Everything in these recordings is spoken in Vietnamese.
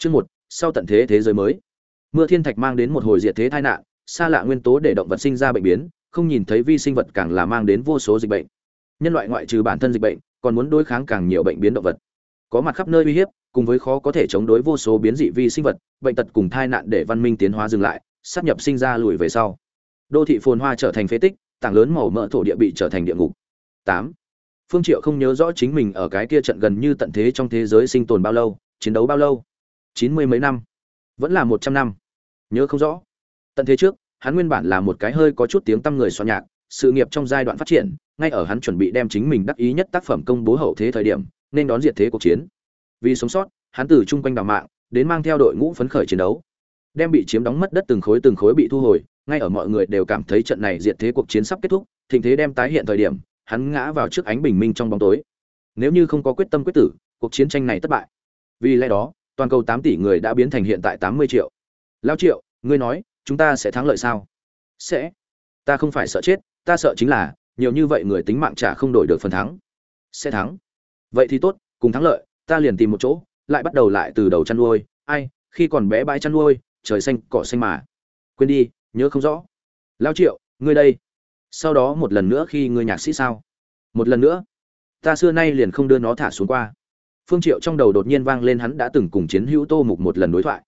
Chương một, sau tận thế thế giới mới. Mưa thiên thạch mang đến một hồi diệt thế tai nạn, xa lạ nguyên tố để động vật sinh ra bệnh biến, không nhìn thấy vi sinh vật càng là mang đến vô số dịch bệnh. Nhân loại ngoại trừ bản thân dịch bệnh, còn muốn đối kháng càng nhiều bệnh biến động vật. Có mặt khắp nơi uy hiếp, cùng với khó có thể chống đối vô số biến dị vi sinh vật, bệnh tật cùng tai nạn để văn minh tiến hóa dừng lại, sắp nhập sinh ra lùi về sau. Đô thị phồn hoa trở thành phế tích, tảng lớn màu mỡ thổ địa bị trở thành địa ngục. 8. Phương Triệu không nhớ rõ chính mình ở cái kia trận gần như tận thế trong thế giới sinh tồn bao lâu, chiến đấu bao lâu chín mươi mấy năm, vẫn là một trăm năm. Nhớ không rõ. Tận thế trước, hắn nguyên bản là một cái hơi có chút tiếng tăm người soạn nhạc, sự nghiệp trong giai đoạn phát triển, ngay ở hắn chuẩn bị đem chính mình đắc ý nhất tác phẩm công bố hậu thế thời điểm, nên đón diệt thế cuộc chiến. Vì sống sót, hắn từ trung quanh đào mạng, đến mang theo đội ngũ phấn khởi chiến đấu. Đem bị chiếm đóng mất đất từng khối từng khối bị thu hồi, ngay ở mọi người đều cảm thấy trận này diệt thế cuộc chiến sắp kết thúc, thịnh thế đem tái hiện thời điểm, hắn ngã vào trước ánh bình minh trong bóng tối. Nếu như không có quyết tâm quyết tử, cuộc chiến tranh này thất bại. Vì lẽ đó, toàn cầu 8 tỷ người đã biến thành hiện tại 80 triệu. Lão Triệu, ngươi nói, chúng ta sẽ thắng lợi sao? Sẽ. Ta không phải sợ chết, ta sợ chính là nhiều như vậy người tính mạng trả không đổi được phần thắng. Sẽ thắng. Vậy thì tốt, cùng thắng lợi, ta liền tìm một chỗ, lại bắt đầu lại từ đầu chăn nuôi, ai, khi còn bé bãi chăn nuôi, trời xanh cỏ xanh mà. Quên đi, nhớ không rõ. Lão Triệu, ngươi đây sau đó một lần nữa khi ngươi nhạc sĩ sao một lần nữa ta xưa nay liền không đưa nó thả xuống qua phương triệu trong đầu đột nhiên vang lên hắn đã từng cùng chiến hữu tô mục một lần đối thoại.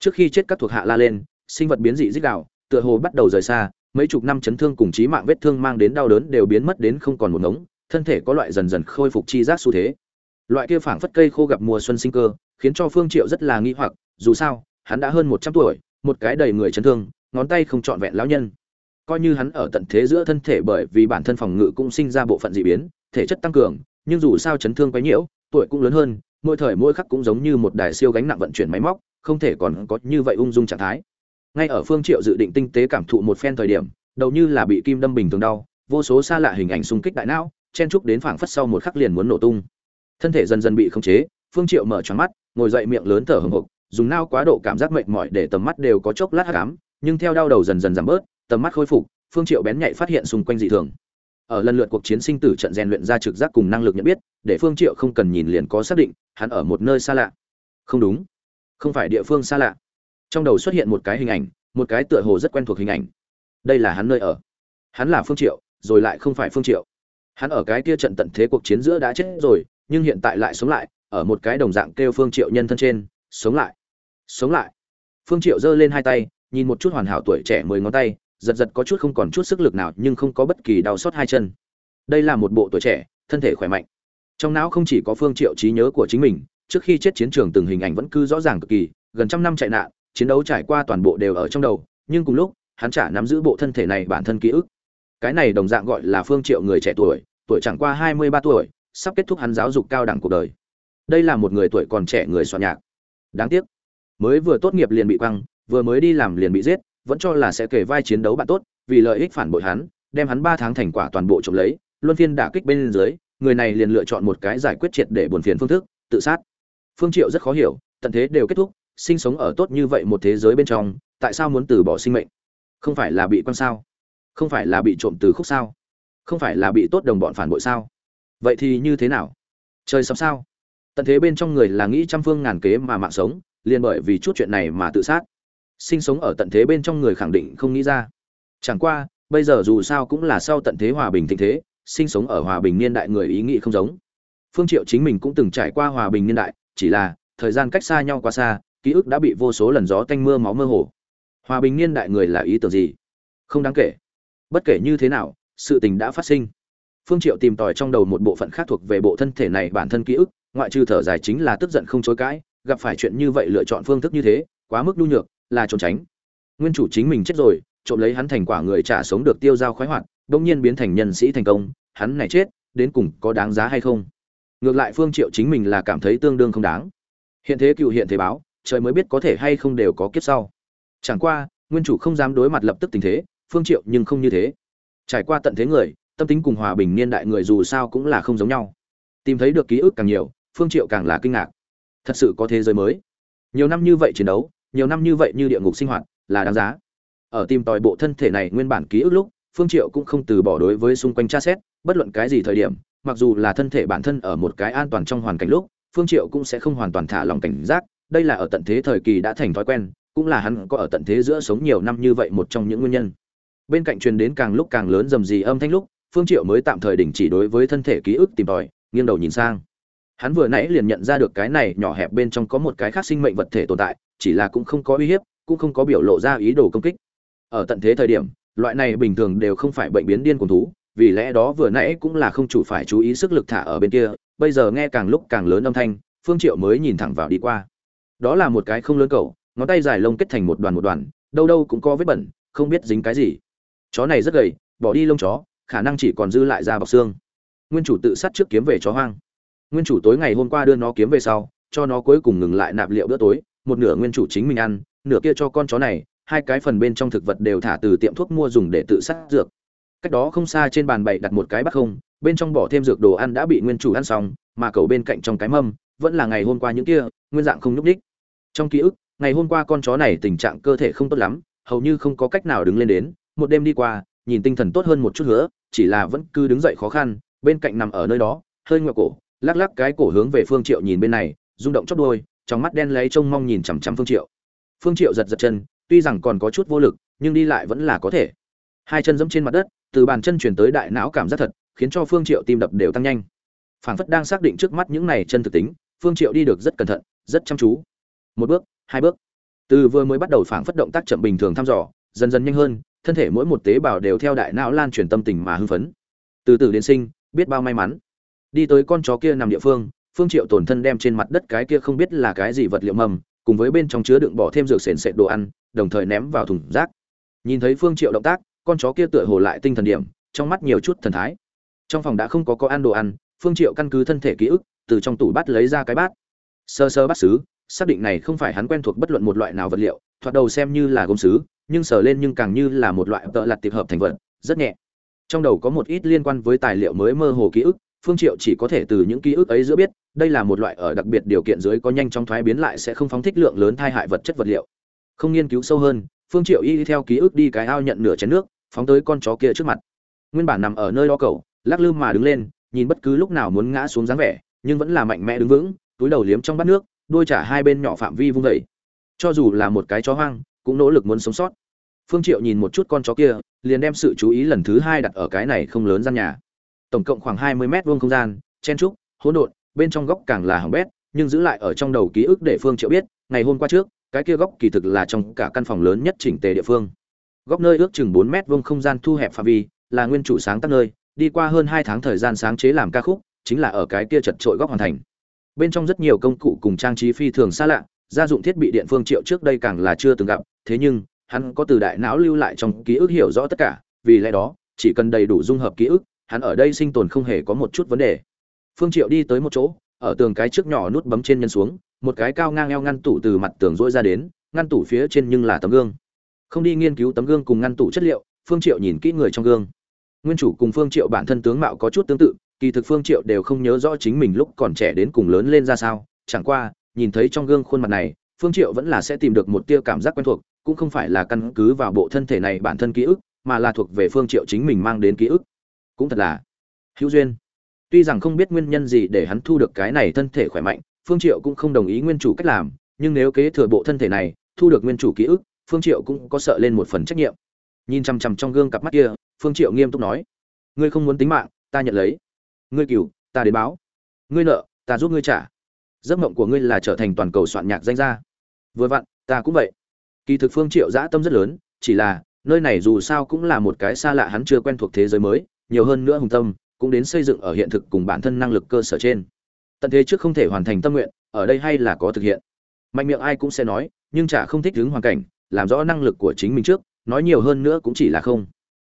Trước khi chết các thuộc hạ la lên, sinh vật biến dị dích đạo tựa hồ bắt đầu rời xa, mấy chục năm chấn thương cùng chí mạng vết thương mang đến đau đớn đều biến mất đến không còn một ngống, thân thể có loại dần dần khôi phục chi giác xu thế. Loại kia phảng phất cây khô gặp mùa xuân sinh cơ, khiến cho phương triệu rất là nghi hoặc, dù sao, hắn đã hơn 100 tuổi, một cái đầy người chấn thương, ngón tay không trọn vẹn lão nhân. Coi như hắn ở tận thế giữa thân thể bởi vì bản thân phòng ngự cũng sinh ra bộ phận dị biến, thể chất tăng cường, nhưng dù sao chấn thương quá nhiễu tuổi cũng lớn hơn mỗi thời mỗi khắc cũng giống như một đài siêu gánh nặng vận chuyển máy móc không thể còn có như vậy ung dung trạng thái. Ngay ở phương triệu dự định tinh tế cảm thụ một phen thời điểm đầu như là bị kim đâm bình thường đau vô số xa lạ hình ảnh xung kích đại não chen chúc đến phảng phất sau một khắc liền muốn nổ tung. Thân thể dần dần bị khống chế phương triệu mở tròn mắt ngồi dậy miệng lớn thở hổn hộc dùng nao quá độ cảm giác mệt mỏi để tầm mắt đều có chốc lát hám, nhưng theo đau đầu dần dần giảm bớt tầm mắt khôi phục phương triệu bén nhạy phát hiện xung quanh dị thường ở lần lượt cuộc chiến sinh tử trận rèn luyện ra trực giác cùng năng lực nhận biết, để phương triệu không cần nhìn liền có xác định, hắn ở một nơi xa lạ. Không đúng. Không phải địa phương xa lạ. Trong đầu xuất hiện một cái hình ảnh, một cái tựa hồ rất quen thuộc hình ảnh. Đây là hắn nơi ở. Hắn là phương triệu, rồi lại không phải phương triệu. Hắn ở cái kia trận tận thế cuộc chiến giữa đã chết rồi, nhưng hiện tại lại sống lại, ở một cái đồng dạng kêu phương triệu nhân thân trên, sống lại. Sống lại. Phương triệu giơ lên hai tay, nhìn một chút hoàn hảo tuổi trẻ mười ngón tay giật giật có chút không còn chút sức lực nào nhưng không có bất kỳ đau xót hai chân. Đây là một bộ tuổi trẻ, thân thể khỏe mạnh. Trong não không chỉ có phương triệu trí nhớ của chính mình, trước khi chết chiến trường từng hình ảnh vẫn cứ rõ ràng cực kỳ, gần trăm năm chạy nạn, chiến đấu trải qua toàn bộ đều ở trong đầu, nhưng cùng lúc, hắn chả nắm giữ bộ thân thể này bản thân ký ức. Cái này đồng dạng gọi là phương triệu người trẻ tuổi tuổi chẳng qua hai mươi ba tuổi, sắp kết thúc hắn giáo dục cao đẳng cuộc đời. Đây là một người tuổi còn trẻ người soạn nhạc. Đáng tiếc, mới vừa tốt nghiệp liền bị quăng, vừa mới đi làm liền bị giết vẫn cho là sẽ kể vai chiến đấu bạn tốt, vì lợi ích phản bội hắn, đem hắn ba tháng thành quả toàn bộ trộm lấy, luân phiên đả kích bên dưới, người này liền lựa chọn một cái giải quyết triệt để buồn phiền phương thức, tự sát. Phương triệu rất khó hiểu, tận thế đều kết thúc, sinh sống ở tốt như vậy một thế giới bên trong, tại sao muốn từ bỏ sinh mệnh? Không phải là bị quan sao? Không phải là bị trộm từ khúc sao? Không phải là bị tốt đồng bọn phản bội sao? Vậy thì như thế nào? Trời sắp sao? Tận thế bên trong người là nghĩ trăm phương ngàn kế mà mạng sống, liền bởi vì chút chuyện này mà tự sát sinh sống ở tận thế bên trong người khẳng định không nghĩ ra. Chẳng qua, bây giờ dù sao cũng là sau tận thế hòa bình thịnh thế, sinh sống ở hòa bình niên đại người ý nghĩ không giống. Phương triệu chính mình cũng từng trải qua hòa bình niên đại, chỉ là, thời gian cách xa nhau quá xa, ký ức đã bị vô số lần gió tanh mưa máu mơ hồ. Hòa bình niên đại người là ý tưởng gì? Không đáng kể. Bất kể như thế nào, sự tình đã phát sinh. Phương triệu tìm tòi trong đầu một bộ phận khác thuộc về bộ thân thể này bản thân ký ức, ngoại trừ thở dài chính là tức giận không chối cãi, gặp phải chuyện như vậy lựa chọn phương thức như thế, quá mức nhu nhược là trốn tránh. Nguyên chủ chính mình chết rồi, trộm lấy hắn thành quả người trả sống được tiêu giao khoái hoạt đông nhiên biến thành nhân sĩ thành công, hắn này chết, đến cùng có đáng giá hay không? Ngược lại phương triệu chính mình là cảm thấy tương đương không đáng. Hiện thế cựu hiện thế báo, trời mới biết có thể hay không đều có kiếp sau. Chẳng qua, nguyên chủ không dám đối mặt lập tức tình thế, phương triệu nhưng không như thế. Trải qua tận thế người, tâm tính cùng hòa bình niên đại người dù sao cũng là không giống nhau. Tìm thấy được ký ức càng nhiều, phương triệu càng là kinh ngạc. Thật sự có thế giới mới. Nhiều năm như vậy chiến đấu nhiều năm như vậy như địa ngục sinh hoạt là đáng giá. Ở tìm tòi bộ thân thể này nguyên bản ký ức lúc, phương triệu cũng không từ bỏ đối với xung quanh tra xét, bất luận cái gì thời điểm, mặc dù là thân thể bản thân ở một cái an toàn trong hoàn cảnh lúc, phương triệu cũng sẽ không hoàn toàn thả lòng cảnh giác, đây là ở tận thế thời kỳ đã thành thói quen, cũng là hắn có ở tận thế giữa sống nhiều năm như vậy một trong những nguyên nhân. Bên cạnh truyền đến càng lúc càng lớn dầm dì âm thanh lúc, phương triệu mới tạm thời đình chỉ đối với thân thể ký ức tìm tòi, nghiêng đầu nhìn sang. Hắn vừa nãy liền nhận ra được cái này nhỏ hẹp bên trong có một cái khác sinh mệnh vật thể tồn tại chỉ là cũng không có uy hiếp, cũng không có biểu lộ ra ý đồ công kích. Ở tận thế thời điểm, loại này bình thường đều không phải bệnh biến điên cuồng thú, vì lẽ đó vừa nãy cũng là không chủ phải chú ý sức lực thả ở bên kia, bây giờ nghe càng lúc càng lớn âm thanh, phương triệu mới nhìn thẳng vào đi qua. Đó là một cái không lớn cầu ngón tay dài lông kết thành một đoàn một đoàn, đâu đâu cũng có vết bẩn, không biết dính cái gì. Chó này rất gầy, bỏ đi lông chó, khả năng chỉ còn dư lại da bọc xương. Nguyên chủ tự sát trước kiếm về chó hoang. Nguyên chủ tối ngày hôm qua đưa nó kiếm về sau, cho nó cuối cùng ngừng lại nạp liệu bữa tối một nửa nguyên chủ chính mình ăn, nửa kia cho con chó này, hai cái phần bên trong thực vật đều thả từ tiệm thuốc mua dùng để tự sát dược. Cách đó không xa trên bàn bày đặt một cái bát không, bên trong bỏ thêm dược đồ ăn đã bị nguyên chủ ăn xong, mà cầu bên cạnh trong cái mâm, vẫn là ngày hôm qua những kia, nguyên dạng không nhúc đích trong ký ức, ngày hôm qua con chó này tình trạng cơ thể không tốt lắm, hầu như không có cách nào đứng lên đến, một đêm đi qua, nhìn tinh thần tốt hơn một chút nữa, chỉ là vẫn cứ đứng dậy khó khăn, bên cạnh nằm ở nơi đó, hơi ngoại cổ, lắc lắc cái cổ hướng về phương triệu nhìn bên này, rung động chóp đuôi trong mắt đen lấy trông mong nhìn chằm chằm phương triệu. Phương triệu giật giật chân, tuy rằng còn có chút vô lực, nhưng đi lại vẫn là có thể. Hai chân giẫm trên mặt đất, từ bàn chân truyền tới đại não cảm giác thật, khiến cho phương triệu tim đập đều tăng nhanh. Phảng phất đang xác định trước mắt những này chân thực tính, phương triệu đi được rất cẩn thận, rất chăm chú. Một bước, hai bước. Từ vừa mới bắt đầu phảng phất động tác chậm bình thường thăm dò, dần dần nhanh hơn, thân thể mỗi một tế bào đều theo đại não lan truyền tâm tình mà hưng phấn. Từ từ đến sinh, biết bao may mắn. Đi tới con chó kia nằm địa phương phương triệu tổn thân đem trên mặt đất cái kia không biết là cái gì vật liệu mầm, cùng với bên trong chứa đựng bỏ thêm dược sền sệt đồ ăn, đồng thời ném vào thùng rác. Nhìn thấy phương triệu động tác, con chó kia tựa hồ lại tinh thần điểm, trong mắt nhiều chút thần thái. Trong phòng đã không có có ăn đồ ăn, phương triệu căn cứ thân thể ký ức, từ trong tủ bát lấy ra cái bát. Sơ sơ bát sứ, xác định này không phải hắn quen thuộc bất luận một loại nào vật liệu, thoạt đầu xem như là gốm sứ, nhưng sờ lên nhưng càng như là một loại tợ lặt tiệp hợp thành vật, rất nhẹ. Trong đầu có một ít liên quan với tài liệu mới mơ hồ ký ức phương triệu chỉ có thể từ những ký ức ấy giữa biết, đây là một loại ở đặc biệt điều kiện dưới có nhanh chóng thoái biến lại sẽ không phóng thích lượng lớn thai hại vật chất vật liệu. Không nghiên cứu sâu hơn, phương triệu y theo ký ức đi cái ao nhận nửa chén nước, phóng tới con chó kia trước mặt. Nguyên bản nằm ở nơi đó cầu lắc lư mà đứng lên, nhìn bất cứ lúc nào muốn ngã xuống dáng vẻ, nhưng vẫn là mạnh mẽ đứng vững, túi đầu liếm trong bát nước đuôi trả hai bên nhỏ phạm vi vung vẩy cho dù là một cái chó hoang, cũng nỗ lực muốn sống sót. Phương triệu nhìn một chút con chó kia, liền đem sự chú ý lần thứ hai đặt ở cái này không lớn gian nhà tổng cộng khoảng 20 mét vuông không gian, chen trúc, hỗn độn, bên trong góc càng là hỏng bét, nhưng giữ lại ở trong đầu ký ức để phương triệu biết, ngày hôm qua trước, cái kia góc kỳ thực là trong cả căn phòng lớn nhất chỉnh tề địa phương. Góc nơi ước chừng 4 mét vuông không gian thu hẹp phạm vi, là nguyên chủ sáng tác nơi, đi qua hơn 2 tháng thời gian sáng chế làm ca khúc, chính là ở cái kia chật trội góc hoàn thành. Bên trong rất nhiều công cụ cùng trang trí phi thường xa lạ, gia dụng thiết bị điện phương triệu trước đây càng là chưa từng gặp, thế nhưng, hắn có từ đại não lưu lại trong ký ức hiểu rõ tất cả, vì lẽ đó, chỉ cần đầy đủ dung hợp ký ức hắn ở đây sinh tồn không hề có một chút vấn đề. Phương triệu đi tới một chỗ, ở tường cái trước nhỏ nút bấm trên nhân xuống, một cái cao ngang eo ngăn tủ từ mặt tường rỗi ra đến, ngăn tủ phía trên nhưng là tấm gương. Không đi nghiên cứu tấm gương cùng ngăn tủ chất liệu, phương triệu nhìn kỹ người trong gương. Nguyên chủ cùng phương triệu bản thân tướng mạo có chút tương tự, kỳ thực phương triệu đều không nhớ rõ chính mình lúc còn trẻ đến cùng lớn lên ra sao, chẳng qua, nhìn thấy trong gương khuôn mặt này, phương triệu vẫn là sẽ tìm được một tia cảm giác quen thuộc, cũng không phải là căn cứ vào bộ thân thể này bản thân ký ức, mà là thuộc về phương triệu chính mình mang đến ký ức cũng thật là. Hữu duyên. Tuy rằng không biết nguyên nhân gì để hắn thu được cái này thân thể khỏe mạnh, phương triệu cũng không đồng ý nguyên chủ cách làm, nhưng nếu kế thừa bộ thân thể này, thu được nguyên chủ ký ức, phương triệu cũng có sợ lên một phần trách nhiệm. Nhìn chăm chăm trong gương cặp mắt kia, phương triệu nghiêm túc nói, ngươi không muốn tính mạng, ta nhận lấy. Ngươi cửu ta đến báo. Ngươi nợ, ta giúp ngươi trả. Giấc mộng của ngươi là trở thành toàn cầu soạn nhạc danh gia. Vừa vặn, ta cũng vậy. Kỳ thực phương triệu dã tâm rất lớn, chỉ là, nơi này dù sao cũng là một cái xa lạ hắn chưa quen thuộc thế giới mới nhiều hơn nữa hùng tâm, cũng đến xây dựng ở hiện thực cùng bản thân năng lực cơ sở trên. Tận thế trước không thể hoàn thành tâm nguyện, ở đây hay là có thực hiện. Mạnh miệng ai cũng sẽ nói, nhưng chả không thích đứng hoàn cảnh, làm rõ năng lực của chính mình trước, nói nhiều hơn nữa cũng chỉ là không.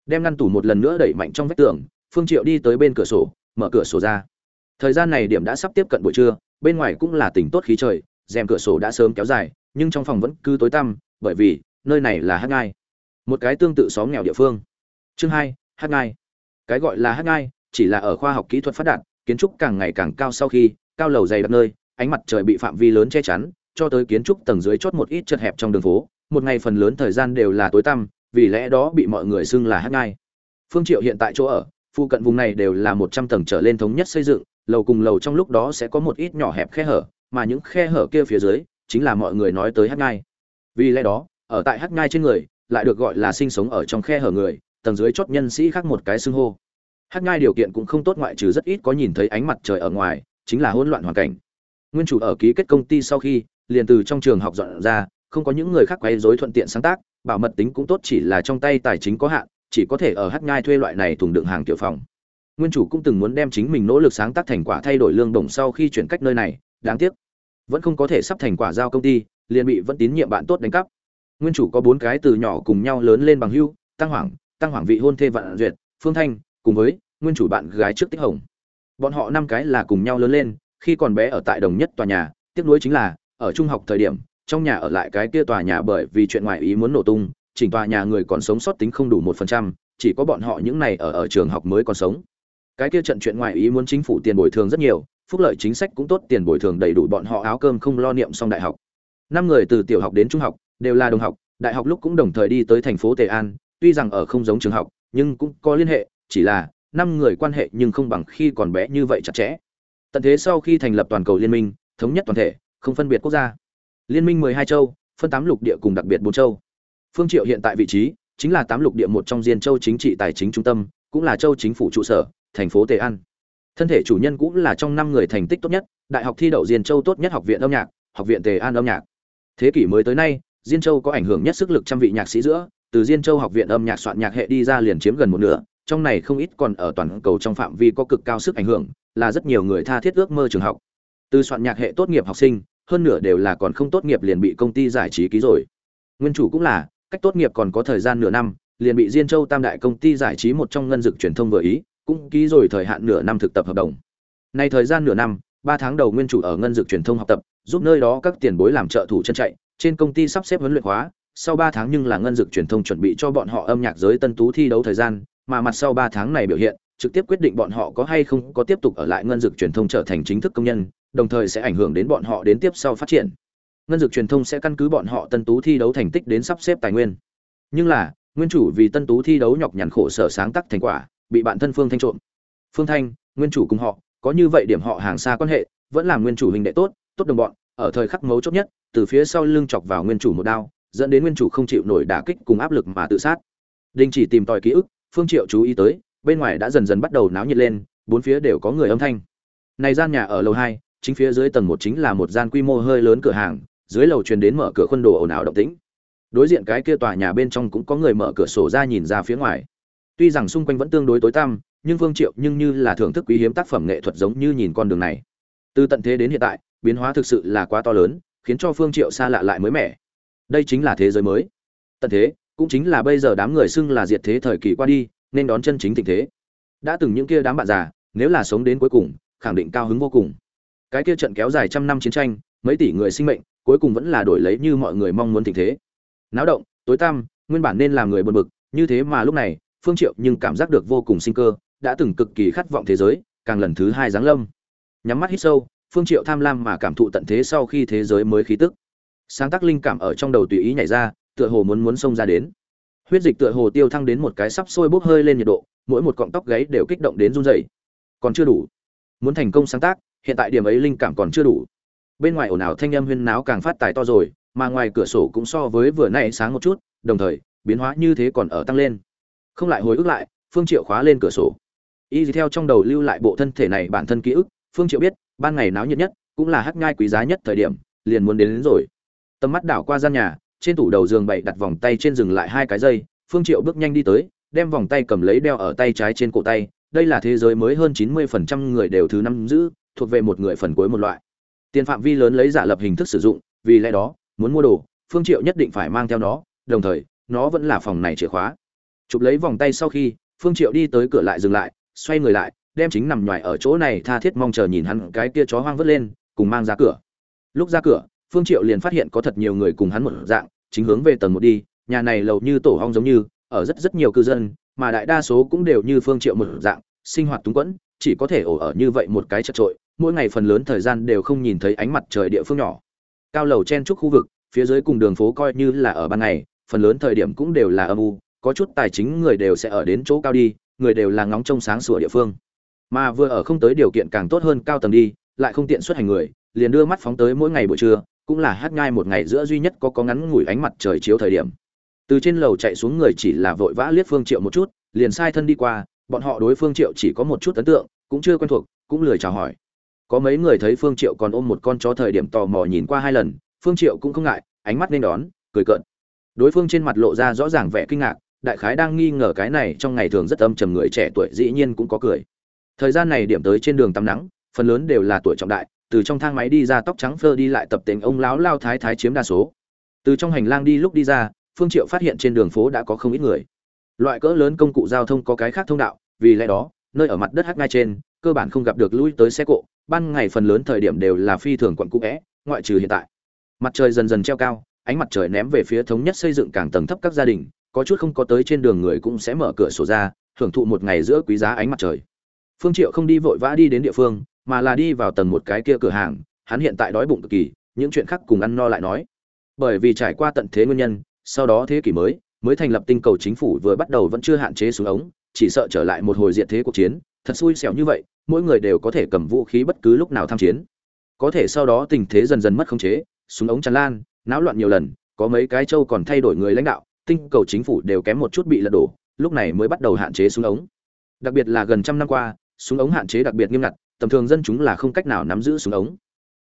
Đem ngăn tủ một lần nữa đẩy mạnh trong vách tường, phương triệu đi tới bên cửa sổ, mở cửa sổ ra. Thời gian này điểm đã sắp tiếp cận buổi trưa, bên ngoài cũng là tỉnh tốt khí trời, rèm cửa sổ đã sớm kéo dài, nhưng trong phòng vẫn cứ tối tăm, bởi vì nơi này là hát ngai. Một cái tương tự xóm nghèo địa phương. Chương hai hát ngai cái gọi là hát ngai, chỉ là ở khoa học kỹ thuật phát đạt, kiến trúc càng ngày càng cao sau khi, cao lầu dày đặc nơi, ánh mặt trời bị phạm vi lớn che chắn, cho tới kiến trúc tầng dưới chót một ít chật hẹp trong đường phố. Một ngày phần lớn thời gian đều là tối tăm, vì lẽ đó bị mọi người xưng là hát ngai. Phương triệu hiện tại chỗ ở, phụ cận vùng này đều là một trăm tầng trở lên thống nhất xây dựng, lầu cùng lầu trong lúc đó sẽ có một ít nhỏ hẹp khe hở, mà những khe hở kia phía dưới, chính là mọi người nói tới hắc ngai. Vì lẽ đó, ở tại hắc ngai trên người, lại được gọi là sinh sống ở trong khe hở người tầng dưới chót nhân sĩ khác một cái xưng hô. Hắc ngai điều kiện cũng không tốt ngoại trừ rất ít có nhìn thấy ánh mặt trời ở ngoài, chính là hỗn loạn hoàn cảnh. Nguyên chủ ở ký kết công ty sau khi, liền từ trong trường học dọn ra, không có những người khác quấy rối thuận tiện sáng tác, bảo mật tính cũng tốt chỉ là trong tay tài chính có hạn, chỉ có thể ở hắc ngai thuê loại này thùng đựng hàng tiểu phòng. Nguyên chủ cũng từng muốn đem chính mình nỗ lực sáng tác thành quả thay đổi lương đồng sau khi chuyển cách nơi này, đáng tiếc. Vẫn không có thể sắp thành quả giao công ty, liền bị vẫn tín nhiệm bạn tốt đánh cắp. Nguyên chủ có bốn cái từ nhỏ cùng nhau lớn lên bằng hưu, tăng hoàng tăng hoàng vị hôn thê vạn duyệt, phương thanh, cùng với nguyên chủ bạn gái trước tích hồng. Bọn họ năm cái là cùng nhau lớn lên, khi còn bé ở tại đồng nhất tòa nhà, tiếc nuối chính là, ở trung học thời điểm, trong nhà ở lại cái kia tòa nhà bởi vì chuyện ngoại ý muốn nổ tung, chỉnh tòa nhà người còn sống sót tính không đủ một phần trăm, chỉ có bọn họ những này ở ở trường học mới còn sống. Cái kia trận chuyện ngoại ý muốn chính phủ tiền bồi thường rất nhiều, phúc lợi chính sách cũng tốt, tiền bồi thường đầy đủ bọn họ áo cơm không lo niệm xong đại học. Năm người từ tiểu học đến trung học, đều là đồng học, đại học lúc cũng đồng thời đi tới thành phố tề an tuy rằng ở không giống trường học, nhưng cũng có liên hệ, chỉ là năm người quan hệ nhưng không bằng khi còn bé như vậy chặt chẽ. Tận thế sau khi thành lập toàn cầu liên minh, thống nhất toàn thể, không phân biệt quốc gia. Liên minh 12 châu, phân tám lục địa cùng đặc biệt bốn châu. Phương triệu hiện tại vị trí chính là tám lục địa một trong diên châu chính trị tài chính trung tâm, cũng là châu chính phủ trụ sở, thành phố tề an. Thân thể chủ nhân cũng là trong năm người thành tích tốt nhất, đại học thi đậu diên châu tốt nhất học viện âm nhạc, học viện tề an âm nhạc. Thế kỷ mới tới nay, diên châu có ảnh hưởng nhất sức lực trăm vị nhạc sĩ giữa từ diên châu học viện âm nhạc soạn nhạc hệ đi ra liền chiếm gần một nửa, trong này không ít còn ở toàn cầu trong phạm vi có cực cao sức ảnh hưởng, là rất nhiều người tha thiết ước mơ trường học. Từ soạn nhạc hệ tốt nghiệp học sinh, hơn nửa đều là còn không tốt nghiệp liền bị công ty giải trí ký rồi. Nguyên chủ cũng là, cách tốt nghiệp còn có thời gian nửa năm, liền bị diên châu tam đại công ty giải trí một trong ngân dực truyền thông vừa ý, cũng ký rồi thời hạn nửa năm thực tập hợp đồng. Nay thời gian nửa năm, ba tháng đầu nguyên chủ ở ngân dược truyền thông học tập, giúp nơi đó các tiền bối làm trợ thủ chân chạy, trên công ty sắp xếp huấn luyện hóa sau ba tháng nhưng là ngân dực truyền thông chuẩn bị cho bọn họ âm nhạc giới tân tú thi đấu thời gian, mà mặt sau ba tháng này biểu hiện, trực tiếp quyết định bọn họ có hay không có tiếp tục ở lại ngân dực truyền thông trở thành chính thức công nhân, đồng thời sẽ ảnh hưởng đến bọn họ đến tiếp sau phát triển. Ngân dực truyền thông sẽ căn cứ bọn họ tân tú thi đấu thành tích đến sắp xếp tài nguyên. Nhưng là, nguyên chủ vì tân tú thi đấu nhọc nhằn khổ sở sáng tác thành quả, bị bạn thân phương thanh trộm. Phương thanh, nguyên chủ cùng họ, có như vậy điểm họ hàng xa quan hệ, vẫn là nguyên chủ hình đệ tốt tốt đồng bọn, ở thời khắc mấu chốt nhất, từ phía sau lưng chọc vào nguyên chủ một đao dẫn đến nguyên chủ không chịu nổi đả kích cùng áp lực mà tự sát. Đình chỉ tìm tòi ký ức, phương triệu chú ý tới, bên ngoài đã dần dần bắt đầu náo nhiệt lên, bốn phía đều có người âm thanh. Này gian nhà ở lầu hai, chính phía dưới tầng một chính là một gian quy mô hơi lớn cửa hàng, dưới lầu truyền đến mở cửa khuôn đồ ồn ào động tĩnh. Đối diện cái kia tòa nhà bên trong cũng có người mở cửa sổ ra nhìn ra phía ngoài. Tuy rằng xung quanh vẫn tương đối tối tăm, nhưng phương triệu nhưng như là thưởng thức quý hiếm tác phẩm nghệ thuật giống như nhìn con đường này. Từ tận thế đến hiện tại, biến hóa thực sự là quá to lớn, khiến cho phương triệu xa lạ lại mới mẻ đây chính là thế giới mới. Tận thế, cũng chính là bây giờ đám người xưng là diệt thế thời kỳ qua đi, nên đón chân chính tình thế. Đã từng những kia đám bạn già, nếu là sống đến cuối cùng, khẳng định cao hứng vô cùng. Cái kia trận kéo dài trăm năm chiến tranh, mấy tỷ người sinh mệnh, cuối cùng vẫn là đổi lấy như mọi người mong muốn tình thế. Náo động, tối tăm, nguyên bản nên làm người buồn bực, như thế mà lúc này, phương triệu nhưng cảm giác được vô cùng sinh cơ, đã từng cực kỳ khát vọng thế giới, càng lần thứ hai giáng lâm. Nhắm mắt hít sâu, phương triệu tham lam mà cảm thụ tận thế sau khi thế giới mới khí tức sáng tác linh cảm ở trong đầu tùy ý nhảy ra tựa hồ muốn muốn xông ra đến. Huyết dịch tựa hồ tiêu thăng đến một cái sắp sôi bốc hơi lên nhiệt độ mỗi một cọng tóc gáy đều kích động đến run rẩy. Còn chưa đủ. Muốn thành công sáng tác hiện tại điểm ấy linh cảm còn chưa đủ. Bên ngoài ồn ào thanh âm huyên náo càng phát tài to rồi mà ngoài cửa sổ cũng so với vừa nãy sáng một chút đồng thời biến hóa như thế còn ở tăng lên. Không lại hồi ức lại phương triệu khóa lên cửa sổ. Y theo trong đầu lưu lại bộ thân thể này bản thân ký ức phương triệu biết ban ngày náo nhiệt nhất cũng là hắc ngai quý giá nhất thời điểm liền muốn đến, đến rồi tầm mắt đảo qua gian nhà, trên tủ đầu giường bậy đặt vòng tay trên dừng lại hai cái dây, phương triệu bước nhanh đi tới, đem vòng tay cầm lấy đeo ở tay trái trên cổ tay, đây là thế giới mới hơn 90% người đều thứ năm giữ, thuộc về một người phần cuối một loại. Tiền phạm vi lớn lấy giả lập hình thức sử dụng, vì lẽ đó, muốn mua đồ, phương triệu nhất định phải mang theo nó, đồng thời, nó vẫn là phòng này chìa khóa. Chụp lấy vòng tay sau khi, phương triệu đi tới cửa lại dừng lại, xoay người lại, đem chính nằm nhòi ở chỗ này tha thiết mong chờ nhìn hắn cái kia chó hoang vứt lên, cùng mang ra cửa. Lúc ra cửa phương triệu liền phát hiện có thật nhiều người cùng hắn một dạng, chính hướng về tầng một đi, nhà này lầu như tổ hong giống như, ở rất rất nhiều cư dân, mà đại đa số cũng đều như phương triệu một dạng, sinh hoạt túng quẫn, chỉ có thể ổ ở như vậy một cái chật trội, mỗi ngày phần lớn thời gian đều không nhìn thấy ánh mặt trời địa phương nhỏ. Cao lầu chen trúc khu vực, phía dưới cùng đường phố coi như là ở ban ngày, phần lớn thời điểm cũng đều là âm u, có chút tài chính người đều sẽ ở đến chỗ cao đi, người đều là ngóng trông sáng sủa địa phương. Mà vừa ở không tới điều kiện càng tốt hơn cao tầng đi, lại không tiện xuất hành người, liền đưa mắt phóng tới mỗi ngày buổi trưa cũng là hát nhai một ngày giữa duy nhất có có ngắn ngủi ánh mặt trời chiếu thời điểm. Từ trên lầu chạy xuống người chỉ là vội vã liếc phương triệu một chút, liền sai thân đi qua, bọn họ đối phương triệu chỉ có một chút ấn tượng, cũng chưa quen thuộc, cũng lười chào hỏi. Có mấy người thấy phương triệu còn ôm một con chó thời điểm tò mò nhìn qua hai lần, phương triệu cũng không ngại, ánh mắt nên đón, cười cợt. Đối phương trên mặt lộ ra rõ ràng vẻ kinh ngạc, đại khái đang nghi ngờ cái này trong ngày thường rất âm trầm người trẻ tuổi dĩ nhiên cũng có cười. Thời gian này điểm tới trên đường tắm nắng, phần lớn đều là tuổi trọng đại từ trong thang máy đi ra tóc trắng phơ đi lại tập tính ông lão lao thái thái chiếm đa số. Từ trong hành lang đi lúc đi ra, phương triệu phát hiện trên đường phố đã có không ít người. Loại cỡ lớn công cụ giao thông có cái khác thông đạo, vì lẽ đó, nơi ở mặt đất hắc ngay trên, cơ bản không gặp được lui tới xe cộ, ban ngày phần lớn thời điểm đều là phi thường quận cũ vẽ, ngoại trừ hiện tại. Mặt trời dần dần treo cao, ánh mặt trời ném về phía thống nhất xây dựng càng tầng thấp các gia đình, có chút không có tới trên đường người cũng sẽ mở cửa sổ ra, hưởng thụ một ngày giữa quý giá ánh mặt trời. Phương triệu không đi vội vã đi đến địa phương mà là đi vào tầng một cái kia cửa hàng, hắn hiện tại đói bụng cực kỳ, những chuyện khác cùng ăn no lại nói. Bởi vì trải qua tận thế nguyên nhân, sau đó thế kỷ mới mới thành lập tinh cầu chính phủ vừa bắt đầu vẫn chưa hạn chế xuống ống, chỉ sợ trở lại một hồi diện thế cuộc chiến, thật xui xẻo như vậy, mỗi người đều có thể cầm vũ khí bất cứ lúc nào tham chiến. Có thể sau đó tình thế dần dần mất khống chế, súng ống tràn lan, náo loạn nhiều lần, có mấy cái châu còn thay đổi người lãnh đạo, tinh cầu chính phủ đều kém một chút bị lật đổ, lúc này mới bắt đầu hạn chế súng ống. Đặc biệt là gần trăm năm qua, súng ống hạn chế đặc biệt nghiêm ngặt tầm thường dân chúng là không cách nào nắm giữ súng ống.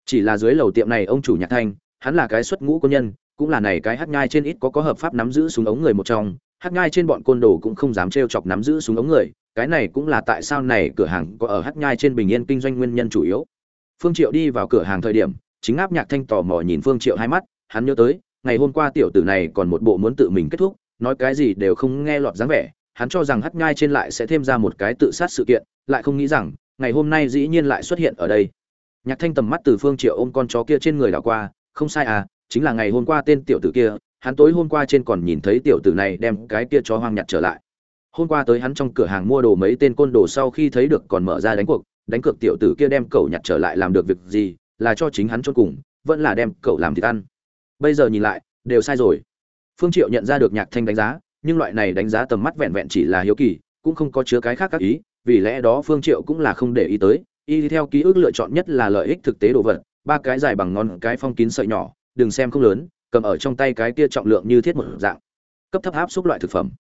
Chỉ là dưới lầu tiệm này ông chủ nhạc thanh, hắn là cái xuất ngũ quân nhân, cũng là này cái hát nhai trên ít có có hợp pháp nắm giữ súng ống người một trong, hát nhai trên bọn côn đồ cũng không dám trêu chọc nắm giữ súng ống người, cái này cũng là tại sao này cửa hàng có ở hát nhai trên bình yên kinh doanh nguyên nhân chủ yếu. Phương triệu đi vào cửa hàng thời điểm, chính áp nhạc thanh tò mò nhìn phương triệu hai mắt, hắn nhớ tới, ngày hôm qua tiểu tử này còn một bộ muốn tự mình kết thúc, nói cái gì đều không nghe lọt dáng vẻ, hắn cho rằng hát nhai trên lại sẽ thêm ra một cái tự sát sự kiện, lại không nghĩ rằng ngày hôm nay dĩ nhiên lại xuất hiện ở đây. Nhạc thanh tầm mắt từ phương triệu ôm con chó kia trên người đảo qua, không sai à chính là ngày hôm qua tên tiểu tử kia, hắn tối hôm qua trên còn nhìn thấy tiểu tử này đem cái kia chó hoang nhặt trở lại. Hôm qua tới hắn trong cửa hàng mua đồ mấy tên côn đồ sau khi thấy được còn mở ra đánh cuộc, đánh cược tiểu tử kia đem cậu nhặt trở lại làm được việc gì, là cho chính hắn chôn cùng, vẫn là đem cậu làm thịt ăn. Bây giờ nhìn lại, đều sai rồi. Phương triệu nhận ra được nhạc thanh đánh giá, nhưng loại này đánh giá tầm mắt vẹn vẹn chỉ là hiếu kỳ, cũng không có chứa cái khác các ý vì lẽ đó phương triệu cũng là không để ý tới, y theo ký ức lựa chọn nhất là lợi ích thực tế đồ vật, ba cái dài bằng ngón, cái phong kín sợi nhỏ, đừng xem không lớn, cầm ở trong tay cái kia trọng lượng như thiết một dạng. Cấp thấp áp xúc loại thực phẩm.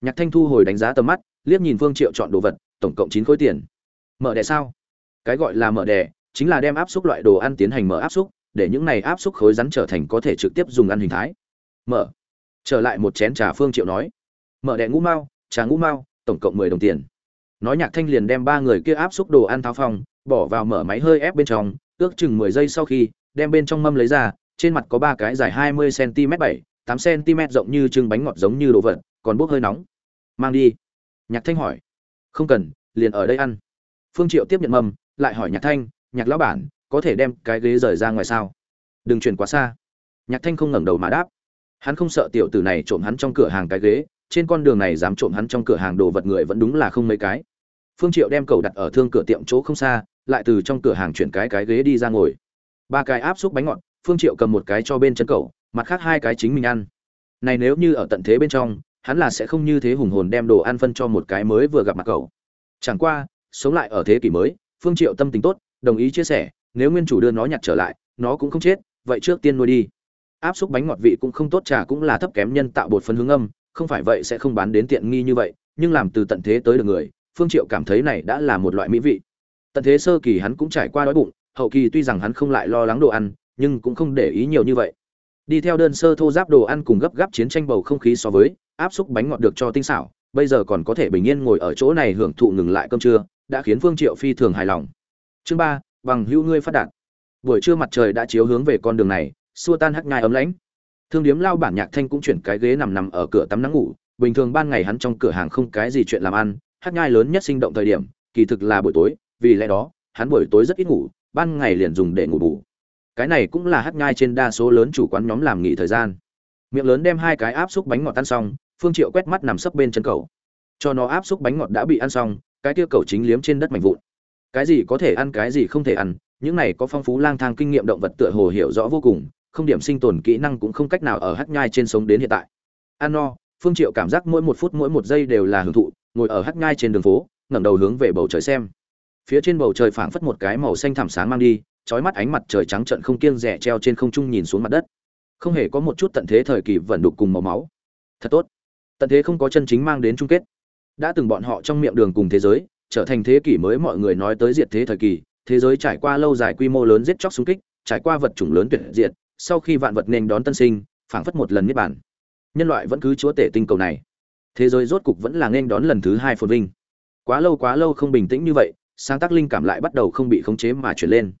Nhạc thanh thu hồi đánh giá tầm mắt, liếc nhìn phương triệu chọn đồ vật, tổng cộng chín khối tiền. Mở đẻ sao? Cái gọi là mở đẻ, chính là đem áp xúc loại đồ ăn tiến hành mở áp xúc, để những này áp xúc khối rắn trở thành có thể trực tiếp dùng ăn hình thái. Mở. Trở lại một chén trà phương triệu nói. Mở đẻ ngũ mao, trà ngũ mao, tổng cộng mười đồng tiền nói nhạc thanh liền đem ba người kia áp xúc đồ ăn tháo phòng, bỏ vào mở máy hơi ép bên trong, ước chừng mười giây sau khi, đem bên trong mâm lấy ra, trên mặt có ba cái dài hai mươi cm bảy, tám cm rộng như trưng bánh ngọt giống như đồ vật, còn bốc hơi nóng. Mang đi. Nhạc thanh hỏi. Không cần, liền ở đây ăn. Phương triệu tiếp nhận mâm, lại hỏi nhạc thanh, nhạc lão bản, có thể đem cái ghế rời ra ngoài sao? Đừng chuyển quá xa. Nhạc thanh không ngẩng đầu mà đáp. Hắn không sợ tiểu tử này trộm hắn trong cửa hàng cái ghế, trên con đường này dám trộm hắn trong cửa hàng đồ vật người vẫn đúng là không mấy cái phương triệu đem cầu đặt ở thương cửa tiệm chỗ không xa, lại từ trong cửa hàng chuyển cái cái ghế đi ra ngồi. Ba cái áp xúc bánh ngọt, phương triệu cầm một cái cho bên chân cầu mặt khác hai cái chính mình ăn. Này nếu như ở tận thế bên trong, hắn là sẽ không như thế hùng hồn đem đồ ăn phân cho một cái mới vừa gặp mặt cậu. Chẳng qua, sống lại ở thế kỷ mới, phương triệu tâm tình tốt, đồng ý chia sẻ, nếu nguyên chủ đưa nó nhặt trở lại, nó cũng không chết, vậy trước tiên nuôi đi. Áp xúc bánh ngọt vị cũng không tốt, trà cũng là thấp kém nhân tạo bột phân hướng âm, không phải vậy sẽ không bán đến tiện nghi như vậy, nhưng làm từ tận thế tới được người phương triệu cảm thấy này đã là một loại mỹ vị. Tận thế sơ kỳ hắn cũng trải qua đói bụng, hậu kỳ tuy rằng hắn không lại lo lắng đồ ăn, nhưng cũng không để ý nhiều như vậy. Đi theo đơn sơ thô giáp đồ ăn cùng gấp gáp chiến tranh bầu không khí so với, áp xúc bánh ngọt được cho tinh xảo, bây giờ còn có thể bình yên ngồi ở chỗ này hưởng thụ ngừng lại cơm trưa, đã khiến phương triệu phi thường hài lòng. Chương ba, bằng hữu ngươi phát đạt. Buổi trưa mặt trời đã chiếu hướng về con đường này, xua tan hắc nhai ấm lãnh. Thương điếm lao bản nhạc thanh cũng chuyển cái ghế nằm nằm ở cửa tắm nắng ngủ, bình thường ban ngày hắn trong cửa hàng không cái gì chuyện làm ăn hát nhai lớn nhất sinh động thời điểm, kỳ thực là buổi tối, vì lẽ đó, hắn buổi tối rất ít ngủ, ban ngày liền dùng để ngủ bù. Cái này cũng là hát nhai trên đa số lớn chủ quán nhóm làm nghỉ thời gian. Miệng lớn đem hai cái áp xúc bánh ngọt tan xong, phương triệu quét mắt nằm sấp bên chân cầu cho nó áp xúc bánh ngọt đã bị ăn xong, cái kia cầu chính liếm trên đất mảnh vụn. Cái gì có thể ăn, cái gì không thể ăn, những này có phong phú lang thang kinh nghiệm động vật tựa hồ hiểu rõ vô cùng, không điểm sinh tồn kỹ năng cũng không cách nào ở hát nhai trên sống đến hiện tại. Ăn no, phương triệu cảm giác mỗi một phút mỗi một giây đều là hưởng thụ ngồi ở hắc nhai trên đường phố, ngẩng đầu hướng về bầu trời xem. Phía trên bầu trời phảng phất một cái màu xanh thẳm sáng mang đi trói mắt ánh mặt trời trắng trận không kiêng rẻ treo trên không trung nhìn xuống mặt đất. Không hề có một chút tận thế thời kỳ vẩn đục cùng màu máu. Thật tốt. Tận thế không có chân chính mang đến chung kết. Đã từng bọn họ trong miệng đường cùng thế giới, trở thành thế kỷ mới mọi người nói tới diệt thế thời kỳ, thế giới trải qua lâu dài quy mô lớn giết chóc xung kích, trải qua vật chủng lớn tuyệt diệt, sau khi vạn vật nên đón tân sinh, phảng phất một lần niết bản nhân loại vẫn cứ chúa tể tinh cầu này thế giới rốt cục vẫn là nên đón lần thứ hai phồn vinh. Quá lâu quá lâu không bình tĩnh như vậy, sáng tác linh cảm lại bắt đầu không bị khống chế mà chuyển lên.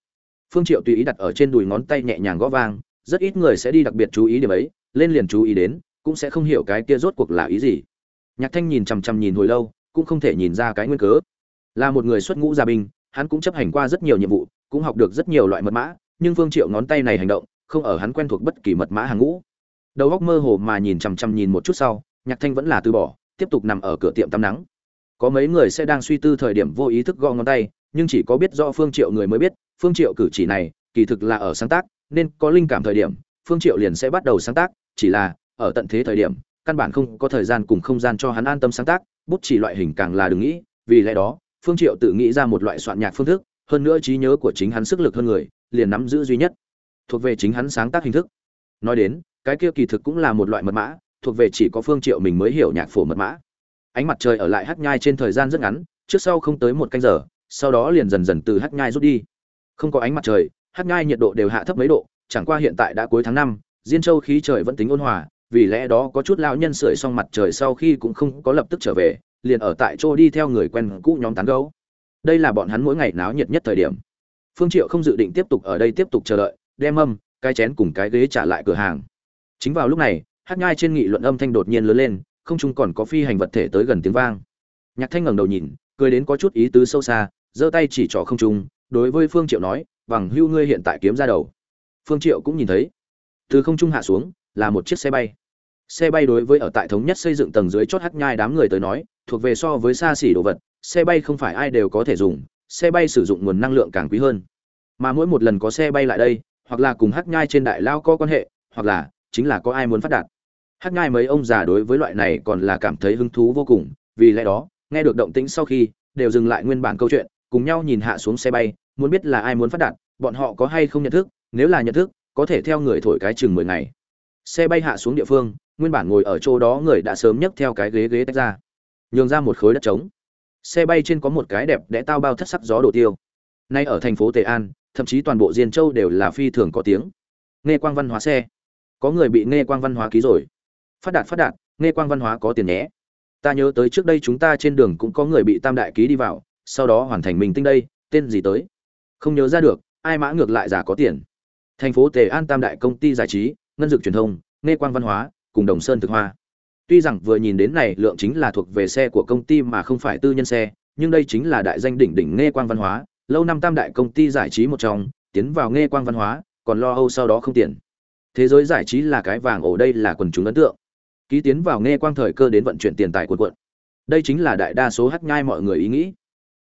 Phương triệu tùy ý đặt ở trên đùi ngón tay nhẹ nhàng gõ vang, rất ít người sẽ đi đặc biệt chú ý điểm ấy, lên liền chú ý đến, cũng sẽ không hiểu cái kia rốt cuộc là ý gì. Nhạc thanh nhìn chằm chằm nhìn hồi lâu, cũng không thể nhìn ra cái nguyên cớ. Là một người xuất ngũ gia binh, hắn cũng chấp hành qua rất nhiều nhiệm vụ, cũng học được rất nhiều loại mật mã, nhưng phương triệu ngón tay này hành động, không ở hắn quen thuộc bất kỳ mật mã hàng ngũ. Đầu óc mơ hồ mà nhìn chằm chằm nhìn một chút sau nhạc thanh vẫn là từ bỏ, tiếp tục nằm ở cửa tiệm tắm nắng. Có mấy người sẽ đang suy tư thời điểm vô ý thức gõ ngón tay, nhưng chỉ có biết do phương triệu người mới biết, phương triệu cử chỉ này, kỳ thực là ở sáng tác, nên có linh cảm thời điểm, phương triệu liền sẽ bắt đầu sáng tác, chỉ là, ở tận thế thời điểm, căn bản không có thời gian cùng không gian cho hắn an tâm sáng tác, bút chỉ loại hình càng là đừng nghĩ, vì lẽ đó, phương triệu tự nghĩ ra một loại soạn nhạc phương thức, hơn nữa trí nhớ của chính hắn sức lực hơn người, liền nắm giữ duy nhất, thuộc về chính hắn sáng tác hình thức. Nói đến, cái kia kỳ thực cũng là một loại mật mã thuộc về chỉ có phương triệu mình mới hiểu nhạc phổ mật mã. Ánh mặt trời ở lại hắc nhai trên thời gian rất ngắn, trước sau không tới một canh giờ, sau đó liền dần dần từ hắc nhai rút đi. Không có ánh mặt trời hắc nhai nhiệt độ đều hạ thấp mấy độ, chẳng qua hiện tại đã cuối tháng năm, diên châu khí trời vẫn tính ôn hòa, vì lẽ đó có chút lão nhân sưởi xong mặt trời sau khi cũng không có lập tức trở về, liền ở tại chỗ đi theo người quen cũ nhóm tán gấu đây là bọn hắn mỗi ngày náo nhiệt nhất thời điểm. Phương triệu không dự định tiếp tục ở đây tiếp tục chờ đợi, đem âm, cái chén cùng cái ghế trả lại cửa hàng. Chính vào lúc này hát nhai trên nghị luận âm thanh đột nhiên lớn lên, không chung còn có phi hành vật thể tới gần tiếng vang. Nhạc thanh ngẩng đầu nhìn, cười đến có chút ý tứ sâu xa, giơ tay chỉ trỏ không trung, đối với phương triệu nói, bằng hưu ngươi hiện tại kiếm ra đầu. Phương triệu cũng nhìn thấy. Từ không trung hạ xuống, là một chiếc xe bay. Xe bay đối với ở tại thống nhất xây dựng tầng dưới chót hắc nhai đám người tới nói, thuộc về so với xa xỉ đồ vật, xe bay không phải ai đều có thể dùng, xe bay sử dụng nguồn năng lượng càng quý hơn. Mà mỗi một lần có xe bay lại đây, hoặc là cùng hắc nhai trên đại lao có quan hệ, hoặc là chính là có ai muốn phát đạt hát nhai mấy ông già đối với loại này còn là cảm thấy hứng thú vô cùng, vì lẽ đó, nghe được động tĩnh sau khi, đều dừng lại nguyên bản câu chuyện, cùng nhau nhìn hạ xuống xe bay, muốn biết là ai muốn phát đạt, bọn họ có hay không nhận thức, nếu là nhận thức, có thể theo người thổi cái chừng mười ngày. Xe bay hạ xuống địa phương, nguyên bản ngồi ở chỗ đó người đã sớm nhấc theo cái ghế ghế tách ra, nhường ra một khối đất trống. Xe bay trên có một cái đẹp đẽ tao bao thất sắc gió đổ tiêu. Nay ở thành phố tề an, thậm chí toàn bộ diên châu đều là phi thường có tiếng. Nghe quang văn hóa xe. Có người bị nghe quang văn hóa ký rồi phát đạt phát đạt, nghe quang văn hóa có tiền nhé. Ta nhớ tới trước đây chúng ta trên đường cũng có người bị tam đại ký đi vào, sau đó hoàn thành mình tinh đây, tên gì tới? Không nhớ ra được, ai mã ngược lại giả có tiền. Thành phố tề an tam đại công ty giải trí, ngân dược truyền thông, nghe quang văn hóa, cùng đồng sơn thực hoa. Tuy rằng vừa nhìn đến này, lượng chính là thuộc về xe của công ty mà không phải tư nhân xe, nhưng đây chính là đại danh đỉnh đỉnh nghe quang văn hóa. Lâu năm tam đại công ty giải trí một trong, tiến vào nghe quang văn hóa, còn lo âu sau đó không tiền. Thế giới giải trí là cái vàng ổ, đây là quần chúng ấn tượng ký tiến vào nghe quang thời cơ đến vận chuyển tiền tài cuộn quận đây chính là đại đa số hắc nhai mọi người ý nghĩ.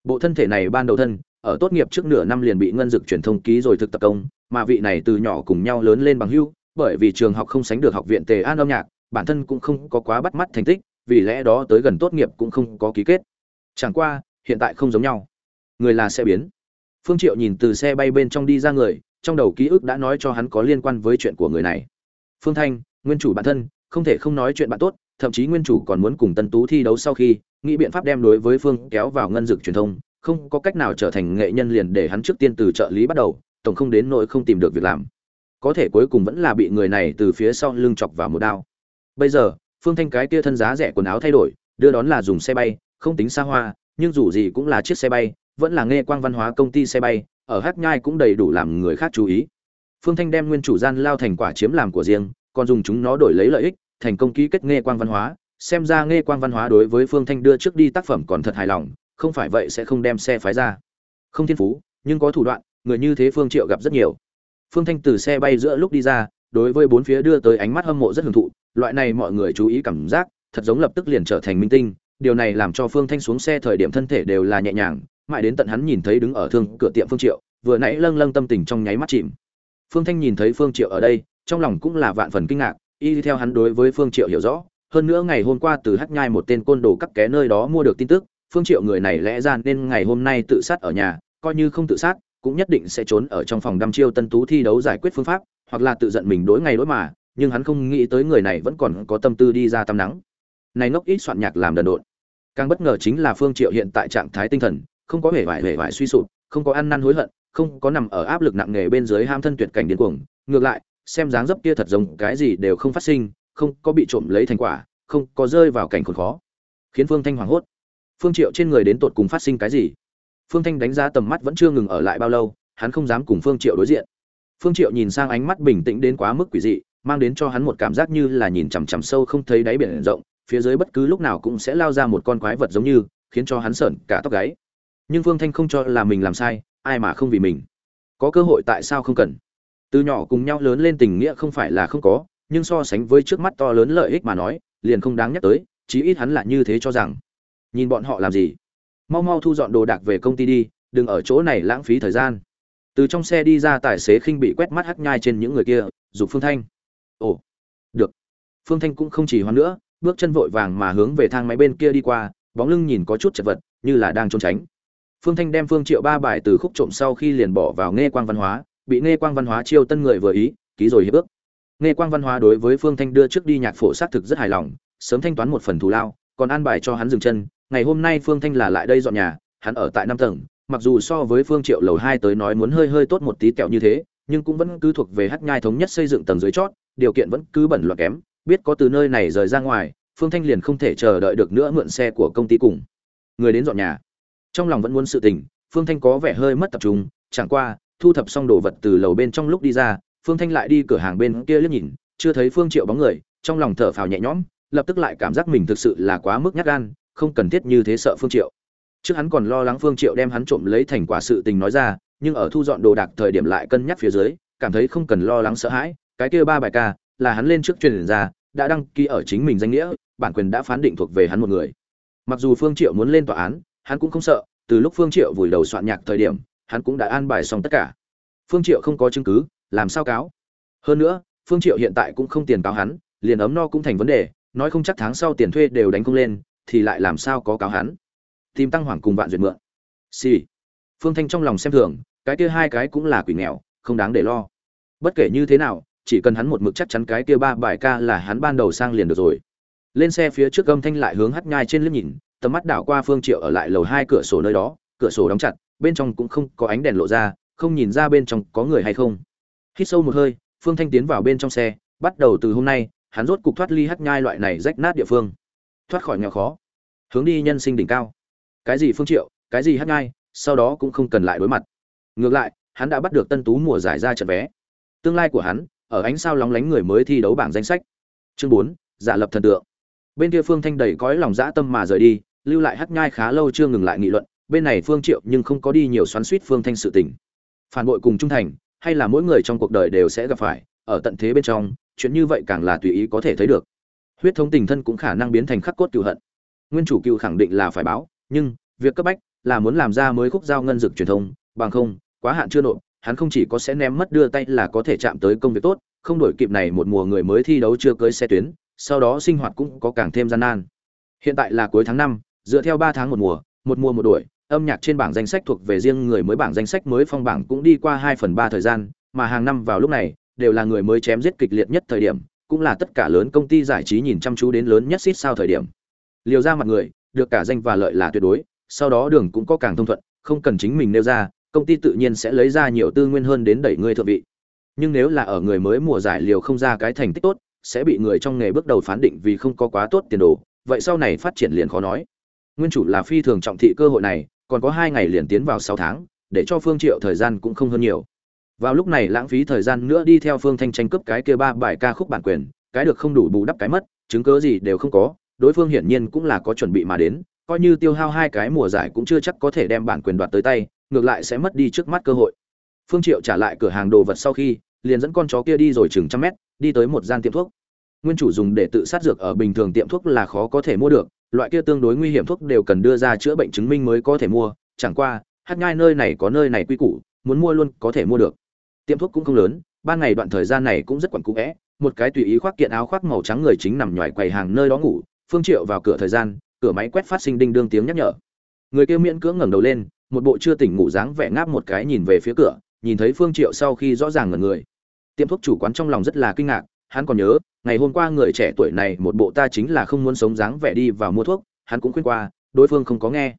Bộ thân thể này ban đầu thân, ở tốt nghiệp trước nửa năm liền bị ngân dực truyền thông ký rồi thực tập công, mà vị này từ nhỏ cùng nhau lớn lên bằng hưu, bởi vì trường học không sánh được học viện tề an âm nhạc, bản thân cũng không có quá bắt mắt thành tích, vì lẽ đó tới gần tốt nghiệp cũng không có ký kết. Chẳng qua, hiện tại không giống nhau. Người là sẽ biến. Phương triệu nhìn từ xe bay bên trong đi ra người, trong đầu ký ức đã nói cho hắn có liên quan với chuyện của người này. Phương thanh, nguyên chủ bản thân không thể không nói chuyện bạn tốt, thậm chí nguyên chủ còn muốn cùng tân tú thi đấu sau khi, nghĩ biện pháp đem đối với phương kéo vào ngân dực truyền thông, không có cách nào trở thành nghệ nhân liền để hắn trước tiên từ trợ lý bắt đầu, tổng không đến nỗi không tìm được việc làm. Có thể cuối cùng vẫn là bị người này từ phía sau lưng chọc vào một đao. Bây giờ, phương thanh cái kia thân giá rẻ quần áo thay đổi, đưa đón là dùng xe bay, không tính xa hoa, nhưng dù gì cũng là chiếc xe bay, vẫn là nghe quang văn hóa công ty xe bay, ở hát nhai cũng đầy đủ làm người khác chú ý. Phương thanh đem nguyên chủ gian lao thành quả chiếm làm của riêng còn dùng chúng nó đổi lấy lợi ích, thành công ký kết nghe quang văn hóa. Xem ra nghe quang văn hóa đối với phương thanh đưa trước đi tác phẩm còn thật hài lòng, không phải vậy sẽ không đem xe phái ra. Không thiên phú, nhưng có thủ đoạn, người như thế phương triệu gặp rất nhiều. Phương thanh từ xe bay giữa lúc đi ra, đối với bốn phía đưa tới ánh mắt hâm mộ rất hưởng thụ. Loại này mọi người chú ý cảm giác, thật giống lập tức liền trở thành minh tinh. Điều này làm cho phương thanh xuống xe thời điểm thân thể đều là nhẹ nhàng, mãi đến tận hắn nhìn thấy đứng ở thương cửa tiệm phương triệu, vừa nãy lâng lâng tâm tình trong nháy mắt chìm. Phương thanh nhìn thấy phương triệu ở đây trong lòng cũng là vạn phần kinh ngạc, y theo hắn đối với phương triệu hiểu rõ, hơn nữa ngày hôm qua từ hắc nhai một tên côn đồ cắt ké nơi đó mua được tin tức, phương triệu người này lẽ ra nên ngày hôm nay tự sát ở nhà, coi như không tự sát, cũng nhất định sẽ trốn ở trong phòng đăm chiêu tân tú thi đấu giải quyết phương pháp, hoặc là tự giận mình đối ngày đối mà, nhưng hắn không nghĩ tới người này vẫn còn có tâm tư đi ra tắm nắng. Này ngốc ít soạn nhạc làm đần độn. Càng bất ngờ chính là phương triệu hiện tại trạng thái tinh thần, không có vẻ vải vẻ vải suy sụp, không có ăn năn hối hận, không có nằm ở áp lực nặng nề bên dưới ham thân tuyệt cảnh điên cuồng, ngược lại xem dáng dấp kia thật giống cái gì đều không phát sinh, không có bị trộm lấy thành quả, không có rơi vào cảnh khốn khó. Khiến phương thanh hoảng hốt. Phương triệu trên người đến tột cùng phát sinh cái gì? Phương thanh đánh giá tầm mắt vẫn chưa ngừng ở lại bao lâu, hắn không dám cùng phương triệu đối diện. Phương triệu nhìn sang ánh mắt bình tĩnh đến quá mức quỷ dị, mang đến cho hắn một cảm giác như là nhìn chằm chằm sâu không thấy đáy biển rộng, phía dưới bất cứ lúc nào cũng sẽ lao ra một con quái vật giống như, khiến cho hắn sởn cả tóc gáy. Nhưng phương thanh không cho là mình làm sai, ai mà không vì mình. Có cơ hội tại sao không cần? Từ nhỏ cùng nhau lớn lên tình nghĩa không phải là không có, nhưng so sánh với trước mắt to lớn lợi ích mà nói, liền không đáng nhắc tới, chí ít hắn là như thế cho rằng. Nhìn bọn họ làm gì? Mau mau thu dọn đồ đạc về công ty đi, đừng ở chỗ này lãng phí thời gian. Từ trong xe đi ra tài xế khinh bị quét mắt hắt nhai trên những người kia dục phương thanh. Ồ, được. Phương thanh cũng không chỉ hoan nữa, bước chân vội vàng mà hướng về thang máy bên kia đi qua, bóng lưng nhìn có chút chật vật, như là đang trốn tránh. Phương thanh đem phương triệu ba bài từ khúc trộm sau khi liền bỏ vào nghe quang văn hóa bị nghe quang văn hóa chiêu tân người vừa ý, ký rồi hiệp ước. Nghe quang văn hóa đối với phương thanh đưa trước đi nhạc phổ xác thực rất hài lòng, sớm thanh toán một phần thù lao, còn an bài cho hắn dừng chân. Ngày hôm nay phương thanh là lại đây dọn nhà, hắn ở tại năm tầng, mặc dù so với phương triệu lầu hai tới nói muốn hơi hơi tốt một tí kẹo như thế, nhưng cũng vẫn cứ thuộc về hát nhai thống nhất xây dựng tầng dưới chót, điều kiện vẫn cứ bẩn loạn kém, biết có từ nơi này rời ra ngoài, phương thanh liền không thể chờ đợi được nữa mượn xe của công ty cùng người đến dọn nhà. Trong lòng vẫn muốn sự tình, phương thanh có vẻ hơi mất tập trung, chẳng qua thu thập xong đồ vật từ lầu bên trong lúc đi ra, phương thanh lại đi cửa hàng bên kia liếc nhìn, chưa thấy phương triệu bóng người, trong lòng thở phào nhẹ nhõm, lập tức lại cảm giác mình thực sự là quá mức nhát gan, không cần thiết như thế sợ phương triệu. Trước hắn còn lo lắng phương triệu đem hắn trộm lấy thành quả sự tình nói ra, nhưng ở thu dọn đồ đạc thời điểm lại cân nhắc phía dưới, cảm thấy không cần lo lắng sợ hãi, cái kia ba bài ca, là hắn lên trước truyền ra, đã đăng ký ở chính mình danh nghĩa, bản quyền đã phán định thuộc về hắn một người. Mặc dù phương triệu muốn lên tòa án, hắn cũng không sợ, từ lúc phương triệu vùi đầu soạn nhạc thời điểm hắn cũng đã an bài xong tất cả. Phương triệu không có chứng cứ, làm sao cáo? Hơn nữa, phương triệu hiện tại cũng không tiền cáo hắn, liền ấm no cũng thành vấn đề, nói không chắc tháng sau tiền thuê đều đánh không lên, thì lại làm sao có cáo hắn? Tìm tăng hoàng cùng vạn duyệt mượn. Xì、sì. phương thanh trong lòng xem thường, cái kia hai cái cũng là quỷ nghèo, không đáng để lo. Bất kể như thế nào, chỉ cần hắn một mực chắc chắn cái kia ba bài ca là hắn ban đầu sang liền được rồi. Lên xe phía trước âm thanh lại hướng hắt nhai trên liếc nhìn, tầm mắt đảo qua phương triệu ở lại lầu hai cửa sổ nơi đó, cửa sổ đóng chặt bên trong cũng không có ánh đèn lộ ra không nhìn ra bên trong có người hay không. Hít sâu một hơi phương thanh tiến vào bên trong xe bắt đầu từ hôm nay hắn rốt cục thoát ly hắt nhai loại này rách nát địa phương. Thoát khỏi nghèo khó. Hướng đi nhân sinh đỉnh cao. Cái gì phương triệu cái gì hắt nhai sau đó cũng không cần lại đối mặt. Ngược lại hắn đã bắt được tân tú mùa giải ra trận vé. Tương lai của hắn ở ánh sao lóng lánh người mới thi đấu bảng danh sách. Chương 4, giả lập thần tượng. Bên kia phương thanh đầy cõi lòng dã tâm mà rời đi lưu lại hắt nhai khá lâu chưa ngừng lại nghị luận bên này phương triệu nhưng không có đi nhiều xoắn suýt phương thanh sự tình. Phản bội cùng trung thành, hay là mỗi người trong cuộc đời đều sẽ gặp phải, ở tận thế bên trong, chuyện như vậy càng là tùy ý có thể thấy được. Huyết thống tình thân cũng khả năng biến thành khắc cốt cựu hận. Nguyên chủ cựu khẳng định là phải báo, nhưng, việc cấp bách là muốn làm ra mới khúc giao ngân dược truyền thông, bằng không, quá hạn chưa nộp, hắn không chỉ có sẽ ném mất đưa tay là có thể chạm tới công việc tốt, không đổi kịp này một mùa người mới thi đấu chưa cưới xe tuyến, sau đó sinh hoạt cũng có càng thêm gian nan. Hiện tại là cuối tháng năm, dựa theo ba tháng một mùa một mùa một đuổi âm nhạc trên bảng danh sách thuộc về riêng người mới bảng danh sách mới phong bảng cũng đi qua hai phần ba thời gian, mà hàng năm vào lúc này, đều là người mới chém giết kịch liệt nhất thời điểm, cũng là tất cả lớn công ty giải trí nhìn chăm chú đến lớn nhất xít sao thời điểm. Liều ra mặt người, được cả danh và lợi là tuyệt đối, sau đó đường cũng có càng thông thuận, không cần chính mình nêu ra, công ty tự nhiên sẽ lấy ra nhiều tư nguyên hơn đến đẩy người thượng vị. Nhưng nếu là ở người mới mùa giải liều không ra cái thành tích tốt, sẽ bị người trong nghề bước đầu phán định vì không có quá tốt tiền đồ, vậy sau này phát triển liền khó nói. Nguyên chủ là phi thường trọng thị cơ hội này còn có hai ngày liền tiến vào sáu tháng, để cho phương triệu thời gian cũng không hơn nhiều. Vào lúc này lãng phí thời gian nữa đi theo phương thanh tranh cướp cái kia ba bài ca khúc bản quyền, cái được không đủ bù đắp cái mất, chứng cớ gì đều không có, đối phương hiển nhiên cũng là có chuẩn bị mà đến, coi như tiêu hao hai cái mùa giải cũng chưa chắc có thể đem bản quyền đoạt tới tay, ngược lại sẽ mất đi trước mắt cơ hội. Phương triệu trả lại cửa hàng đồ vật sau khi, liền dẫn con chó kia đi rồi chừng trăm mét, đi tới một gian tiệm thuốc nguyên chủ dùng để tự sát dược ở bình thường tiệm thuốc là khó có thể mua được, loại kia tương đối nguy hiểm thuốc đều cần đưa ra chữa bệnh chứng minh mới có thể mua, chẳng qua, hát ngai nơi này có nơi này quy củ, muốn mua luôn có thể mua được. Tiệm thuốc cũng không lớn, ban ngày đoạn thời gian này cũng rất quẩn cũ vẽ, một cái tùy ý khoác kiện áo khoác màu trắng người chính nằm nhòi quầy hàng nơi đó ngủ, phương triệu vào cửa thời gian, cửa máy quét phát sinh đinh đương tiếng nhắc nhở. Người kia miễn cưỡng ngẩng đầu lên, một bộ chưa tỉnh ngủ dáng vẻ ngáp một cái nhìn về phía cửa, nhìn thấy phương triệu sau khi rõ ràng ngẩn người. Tiệm thuốc chủ quán trong lòng rất là kinh ngạc hắn còn nhớ, ngày hôm qua người trẻ tuổi này một bộ ta chính là không muốn sống dáng vẻ đi vào mua thuốc, hắn cũng khuyên qua, đối phương không có nghe.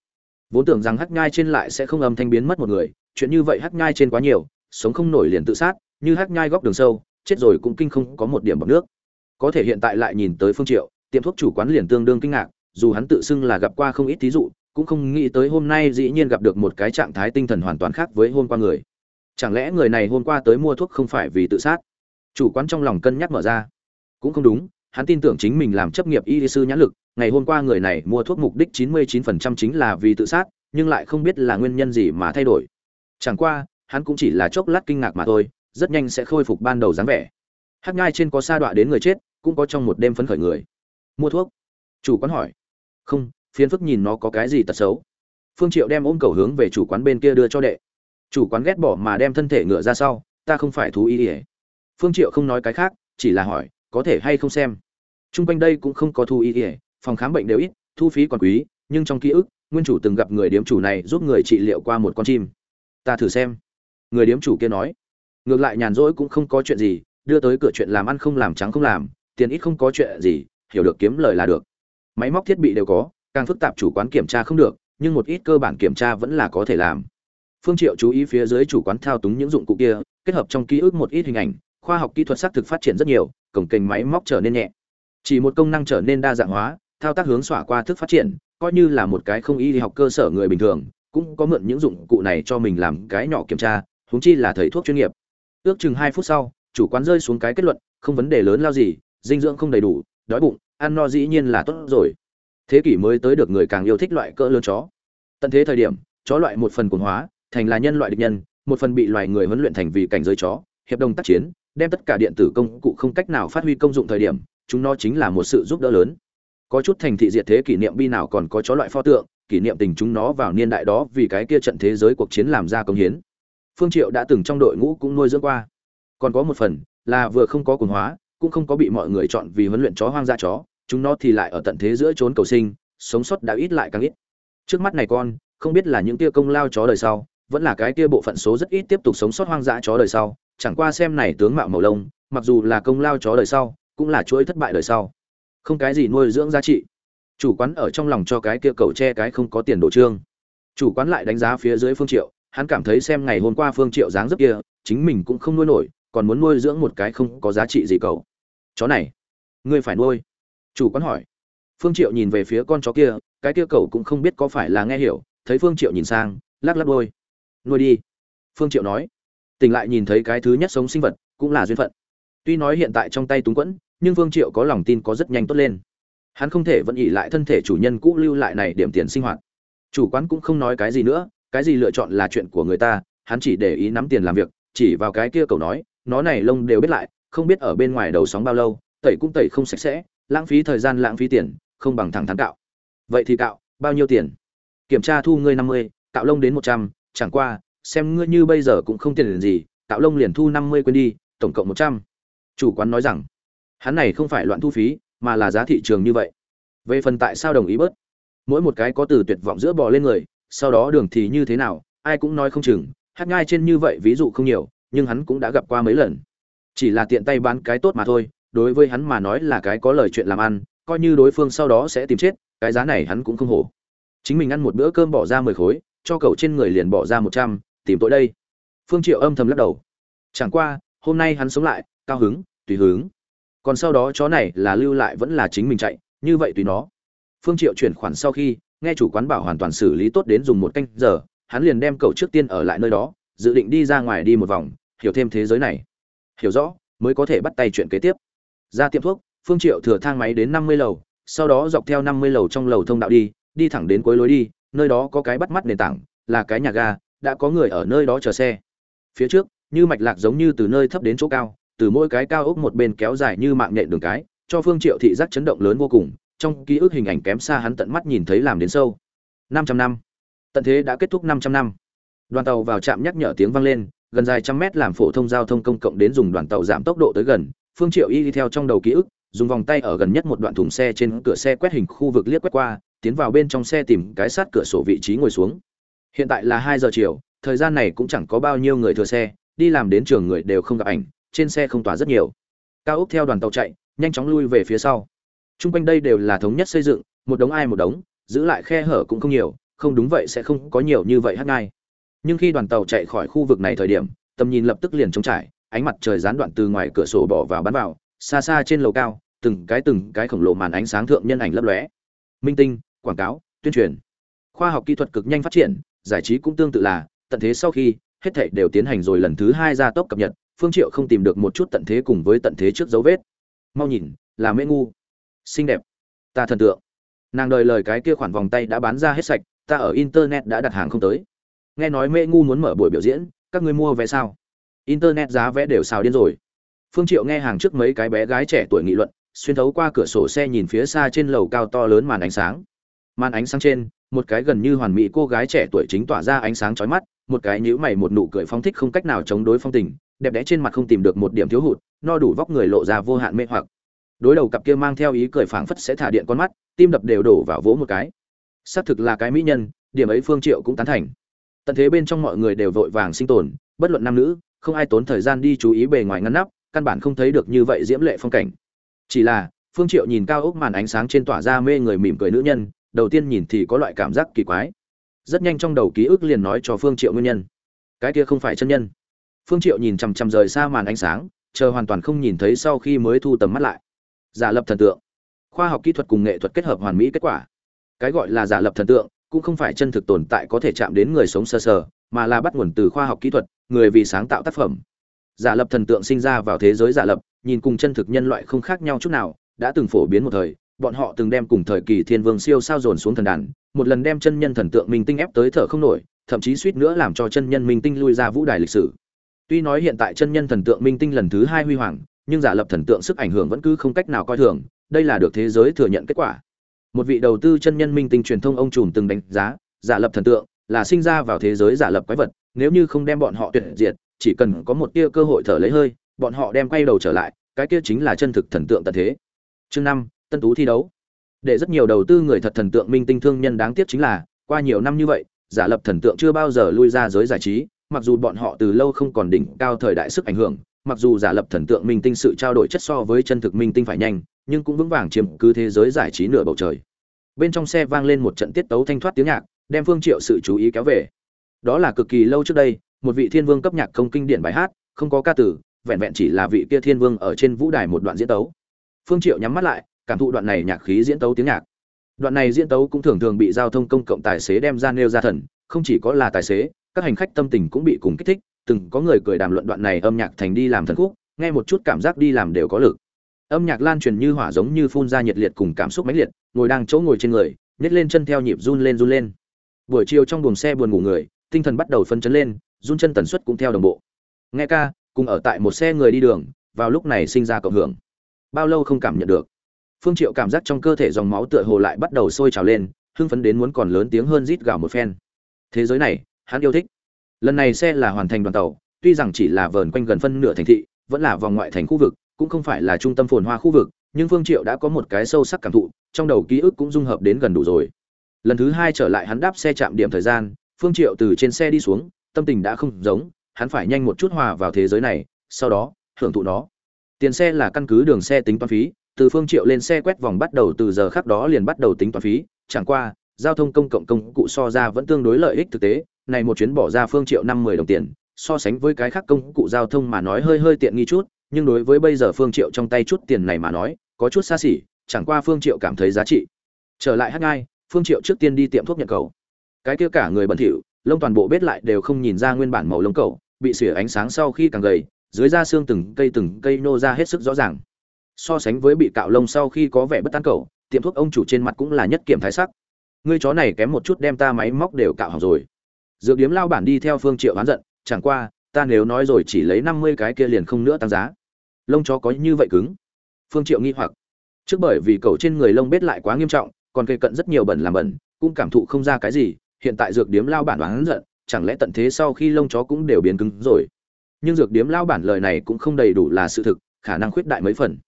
Vốn tưởng rằng hắc nhai trên lại sẽ không âm thanh biến mất một người, chuyện như vậy hắc nhai trên quá nhiều, sống không nổi liền tự sát, như hắc nhai góc đường sâu, chết rồi cũng kinh không có một điểm bọc nước. Có thể hiện tại lại nhìn tới phương triệu, tiệm thuốc chủ quán liền tương đương kinh ngạc, dù hắn tự xưng là gặp qua không ít thí dụ, cũng không nghĩ tới hôm nay dĩ nhiên gặp được một cái trạng thái tinh thần hoàn toàn khác với hôm qua người. Chẳng lẽ người này hôm qua tới mua thuốc không phải vì tự sát? Chủ quán trong lòng cân nhắc mở ra. Cũng không đúng, hắn tin tưởng chính mình làm chấp nghiệp y sư nhãn lực, ngày hôm qua người này mua thuốc mục đích 99% chính là vì tự sát, nhưng lại không biết là nguyên nhân gì mà thay đổi. Chẳng qua, hắn cũng chỉ là chốc lát kinh ngạc mà thôi, rất nhanh sẽ khôi phục ban đầu dáng vẻ. Hát ngai trên có sa đọa đến người chết, cũng có trong một đêm phấn khởi người. Mua thuốc? Chủ quán hỏi. Không phiến phức nhìn nó có cái gì tật xấu. Phương triệu đem ôm cầu hướng về chủ quán bên kia đưa cho đệ. Chủ quán ghét bỏ mà đem thân thể ngựa ra sau, ta không phải thú y ỉa phương triệu không nói cái khác, chỉ là hỏi, có thể hay không xem? Trung quanh đây cũng không có thu y ỉa phòng khám bệnh đều ít, thu phí còn quý, nhưng trong ký ức, nguyên chủ từng gặp người điếm chủ này giúp người trị liệu qua một con chim. Ta thử xem. Người điếm chủ kia nói. Ngược lại nhàn rỗi cũng không có chuyện gì, đưa tới cửa chuyện làm ăn không làm trắng không làm, tiền ít không có chuyện gì, hiểu được kiếm lời là được. Máy móc thiết bị đều có, càng phức tạp chủ quán kiểm tra không được, nhưng một ít cơ bản kiểm tra vẫn là có thể làm. Phương triệu chú ý phía dưới chủ quán thao túng những dụng cụ kia, kết hợp trong ký ức một ít hình ảnh khoa học kỹ thuật xác thực phát triển rất nhiều, cổng kênh máy móc trở nên nhẹ. Chỉ một công năng trở nên đa dạng hóa, thao tác hướng xỏa qua thức phát triển, coi như là một cái không y học cơ sở người bình thường, cũng có mượn những dụng cụ này cho mình làm cái nhỏ kiểm tra, huống chi là thầy thuốc chuyên nghiệp. Ước chừng hai phút sau, chủ quán rơi xuống cái kết luận, không vấn đề lớn lao gì, dinh dưỡng không đầy đủ, đói bụng, ăn no dĩ nhiên là tốt rồi. Thế kỷ mới tới được người càng yêu thích loại cỡ lớn chó. Tận thế thời điểm, chó loại một phần cuồng hóa, thành là nhân loại địch nhân, một phần bị loài người huấn luyện thành vì cảnh giới chó, hiệp đồng tác chiến đem tất cả điện tử công cụ không cách nào phát huy công dụng thời điểm, chúng nó chính là một sự giúp đỡ lớn. Có chút thành thị diệt thế kỷ niệm bi nào còn có chó loại pho tượng, kỷ niệm tình chúng nó vào niên đại đó vì cái kia trận thế giới cuộc chiến làm ra công hiến. Phương triệu đã từng trong đội ngũ cũng nuôi dưỡng qua. Còn có một phần, là vừa không có cuồng hóa, cũng không có bị mọi người chọn vì huấn luyện chó hoang dã chó, chúng nó thì lại ở tận thế giữa trốn cầu sinh, sống sót đã ít lại càng ít. Trước mắt này con, không biết là những tia công lao chó đời sau, vẫn là cái tia bộ phận số rất ít tiếp tục sống sót hoang dã chó đời sau chẳng qua xem này tướng mạo màu lông, mặc dù là công lao chó đời sau, cũng là chuỗi thất bại đời sau. Không cái gì nuôi dưỡng giá trị. Chủ quán ở trong lòng cho cái kia cầu che cái không có tiền đồ trương. Chủ quán lại đánh giá phía dưới phương triệu, hắn cảm thấy xem ngày hôm qua phương triệu dáng dấp kia, chính mình cũng không nuôi nổi, còn muốn nuôi dưỡng một cái không có giá trị gì cậu. Chó này, ngươi phải nuôi. Chủ quán hỏi. Phương triệu nhìn về phía con chó kia, cái kia cậu cũng không biết có phải là nghe hiểu, thấy phương triệu nhìn sang, lắc lắc đôi nuôi đi. Phương triệu nói tỉnh lại nhìn thấy cái thứ nhất sống sinh vật, cũng là duyên phận. Tuy nói hiện tại trong tay túng quẫn, nhưng vương triệu có lòng tin có rất nhanh tốt lên. Hắn không thể vẫn ỉ lại thân thể chủ nhân cũ lưu lại này điểm tiền sinh hoạt. Chủ quán cũng không nói cái gì nữa, cái gì lựa chọn là chuyện của người ta, hắn chỉ để ý nắm tiền làm việc, chỉ vào cái kia cậu nói, nó này lông đều biết lại, không biết ở bên ngoài đầu sóng bao lâu, tẩy cũng tẩy không sạch sẽ, lãng phí thời gian lãng phí tiền, không bằng thẳng thắn cạo. Vậy thì cạo, bao nhiêu tiền? Kiểm tra thu ngươi năm mươi, cạo lông đến một trăm, chẳng qua xem ngươi như bây giờ cũng không tiền gì, tạo lông liền thu năm mươi quên đi, tổng cộng một trăm. Chủ quán nói rằng, hắn này không phải loạn thu phí, mà là giá thị trường như vậy. Về phần tại sao đồng ý bớt? Mỗi một cái có từ tuyệt vọng giữa bò lên người, sau đó đường thì như thế nào, ai cũng nói không chừng, hát ngai trên như vậy ví dụ không nhiều, nhưng hắn cũng đã gặp qua mấy lần. Chỉ là tiện tay bán cái tốt mà thôi, đối với hắn mà nói là cái có lời chuyện làm ăn, coi như đối phương sau đó sẽ tìm chết, cái giá này hắn cũng không hổ. Chính mình ăn một bữa cơm bỏ ra mười khối, cho cậu trên người liền bỏ ra một trăm tìm tội đây. Phương triệu âm thầm lắc đầu. Chẳng qua hôm nay hắn sống lại cao hứng tùy hướng, còn sau đó chó này là lưu lại vẫn là chính mình chạy như vậy tùy nó. Phương triệu chuyển khoản sau khi nghe chủ quán bảo hoàn toàn xử lý tốt đến dùng một canh giờ hắn liền đem cậu trước tiên ở lại nơi đó dự định đi ra ngoài đi một vòng hiểu thêm thế giới này. Hiểu rõ mới có thể bắt tay chuyện kế tiếp. Ra tiệm thuốc phương triệu thừa thang máy đến năm mươi lầu sau đó dọc theo năm mươi lầu trong lầu thông đạo đi đi thẳng đến cuối lối đi nơi đó có cái bắt mắt nền tảng là cái nhà ga đã có người ở nơi đó chờ xe. Phía trước, như mạch lạc giống như từ nơi thấp đến chỗ cao, từ mỗi cái cao ốc một bên kéo dài như mạng nhện đường cái, cho phương triệu thị giác chấn động lớn vô cùng, trong ký ức hình ảnh kém xa hắn tận mắt nhìn thấy làm đến sâu. 500 năm. Tận thế đã kết thúc 500 năm. Đoàn tàu vào trạm nhắc nhở tiếng vang lên, gần dài trăm mét làm phổ thông giao thông công cộng đến dùng đoàn tàu giảm tốc độ tới gần, phương triệu y đi theo trong đầu ký ức, dùng vòng tay ở gần nhất một đoạn thùng xe trên cửa xe quét hình khu vực liếc quét qua, tiến vào bên trong xe tìm cái sát cửa sổ vị trí ngồi xuống hiện tại là hai giờ chiều, thời gian này cũng chẳng có bao nhiêu người thừa xe, đi làm đến trường người đều không gặp ảnh, trên xe không tỏa rất nhiều. Cao ốc theo đoàn tàu chạy, nhanh chóng lui về phía sau. T r u n g quanh đây đều là thống nhất xây dựng, một đống ai một đống, giữ lại khe hở cũng không nhiều, không đúng vậy sẽ không có nhiều như vậy hát ngay nhưng khi đoàn tàu chạy khỏi khu vực này thời điểm, tầm nhìn lập tức liền trống trải, ánh mặt trời gián đoạn từ ngoài cửa sổ bỏ vào bắn vào, xa xa trên lầu cao, từng cái từng cái khổng lồ màn ánh sáng thượng nhân ảnh lấp lóe. Minh tinh, quảng cáo, tuyên truyền. Khoa học kỹ thuật cực nhanh phát triển giải trí cũng tương tự là, tận thế sau khi, hết thảy đều tiến hành rồi lần thứ hai gia tốc cập nhật, phương triệu không tìm được một chút tận thế cùng với tận thế trước dấu vết. Mau nhìn, là mễ ngu. Xinh đẹp. Ta thần tượng. Nàng đời lời cái kia khoản vòng tay đã bán ra hết sạch, ta ở internet đã đặt hàng không tới. Nghe nói mễ ngu muốn mở buổi biểu diễn, các ngươi mua vé sao? Internet giá vé đều xào điên rồi. Phương triệu nghe hàng trước mấy cái bé gái trẻ tuổi nghị luận, xuyên thấu qua cửa sổ xe nhìn phía xa trên lầu cao to lớn màn ánh sáng. Màn ánh sáng trên một cái gần như hoàn mỹ cô gái trẻ tuổi chính tỏa ra ánh sáng chói mắt, một cái nhíu mày một nụ cười phóng thích không cách nào chống đối phong tình, đẹp đẽ trên mặt không tìm được một điểm thiếu hụt, no đủ vóc người lộ ra vô hạn mê hoặc. Đối đầu cặp kia mang theo ý cười phảng phất sẽ thả điện con mắt, tim đập đều đổ vào vỗ một cái. Xác thực là cái mỹ nhân, điểm ấy phương triệu cũng tán thành. Tận thế bên trong mọi người đều vội vàng sinh tồn, bất luận nam nữ, không ai tốn thời gian đi chú ý bề ngoài ngăn nắp, căn bản không thấy được như vậy diễm lệ phong cảnh. Chỉ là, phương triệu nhìn cao ốc màn ánh sáng trên tỏa ra mê người mỉm cười nữ nhân đầu tiên nhìn thì có loại cảm giác kỳ quái. Rất nhanh trong đầu ký ức liền nói cho phương triệu nguyên nhân. Cái kia không phải chân nhân. Phương triệu nhìn chằm chằm rời xa màn ánh sáng chờ hoàn toàn không nhìn thấy sau khi mới thu tầm mắt lại. Giả lập thần tượng. Khoa học kỹ thuật cùng nghệ thuật kết hợp hoàn mỹ kết quả. Cái gọi là giả lập thần tượng cũng không phải chân thực tồn tại có thể chạm đến người sống sơ sờ, sờ mà là bắt nguồn từ khoa học kỹ thuật người vì sáng tạo tác phẩm. Giả lập thần tượng sinh ra vào thế giới giả lập nhìn cùng chân thực nhân loại không khác nhau chút nào đã từng phổ biến một thời bọn họ từng đem cùng thời kỳ thiên vương siêu sao dồn xuống thần đàn, một lần đem chân nhân thần tượng minh tinh ép tới thở không nổi, thậm chí suýt nữa làm cho chân nhân minh tinh lui ra vũ đài lịch sử. Tuy nói hiện tại chân nhân thần tượng minh tinh lần thứ hai huy hoàng, nhưng giả lập thần tượng sức ảnh hưởng vẫn cứ không cách nào coi thường, đây là được thế giới thừa nhận kết quả. Một vị đầu tư chân nhân minh tinh truyền thông ông trùm từng đánh giá, giả lập thần tượng là sinh ra vào thế giới giả lập quái vật, nếu như không đem bọn họ tuyệt diệt, chỉ cần có một tia cơ hội thở lấy hơi, bọn họ đem quay đầu trở lại, cái kia chính là chân thực thần tượng tận thế. Chương năm tân tú thi đấu. Để rất nhiều đầu tư người thật thần tượng minh tinh thương nhân đáng tiếc chính là, qua nhiều năm như vậy, giả lập thần tượng chưa bao giờ lui ra giới giải trí, mặc dù bọn họ từ lâu không còn đỉnh cao thời đại sức ảnh hưởng, mặc dù giả lập thần tượng minh tinh sự trao đổi chất so với chân thực minh tinh phải nhanh, nhưng cũng vững vàng chiếm cứ thế giới giải trí nửa bầu trời. Bên trong xe vang lên một trận tiết tấu thanh thoát tiếng nhạc, đem phương triệu sự chú ý kéo về. Đó là cực kỳ lâu trước đây, một vị thiên vương cấp nhạc công kinh điển bài hát, không có ca tử, vẹn vẹn chỉ là vị kia thiên vương ở trên vũ đài một đoạn diễn tấu. Phương triệu nhắm mắt lại cảm thụ đoạn này nhạc khí diễn tấu tiếng nhạc. Đoạn này diễn tấu cũng thường thường bị giao thông công cộng tài xế đem ra nêu ra thần, không chỉ có là tài xế, các hành khách tâm tình cũng bị cùng kích thích, từng có người cười đàm luận đoạn này âm nhạc thành đi làm thần khúc, nghe một chút cảm giác đi làm đều có lực. Âm nhạc lan truyền như hỏa giống như phun ra nhiệt liệt cùng cảm xúc mãnh liệt, ngồi đang chỗ ngồi trên người nhét lên chân theo nhịp run lên run lên. Buổi chiều trong buồng xe buồn ngủ người, tinh thần bắt đầu phân chấn lên, run chân tần suất cũng theo đồng bộ. Nghe ca, cùng ở tại một xe người đi đường, vào lúc này sinh ra cộng hưởng. Bao lâu không cảm nhận được phương triệu cảm giác trong cơ thể dòng máu tựa hồ lại bắt đầu sôi trào lên, hưng phấn đến muốn còn lớn tiếng hơn rít gào một phen. Thế giới này, hắn yêu thích. Lần này xe là hoàn thành đoàn tàu, tuy rằng chỉ là vờn quanh gần phân nửa thành thị, vẫn là vòng ngoại thành khu vực, cũng không phải là trung tâm phồn hoa khu vực, nhưng phương triệu đã có một cái sâu sắc cảm thụ, trong đầu ký ức cũng dung hợp đến gần đủ rồi. Lần thứ hai trở lại hắn đáp xe chạm điểm thời gian, phương triệu từ trên xe đi xuống, tâm tình đã không giống, hắn phải nhanh một chút hòa vào thế giới này, sau đó, hưởng thụ nó. Tiền xe là căn cứ đường xe tính toán phí từ phương triệu lên xe quét vòng bắt đầu từ giờ khắc đó liền bắt đầu tính toán phí. Chẳng qua, giao thông công cộng công cụ so ra vẫn tương đối lợi ích thực tế. Này một chuyến bỏ ra phương triệu năm mười đồng tiền, so sánh với cái khác công cụ giao thông mà nói hơi hơi tiện nghi chút. Nhưng đối với bây giờ phương triệu trong tay chút tiền này mà nói, có chút xa xỉ, chẳng qua phương triệu cảm thấy giá trị. Trở lại hát ngay phương triệu trước tiên đi tiệm thuốc nhận cầu. Cái kia cả người bẩn thỉu, lông toàn bộ bết lại đều không nhìn ra nguyên bản màu lông cầu, bị sửa ánh sáng sau khi càng gầy, dưới da xương từng cây từng cây nô ra hết sức rõ ràng so sánh với bị cạo lông sau khi có vẻ bất tán cầu tiệm thuốc ông chủ trên mặt cũng là nhất kiểm thái sắc. Ngươi chó này kém một chút đem ta máy móc đều cạo hỏng rồi. Dược điếm lao bản đi theo phương triệu oán giận, chẳng qua, ta nếu nói rồi chỉ lấy năm mươi cái kia liền không nữa tăng giá. Lông chó có như vậy cứng? Phương triệu nghi hoặc. Trước bởi vì cầu trên người lông bết lại quá nghiêm trọng, còn cây cận rất nhiều bẩn làm bẩn, cũng cảm thụ không ra cái gì, hiện tại dược điếm lao bản oán giận, chẳng lẽ tận thế sau khi lông chó cũng đều biến cứng rồi? Nhưng dược điếm lao bản lời này cũng không đầy đủ là sự thực, khả năng khuyết đại mấy phần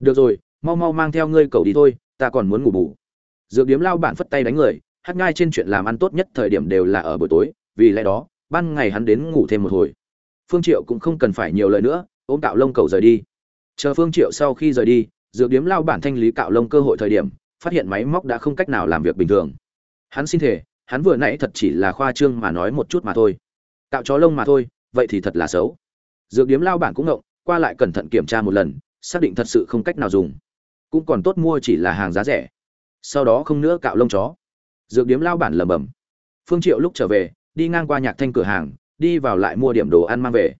được rồi, mau mau mang theo ngươi cầu đi thôi, ta còn muốn ngủ bù. Dược điếm lao bản phất tay đánh người, hát ngai trên chuyện làm ăn tốt nhất thời điểm đều là ở buổi tối, vì lẽ đó, ban ngày hắn đến ngủ thêm một hồi. Phương triệu cũng không cần phải nhiều lời nữa, ôm cạo lông cầu rời đi. Chờ phương triệu sau khi rời đi, dược điếm lao bản thanh lý cạo lông cơ hội thời điểm, phát hiện máy móc đã không cách nào làm việc bình thường. Hắn xin thể hắn vừa nãy thật chỉ là khoa trương mà nói một chút mà thôi. Cạo chó lông mà thôi, vậy thì thật là xấu. Dược điếm lao bản cũng ngộng, qua lại cẩn thận kiểm tra một lần xác định thật sự không cách nào dùng. Cũng còn tốt mua chỉ là hàng giá rẻ. Sau đó không nữa cạo lông chó. Dược điếm lao bản lẩm bẩm. Phương triệu lúc trở về, đi ngang qua nhạc thanh cửa hàng, đi vào lại mua điểm đồ ăn mang về.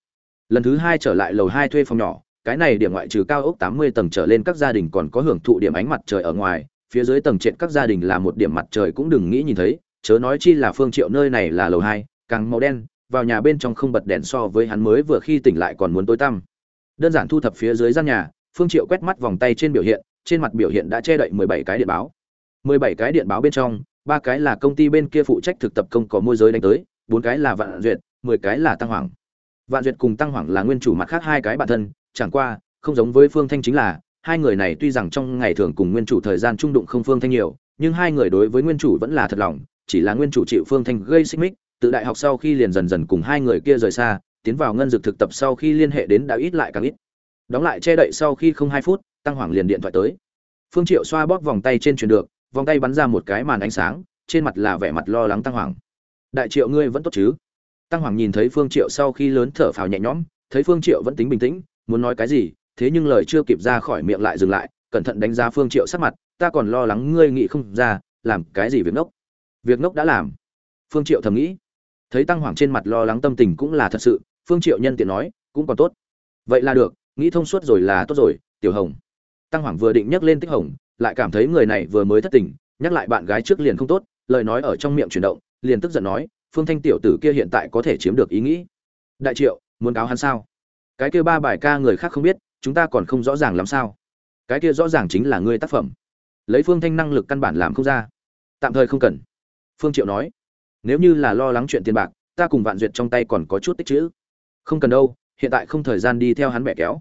Lần thứ hai trở lại lầu hai thuê phòng nhỏ, cái này điểm ngoại trừ cao ốc 80 tầng trở lên các gia đình còn có hưởng thụ điểm ánh mặt trời ở ngoài, phía dưới tầng trệt các gia đình là một điểm mặt trời cũng đừng nghĩ nhìn thấy, chớ nói chi là phương triệu nơi này là lầu hai, càng màu đen, vào nhà bên trong không bật đèn so với hắn mới vừa khi tỉnh lại còn muốn tối tăm đơn giản thu thập phía dưới gian nhà, phương triệu quét mắt vòng tay trên biểu hiện, trên mặt biểu hiện đã che đậy 17 cái điện báo. 17 cái điện báo bên trong, ba cái là công ty bên kia phụ trách thực tập công có môi giới đánh tới, bốn cái là vạn duyệt, mười cái là tăng hoàng. Vạn duyệt cùng tăng hoàng là nguyên chủ mặt khác hai cái bản thân, chẳng qua, không giống với phương thanh chính là, hai người này tuy rằng trong ngày thường cùng nguyên chủ thời gian trung đụng không phương thanh nhiều, nhưng hai người đối với nguyên chủ vẫn là thật lòng, chỉ là nguyên chủ chịu phương thanh gây xích mích, tự đại học sau khi liền dần dần cùng hai người kia rời xa tiến vào ngân dược thực tập sau khi liên hệ đến đã ít lại càng ít. Đóng lại che đậy sau khi không hai phút, tăng hoàng liền điện thoại tới. Phương triệu xoa bóp vòng tay trên truyền được, vòng tay bắn ra một cái màn ánh sáng, trên mặt là vẻ mặt lo lắng tăng hoàng. Đại triệu ngươi vẫn tốt chứ? Tăng hoàng nhìn thấy phương triệu sau khi lớn thở phào nhẹ nhõm, thấy phương triệu vẫn tính bình tĩnh, muốn nói cái gì, thế nhưng lời chưa kịp ra khỏi miệng lại dừng lại, cẩn thận đánh giá phương triệu sắc mặt, ta còn lo lắng ngươi nghĩ không ra, làm cái gì việc nốc việc nốc đã làm. Phương triệu thầm nghĩ. Thấy tăng hoàng trên mặt lo lắng tâm tình cũng là thật sự phương triệu nhân tiện nói, cũng còn tốt. Vậy là được, nghĩ thông suốt rồi là tốt rồi, tiểu hồng. Tăng hoàng vừa định nhắc lên tích hồng, lại cảm thấy người này vừa mới thất tình, nhắc lại bạn gái trước liền không tốt, lời nói ở trong miệng chuyển động, liền tức giận nói, phương thanh tiểu tử kia hiện tại có thể chiếm được ý nghĩ. Đại triệu, muốn cáo hắn sao? Cái kia ba bài ca người khác không biết, chúng ta còn không rõ ràng làm sao. Cái kia rõ ràng chính là ngươi tác phẩm. Lấy phương thanh năng lực căn bản làm không ra. Tạm thời không cần. Phương triệu nói. Nếu như là lo lắng chuyện tiền bạc, ta cùng vạn duyệt trong tay còn có chút tích chữ không cần đâu, hiện tại không thời gian đi theo hắn bẻ kéo.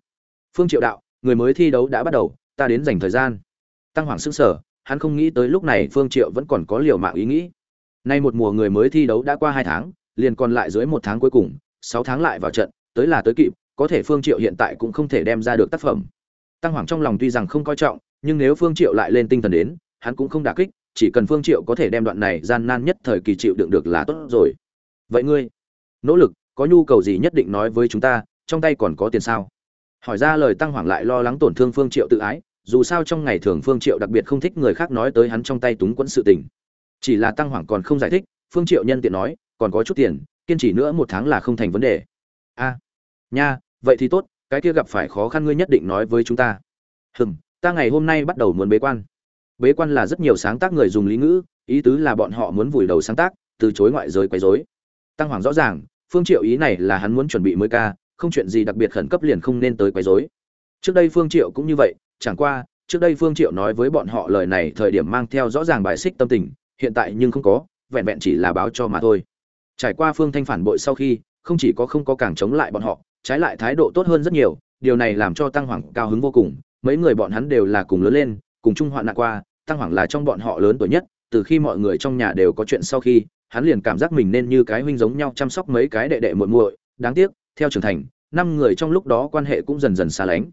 Phương triệu đạo, người mới thi đấu đã bắt đầu, ta đến dành thời gian. Tăng hoàng sức sở hắn không nghĩ tới lúc này phương triệu vẫn còn có liều mạng ý nghĩ. Nay một mùa người mới thi đấu đã qua hai tháng, liền còn lại dưới một tháng cuối cùng, sáu tháng lại vào trận, tới là tới kịp, có thể phương triệu hiện tại cũng không thể đem ra được tác phẩm. Tăng hoàng trong lòng tuy rằng không coi trọng, nhưng nếu phương triệu lại lên tinh thần đến, hắn cũng không đả kích, chỉ cần phương triệu có thể đem đoạn này gian nan nhất thời kỳ chịu đựng được là tốt rồi. Vậy ngươi, nỗ lực có nhu cầu gì nhất định nói với chúng ta, trong tay còn có tiền sao? Hỏi ra lời tăng hoàng lại lo lắng tổn thương phương triệu tự ái, dù sao trong ngày thường phương triệu đặc biệt không thích người khác nói tới hắn trong tay túng quẫn sự tình. Chỉ là tăng hoàng còn không giải thích, phương triệu nhân tiện nói, còn có chút tiền, kiên trì nữa một tháng là không thành vấn đề. A, nha, vậy thì tốt, cái kia gặp phải khó khăn ngươi nhất định nói với chúng ta. Hừm, ta ngày hôm nay bắt đầu muốn bế quan. Bế quan là rất nhiều sáng tác người dùng lý ngữ, ý tứ là bọn họ muốn vùi đầu sáng tác, từ chối ngoại giới quấy rối. Tăng hoàng rõ ràng phương triệu ý này là hắn muốn chuẩn bị mới ca, không chuyện gì đặc biệt khẩn cấp liền không nên tới quấy rối. Trước đây phương triệu cũng như vậy, chẳng qua, trước đây phương triệu nói với bọn họ lời này thời điểm mang theo rõ ràng bài xích tâm tình, hiện tại nhưng không có, vẹn vẹn chỉ là báo cho mà thôi. Trải qua phương thanh phản bội sau khi, không chỉ có không có càng chống lại bọn họ, trái lại thái độ tốt hơn rất nhiều, điều này làm cho tăng hoàng cao hứng vô cùng, mấy người bọn hắn đều là cùng lớn lên, cùng chung hoạn nạn qua, tăng hoàng là trong bọn họ lớn tuổi nhất, từ khi mọi người trong nhà đều có chuyện sau khi hắn liền cảm giác mình nên như cái huynh giống nhau chăm sóc mấy cái đệ đệ muội muội. Đáng tiếc, theo trưởng thành, năm người trong lúc đó quan hệ cũng dần dần xa lánh.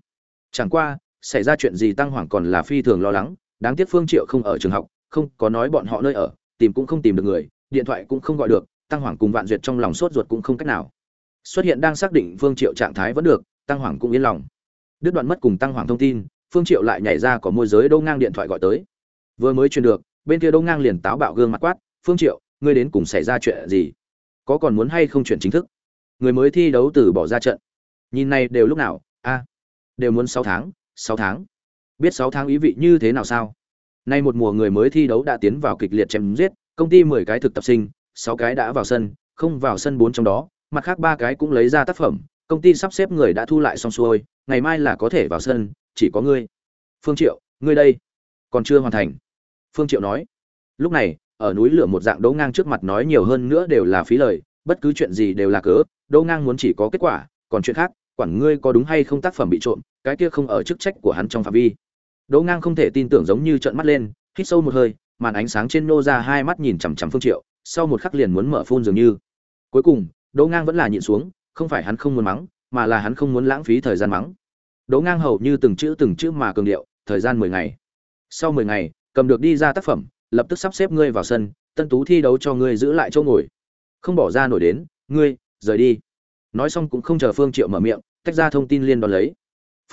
Chẳng qua, xảy ra chuyện gì tăng hoàng còn là phi thường lo lắng. Đáng tiếc phương triệu không ở trường học, không có nói bọn họ nơi ở, tìm cũng không tìm được người, điện thoại cũng không gọi được, tăng hoàng cùng vạn duyệt trong lòng sốt ruột cũng không cách nào. Xuất hiện đang xác định phương triệu trạng thái vẫn được, tăng hoàng cũng yên lòng. Đứt đoạn mất cùng tăng hoàng thông tin, phương triệu lại nhảy ra có môi giới đô ngang điện thoại gọi tới. Vừa mới truyền được, bên kia đô ngang liền táo bạo gương mặt quát, phương triệu ngươi đến cùng xảy ra chuyện gì? Có còn muốn hay không chuyển chính thức? Người mới thi đấu từ bỏ ra trận. Nhìn này đều lúc nào? A, đều muốn sáu tháng sáu tháng. Biết sáu tháng ý vị như thế nào sao? Nay một mùa người mới thi đấu đã tiến vào kịch liệt chém giết, công ty mười cái thực tập sinh, sáu cái đã vào sân, không vào sân bốn trong đó, mặt khác ba cái cũng lấy ra tác phẩm. Công ty sắp xếp người đã thu lại xong xuôi, ngày mai là có thể vào sân, chỉ có ngươi. Phương triệu, ngươi đây. Còn chưa hoàn thành. Phương triệu nói. Lúc này ở núi lửa một dạng Đỗ ngang trước mặt nói nhiều hơn nữa đều là phí lời, bất cứ chuyện gì đều là cớ, Đỗ ngang muốn chỉ có kết quả, còn chuyện khác, quản ngươi có đúng hay không tác phẩm bị trộm, cái kia không ở chức trách của hắn trong phạm vi. Đỗ ngang không thể tin tưởng giống như trợn mắt lên, hít sâu một hơi, màn ánh sáng trên nô ra hai mắt nhìn chằm chằm phương triệu, sau một khắc liền muốn mở phun dường như. Cuối cùng, đỗ ngang vẫn là nhịn xuống, không phải hắn không muốn mắng, mà là hắn không muốn lãng phí thời gian mắng. Đỗ ngang hầu như từng chữ từng chữ mà cường điệu, thời gian mười ngày. Sau mười ngày, cầm được đi ra tác phẩm lập tức sắp xếp ngươi vào sân, tân tú thi đấu cho ngươi giữ lại chỗ ngồi. Không bỏ ra nổi đến, ngươi, rời đi. Nói xong cũng không chờ phương triệu mở miệng, tách ra thông tin liên đón lấy.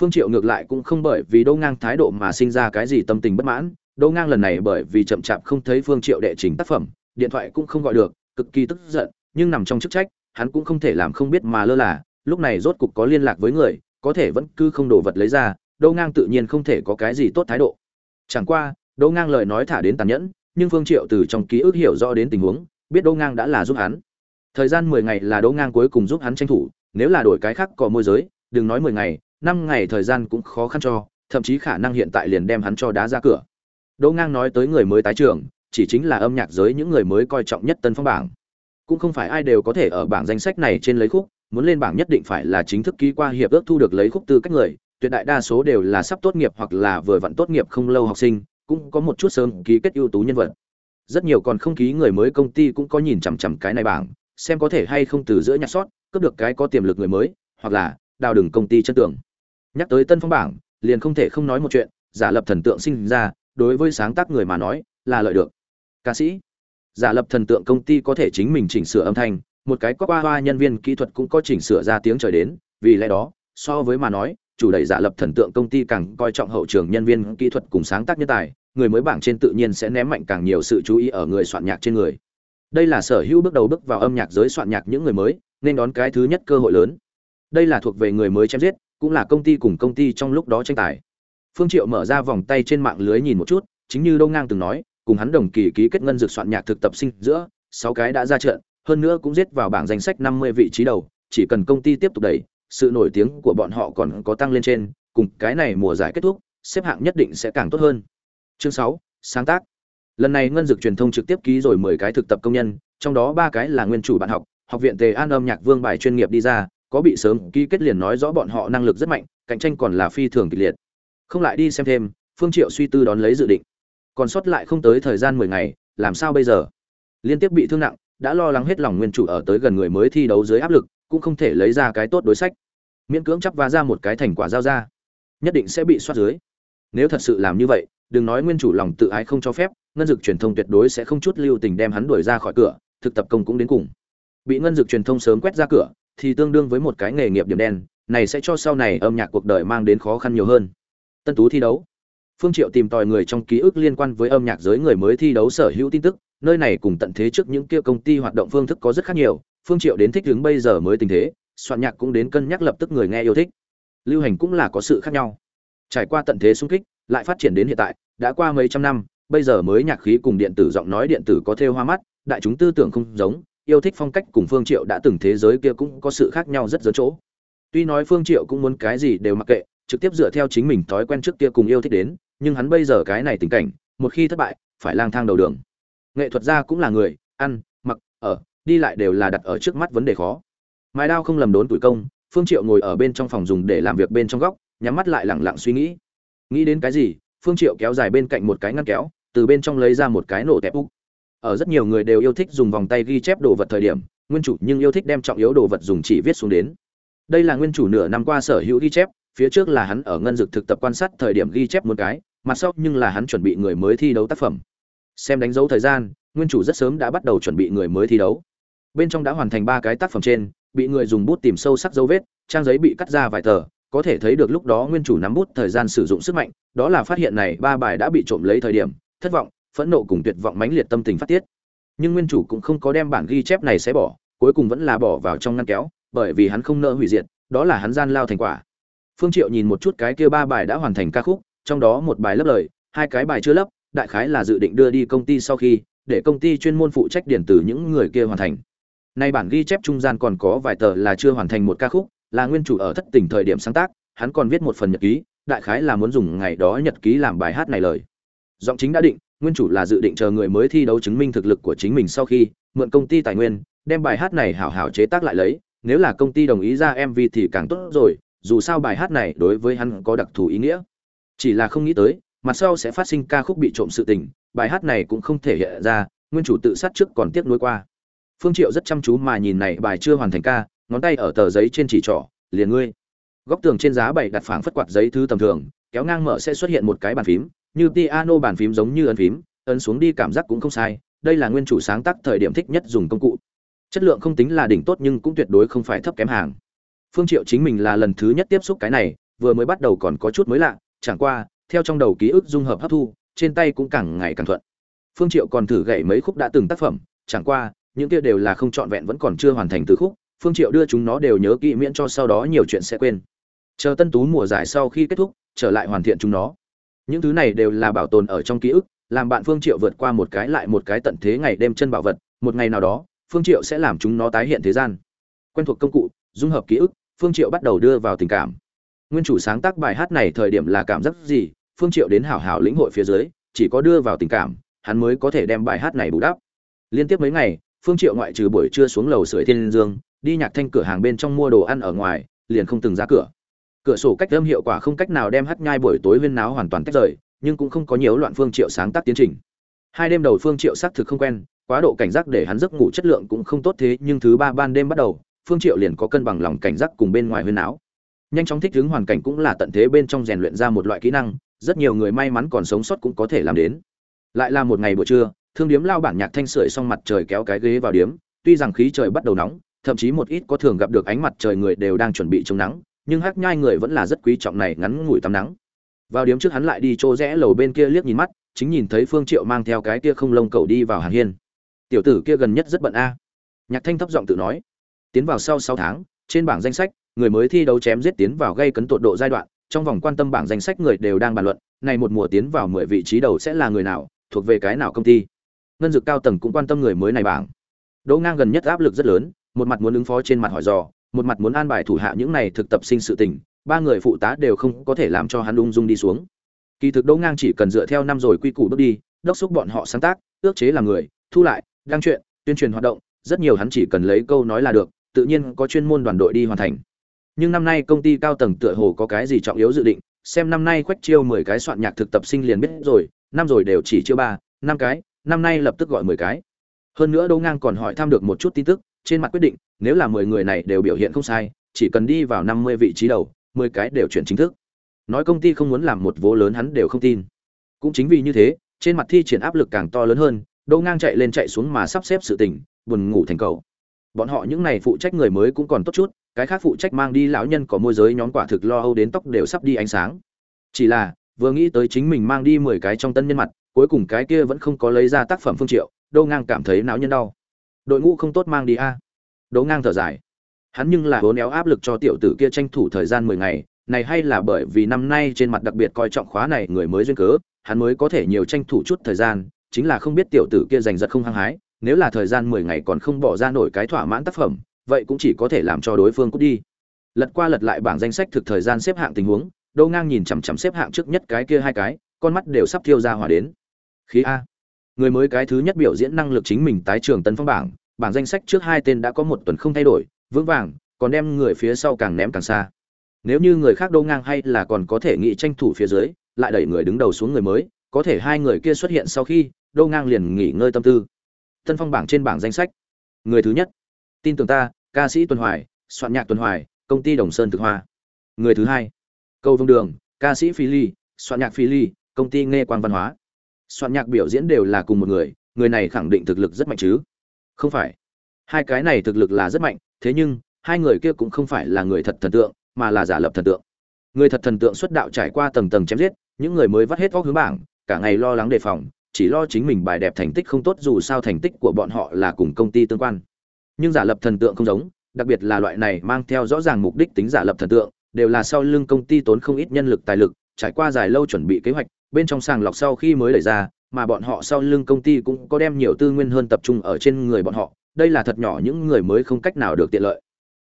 Phương triệu ngược lại cũng không bởi vì đỗ ngang thái độ mà sinh ra cái gì tâm tình bất mãn. Đỗ ngang lần này bởi vì chậm chạp không thấy phương triệu đệ trình tác phẩm, điện thoại cũng không gọi được, cực kỳ tức giận, nhưng nằm trong chức trách, hắn cũng không thể làm không biết mà lơ là. Lúc này rốt cục có liên lạc với người, có thể vẫn cứ không đổ vật lấy ra, đỗ ngang tự nhiên không thể có cái gì tốt thái độ. Chẳng qua đỗ ngang lời nói thả đến tàn nhẫn, nhưng phương triệu từ trong ký ức hiểu rõ đến tình huống, biết đỗ ngang đã là giúp hắn. Thời gian mười ngày là đỗ ngang cuối cùng giúp hắn tranh thủ, nếu là đổi cái khác có môi giới, đừng nói mười ngày, năm ngày thời gian cũng khó khăn cho, thậm chí khả năng hiện tại liền đem hắn cho đá ra cửa. Đỗ ngang nói tới người mới tái trường, chỉ chính là âm nhạc giới những người mới coi trọng nhất tân phong bảng. Cũng không phải ai đều có thể ở bảng danh sách này trên lấy khúc, muốn lên bảng nhất định phải là chính thức ký qua hiệp ước thu được lấy khúc tư cách người, tuyệt đại đa số đều là sắp tốt nghiệp hoặc là vừa vặn tốt nghiệp không lâu học sinh cũng có một chút sớm ký kết ưu tú nhân vật. Rất nhiều còn không ký người mới công ty cũng có nhìn chằm chằm cái này bảng, xem có thể hay không từ giữa nhặt sót, cướp được cái có tiềm lực người mới, hoặc là đào đừng công ty chân tưởng nhắc tới tân phong bảng, liền không thể không nói một chuyện, giả lập thần tượng sinh ra, đối với sáng tác người mà nói, là lợi được. Ca sĩ, giả lập thần tượng công ty có thể chính mình chỉnh sửa âm thanh, một cái có qua hoa nhân viên kỹ thuật cũng có chỉnh sửa ra tiếng trời đến, vì lẽ đó, so với mà nói chủ đẩy giả lập thần tượng công ty càng coi trọng hậu trường nhân viên kỹ thuật cùng sáng tác nhân tài, người mới bảng trên tự nhiên sẽ ném mạnh càng nhiều sự chú ý ở người soạn nhạc trên người. Đây là sở hữu bước đầu bước vào âm nhạc giới soạn nhạc những người mới, nên đón cái thứ nhất cơ hội lớn. Đây là thuộc về người mới chém giết, cũng là công ty cùng công ty trong lúc đó tranh tài. Phương triệu mở ra vòng tay trên mạng lưới nhìn một chút, chính như đông ngang từng nói, cùng hắn đồng kỳ ký kết ngân dược soạn nhạc thực tập sinh giữa, sáu cái đã ra trận, hơn nữa cũng giết vào bảng danh sách 50 vị trí đầu, chỉ cần công ty tiếp tục đẩy sự nổi tiếng của bọn họ còn có tăng lên trên cùng cái này mùa giải kết thúc xếp hạng nhất định sẽ càng tốt hơn. Chương 6, sáng tác. Lần này ngân dược truyền thông trực tiếp ký rồi 10 cái thực tập công nhân trong đó ba cái là nguyên chủ bạn học học viện tề an âm nhạc vương bài chuyên nghiệp đi ra có bị sớm ký kết liền nói rõ bọn họ năng lực rất mạnh cạnh tranh còn là phi thường kịch liệt. Không lại đi xem thêm phương triệu suy tư đón lấy dự định. Còn sót lại không tới thời gian 10 ngày làm sao bây giờ? Liên tiếp bị thương nặng đã lo lắng hết lòng nguyên chủ ở tới gần người mới thi đấu dưới áp lực cũng không thể lấy ra cái tốt đối sách miễn cưỡng chấp và ra một cái thành quả giao ra. Nhất định sẽ bị soát dưới. Nếu thật sự làm như vậy, đừng nói nguyên chủ lòng tự ái không cho phép, ngân dực truyền thông tuyệt đối sẽ không chút lưu tình đem hắn đuổi ra khỏi cửa, thực tập công cũng đến cùng. Bị ngân dực truyền thông sớm quét ra cửa, thì tương đương với một cái nghề nghiệp điểm đen, này sẽ cho sau này âm nhạc cuộc đời mang đến khó khăn nhiều hơn. Tân tú thi đấu. Phương triệu tìm tòi người trong ký ức liên quan với âm nhạc giới người mới thi đấu sở hữu tin tức, nơi này cùng tận thế trước những kia công ty hoạt động phương thức có rất khác nhiều, phương triệu đến thích ứng bây giờ mới tình thế soạn nhạc cũng đến cân nhắc lập tức người nghe yêu thích. Lưu hành cũng là có sự khác nhau. Trải qua tận thế xung kích, lại phát triển đến hiện tại, đã qua mấy trăm năm, bây giờ mới nhạc khí cùng điện tử giọng nói điện tử có theo hoa mắt, đại chúng tư tưởng không giống, yêu thích phong cách cùng phương triệu đã từng thế giới kia cũng có sự khác nhau rất lớn chỗ. Tuy nói phương triệu cũng muốn cái gì đều mặc kệ, trực tiếp dựa theo chính mình thói quen trước kia cùng yêu thích đến, nhưng hắn bây giờ cái này tình cảnh, một khi thất bại, phải lang thang đầu đường. Nghệ thuật gia cũng là người, ăn, mặc, ở, đi lại đều là đặt ở trước mắt vấn đề khó mài đao không lầm đốn tuổi công, phương triệu ngồi ở bên trong phòng dùng để làm việc bên trong góc, nhắm mắt lại lẳng lặng suy nghĩ. Nghĩ đến cái gì, phương triệu kéo dài bên cạnh một cái ngăn kéo, từ bên trong lấy ra một cái nổ tẹp úc. Ở rất nhiều người đều yêu thích dùng vòng tay ghi chép đồ vật thời điểm, nguyên chủ nhưng yêu thích đem trọng yếu đồ vật dùng chỉ viết xuống đến. Đây là nguyên chủ nửa năm qua sở hữu ghi chép, phía trước là hắn ở ngân dực thực tập quan sát thời điểm ghi chép một cái, mặt sau nhưng là hắn chuẩn bị người mới thi đấu tác phẩm. Xem đánh dấu thời gian, nguyên chủ rất sớm đã bắt đầu chuẩn bị người mới thi đấu. Bên trong đã hoàn thành ba cái tác phẩm trên bị người dùng bút tìm sâu sắc dấu vết, trang giấy bị cắt ra vài tờ, có thể thấy được lúc đó nguyên chủ nắm bút thời gian sử dụng sức mạnh, đó là phát hiện này ba bài đã bị trộm lấy thời điểm, thất vọng, phẫn nộ cùng tuyệt vọng mãnh liệt tâm tình phát tiết. Nhưng nguyên chủ cũng không có đem bản ghi chép này xé bỏ, cuối cùng vẫn là bỏ vào trong ngăn kéo, bởi vì hắn không nỡ hủy diệt, đó là hắn gian lao thành quả. Phương triệu nhìn một chút cái kia ba bài đã hoàn thành ca khúc, trong đó một bài lấp lời, hai cái bài chưa lấp, đại khái là dự định đưa đi công ty sau khi, để công ty chuyên môn phụ trách điển từ những người kia hoàn thành nay bản ghi chép trung gian còn có vài tờ là chưa hoàn thành một ca khúc, là nguyên chủ ở thất tình thời điểm sáng tác, hắn còn viết một phần nhật ký, đại khái là muốn dùng ngày đó nhật ký làm bài hát này lời. Giọng chính đã định, nguyên chủ là dự định chờ người mới thi đấu chứng minh thực lực của chính mình sau khi mượn công ty tài nguyên, đem bài hát này hảo hảo chế tác lại lấy, nếu là công ty đồng ý ra mv thì càng tốt rồi, dù sao bài hát này đối với hắn có đặc thù ý nghĩa. Chỉ là không nghĩ tới, mặt sau sẽ phát sinh ca khúc bị trộm sự tình, bài hát này cũng không thể hiện ra, nguyên chủ tự sát trước còn tiếc nuối qua phương triệu rất chăm chú mà nhìn này bài chưa hoàn thành ca, ngón tay ở tờ giấy trên chỉ trỏ, liền ngươi. Góc tường trên giá bày đặt phẳng phất quạt giấy thứ tầm thường, kéo ngang mở sẽ xuất hiện một cái bàn phím, như piano bàn phím giống như ấn phím, ấn xuống đi cảm giác cũng không sai, đây là nguyên chủ sáng tác thời điểm thích nhất dùng công cụ. Chất lượng không tính là đỉnh tốt nhưng cũng tuyệt đối không phải thấp kém hàng. Phương triệu chính mình là lần thứ nhất tiếp xúc cái này, vừa mới bắt đầu còn có chút mới lạ, chẳng qua, theo trong đầu ký ức dung hợp hấp thu, trên tay cũng càng ngày càng thuận. Phương triệu còn thử gảy mấy khúc đã từng tác phẩm, chẳng qua những kia đều là không trọn vẹn vẫn còn chưa hoàn thành từ khúc, phương triệu đưa chúng nó đều nhớ kỹ miễn cho sau đó nhiều chuyện sẽ quên. Chờ tân tú mùa giải sau khi kết thúc, trở lại hoàn thiện chúng nó. Những thứ này đều là bảo tồn ở trong ký ức, làm bạn phương triệu vượt qua một cái lại một cái tận thế ngày đêm chân bảo vật, một ngày nào đó, phương triệu sẽ làm chúng nó tái hiện thế gian. Quen thuộc công cụ, dung hợp ký ức, phương triệu bắt đầu đưa vào tình cảm. Nguyên chủ sáng tác bài hát này thời điểm là cảm giác gì, phương triệu đến hảo hảo lĩnh hội phía dưới, chỉ có đưa vào tình cảm, hắn mới có thể đem bài hát này bù đắp. Liên tiếp mấy ngày phương triệu ngoại trừ buổi trưa xuống lầu sưởi thiên dương, đi nhạc thanh cửa hàng bên trong mua đồ ăn ở ngoài, liền không từng ra cửa. Cửa sổ cách âm hiệu quả không cách nào đem hắt nhai buổi tối huyên náo hoàn toàn tách rời, nhưng cũng không có nhiều loạn phương triệu sáng tác tiến trình. Hai đêm đầu phương triệu xác thực không quen, quá độ cảnh giác để hắn giấc ngủ chất lượng cũng không tốt thế, nhưng thứ ba ban đêm bắt đầu, phương triệu liền có cân bằng lòng cảnh giác cùng bên ngoài huyên náo. Nhanh chóng thích ứng hoàn cảnh cũng là tận thế bên trong rèn luyện ra một loại kỹ năng, rất nhiều người may mắn còn sống sót cũng có thể làm đến. Lại là một ngày buổi trưa thương điếm lao bản nhạc thanh sưởi xong mặt trời kéo cái ghế vào điếm, tuy rằng khí trời bắt đầu nóng, thậm chí một ít có thường gặp được ánh mặt trời người đều đang chuẩn bị chống nắng, nhưng hắc nhai người vẫn là rất quý trọng này ngắn ngủi tắm nắng. Vào điếm trước hắn lại đi chỗ rẽ lầu bên kia liếc nhìn mắt, chính nhìn thấy phương triệu mang theo cái kia không lông cầu đi vào hàng hiên. Tiểu tử kia gần nhất rất bận a. Nhạc thanh thấp giọng tự nói. Tiến vào sau sáu tháng, trên bảng danh sách, người mới thi đấu chém giết tiến vào gây cấn tột độ giai đoạn, trong vòng quan tâm bảng danh sách người đều đang bàn luận, này một mùa tiến vào mười vị trí đầu sẽ là người nào, thuộc về cái nào công ty? Ngân dược cao tầng cũng quan tâm người mới này bảng. Đỗ ngang gần nhất áp lực rất lớn, một mặt muốn ứng phó trên mặt hỏi dò, một mặt muốn an bài thủ hạ những này thực tập sinh sự tình, ba người phụ tá đều không có thể làm cho hắn ung dung đi xuống. Kỳ thực đỗ ngang chỉ cần dựa theo năm rồi quy củ bước đi, đốc xúc bọn họ sáng tác, ước chế làm người, thu lại, đăng chuyện tuyên truyền hoạt động, rất nhiều hắn chỉ cần lấy câu nói là được, tự nhiên có chuyên môn đoàn đội đi hoàn thành. Nhưng năm nay công ty cao tầng tựa hồ có cái gì trọng yếu dự định, xem năm nay khoách chiêu mười cái soạn nhạc thực tập sinh liền biết rồi, năm rồi đều chỉ chiêu ba, năm cái năm nay lập tức gọi mười cái. Hơn nữa đỗ ngang còn hỏi thăm được một chút tin tức, trên mặt quyết định, nếu là mười người này đều biểu hiện không sai, chỉ cần đi vào năm mươi vị trí đầu, mười cái đều chuyển chính thức. Nói công ty không muốn làm một vố lớn hắn đều không tin. Cũng chính vì như thế, trên mặt thi triển áp lực càng to lớn hơn, đỗ ngang chạy lên chạy xuống mà sắp xếp sự tình, buồn ngủ thành cầu bọn họ những này phụ trách người mới cũng còn tốt chút, cái khác phụ trách mang đi lão nhân có môi giới nhóm quả thực lo âu đến tóc đều sắp đi ánh sáng. Chỉ là, vừa nghĩ tới chính mình mang đi mười cái trong tân nhân mặt cuối cùng cái kia vẫn không có lấy ra tác phẩm phương triệu, đô ngang cảm thấy não nhân đau. Đội ngũ không tốt mang đi a. Đỗ ngang thở dài. Hắn nhưng là hố néo áp lực cho tiểu tử kia tranh thủ thời gian mười ngày, này hay là bởi vì năm nay trên mặt đặc biệt coi trọng khóa này người mới duyên cớ, hắn mới có thể nhiều tranh thủ chút thời gian, chính là không biết tiểu tử kia giành giật không hăng hái, nếu là thời gian mười ngày còn không bỏ ra nổi cái thỏa mãn tác phẩm, vậy cũng chỉ có thể làm cho đối phương cút đi. Lật qua lật lại bảng danh sách thực thời gian xếp hạng tình huống, đô ngang nhìn chằm chằm xếp hạng trước nhất cái kia hai cái, con mắt đều sắp thiêu ra hỏa đến khí a. Người mới cái thứ nhất biểu diễn năng lực chính mình tái trường tân phong bảng bảng danh sách trước hai tên đã có một tuần không thay đổi, vững vàng, còn đem người phía sau càng ném càng xa. Nếu như người khác đô ngang hay là còn có thể nghị tranh thủ phía dưới, lại đẩy người đứng đầu xuống người mới, có thể hai người kia xuất hiện sau khi, đô ngang liền nghỉ ngơi tâm tư. Tân phong bảng trên bảng danh sách. Người thứ nhất. Tin tưởng ta, ca sĩ tuần hoài, soạn nhạc tuần hoài, công ty đồng sơn thực hoa. Người thứ hai. Câu vương đường, ca sĩ phi ly, soạn nhạc phi ly, công ty nghe quang văn hóa soạn nhạc biểu diễn đều là cùng một người người này khẳng định thực lực rất mạnh chứ. Không phải. Hai cái này thực lực là rất mạnh, thế nhưng, hai người kia cũng không phải là người thật thần tượng, mà là giả lập thần tượng. Người thật thần tượng xuất đạo trải qua tầng tầng chém giết, những người mới vắt hết vóc hướng bảng, cả ngày lo lắng đề phòng, chỉ lo chính mình bài đẹp thành tích không tốt dù sao thành tích của bọn họ là cùng công ty tương quan. Nhưng giả lập thần tượng không giống, đặc biệt là loại này mang theo rõ ràng mục đích tính giả lập thần tượng, đều là sau lưng công ty tốn không ít nhân lực tài lực, trải qua dài lâu chuẩn bị kế hoạch bên trong sàng lọc sau khi mới đẩy ra, mà bọn họ sau lưng công ty cũng có đem nhiều tư nguyên hơn tập trung ở trên người bọn họ, đây là thật nhỏ những người mới không cách nào được tiện lợi.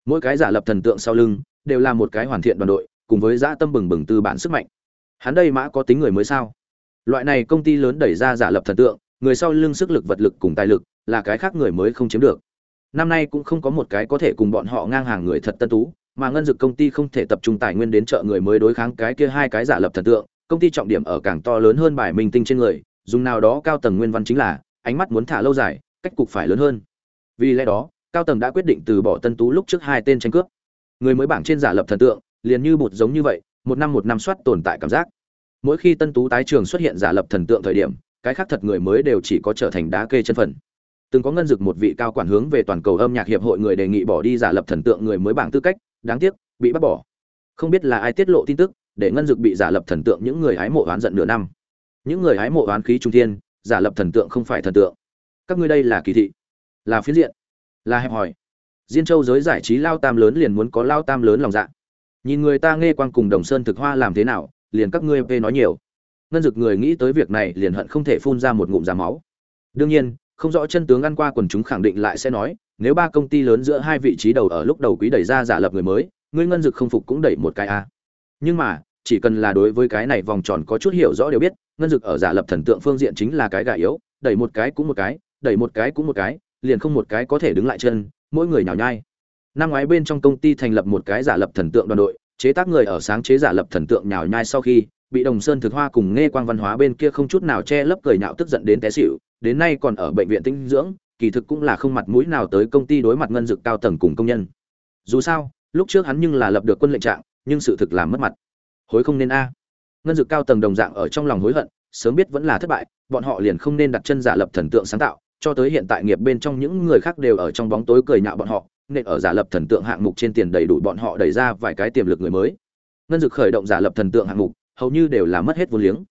Mỗi cái giả lập thần tượng sau lưng, đều là một cái hoàn thiện đoàn đội, cùng với dã tâm bừng bừng tư bản sức mạnh. Hắn đây mã có tính người mới sao? Loại này công ty lớn đẩy ra giả lập thần tượng, người sau lưng sức lực vật lực cùng tài lực, là cái khác người mới không chiếm được. Năm nay cũng không có một cái có thể cùng bọn họ ngang hàng người thật tân tú, mà ngân dực công ty không thể tập trung tài nguyên đến chợ người mới đối kháng cái kia hai cái giả lập thần tượng công ty trọng điểm ở càng to lớn hơn bài minh tinh trên người, dùng nào đó cao tầng nguyên văn chính là, ánh mắt muốn thả lâu dài, cách cục phải lớn hơn. Vì lẽ đó, cao tầng đã quyết định từ bỏ tân tú lúc trước hai tên tranh cướp. Người mới bảng trên giả lập thần tượng, liền như bột giống như vậy, một năm một năm soát tồn tại cảm giác. Mỗi khi tân tú tái trường xuất hiện giả lập thần tượng thời điểm, cái khác thật người mới đều chỉ có trở thành đá kê chân phần. Từng có ngân dực một vị cao quản hướng về toàn cầu âm nhạc hiệp hội người đề nghị bỏ đi giả lập thần tượng người mới bảng tư cách, đáng tiếc, bị bắt bỏ. Không biết là ai tiết lộ tin tức để ngân dực bị giả lập thần tượng những người hái mộ oán giận nửa năm. Những người hái mộ oán khí trung thiên, giả lập thần tượng không phải thần tượng. Các ngươi đây là kỳ thị, là phiến diện, là hẹp hòi. Diên châu giới giải trí lao tam lớn liền muốn có lao tam lớn lòng dạ. Nhìn người ta nghe quang cùng đồng sơn thực hoa làm thế nào, liền các ngươi về nói nhiều. Ngân dực người nghĩ tới việc này liền hận không thể phun ra một ngụm giá máu. Đương nhiên, không rõ chân tướng ăn qua quần chúng khẳng định lại sẽ nói, nếu ba công ty lớn giữa hai vị trí đầu ở lúc đầu quý đẩy ra giả lập người mới, ngươi ngân dực không phục cũng đẩy một cái a nhưng mà, chỉ cần là đối với cái này vòng tròn có chút hiểu rõ đều biết, ngân dực ở giả lập thần tượng phương diện chính là cái gà yếu, đẩy một cái cũng một cái, đẩy một cái cũng một cái, liền không một cái có thể đứng lại chân, mỗi người nhào nhai. Năm ngoái bên trong công ty thành lập một cái giả lập thần tượng đoàn đội, chế tác người ở sáng chế giả lập thần tượng nhào nhai sau khi, bị đồng sơn thực hoa cùng nghe quang văn hóa bên kia không chút nào che lấp cười nhạo tức giận đến té xịu đến nay còn ở bệnh viện tinh dưỡng, kỳ thực cũng là không mặt mũi nào tới công ty đối mặt ngân dực cao tầng cùng công nhân. Dù sao, lúc trước hắn nhưng là lập được quân lệnh trạng nhưng sự thực làm mất mặt. Hối không nên a. Ngân dực cao tầng đồng dạng ở trong lòng hối hận, sớm biết vẫn là thất bại, bọn họ liền không nên đặt chân giả lập thần tượng sáng tạo, cho tới hiện tại nghiệp bên trong những người khác đều ở trong bóng tối cười nhạo bọn họ, nên ở giả lập thần tượng hạng mục trên tiền đầy đủ bọn họ đẩy ra vài cái tiềm lực người mới. Ngân dực khởi động giả lập thần tượng hạng mục, hầu như đều là mất hết vốn liếng.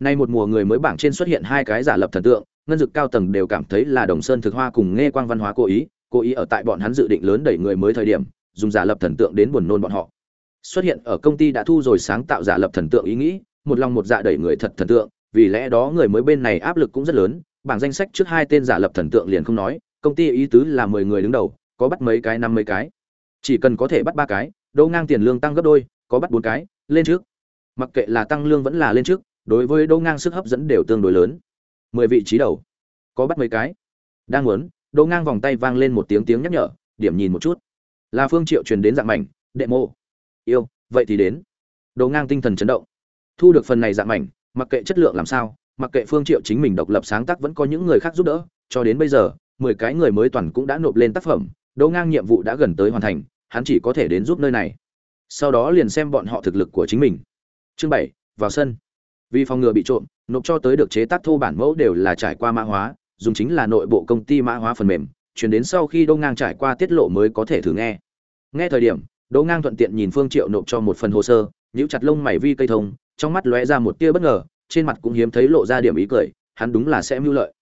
Nay một mùa người mới bảng trên xuất hiện hai cái giả lập thần tượng, ngân dực cao tầng đều cảm thấy là đồng sơn thực hoa cùng nghe quang văn hóa cố ý cố ý ở tại bọn hắn dự định lớn đẩy người mới thời điểm, dùng giả lập thần tượng đến buồn nôn bọn họ xuất hiện ở công ty đã thu rồi sáng tạo giả lập thần tượng ý nghĩ, một lòng một dạ đẩy người thật thần tượng, vì lẽ đó người mới bên này áp lực cũng rất lớn, bảng danh sách trước hai tên giả lập thần tượng liền không nói, công ty ý tứ là mười người đứng đầu, có bắt mấy cái năm mấy cái. Chỉ cần có thể bắt ba cái, đỗ ngang tiền lương tăng gấp đôi, có bắt bốn cái, lên trước. Mặc kệ là tăng lương vẫn là lên trước, đối với đỗ ngang sức hấp dẫn đều tương đối lớn. Mười vị trí đầu, có bắt mấy cái. Đang muốn, đỗ ngang vòng tay vang lên một tiếng tiếng nhắc nhở, điểm nhìn một chút. Là phương triệu truyền đến dạng mảnh, đệ mô yêu, vậy thì đến. Đỗ ngang tinh thần chấn động. Thu được phần này dạng mảnh, mặc kệ chất lượng làm sao, mặc kệ phương triệu chính mình độc lập sáng tác vẫn có những người khác giúp đỡ, cho đến bây giờ, mười cái người mới toàn cũng đã nộp lên tác phẩm đỗ ngang nhiệm vụ đã gần tới hoàn thành, hắn chỉ có thể đến giúp nơi này. Sau đó liền xem bọn họ thực lực của chính mình. Chương bảy, vào sân. Vì phòng ngừa bị trộm, nộp cho tới được chế tác thô bản mẫu đều là trải qua mã hóa, dùng chính là nội bộ công ty mã hóa phần mềm, chuyển đến sau khi đỗ ngang trải qua tiết lộ mới có thể thử nghe. Nghe thời điểm đỗ ngang thuận tiện nhìn phương triệu nộp cho một phần hồ sơ, nhíu chặt lông mày vi cây thông, trong mắt lóe ra một tia bất ngờ, trên mặt cũng hiếm thấy lộ ra điểm ý cười, hắn đúng là sẽ mưu lợi.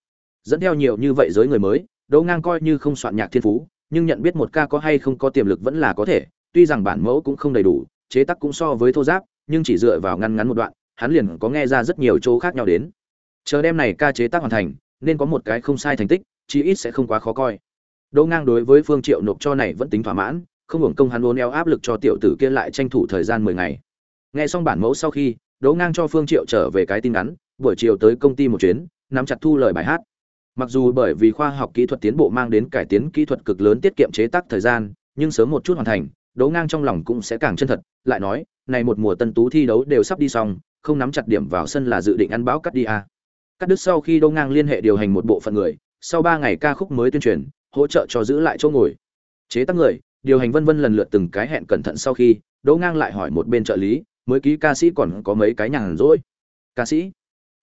Dẫn theo nhiều như vậy giới người mới, đỗ ngang coi như không soạn nhạc thiên phú, nhưng nhận biết một ca có hay không có tiềm lực vẫn là có thể, tuy rằng bản mẫu cũng không đầy đủ, chế tác cũng so với thô giáp, nhưng chỉ dựa vào ngăn ngắn một đoạn, hắn liền có nghe ra rất nhiều chỗ khác nhau đến. Chờ đêm này ca chế tác hoàn thành, nên có một cái không sai thành tích, chí ít sẽ không quá khó coi. Đỗ ngang đối với phương triệu nộp cho này vẫn tính thỏa mãn không hưởng công hắn uốn eo áp lực cho tiểu tử kia lại tranh thủ thời gian 10 ngày. Nghe xong bản mẫu sau khi, đỗ ngang cho phương triệu trở về cái tin ngắn, buổi chiều tới công ty một chuyến, nắm chặt thu lời bài hát. Mặc dù bởi vì khoa học kỹ thuật tiến bộ mang đến cải tiến kỹ thuật cực lớn tiết kiệm chế tác thời gian, nhưng sớm một chút hoàn thành, đỗ ngang trong lòng cũng sẽ càng chân thật, lại nói, này một mùa tân tú thi đấu đều sắp đi xong, không nắm chặt điểm vào sân là dự định ăn báo cắt đi à. cắt đứt sau khi đỗ ngang liên hệ điều hành một bộ phận người, sau ba ngày ca khúc mới tuyên truyền, hỗ trợ cho giữ lại chỗ ngồi. Chế tác người điều hành vân vân lần lượt từng cái hẹn cẩn thận sau khi, đỗ ngang lại hỏi một bên trợ lý, mới ký ca sĩ còn có mấy cái nhàn rỗi? Ca sĩ?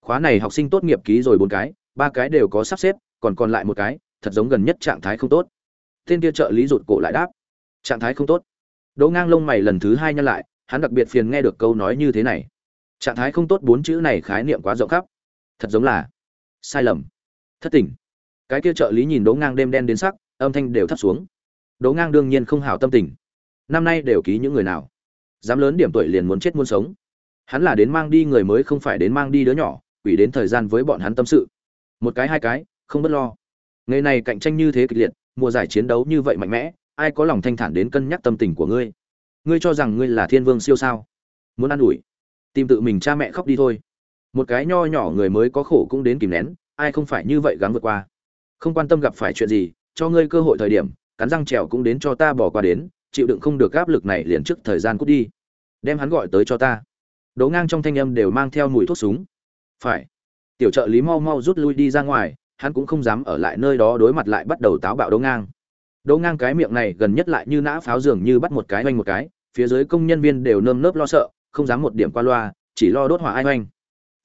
Khóa này học sinh tốt nghiệp ký rồi bốn cái, ba cái đều có sắp xếp, còn còn lại một cái, thật giống gần nhất trạng thái không tốt. Tên kia trợ lý rụt cổ lại đáp, trạng thái không tốt. Đỗ ngang lông mày lần thứ hai nhăn lại, hắn đặc biệt phiền nghe được câu nói như thế này. Trạng thái không tốt bốn chữ này khái niệm quá rộng khắp. Thật giống là sai lầm. Thất tình. Cái kia trợ lý nhìn đỗ ngang đêm đen đến sắc, âm thanh đều thấp xuống đỗ ngang đương nhiên không hảo tâm tình. Năm nay đều ký những người nào? Dám lớn điểm tuổi liền muốn chết muốn sống. Hắn là đến mang đi người mới không phải đến mang đi đứa nhỏ, quỷ đến thời gian với bọn hắn tâm sự. Một cái hai cái, không bất lo. Nghề này cạnh tranh như thế kịch liệt, mùa giải chiến đấu như vậy mạnh mẽ, ai có lòng thanh thản đến cân nhắc tâm tình của ngươi? Ngươi cho rằng ngươi là thiên vương siêu sao? Muốn ă n ủi, tìm tự mình cha mẹ khóc đi thôi. Một cái nho nhỏ người mới có khổ cũng đến kìm nén, ai không phải như vậy gắng vượt qua. Không quan tâm gặp phải chuyện gì, cho ngươi cơ hội thời điểm cắn răng trèo cũng đến cho ta bỏ qua đến, chịu đựng không được áp lực này liền trước thời gian cút đi. Đem hắn gọi tới cho ta. Đố ngang trong thanh âm đều mang theo mùi thuốc súng. Phải. Tiểu trợ lý mau mau rút lui đi ra ngoài, hắn cũng không dám ở lại nơi đó đối mặt lại bắt đầu táo bạo đấu ngang. Đấu ngang cái miệng này gần nhất lại như nã pháo dường như bắt một cái oanh một cái, phía dưới công nhân viên đều nơm nớp lo sợ, không dám một điểm qua loa, chỉ lo đốt hỏa ai oanh.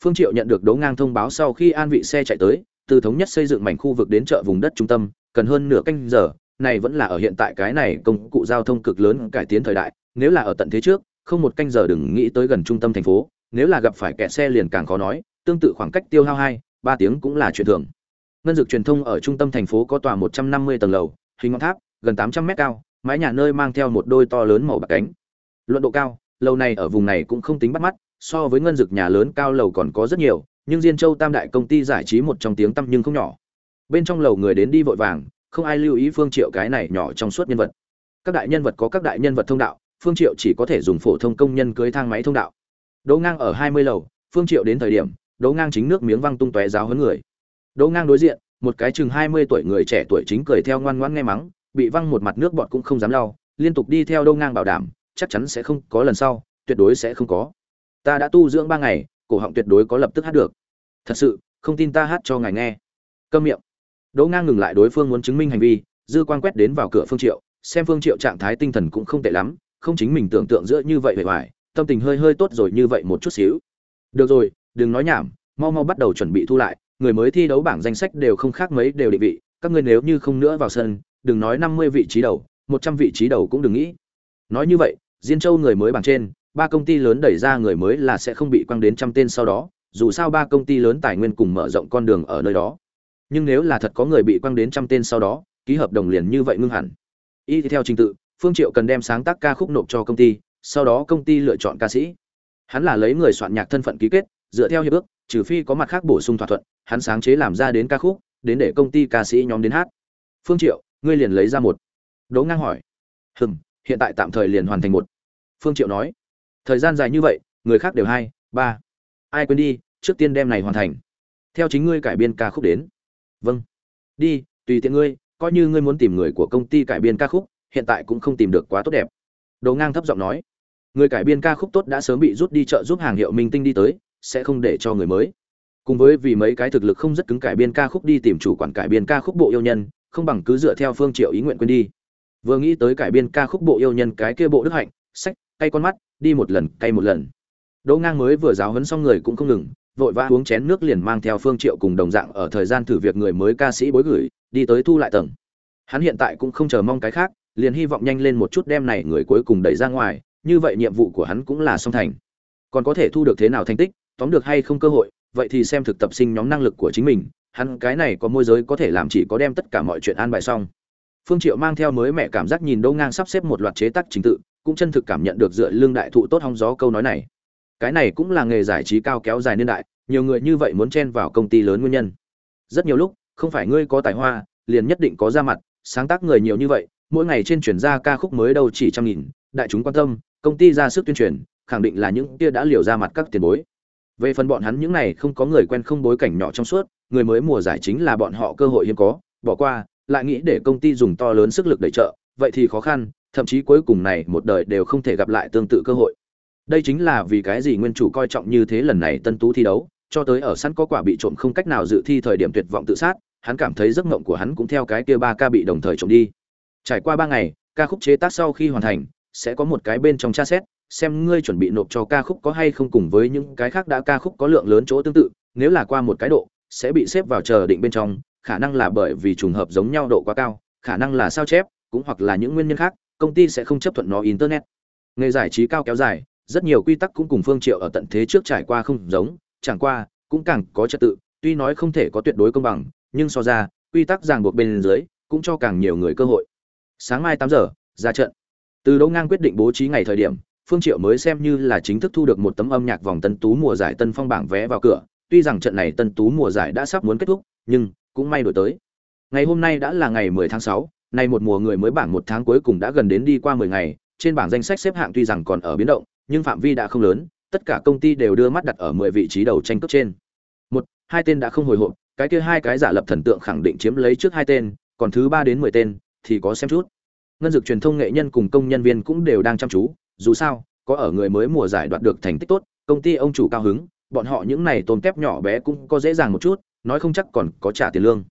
Phương triệu nhận được đấu ngang thông báo sau khi an vị xe chạy tới, từ thống nhất xây dựng mảnh khu vực đến chợ vùng đất trung tâm, cần hơn nửa canh giờ này vẫn là ở hiện tại cái này công cụ giao thông cực lớn cải tiến thời đại, nếu là ở tận thế trước, không một canh giờ đừng nghĩ tới gần trung tâm thành phố, nếu là gặp phải kẹt xe liền càng khó nói, tương tự khoảng cách tiêu hao hai, ba tiếng cũng là chuyện thường. Ngân dược truyền thông ở trung tâm thành phố có tòa 150 tầng lầu, hình ngọn tháp, gần 800 mét cao, mái nhà nơi mang theo một đôi to lớn màu bạc cánh. Luận độ cao, lầu này ở vùng này cũng không tính bắt mắt, so với ngân dược nhà lớn cao lầu còn có rất nhiều, nhưng diên châu tam đại công ty giải trí một trong tiếng tăm nhưng không nhỏ. Bên trong lầu người đến đi vội vàng không ai lưu ý phương triệu cái này nhỏ trong suốt nhân vật. Các đại nhân vật có các đại nhân vật thông đạo, phương triệu chỉ có thể dùng phổ thông công nhân cưới thang máy thông đạo. Đỗ ngang ở 20 lầu, phương triệu đến thời điểm, đỗ ngang chính nước miếng văng tung tóe giáo huấn người. Đỗ ngang đối diện, một cái chừng 20 tuổi người trẻ tuổi chính cười theo ngoan ngoãn nghe mắng, bị văng một mặt nước bọt cũng không dám lau, liên tục đi theo đỗ ngang bảo đảm, chắc chắn sẽ không có lần sau, tuyệt đối sẽ không có. Ta đã tu dưỡng ba ngày, cổ họng tuyệt đối có lập tức hát được. Thật sự, không tin ta hát cho ngài nghe. Câm miệng đỗ ngang ngừng lại đối phương muốn chứng minh hành vi dư Quang quét đến vào cửa phương triệu xem phương triệu trạng thái tinh thần cũng không tệ lắm không chính mình tưởng tượng giữa như vậy bề ngoài, tâm tình hơi hơi tốt rồi như vậy một chút xíu. Được rồi đừng nói nhảm mau mau bắt đầu chuẩn bị thu lại người mới thi đấu bảng danh sách đều không khác mấy đều định vị các ngươi nếu như không nữa vào sân đừng nói năm mươi vị trí đầu một trăm vị trí đầu cũng đừng nghĩ. Nói như vậy diên châu người mới bảng trên ba công ty lớn đẩy ra người mới là sẽ không bị quăng đến trăm tên sau đó dù sao ba công ty lớn tài nguyên cùng mở rộng con đường ở nơi đó nhưng nếu là thật có người bị quăng đến trăm tên sau đó, ký hợp đồng liền như vậy ngưng hẳn. Y theo trình tự, phương triệu cần đem sáng tác ca khúc nộp cho công ty, sau đó công ty lựa chọn ca sĩ. Hắn là lấy người soạn nhạc thân phận ký kết, dựa theo hiệp ước, trừ phi có mặt khác bổ sung thỏa thuận, hắn sáng chế làm ra đến ca khúc, đến để công ty ca sĩ nhóm đến hát. Phương triệu, ngươi liền lấy ra một. Đỗ ngang hỏi. Hừm, hiện tại tạm thời liền hoàn thành một. Phương triệu nói. Thời gian dài như vậy, người khác đều hai, ba. Ai quên đi, trước tiên đem này hoàn thành. Theo chính ngươi cải biên ca khúc đến vâng. Đi, tùy tiện ngươi, coi như ngươi muốn tìm người của công ty cải biên ca khúc, hiện tại cũng không tìm được quá tốt đẹp. Đồ ngang thấp giọng nói. Người cải biên ca khúc tốt đã sớm bị rút đi chợ giúp hàng hiệu minh tinh đi tới, sẽ không để cho người mới. Cùng với vì mấy cái thực lực không rất cứng cải biên ca khúc đi tìm chủ quản cải biên ca khúc bộ yêu nhân, không bằng cứ dựa theo phương triệu ý nguyện quên đi. Vừa nghĩ tới cải biên ca khúc bộ yêu nhân cái kia bộ đức hạnh, sách, cay con mắt, đi một lần, cay một lần. Đỗ ngang mới vừa giáo huấn xong người cũng không ngừng vội vã uống chén nước liền mang theo phương triệu cùng đồng dạng ở thời gian thử việc người mới ca sĩ bối gửi, đi tới thu lại tầng. Hắn hiện tại cũng không chờ mong cái khác, liền hy vọng nhanh lên một chút đem này người cuối cùng đẩy ra ngoài, như vậy nhiệm vụ của hắn cũng là xong thành. Còn có thể thu được thế nào thành tích, tóm được hay không cơ hội, vậy thì xem thực tập sinh nhóm năng lực của chính mình, hắn cái này có môi giới có thể làm chỉ có đem tất cả mọi chuyện an bài xong. Phương triệu mang theo mới mẹ cảm giác nhìn đỗ ngang sắp xếp một loạt chế tác trình tự, cũng chân thực cảm nhận được dựa lương đại thụ tốt hong gió câu nói này cái này cũng là nghề giải trí cao kéo dài niên đại, nhiều người như vậy muốn chen vào công ty lớn nguyên nhân. Rất nhiều lúc, không phải ngươi có tài hoa, liền nhất định có ra mặt, sáng tác người nhiều như vậy, mỗi ngày trên chuyển ra ca khúc mới đâu chỉ trăm nghìn, đại chúng quan tâm, công ty ra sức tuyên truyền, khẳng định là những kia đã liều ra mặt các tiền bối. Về phần bọn hắn những này không có người quen không bối cảnh nhỏ trong suốt, người mới mùa giải chính là bọn họ cơ hội hiếm có, bỏ qua, lại nghĩ để công ty dùng to lớn sức lực đẩy trợ, vậy thì khó khăn, thậm chí cuối cùng này một đời đều không thể gặp lại tương tự cơ hội đây chính là vì cái gì nguyên chủ coi trọng như thế lần này tân tú thi đấu, cho tới ở sẵn có quả bị trộm không cách nào dự thi thời điểm tuyệt vọng tự sát, hắn cảm thấy giấc mộng của hắn cũng theo cái kia ba ca bị đồng thời trộm đi. Trải qua ba ngày, ca khúc chế tác sau khi hoàn thành, sẽ có một cái bên trong tra xét, xem ngươi chuẩn bị nộp cho ca khúc có hay không cùng với những cái khác đã ca khúc có lượng lớn chỗ tương tự, nếu là qua một cái độ, sẽ bị xếp vào chờ định bên trong, khả năng là bởi vì trùng hợp giống nhau độ quá cao, khả năng là sao chép, cũng hoặc là những nguyên nhân khác, công ty sẽ không chấp thuận nó internet. Nghề giải trí cao kéo dài rất nhiều quy tắc cũng cùng phương triệu ở tận thế trước trải qua không giống chẳng qua cũng càng có trật tự tuy nói không thể có tuyệt đối công bằng nhưng so ra quy tắc ràng buộc bên dưới cũng cho càng nhiều người cơ hội. Sáng mai tám giờ ra trận. Từ đỗ ngang quyết định bố trí ngày thời điểm phương triệu mới xem như là chính thức thu được một tấm âm nhạc vòng tân tú mùa giải tân phong bảng vé vào cửa. Tuy rằng trận này tân tú mùa giải đã sắp muốn kết thúc nhưng cũng may đổi tới. Ngày hôm nay đã là ngày 10 tháng 6, nay một mùa người mới bảng một tháng cuối cùng đã gần đến đi qua 10 ngày trên bảng danh sách xếp hạng tuy rằng còn ở biến động nhưng phạm vi đã không lớn, tất cả công ty đều đưa mắt đặt ở 10 vị trí đầu tranh cướp trên. Một, hai tên đã không hồi hộp, cái kia hai cái giả lập thần tượng khẳng định chiếm lấy trước hai tên, còn thứ ba đến mười tên thì có xem chút. Ngân dược truyền thông nghệ nhân cùng công nhân viên cũng đều đang chăm chú, dù sao, có ở người mới mùa giải đoạt được thành tích tốt, công ty ông chủ cao hứng, bọn họ những này tôm tép nhỏ bé cũng có dễ dàng một chút, nói không chắc còn có trả tiền lương.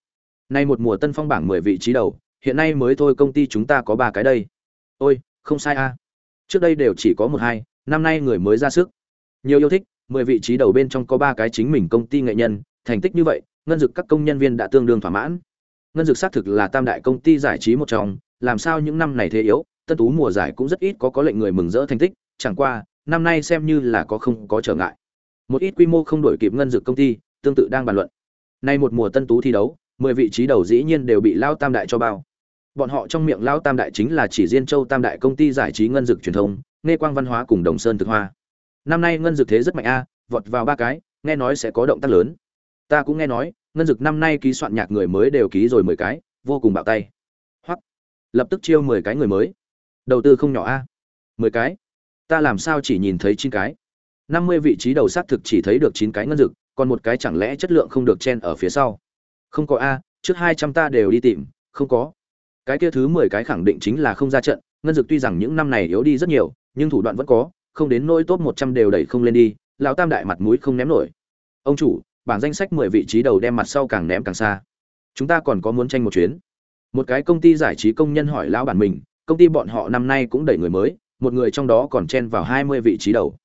Nay một mùa tân phong bảng mười vị trí đầu, hiện nay mới thôi công ty chúng ta có ba cái đây. Ôi, không sai a. Trước đây đều chỉ có một hai năm nay người mới ra sức. Nhiều yêu thích, mười vị trí đầu bên trong có ba cái chính mình công ty nghệ nhân, thành tích như vậy, ngân dực các công nhân viên đã tương đương thỏa mãn. Ngân dực xác thực là tam đại công ty giải trí một trong, làm sao những năm này thế yếu, tân tú mùa giải cũng rất ít có có lệnh người mừng rỡ thành tích, chẳng qua, năm nay xem như là có không có trở ngại. Một ít quy mô không đổi kịp ngân dực công ty, tương tự đang bàn luận. Nay một mùa tân tú thi đấu, mười vị trí đầu dĩ nhiên đều bị lao tam đại cho bao. Bọn họ trong miệng lao tam đại chính là chỉ riêng châu tam đại công ty giải trí ngân dực truyền thông nghe quang văn hóa cùng đồng sơn thực hoa. Năm nay ngân dực thế rất mạnh a, vọt vào ba cái, nghe nói sẽ có động tác lớn. Ta cũng nghe nói, ngân dực năm nay ký soạn nhạc người mới đều ký rồi mười cái, vô cùng bạo tay. Hoặc lập tức chiêu mười cái người mới. Đầu tư không nhỏ a. Mười cái. Ta làm sao chỉ nhìn thấy chín cái? Năm mươi vị trí đầu xác thực chỉ thấy được chín cái ngân dực còn một cái chẳng lẽ chất lượng không được chen ở phía sau? Không có a, trước hai trăm ta đều đi tìm, không có. Cái kia thứ mười cái khẳng định chính là không ra trận, ngân dực tuy rằng những năm này yếu đi rất nhiều nhưng thủ đoạn vẫn có, không đến nỗi top một trăm đều đẩy không lên đi, lão tam đại mặt mũi không ném nổi. Ông chủ, bảng danh sách mười vị trí đầu đem mặt sau càng ném càng xa. Chúng ta còn có muốn tranh một chuyến? Một cái công ty giải trí công nhân hỏi lão bản mình, công ty bọn họ năm nay cũng đẩy người mới, một người trong đó còn chen vào hai mươi vị trí đầu.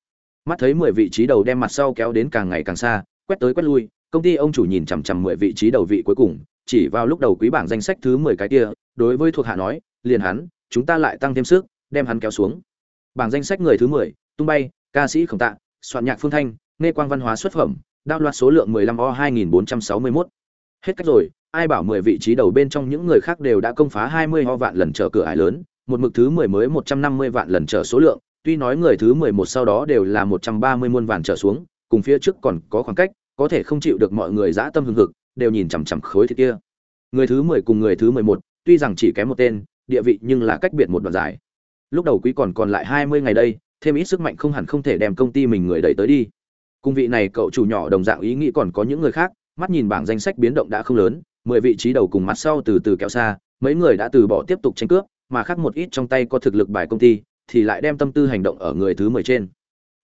Mắt thấy mười vị trí đầu đem mặt sau kéo đến càng ngày càng xa, quét tới quét lui, công ty ông chủ nhìn chằm chằm mười vị trí đầu vị cuối cùng, chỉ vào lúc đầu quý bảng danh sách thứ mười cái kia, đối với thuộc hạ nói, liền hắn, chúng ta lại tăng thêm sức, đem hắn kéo xuống bảng danh sách người thứ mười tung bay ca sĩ khổng tạ soạn nhạc phương thanh nghe quang văn hóa xuất phẩm đao loạt số lượng 15 o 2461. hết cách rồi ai bảo 10 vị trí đầu bên trong những người khác đều đã công phá 20 ho vạn lần trở cửa ải lớn một mực thứ 10 mới 150 vạn lần trở số lượng tuy nói người thứ 11 sau đó đều là 130 muôn vạn trở xuống cùng phía trước còn có khoảng cách có thể không chịu được mọi người dã tâm hừng hực đều nhìn chằm chằm khối thịt kia người thứ 10 cùng người thứ 11, tuy rằng chỉ kém một tên địa vị nhưng là cách biệt một đoạn dài lúc đầu quý còn còn lại 20 ngày đây, thêm ít sức mạnh không hẳn không thể đem công ty mình người đẩy tới đi. Cung vị này cậu chủ nhỏ đồng dạng ý nghĩ còn có những người khác, mắt nhìn bảng danh sách biến động đã không lớn, mười vị trí đầu cùng mặt sau từ từ kéo xa, mấy người đã từ bỏ tiếp tục tranh cướp, mà khác một ít trong tay có thực lực bài công ty, thì lại đem tâm tư hành động ở người thứ mười trên.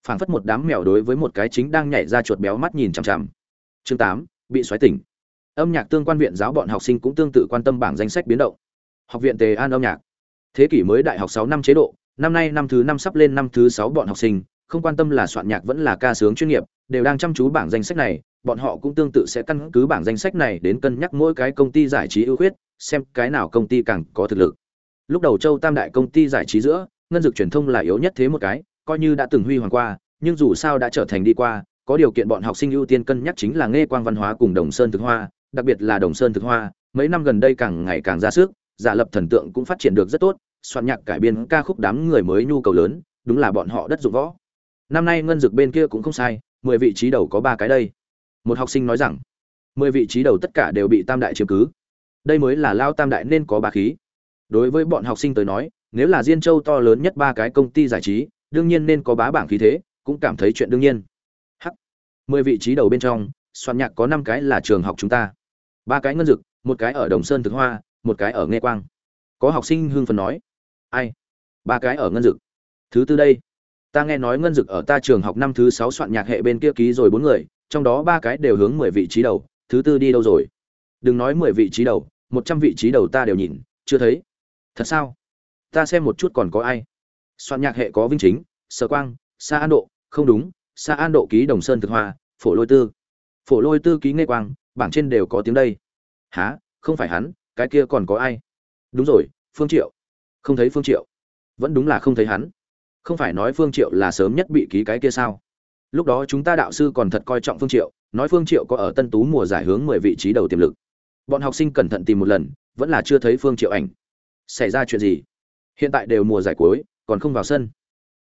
Phảng phất một đám mèo đối với một cái chính đang nhảy ra chuột béo mắt nhìn chằm chằm. Chương tám, bị xoáy tỉnh. Âm nhạc tương quan viện giáo bọn học sinh cũng tương tự quan tâm bảng danh sách biến động. Học viện tề an âm nhạc thế kỷ mới đại học sáu năm chế độ, năm nay năm thứ năm sắp lên năm thứ sáu bọn học sinh, không quan tâm là soạn nhạc vẫn là ca sướng chuyên nghiệp, đều đang chăm chú bảng danh sách này, bọn họ cũng tương tự sẽ căn cứ bảng danh sách này đến cân nhắc mỗi cái công ty giải trí ưu khuyết, xem cái nào công ty càng có thực lực. Lúc đầu châu tam đại công ty giải trí giữa, ngân dược truyền thông là yếu nhất thế một cái, coi như đã từng huy hoàng qua, nhưng dù sao đã trở thành đi qua, có điều kiện bọn học sinh ưu tiên cân nhắc chính là nghe quang văn hóa cùng đồng sơn thực hoa, đặc biệt là đồng sơn thực hoa, mấy năm gần đây càng ngày càng ra sức, giả lập thần tượng cũng phát triển được rất tốt soạn nhạc cải biên ca khúc đám người mới nhu cầu lớn, đúng là bọn họ đất dụng võ. Năm nay ngân dược bên kia cũng không sai, mười vị trí đầu có ba cái đây. Một học sinh nói rằng, mười vị trí đầu tất cả đều bị tam đại chiếm cứ. Đây mới là lao tam đại nên có bá khí. Đối với bọn học sinh tới nói, nếu là diên châu to lớn nhất ba cái công ty giải trí, đương nhiên nên có bá bảng khí thế, cũng cảm thấy chuyện đương nhiên. Hắc. Mười vị trí đầu bên trong, soạn nhạc có năm cái là trường học chúng ta. Ba cái ngân dực một cái ở đồng sơn thực hoa, một cái ở nghe quang. Có học sinh hưng phấn nói ai? Ba cái ở ngân dực. Thứ tư đây. Ta nghe nói ngân dực ở ta trường học năm thứ sáu soạn nhạc hệ bên kia ký rồi bốn người, trong đó ba cái đều hướng mười vị trí đầu, thứ tư đi đâu rồi? Đừng nói mười vị trí đầu, một trăm vị trí đầu ta đều nhìn, chưa thấy. Thật sao? Ta xem một chút còn có ai? Soạn nhạc hệ có vinh chính, sở quang, sa an độ, không đúng, sa an độ ký đồng sơn thực hoa, phổ lôi tư. Phổ lôi tư ký nghe quang, bảng trên đều có tiếng đây. Há không phải hắn, cái kia còn có ai? Đúng rồi, phương triệu không thấy phương triệu. Vẫn đúng là không thấy hắn. Không phải nói phương triệu là sớm nhất bị ký cái kia sao? Lúc đó chúng ta đạo sư còn thật coi trọng phương triệu, nói phương triệu có ở tân tú mùa giải hướng mười vị trí đầu tiềm lực. Bọn học sinh cẩn thận tìm một lần, vẫn là chưa thấy phương triệu ảnh. Xảy ra chuyện gì? Hiện tại đều mùa giải cuối, còn không vào sân.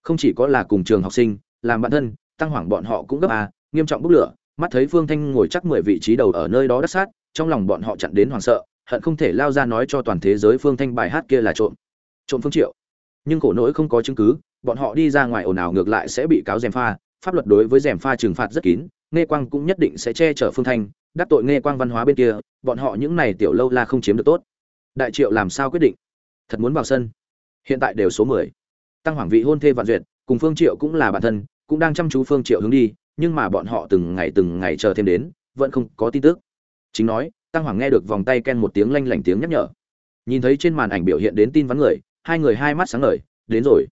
Không chỉ có là cùng trường học sinh, làm bạn thân, tăng hoảng bọn họ cũng gấp à nghiêm trọng bốc lửa, mắt thấy phương thanh ngồi chắc mười vị trí đầu ở nơi đó đắt sát, trong lòng bọn họ chặn đến hoảng sợ, hận không thể lao ra nói cho toàn thế giới phương thanh bài hát kia là trộm trộm phương triệu. Nhưng khổ nỗi không có chứng cứ, bọn họ đi ra ngoài ồn ào ngược lại sẽ bị cáo dèm pha, pháp luật đối với dèm pha trừng phạt rất kín, nghe quang cũng nhất định sẽ che chở phương thanh, đắc tội nghe quang văn hóa bên kia, bọn họ những này tiểu lâu la không chiếm được tốt. Đại triệu làm sao quyết định? Thật muốn vào sân. Hiện tại đều số mười. Tăng hoàng vị hôn thê vạn duyệt, cùng phương triệu cũng là bản thân, cũng đang chăm chú phương triệu hướng đi, nhưng mà bọn họ từng ngày từng ngày chờ thêm đến, vẫn không có tin tức. Chính nói, tăng hoàng nghe được vòng tay ken một tiếng lanh lảnh tiếng nhắc nhở. Nhìn thấy trên màn ảnh biểu hiện đến tin vắn người hai người hai mắt sáng ngời, đến rồi.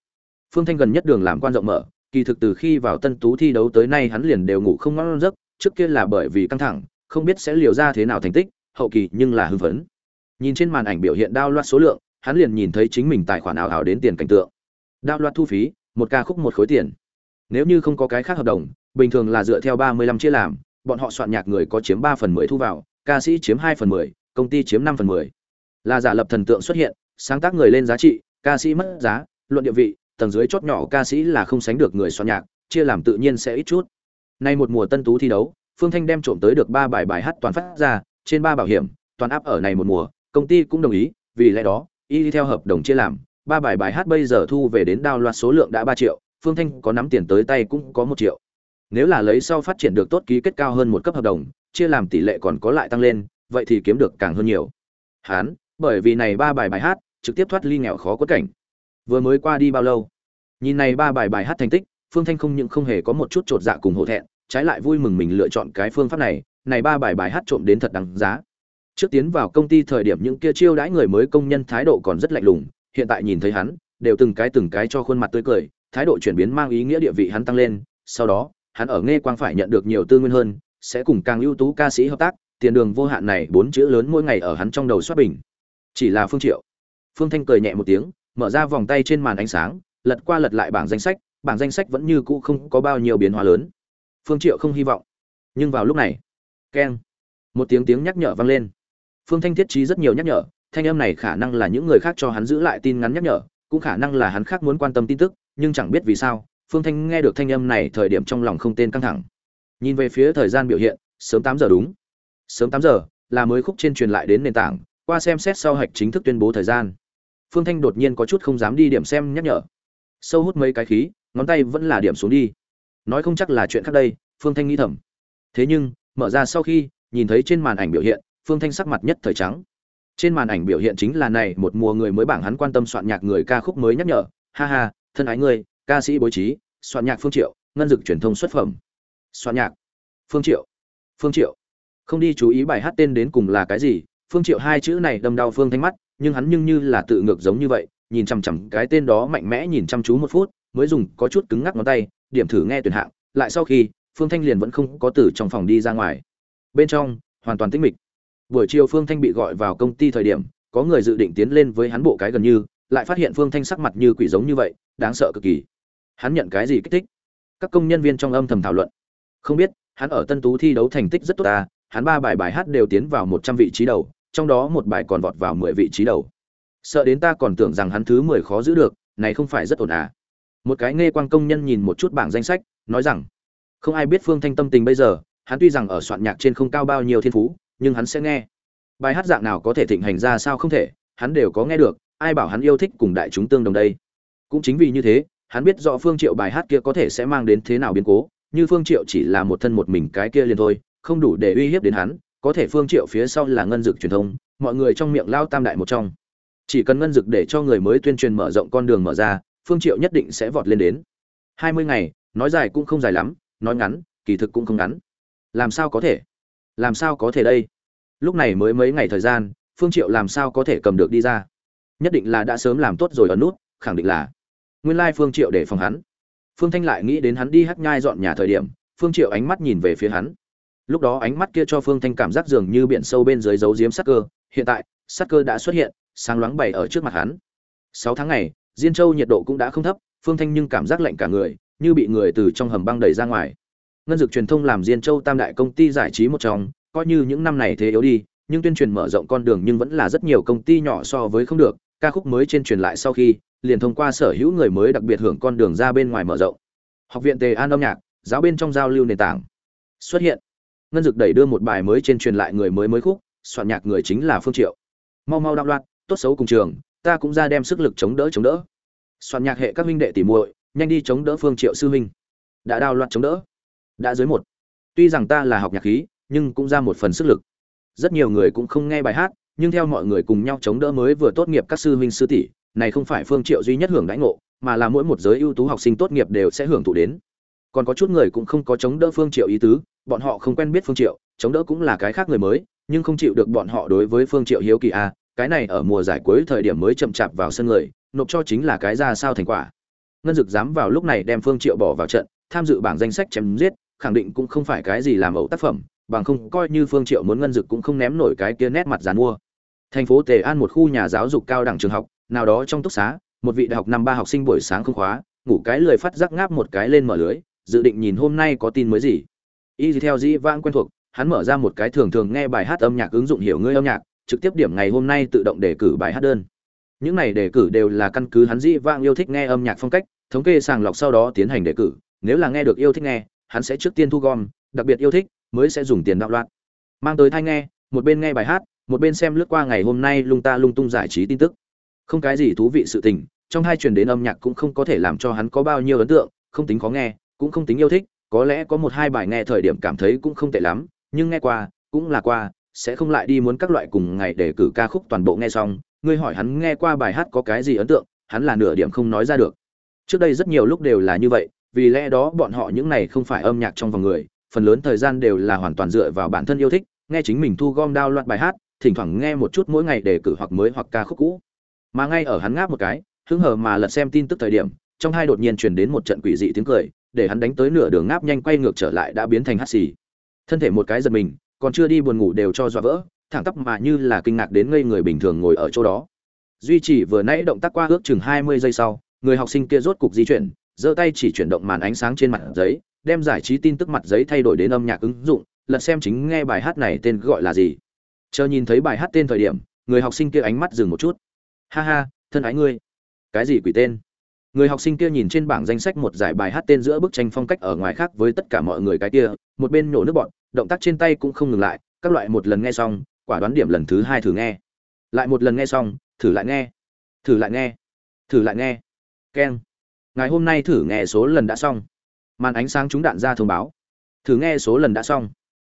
Phương thanh gần nhất đường làm quan rộng mở, kỳ thực từ khi vào tân tú thi đấu tới nay hắn liền đều ngủ không ngon giấc, trước kia là bởi vì căng thẳng, không biết sẽ liều ra thế nào thành tích, hậu kỳ nhưng là hưng phấn. Nhìn trên màn ảnh biểu hiện đao loạt số lượng, hắn liền nhìn thấy chính mình tài khoản ảo ảo đến tiền cảnh tượng. Đao loạt thu phí, một ca khúc một khối tiền. Nếu như không có cái khác hợp đồng, bình thường là dựa theo ba mươi lăm chia làm, bọn họ soạn nhạc người có chiếm ba phần mười thu vào, ca sĩ chiếm hai phần mười, công ty chiếm năm phần mười. Là giả lập thần tượng xuất hiện sáng tác người lên giá trị, ca sĩ mất giá, luận địa vị, tầng dưới chót nhỏ ca sĩ là không sánh được người soạn nhạc, chia làm tự nhiên sẽ ít chút. Nay một mùa tân tú thi đấu, phương thanh đem trộm tới được ba bài bài hát toàn phát ra, trên ba bảo hiểm, toàn áp ở này một mùa, công ty cũng đồng ý, vì lẽ đó, y theo hợp đồng chia làm, ba bài bài hát bây giờ thu về đến đao loạt số lượng đã ba triệu, phương thanh có nắm tiền tới tay cũng có một triệu. Nếu là lấy sau phát triển được tốt ký kết cao hơn một cấp hợp đồng, chia làm tỷ lệ còn có lại tăng lên, vậy thì kiếm được càng hơn nhiều. Hán bởi vì này ba bài bài hát trực tiếp thoát ly nghèo khó quất cảnh. Vừa mới qua đi bao lâu? Nhìn này ba bài bài hát thành tích, phương thanh không những không hề có một chút trột dạ cùng hổ thẹn, trái lại vui mừng mình lựa chọn cái phương pháp này này ba bài bài hát trộm đến thật đáng giá. Trước tiến vào công ty thời điểm những kia chiêu đãi người mới công nhân thái độ còn rất lạnh lùng, hiện tại nhìn thấy hắn, đều từng cái từng cái cho khuôn mặt tươi cười, thái độ chuyển biến mang ý nghĩa địa vị hắn tăng lên, sau đó, hắn ở nghe quang phải nhận được nhiều tư nguyên hơn, sẽ cùng càng ưu tú ca sĩ hợp tác, tiền đường vô hạn này bốn chữ lớn mỗi ngày ở hắn trong đầu xuất bình chỉ là phương triệu. Phương thanh cười nhẹ một tiếng, mở ra vòng tay trên màn ánh sáng, lật qua lật lại bảng danh sách, bảng danh sách vẫn như cũ không có bao nhiêu biến hóa lớn. Phương triệu không hy vọng. Nhưng vào lúc này, keng, một tiếng tiếng nhắc nhở vang lên. Phương thanh thiết trí rất nhiều nhắc nhở, thanh âm này khả năng là những người khác cho hắn giữ lại tin ngắn nhắc nhở, cũng khả năng là hắn khác muốn quan tâm tin tức, nhưng chẳng biết vì sao, phương thanh nghe được thanh âm này thời điểm trong lòng không tên căng thẳng. Nhìn về phía thời gian biểu hiện, sớm tám giờ đúng. Sớm tám giờ là mới khúc trên truyền lại đến nền tảng qua xem xét sau hạch chính thức tuyên bố thời gian. Phương thanh đột nhiên có chút không dám đi điểm xem nhắc nhở. Sâu hút mấy cái khí, ngón tay vẫn là điểm xuống đi. Nói không chắc là chuyện khác đây, phương thanh nghĩ thầm. Thế nhưng, mở ra sau khi, nhìn thấy trên màn ảnh biểu hiện, phương thanh sắc mặt nhất thời trắng. Trên màn ảnh biểu hiện chính là này, một mùa người mới bảng hắn quan tâm soạn nhạc người ca khúc mới nhắc nhở. Ha ha, thân ái ngươi, ca sĩ bố trí, soạn nhạc phương triệu, ngân dực truyền thông xuất phẩm. Soạn nhạc. Phương triệu. Phương triệu. Không đi chú ý bài hát tên đến cùng là cái gì phương triệu hai chữ này đâm đau phương thanh mắt, nhưng hắn nhưng như là tự ngược giống như vậy, nhìn chằm chằm cái tên đó mạnh mẽ nhìn chăm chú một phút, mới dùng có chút cứng ngắc ngón tay, điểm thử nghe tuyển hạng, lại sau khi, phương thanh liền vẫn không có từ trong phòng đi ra ngoài. Bên trong, hoàn toàn tĩnh mịch. Buổi chiều phương thanh bị gọi vào công ty thời điểm, có người dự định tiến lên với hắn bộ cái gần như, lại phát hiện phương thanh sắc mặt như quỷ giống như vậy, đáng sợ cực kỳ. Hắn nhận cái gì kích thích? Các công nhân viên trong âm thầm thảo luận. Không biết, hắn ở tân tú thi đấu thành tích rất tốt ta hắn ba bài bài hát đều tiến vào một trăm vị trí đầu trong đó một bài còn vọt vào mười vị trí đầu. Sợ đến ta còn tưởng rằng hắn thứ mười khó giữ được, này không phải rất ổn à. Một cái nghe quan công nhân nhìn một chút bảng danh sách, nói rằng, không ai biết phương thanh tâm tình bây giờ, hắn tuy rằng ở soạn nhạc trên không cao bao nhiêu thiên phú, nhưng hắn sẽ nghe. Bài hát dạng nào có thể thịnh hành ra sao không thể, hắn đều có nghe được, ai bảo hắn yêu thích cùng đại chúng tương đồng đây. Cũng chính vì như thế, hắn biết rõ phương triệu bài hát kia có thể sẽ mang đến thế nào biến cố, như phương triệu chỉ là một thân một mình cái kia liền thôi, không đủ để uy hiếp đến hắn có thể phương triệu phía sau là ngân dực truyền thông, mọi người trong miệng lao tam đại một trong. Chỉ cần ngân dực để cho người mới tuyên truyền mở rộng con đường mở ra, phương triệu nhất định sẽ vọt lên đến. Hai mươi ngày, nói dài cũng không dài lắm, nói ngắn, kỳ thực cũng không ngắn. Làm sao có thể? Làm sao có thể đây? Lúc này mới mấy ngày thời gian, phương triệu làm sao có thể cầm được đi ra? Nhất định là đã sớm làm tốt rồi ở nút, khẳng định là. Nguyên lai phương triệu để phòng hắn. Phương thanh lại nghĩ đến hắn đi hắc nhai dọn nhà thời điểm, phương triệu ánh mắt nhìn về phía hắn lúc đó ánh mắt kia cho phương thanh cảm giác dường như biển sâu bên dưới dấu diếm sắc cơ. Hiện tại, sắc cơ đã xuất hiện, sáng loáng bày ở trước mặt hắn. Sáu tháng ngày, diên châu nhiệt độ cũng đã không thấp, phương thanh nhưng cảm giác lạnh cả người, như bị người từ trong hầm băng đẩy ra ngoài. Ngân dược truyền thông làm diên châu tam đại công ty giải trí một trong, coi như những năm này thế yếu đi, nhưng tuyên truyền mở rộng con đường nhưng vẫn là rất nhiều công ty nhỏ so với không được. Ca khúc mới trên truyền lại sau khi, liền thông qua sở hữu người mới đặc biệt hưởng con đường ra bên ngoài mở rộng. Học viện tề an âm nhạc, giáo bên trong giao lưu nền tảng. Xuất hiện ngân dực đẩy đưa một bài mới trên truyền lại người mới mới khúc, soạn nhạc người chính là phương triệu. Mau mau đạo loạn tốt xấu cùng trường, ta cũng ra đem sức lực chống đỡ chống đỡ. Soạn nhạc hệ các huynh đệ tỉ muội, nhanh đi chống đỡ phương triệu sư huynh. Đã đào loạn chống đỡ. Đã dưới một. Tuy rằng ta là học nhạc khí, nhưng cũng ra một phần sức lực. Rất nhiều người cũng không nghe bài hát, nhưng theo mọi người cùng nhau chống đỡ mới vừa tốt nghiệp các sư huynh sư tỷ, này không phải phương triệu duy nhất hưởng đãi ngộ, mà là mỗi một giới ưu tú học sinh tốt nghiệp đều sẽ hưởng thụ đến còn có chút người cũng không có chống đỡ phương triệu ý tứ, bọn họ không quen biết phương triệu, chống đỡ cũng là cái khác người mới, nhưng không chịu được bọn họ đối với phương triệu hiếu kỳ a cái này ở mùa giải cuối thời điểm mới chậm chạp vào sân người, nộp cho chính là cái ra sao thành quả. Ngân dực dám vào lúc này đem phương triệu bỏ vào trận, tham dự bảng danh sách chém giết, khẳng định cũng không phải cái gì làm ẩu tác phẩm, bằng không coi như phương triệu muốn ngân dực cũng không ném nổi cái kia nét mặt dàn mua. Thành phố tề an một khu nhà giáo dục cao đẳng trường học, nào đó trong túc xá, một vị đại học năm ba học sinh buổi sáng không khóa, ngủ cái lười phát giác ngáp một cái lên mở lưới dự định nhìn hôm nay có tin mới gì. Y theo dĩ vãng quen thuộc, hắn mở ra một cái thường thường nghe bài hát âm nhạc ứng dụng hiểu ngươi âm nhạc, trực tiếp điểm ngày hôm nay tự động đề cử bài hát đơn. Những này đề cử đều là căn cứ hắn dĩ vãng yêu thích nghe âm nhạc phong cách, thống kê sàng lọc sau đó tiến hành đề cử. Nếu là nghe được yêu thích nghe, hắn sẽ trước tiên thu gom, đặc biệt yêu thích, mới sẽ dùng tiền đạo loạn. Mang tới thai nghe, một bên nghe bài hát, một bên xem lướt qua ngày hôm nay lung ta lung tung giải trí tin tức. Không cái gì thú vị sự tình, trong hai truyền đến âm nhạc cũng không có thể làm cho hắn có bao nhiêu ấn tượng, không tính khó nghe cũng không tính yêu thích, có lẽ có một hai bài nghe thời điểm cảm thấy cũng không tệ lắm, nhưng nghe qua, cũng là qua, sẽ không lại đi muốn các loại cùng ngày để cử ca khúc toàn bộ nghe xong. Ngươi hỏi hắn nghe qua bài hát có cái gì ấn tượng, hắn là nửa điểm không nói ra được. Trước đây rất nhiều lúc đều là như vậy, vì lẽ đó bọn họ những này không phải âm nhạc trong vòng người, phần lớn thời gian đều là hoàn toàn dựa vào bản thân yêu thích, nghe chính mình thu gom đao loạt bài hát, thỉnh thoảng nghe một chút mỗi ngày để cử hoặc mới hoặc ca khúc cũ. Mà ngay ở hắn ngáp một cái, hứng hờ mà lật xem tin tức thời điểm, trong hai đột nhiên truyền đến một trận quỷ dị tiếng cười để hắn đánh tới nửa đường ngáp nhanh quay ngược trở lại đã biến thành hắt xì. Thân thể một cái giật mình, còn chưa đi buồn ngủ đều cho dọa vỡ, thẳng tắp mà như là kinh ngạc đến ngây người bình thường ngồi ở chỗ đó. Duy chỉ vừa nãy động tác qua ước chừng hai mươi giây sau, người học sinh kia rốt cục di chuyển, giơ tay chỉ chuyển động màn ánh sáng trên mặt giấy, đem giải trí tin tức mặt giấy thay đổi đến âm nhạc ứng dụng, lật xem chính nghe bài hát này tên gọi là gì. Chờ nhìn thấy bài hát tên thời điểm, người học sinh kia ánh mắt dừng một chút. Ha ha, thân ái ngươi. Cái gì quỷ tên? Người học sinh kia nhìn trên bảng danh sách một giải bài hát tên giữa bức tranh phong cách ở ngoài khác với tất cả mọi người cái kia, một bên nhổ nước bọn động tác trên tay cũng không ngừng lại, các loại một lần nghe xong, quả đoán điểm lần thứ hai thử nghe. Lại một lần nghe xong, thử lại nghe. Thử lại nghe. Thử lại nghe. Keng. Ngày hôm nay thử nghe số lần đã xong. Màn ánh sáng trúng đạn ra thông báo. Thử nghe số lần đã xong.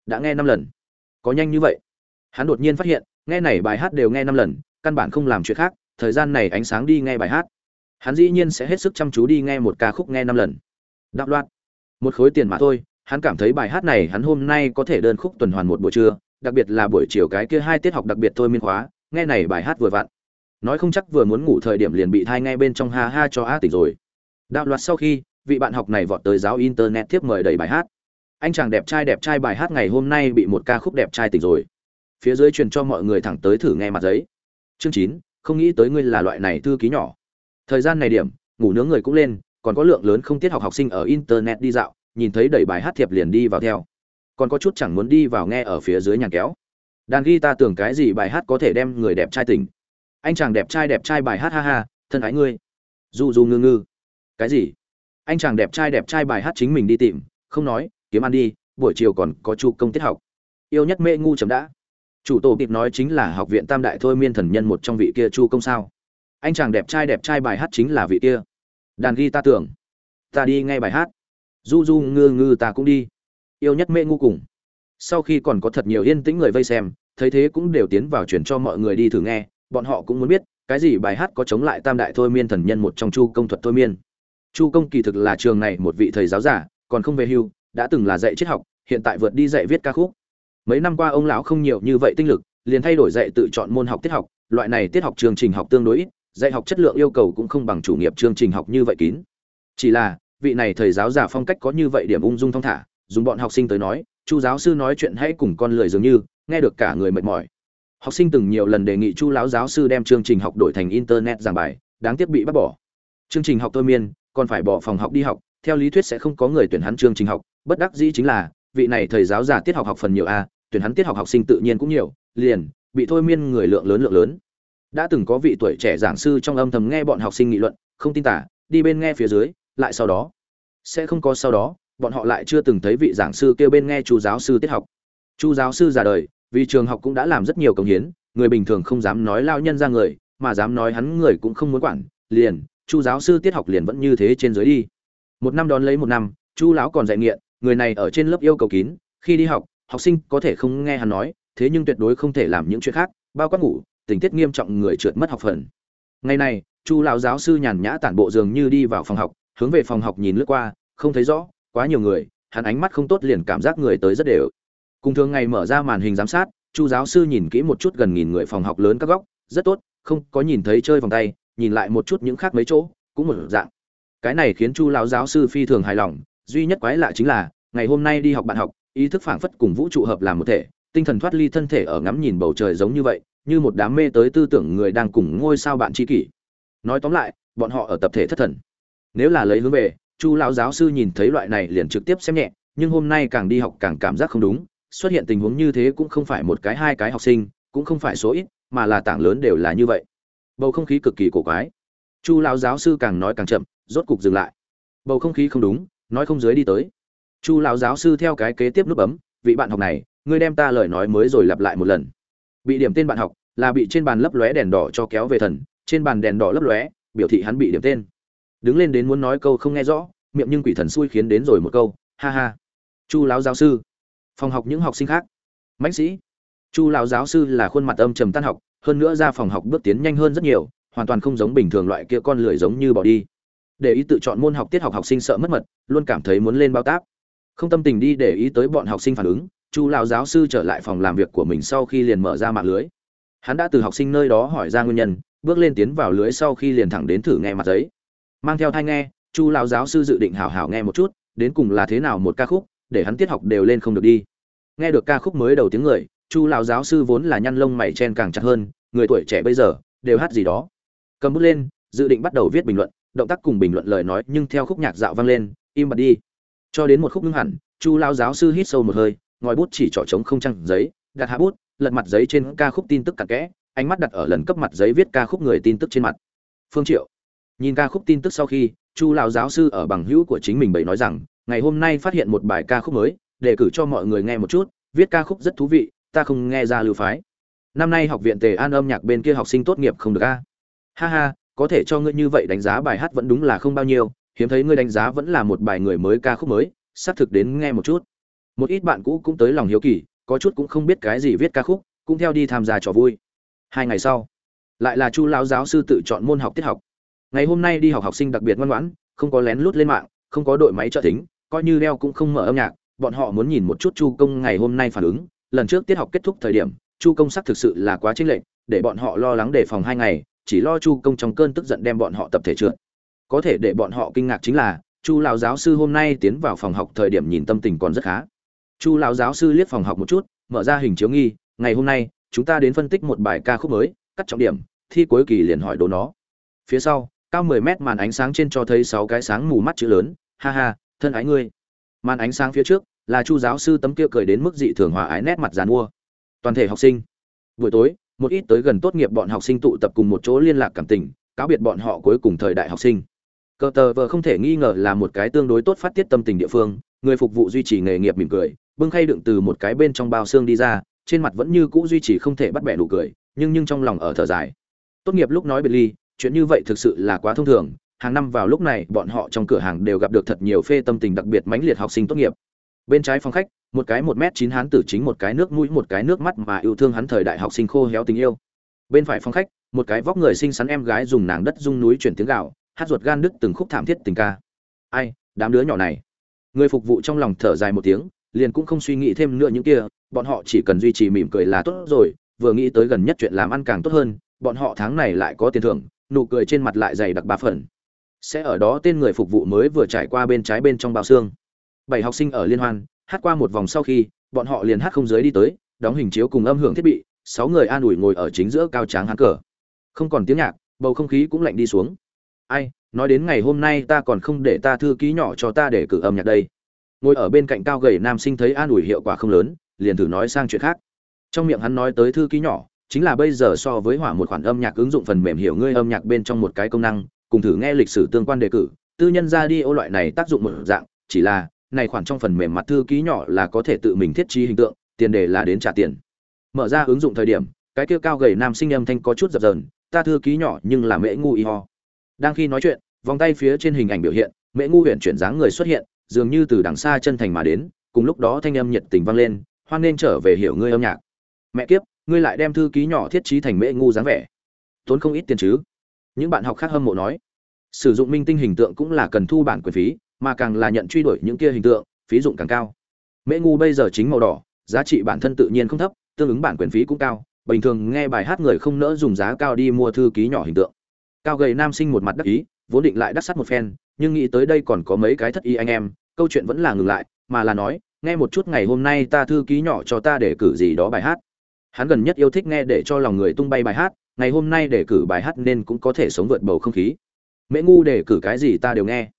Đã nghe năm lần. Có nhanh như vậy? Hắn đột nhiên phát hiện, nghe này bài hát đều nghe năm lần, căn bản không làm chuyện khác, thời gian này ánh sáng đi nghe bài hát hắn dĩ nhiên sẽ hết sức chăm chú đi nghe một ca khúc nghe năm lần. Đạo loạt. Một khối tiền mà thôi, hắn cảm thấy bài hát này hắn hôm nay có thể đơn khúc tuần hoàn một buổi trưa, đặc biệt là buổi chiều cái kia hai tiết học đặc biệt thôi miên khóa, nghe này bài hát vừa vặn. Nói không chắc vừa muốn ngủ thời điểm liền bị thai ngay bên trong ha ha cho a tỉnh rồi. Đạo loạt sau khi, vị bạn học này vọt tới giáo internet tiếp mời đầy bài hát. Anh chàng đẹp trai đẹp trai bài hát ngày hôm nay bị một ca khúc đẹp trai tỉnh rồi. Phía dưới truyền cho mọi người thẳng tới thử nghe mặt giấy. Chương chín, không nghĩ tới ngươi là loại này thư ký nhỏ thời gian này điểm, ngủ nướng người cũng lên, còn có lượng lớn không tiết học học sinh ở internet đi dạo, nhìn thấy đẩy bài hát thiệp liền đi vào theo. Còn có chút chẳng muốn đi vào nghe ở phía dưới nhà kéo. Đàn ghi ta tưởng cái gì bài hát có thể đem người đẹp trai tỉnh. Anh chàng đẹp trai đẹp trai bài hát ha ha, thân ái ngươi. Du du ngư ngư. Cái gì? Anh chàng đẹp trai đẹp trai bài hát chính mình đi tìm, không nói, kiếm ăn đi, buổi chiều còn có chu công tiết học. Yêu nhất mê ngu chấm đã. Chủ tổ kịp nói chính là học viện tam đại thôi miên thần nhân một trong vị kia chu công sao? Anh chàng đẹp trai đẹp trai bài hát chính là vị kia. Đàn ghi ta tưởng. Ta đi ngay bài hát. Du du ngư ngư ta cũng đi. Yêu nhất mê ngu cùng. Sau khi còn có thật nhiều yên tĩnh người vây xem, thấy thế cũng đều tiến vào chuyển cho mọi người đi thử nghe. Bọn họ cũng muốn biết, cái gì bài hát có chống lại tam đại thôi miên thần nhân một trong chu công thuật thôi miên. Chu công kỳ thực là trường này một vị thầy giáo giả, còn không về hưu, đã từng là dạy triết học, hiện tại vượt đi dạy viết ca khúc. Mấy năm qua ông lão không nhiều như vậy tinh lực, liền thay đổi dạy tự chọn môn học tiết học, loại này tiết học chương trình học tương đối ít dạy học chất lượng yêu cầu cũng không bằng chủ nghiệp chương trình học như vậy kín. Chỉ là, vị này thầy giáo giả phong cách có như vậy điểm ung dung thong thả, dùng bọn học sinh tới nói, chu giáo sư nói chuyện hãy cùng con lười dường như, nghe được cả người mệt mỏi. Học sinh từng nhiều lần đề nghị chu lão giáo sư đem chương trình học đổi thành internet giảng bài, đáng tiếc bị bắt bỏ. Chương trình học thôi miên, còn phải bỏ phòng học đi học, theo lý thuyết sẽ không có người tuyển hắn chương trình học, bất đắc dĩ chính là, vị này thầy giáo giả tiết học học phần nhiều a, tuyển hắn tiết học học sinh tự nhiên cũng nhiều, liền, bị thôi miên người lượng lớn lượng lớn đã từng có vị tuổi trẻ giảng sư trong âm thầm nghe bọn học sinh nghị luận, không tin tả, đi bên nghe phía dưới, lại sau đó. Sẽ không có sau đó, bọn họ lại chưa từng thấy vị giảng sư kêu bên nghe chú giáo sư tiết học. Chu giáo sư già đời, vì trường học cũng đã làm rất nhiều công hiến, người bình thường không dám nói lao nhân ra người, mà dám nói hắn người cũng không muốn quản, liền, chu giáo sư tiết học liền vẫn như thế trên dưới đi. Một năm đón lấy một năm, chu lão còn dạy nghiện, người này ở trên lớp yêu cầu kín, khi đi học học sinh có thể không nghe hắn nói, thế nhưng tuyệt đối không thể làm những chuyện khác, bao quát ngủ tình tiết nghiêm trọng người trượt mất học phần. Ngày này, chu lão giáo sư nhàn nhã tản bộ dường như đi vào phòng học, hướng về phòng học nhìn lướt qua, không thấy rõ, quá nhiều người, hắn ánh mắt không tốt liền cảm giác người tới rất đều. Cùng thường ngày mở ra màn hình giám sát, chu giáo sư nhìn kỹ một chút gần nghìn người phòng học lớn các góc, rất tốt, không có nhìn thấy chơi vòng tay, nhìn lại một chút những khác mấy chỗ, cũng một dạng. Cái này khiến chu lão giáo sư phi thường hài lòng, duy nhất quái lạ chính là, ngày hôm nay đi học bạn học, ý thức phảng phất cùng vũ trụ hợp làm một thể tinh thần thoát ly thân thể ở ngắm nhìn bầu trời giống như vậy, như một đám mê tới tư tưởng người đang cùng ngôi sao bạn tri kỷ. Nói tóm lại, bọn họ ở tập thể thất thần. Nếu là lấy hướng về, chu lão giáo sư nhìn thấy loại này liền trực tiếp xem nhẹ, nhưng hôm nay càng đi học càng cảm giác không đúng, xuất hiện tình huống như thế cũng không phải một cái hai cái học sinh, cũng không phải số ít, mà là tảng lớn đều là như vậy. Bầu không khí cực kỳ cổ quái. Chu lão giáo sư càng nói càng chậm, rốt cục dừng lại. Bầu không khí không đúng, nói không dưới đi tới. Chu lão giáo sư theo cái kế tiếp nút bấm, vị bạn học này ngươi đem ta lời nói mới rồi lặp lại một lần. Bị điểm tên bạn học là bị trên bàn lấp lóe đèn đỏ cho kéo về thần, trên bàn đèn đỏ lấp lóe, biểu thị hắn bị điểm tên. Đứng lên đến muốn nói câu không nghe rõ, miệng nhưng quỷ thần xui khiến đến rồi một câu, ha ha. Chu lão giáo sư. Phòng học những học sinh khác. Mãnh sĩ. Chu lão giáo sư là khuôn mặt âm trầm tan học, hơn nữa ra phòng học bước tiến nhanh hơn rất nhiều, hoàn toàn không giống bình thường loại kia con lười giống như bỏ đi. Để ý tự chọn môn học tiết học học sinh sợ mất mật, luôn cảm thấy muốn lên bao táp. Không tâm tình đi để ý tới bọn học sinh phản ứng chu lão giáo sư trở lại phòng làm việc của mình sau khi liền mở ra mạng lưới. Hắn đã từ học sinh nơi đó hỏi ra nguyên nhân, bước lên tiến vào lưới sau khi liền thẳng đến thử nghe mặt giấy. Mang theo thai nghe, chu lão giáo sư dự định hảo hảo nghe một chút, đến cùng là thế nào một ca khúc, để hắn tiết học đều lên không được đi. Nghe được ca khúc mới đầu tiếng người, chu lão giáo sư vốn là nhăn lông mày chen càng chặt hơn, người tuổi trẻ bây giờ, đều hát gì đó. Cầm bút lên, dự định bắt đầu viết bình luận, động tác cùng bình luận lời nói nhưng theo khúc nhạc dạo vang lên, im bặt đi. Cho đến một khúc ngưng hẳn, chu lão giáo sư hít sâu một hơi ngòi bút chỉ trỏ trống không trăng giấy, đặt hạ bút, lật mặt giấy trên ca khúc tin tức cặn kẽ, ánh mắt đặt ở lần cấp mặt giấy viết ca khúc người tin tức trên mặt. Phương triệu. Nhìn ca khúc tin tức sau khi, chu lão giáo sư ở bằng hữu của chính mình bày nói rằng, ngày hôm nay phát hiện một bài ca khúc mới, để cử cho mọi người nghe một chút, viết ca khúc rất thú vị, ta không nghe ra lưu phái. Năm nay học viện tề an âm nhạc bên kia học sinh tốt nghiệp không được a. Ha ha, có thể cho ngươi như vậy đánh giá bài hát vẫn đúng là không bao nhiêu, hiếm thấy ngươi đánh giá vẫn là một bài người mới ca khúc mới xác thực đến nghe một chút một ít bạn cũ cũng tới lòng hiếu kỳ, có chút cũng không biết cái gì viết ca khúc, cũng theo đi tham gia trò vui. Hai ngày sau, lại là chu lão giáo sư tự chọn môn học tiết học. Ngày hôm nay đi học học sinh đặc biệt ngoan ngoãn, không có lén lút lên mạng, không có đội máy trợ thính, coi như đeo cũng không mở âm nhạc, bọn họ muốn nhìn một chút chu công ngày hôm nay phản ứng. Lần trước tiết học kết thúc thời điểm, chu công sắc thực sự là quá chênh lệch, để bọn họ lo lắng đề phòng hai ngày, chỉ lo chu công trong cơn tức giận đem bọn họ tập thể trượt. Có thể để bọn họ kinh ngạc chính là, chu lão giáo sư hôm nay tiến vào phòng học thời điểm nhìn tâm tình còn rất khá chu lão giáo sư liếc phòng học một chút, mở ra hình chiếu nghi, ngày hôm nay, chúng ta đến phân tích một bài ca khúc mới, cắt trọng điểm, thi cuối kỳ liền hỏi đồ nó. Phía sau, cao 10 mét màn ánh sáng trên cho thấy sáu cái sáng mù mắt chữ lớn, ha ha, thân ái ngươi. Màn ánh sáng phía trước là chu giáo sư tấm kia cười đến mức dị thường hòa ái nét mặt dàn mua. Toàn thể học sinh, buổi tối, một ít tới gần tốt nghiệp bọn học sinh tụ tập cùng một chỗ liên lạc cảm tình, cáo biệt bọn họ cuối cùng thời đại học sinh. Cờ tờ vờ không thể nghi ngờ là một cái tương đối tốt phát tiết tâm tình địa phương, người phục vụ duy trì nghề nghiệp mỉm cười bưng khay đựng từ một cái bên trong bao xương đi ra, trên mặt vẫn như cũ duy trì không thể bắt bẻ nụ cười, nhưng nhưng trong lòng ở thở dài. Tốt nghiệp lúc nói biệt ly, chuyện như vậy thực sự là quá thông thường, hàng năm vào lúc này, bọn họ trong cửa hàng đều gặp được thật nhiều phê tâm tình đặc biệt mãnh liệt học sinh tốt nghiệp. Bên trái phòng khách, một cái một m chín hán tử chính một cái nước mũi, một cái nước mắt mà yêu thương hắn thời đại học sinh khô héo tình yêu. Bên phải phòng khách, một cái vóc người xinh xắn em gái dùng nàng đất dung núi chuyển tiếng gạo, hát ruột gan đứt từng khúc thảm thiết tình ca. Ai, đám đứa nhỏ này. Người phục vụ trong lòng thở dài một tiếng liền cũng không suy nghĩ thêm nữa những kia, bọn họ chỉ cần duy trì mỉm cười là tốt rồi, vừa nghĩ tới gần nhất chuyện làm ăn càng tốt hơn, bọn họ tháng này lại có tiền thưởng, nụ cười trên mặt lại dày đặc ba phần sẽ ở đó tên người phục vụ mới vừa trải qua bên trái bên trong bao xương. Bảy học sinh ở liên hoan, hát qua một vòng sau khi, bọn họ liền hát không giới đi tới, đóng hình chiếu cùng âm hưởng thiết bị, sáu người an ủi ngồi ở chính giữa cao tráng hát cờ. Không còn tiếng nhạc, bầu không khí cũng lạnh đi xuống. Ai, nói đến ngày hôm nay ta còn không để ta thư ký nhỏ cho ta để cử âm nhạc đây ngồi ở bên cạnh cao gầy nam sinh thấy an ủi hiệu quả không lớn, liền thử nói sang chuyện khác. Trong miệng hắn nói tới thư ký nhỏ, chính là bây giờ so với hỏa một khoản âm nhạc ứng dụng phần mềm hiểu ngươi âm nhạc bên trong một cái công năng, cùng thử nghe lịch sử tương quan đề cử, tư nhân ra đi ô loại này tác dụng một dạng, chỉ là, này khoản trong phần mềm mặt thư ký nhỏ là có thể tự mình thiết trí hình tượng, tiền đề là đến trả tiền. Mở ra ứng dụng thời điểm, cái kia cao gầy nam sinh âm thanh có chút dập dờn, ta thư ký nhỏ, nhưng là mễ ngu y ho. Đang khi nói chuyện, vòng tay phía trên hình ảnh biểu hiện, mễ ngu huyện chuyển dáng người xuất hiện dường như từ đằng xa chân thành mà đến, cùng lúc đó thanh âm nhiệt tình vang lên, hoan nên trở về hiểu ngươi âm nhạc. Mẹ kiếp, ngươi lại đem thư ký nhỏ thiết trí thành mễ ngu dáng vẻ. Tốn không ít tiền chứ? Những bạn học khác hâm mộ nói. Sử dụng minh tinh hình tượng cũng là cần thu bản quyền phí, mà càng là nhận truy đuổi những kia hình tượng, phí dụng càng cao. Mễ ngu bây giờ chính màu đỏ, giá trị bản thân tự nhiên không thấp, tương ứng bản quyền phí cũng cao, bình thường nghe bài hát người không nỡ dùng giá cao đi mua thư ký nhỏ hình tượng. Cao gầy nam sinh một mặt đắc ý vốn định lại đắc sắt một phen, nhưng nghĩ tới đây còn có mấy cái thất ý anh em, câu chuyện vẫn là ngừng lại, mà là nói, nghe một chút ngày hôm nay ta thư ký nhỏ cho ta để cử gì đó bài hát. Hắn gần nhất yêu thích nghe để cho lòng người tung bay bài hát, ngày hôm nay để cử bài hát nên cũng có thể sống vượt bầu không khí. Mễ ngu để cử cái gì ta đều nghe.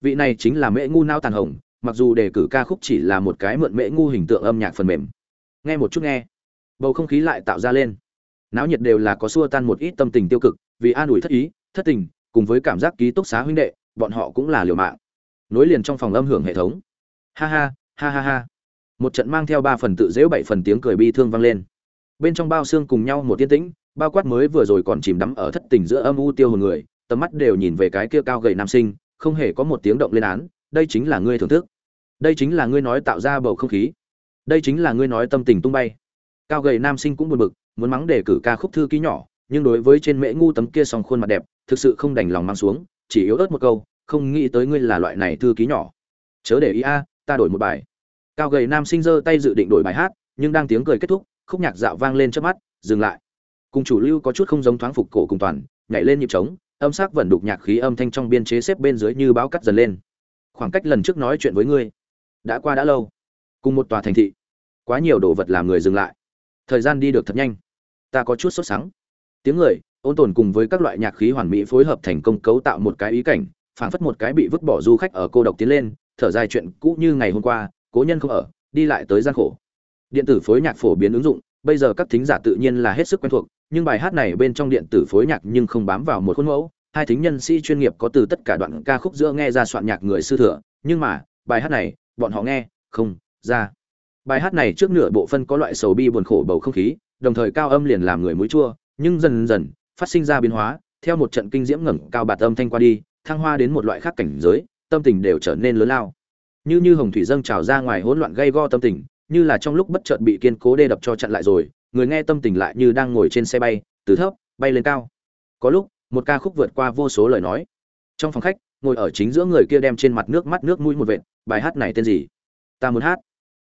Vị này chính là mễ ngu nao tàn hồng, mặc dù đề cử ca khúc chỉ là một cái mượn mễ ngu hình tượng âm nhạc phần mềm. Nghe một chút nghe. Bầu không khí lại tạo ra lên. Náo nhiệt đều là có xua tan một ít tâm tình tiêu cực, vì an ủi thất ý, thất tình cùng với cảm giác ký túc xá huynh đệ, bọn họ cũng là liều mạng. Nối liền trong phòng âm hưởng hệ thống. Ha ha ha ha ha. Một trận mang theo ba phần tự dễu bảy phần tiếng cười bi thương vang lên. Bên trong bao xương cùng nhau một tiên tĩnh, bao quát mới vừa rồi còn chìm đắm ở thất tình giữa âm u tiêu hồn người, tầm mắt đều nhìn về cái kia cao gầy nam sinh, không hề có một tiếng động lên án, đây chính là ngươi thưởng thức. Đây chính là ngươi nói tạo ra bầu không khí. Đây chính là ngươi nói tâm tình tung bay. Cao gầy nam sinh cũng buồn bực, muốn mắng để cử ca khúc thư ký nhỏ nhưng đối với trên mễ ngu tấm kia song khuôn mặt đẹp, thực sự không đành lòng mang xuống, chỉ yếu ớt một câu, không nghĩ tới ngươi là loại này thư ký nhỏ. Chớ để ý a, ta đổi một bài. Cao gầy nam sinh giơ tay dự định đổi bài hát, nhưng đang tiếng cười kết thúc, khúc nhạc dạo vang lên trước mắt, dừng lại. Cùng chủ lưu có chút không giống thoáng phục cổ cùng toàn, nhảy lên nhịp trống, âm sắc vẫn đục nhạc khí âm thanh trong biên chế xếp bên dưới như báo cắt dần lên. Khoảng cách lần trước nói chuyện với ngươi, đã qua đã lâu, cùng một tòa thành thị, quá nhiều đồ vật làm người dừng lại, thời gian đi được thật nhanh, ta có chút sốt sắng tiếng người, ôn tồn cùng với các loại nhạc khí hoàn mỹ phối hợp thành công cấu tạo một cái ý cảnh, phảng phất một cái bị vứt bỏ du khách ở cô độc tiến lên, thở dài chuyện cũ như ngày hôm qua, cố nhân không ở, đi lại tới gian khổ. Điện tử phối nhạc phổ biến ứng dụng, bây giờ các thính giả tự nhiên là hết sức quen thuộc, nhưng bài hát này bên trong điện tử phối nhạc nhưng không bám vào một khuôn mẫu. Hai thính nhân sĩ chuyên nghiệp có từ tất cả đoạn ca khúc giữa nghe ra soạn nhạc người sư thừa, nhưng mà, bài hát này, bọn họ nghe, không, ra. Bài hát này trước nửa bộ phân có loại sầu bi buồn khổ bầu không khí, đồng thời cao âm liền làm người mũi chua nhưng dần dần phát sinh ra biến hóa, theo một trận kinh diễm ngẩng cao bạt âm thanh qua đi, thăng hoa đến một loại khác cảnh giới, tâm tình đều trở nên lớn lao. Như như hồng thủy dâng trào ra ngoài hỗn loạn gây go tâm tình, như là trong lúc bất chợt bị kiên cố đê đập cho chặn lại rồi, người nghe tâm tình lại như đang ngồi trên xe bay, từ thấp, bay lên cao. Có lúc, một ca khúc vượt qua vô số lời nói. Trong phòng khách, ngồi ở chính giữa người kia đem trên mặt nước mắt nước mũi một vệt, bài hát này tên gì? Ta muốn hát.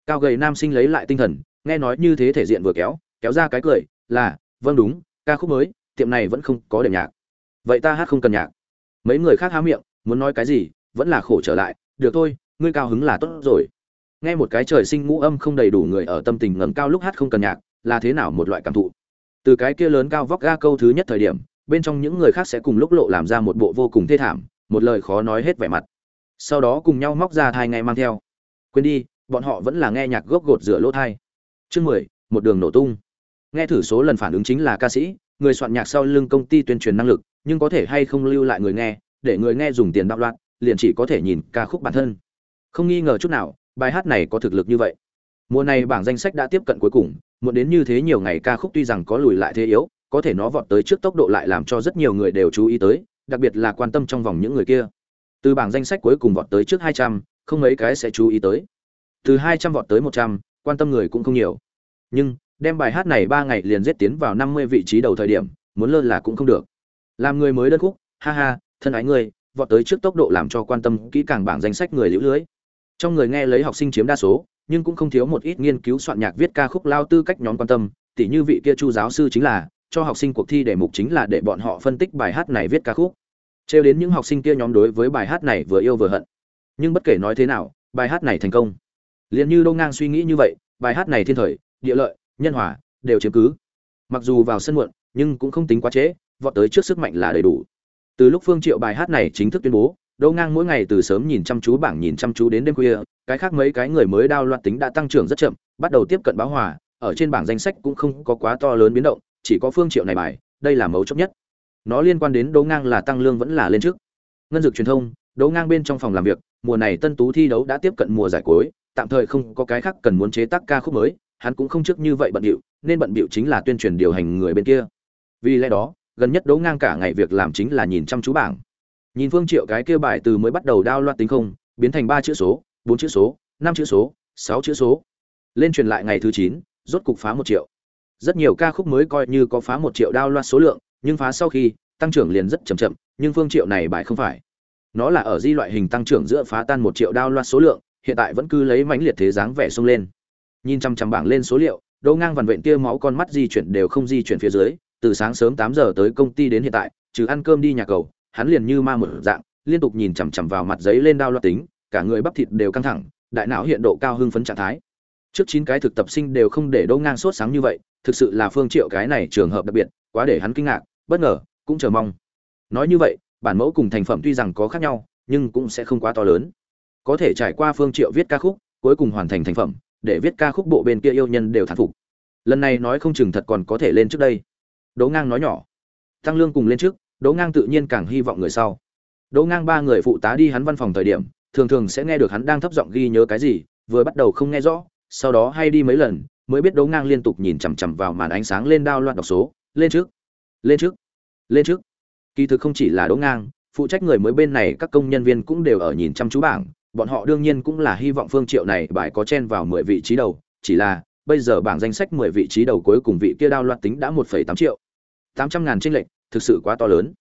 Cao gầy nam sinh lấy lại tinh thần, nghe nói như thế thể diện vừa kéo kéo ra cái cười, là vâng đúng ca khúc mới, tiệm này vẫn không có đệm nhạc. Vậy ta hát không cần nhạc. Mấy người khác há miệng, muốn nói cái gì, vẫn là khổ trở lại. Được thôi, ngươi cao hứng là tốt rồi. Nghe một cái trời sinh ngũ âm không đầy đủ người ở tâm tình ngầm cao lúc hát không cần nhạc, là thế nào một loại cảm thụ? Từ cái kia lớn cao vóc ga câu thứ nhất thời điểm, bên trong những người khác sẽ cùng lúc lộ làm ra một bộ vô cùng thê thảm, một lời khó nói hết vẻ mặt. Sau đó cùng nhau móc ra thai ngay mang theo. Quên đi, bọn họ vẫn là nghe nhạc gốc gột rửa lỗ thai. Chương mười, một đường nổ tung nghe thử số lần phản ứng chính là ca sĩ người soạn nhạc sau lưng công ty tuyên truyền năng lực nhưng có thể hay không lưu lại người nghe để người nghe dùng tiền đạo loạn liền chỉ có thể nhìn ca khúc bản thân. Không nghi ngờ chút nào bài hát này có thực lực như vậy. Mùa này bảng danh sách đã tiếp cận cuối cùng muộn đến như thế nhiều ngày ca khúc tuy rằng có lùi lại thế yếu có thể nó vọt tới trước tốc độ lại làm cho rất nhiều người đều chú ý tới đặc biệt là quan tâm trong vòng những người kia. Từ bảng danh sách cuối cùng vọt tới trước 200, không mấy cái sẽ chú ý tới. Từ 200 vọt tới 100, quan tâm người cũng không nhiều. Nhưng đem bài hát này ba ngày liền giết tiến vào 50 vị trí đầu thời điểm, muốn lơ là cũng không được. Làm người mới đơn khúc, ha ha, thân ái người vọt tới trước tốc độ làm cho quan tâm kỹ càng bảng danh sách người liễu lưới. Trong người nghe lấy học sinh chiếm đa số, nhưng cũng không thiếu một ít nghiên cứu soạn nhạc viết ca khúc lao tư cách nhóm quan tâm. Tỉ như vị kia chu giáo sư chính là, cho học sinh cuộc thi đề mục chính là để bọn họ phân tích bài hát này viết ca khúc. Trêu đến những học sinh kia nhóm đối với bài hát này vừa yêu vừa hận. Nhưng bất kể nói thế nào, bài hát này thành công. Liền như đô ngang suy nghĩ như vậy, bài hát này thiên thời, địa lợi nhân hòa, đều chiếm cứ. Mặc dù vào sân muộn, nhưng cũng không tính quá trễ, vọt tới trước sức mạnh là đầy đủ. Từ lúc phương triệu bài hát này chính thức tuyên bố đâu ngang mỗi ngày từ sớm nhìn chăm chú bảng nhìn chăm chú đến đêm khuya, cái khác mấy cái người mới đao loạn tính đã tăng trưởng rất chậm, bắt đầu tiếp cận báo hòa, ở trên bảng danh sách cũng không có quá to lớn biến động, chỉ có phương triệu này bài, đây là mấu chốt nhất. Nó liên quan đến đấu ngang là tăng lương vẫn là lên trước. Ngân dược truyền thông đấu ngang bên trong phòng làm việc, mùa này tân tú thi đấu đã tiếp cận mùa giải cuối, tạm thời không có cái khác cần muốn chế tác ca khúc mới hắn cũng không trước như vậy bận điệu, nên bận điệu chính là tuyên truyền điều hành người bên kia. Vì lẽ đó, gần nhất đấu ngang cả ngày việc làm chính là nhìn chăm chú bảng. Nhìn phương triệu cái kia bài từ mới bắt đầu đao loạt tính không, biến thành ba chữ số, bốn chữ số, năm chữ số, sáu chữ số. Lên truyền lại ngày thứ chín, rốt cục phá một triệu. Rất nhiều ca khúc mới coi như có phá một triệu đao loạt số lượng, nhưng phá sau khi, tăng trưởng liền rất chậm chậm, nhưng phương triệu này bài không phải. Nó là ở di loại hình tăng trưởng giữa phá tan một triệu đao loạt số lượng, hiện tại vẫn cứ lấy mãnh liệt thế dáng vẻ xông lên nhìn chăm chăm bảng lên số liệu, đỗ ngang vằn vện kia máu con mắt di chuyển đều không di chuyển phía dưới, từ sáng sớm tám giờ tới công ty đến hiện tại, trừ ăn cơm đi nhà cầu, hắn liền như ma mở dạng, liên tục nhìn chằm chằm vào mặt giấy lên đao loạt tính, cả người bắp thịt đều căng thẳng, đại não hiện độ cao hưng phấn trạng thái. Trước chín cái thực tập sinh đều không để đỗ ngang sốt sáng như vậy, thực sự là phương triệu cái này trường hợp đặc biệt, quá để hắn kinh ngạc, bất ngờ, cũng chờ mong. Nói như vậy, bản mẫu cùng thành phẩm tuy rằng có khác nhau, nhưng cũng sẽ không quá to lớn. Có thể trải qua phương triệu viết ca khúc, cuối cùng hoàn thành thành phẩm để viết ca khúc bộ bên kia yêu nhân đều thán phục. Lần này nói không chừng thật còn có thể lên trước đây. Đỗ ngang nói nhỏ. Tăng lương cùng lên trước, đỗ ngang tự nhiên càng hy vọng người sau. Đỗ ngang ba người phụ tá đi hắn văn phòng thời điểm, thường thường sẽ nghe được hắn đang thấp giọng ghi nhớ cái gì, vừa bắt đầu không nghe rõ, sau đó hay đi mấy lần, mới biết đỗ ngang liên tục nhìn chằm chằm vào màn ánh sáng lên đao loạn đọc số, lên trước lên trước lên trước. Kỳ thực không chỉ là đỗ ngang, phụ trách người mới bên này các công nhân viên cũng đều ở nhìn chăm chú bảng bọn họ đương nhiên cũng là hy vọng phương triệu này bài có chen vào 10 vị trí đầu chỉ là bây giờ bảng danh sách 10 vị trí đầu cuối cùng vị kia đao loạn tính đã 1,8 triệu. 800 ngàn trên lệnh thực sự quá to lớn.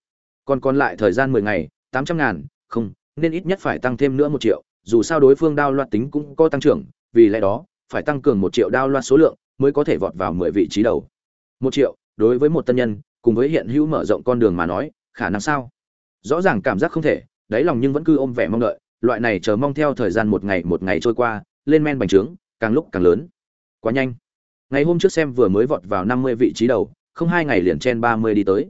Còn còn lại thời gian 10 ngày 800 ngàn không nên ít nhất phải tăng thêm nữa một triệu. Dù sao đối phương đao loạn tính cũng có tăng trưởng vì lẽ đó phải tăng cường một triệu đao loạn số lượng mới có thể vọt vào 10 vị trí đầu. Một triệu đối với một tân nhân cùng với hiện hữu mở rộng con đường mà nói khả năng sao? Rõ ràng cảm giác không thể đáy lòng nhưng vẫn cứ ôm vẻ mong đợi loại này chờ mong theo thời gian một ngày một ngày trôi qua lên men bành trướng càng lúc càng lớn. Quá nhanh. Ngày hôm trước xem vừa mới vọt vào năm mươi vị trí đầu không hai ngày liền chen ba mươi đi tới.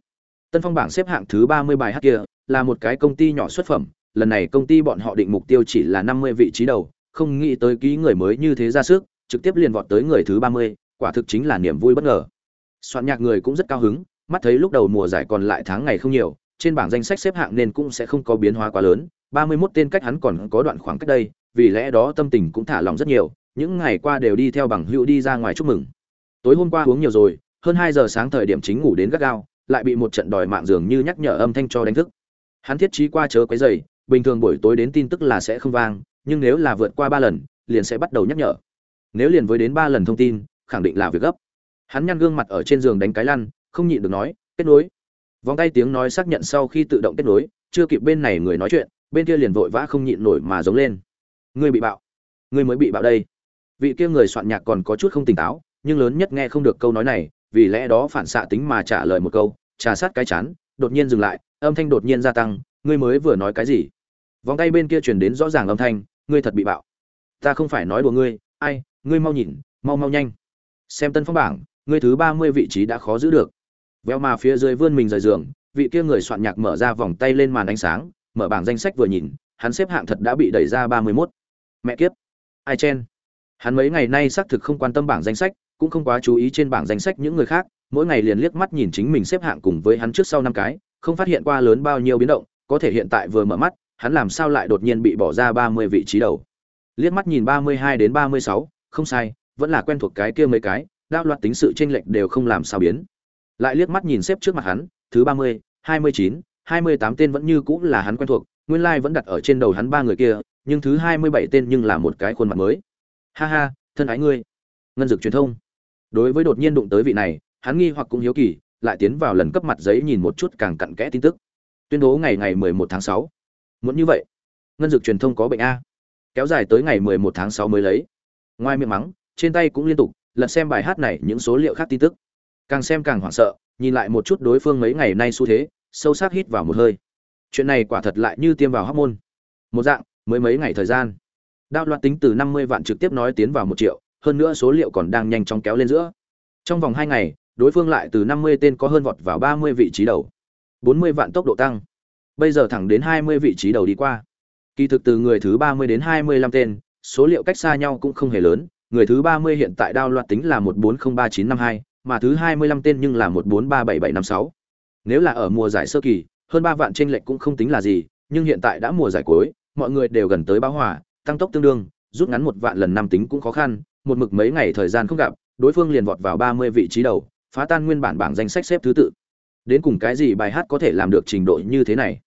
Tân phong bảng xếp hạng thứ ba mươi bài hát kia là một cái công ty nhỏ xuất phẩm lần này công ty bọn họ định mục tiêu chỉ là năm mươi vị trí đầu không nghĩ tới ký người mới như thế ra sức trực tiếp liền vọt tới người thứ ba mươi quả thực chính là niềm vui bất ngờ. Soạn nhạc người cũng rất cao hứng mắt thấy lúc đầu mùa giải còn lại tháng ngày không nhiều trên bảng danh sách xếp hạng nên cũng sẽ không có biến hóa quá lớn, 31 tên cách hắn còn có đoạn khoảng cách đây, vì lẽ đó tâm tình cũng thả lỏng rất nhiều, những ngày qua đều đi theo bằng hữu đi ra ngoài chúc mừng. Tối hôm qua uống nhiều rồi, hơn 2 giờ sáng thời điểm chính ngủ đến gắt gao, lại bị một trận đòi mạng dường như nhắc nhở âm thanh cho đánh thức. Hắn thiết trí qua chớ quấy rầy, bình thường buổi tối đến tin tức là sẽ không vang, nhưng nếu là vượt qua 3 lần, liền sẽ bắt đầu nhắc nhở. Nếu liền với đến 3 lần thông tin, khẳng định là việc gấp. Hắn nhăn gương mặt ở trên giường đánh cái lăn, không nhịn được nói, kết nối, vòng tay tiếng nói xác nhận sau khi tự động kết nối chưa kịp bên này người nói chuyện bên kia liền vội vã không nhịn nổi mà giống lên. Ngươi bị bạo. Ngươi mới bị bạo đây. Vị kia người soạn nhạc còn có chút không tỉnh táo nhưng lớn nhất nghe không được câu nói này vì lẽ đó phản xạ tính mà trả lời một câu trà sát cái chán đột nhiên dừng lại âm thanh đột nhiên gia tăng ngươi mới vừa nói cái gì? Vòng tay bên kia truyền đến rõ ràng âm thanh ngươi thật bị bạo. Ta không phải nói đùa ngươi ai ngươi mau nhìn mau mau nhanh. Xem tân phong bảng ngươi thứ ba mươi vị trí đã khó giữ được. Véo mà phía dưới vươn mình rời giường, vị kia người soạn nhạc mở ra vòng tay lên màn ánh sáng, mở bảng danh sách vừa nhìn, hắn xếp hạng thật đã bị đẩy ra 31. Mẹ kiếp. Ai chen? Hắn mấy ngày nay xác thực không quan tâm bảng danh sách, cũng không quá chú ý trên bảng danh sách những người khác, mỗi ngày liền liếc mắt nhìn chính mình xếp hạng cùng với hắn trước sau năm cái, không phát hiện qua lớn bao nhiêu biến động, có thể hiện tại vừa mở mắt, hắn làm sao lại đột nhiên bị bỏ ra 30 vị trí đầu. Liếc mắt nhìn 32 đến 36, không sai, vẫn là quen thuộc cái kia mấy cái, đao loạt tính sự chênh lệch đều không làm sao biến lại liếc mắt nhìn xếp trước mặt hắn thứ ba mươi hai mươi chín hai mươi tám tên vẫn như cũ là hắn quen thuộc, nguyên lai vẫn đặt ở trên đầu hắn ba người kia, nhưng thứ hai mươi bảy tên nhưng là một cái khuôn mặt mới. Ha ha, thân ái ngươi. Ngân dực truyền thông. Đối với đột nhiên đụng tới vị này, hắn nghi hoặc cũng hiếu kỳ, lại tiến vào lần cấp mặt giấy nhìn một chút càng cặn kẽ tin tức. Tuyên bố ngày ngày mười một tháng sáu. Muốn như vậy. Ngân dực truyền thông có bệnh a. Kéo dài tới ngày mười một tháng sáu mới lấy. Ngoài miệng mắng, trên tay cũng liên tục, lật xem bài hát này những số liệu khác tin tức. Càng xem càng hoảng sợ, nhìn lại một chút đối phương mấy ngày nay xu thế sâu sắc hít vào một hơi. Chuyện này quả thật lại như tiêm vào hóc môn. Một dạng, mới mấy ngày thời gian. Đao loạt tính từ năm mươi vạn trực tiếp nói tiến vào một triệu, hơn nữa số liệu còn đang nhanh chóng kéo lên giữa. Trong vòng hai ngày, đối phương lại từ năm mươi tên có hơn vọt vào ba mươi vị trí đầu. Bốn mươi vạn tốc độ tăng. Bây giờ thẳng đến hai mươi vị trí đầu đi qua. Kỳ thực từ người thứ ba mươi đến hai mươi lăm tên, số liệu cách xa nhau cũng không hề lớn. Người thứ ba mươi hiện tại đao loạt tính là một bốn không ba chín năm hai, mà thứ 25 tên nhưng là 1437756. Nếu là ở mùa giải sơ kỳ, hơn ba vạn chênh lệch cũng không tính là gì, nhưng hiện tại đã mùa giải cuối, mọi người đều gần tới báo hòa, tăng tốc tương đương, rút ngắn một vạn lần năm tính cũng khó khăn, một mực mấy ngày thời gian không gặp, đối phương liền vọt vào 30 vị trí đầu, phá tan nguyên bản bảng danh sách xếp thứ tự. Đến cùng cái gì bài hát có thể làm được trình độ như thế này?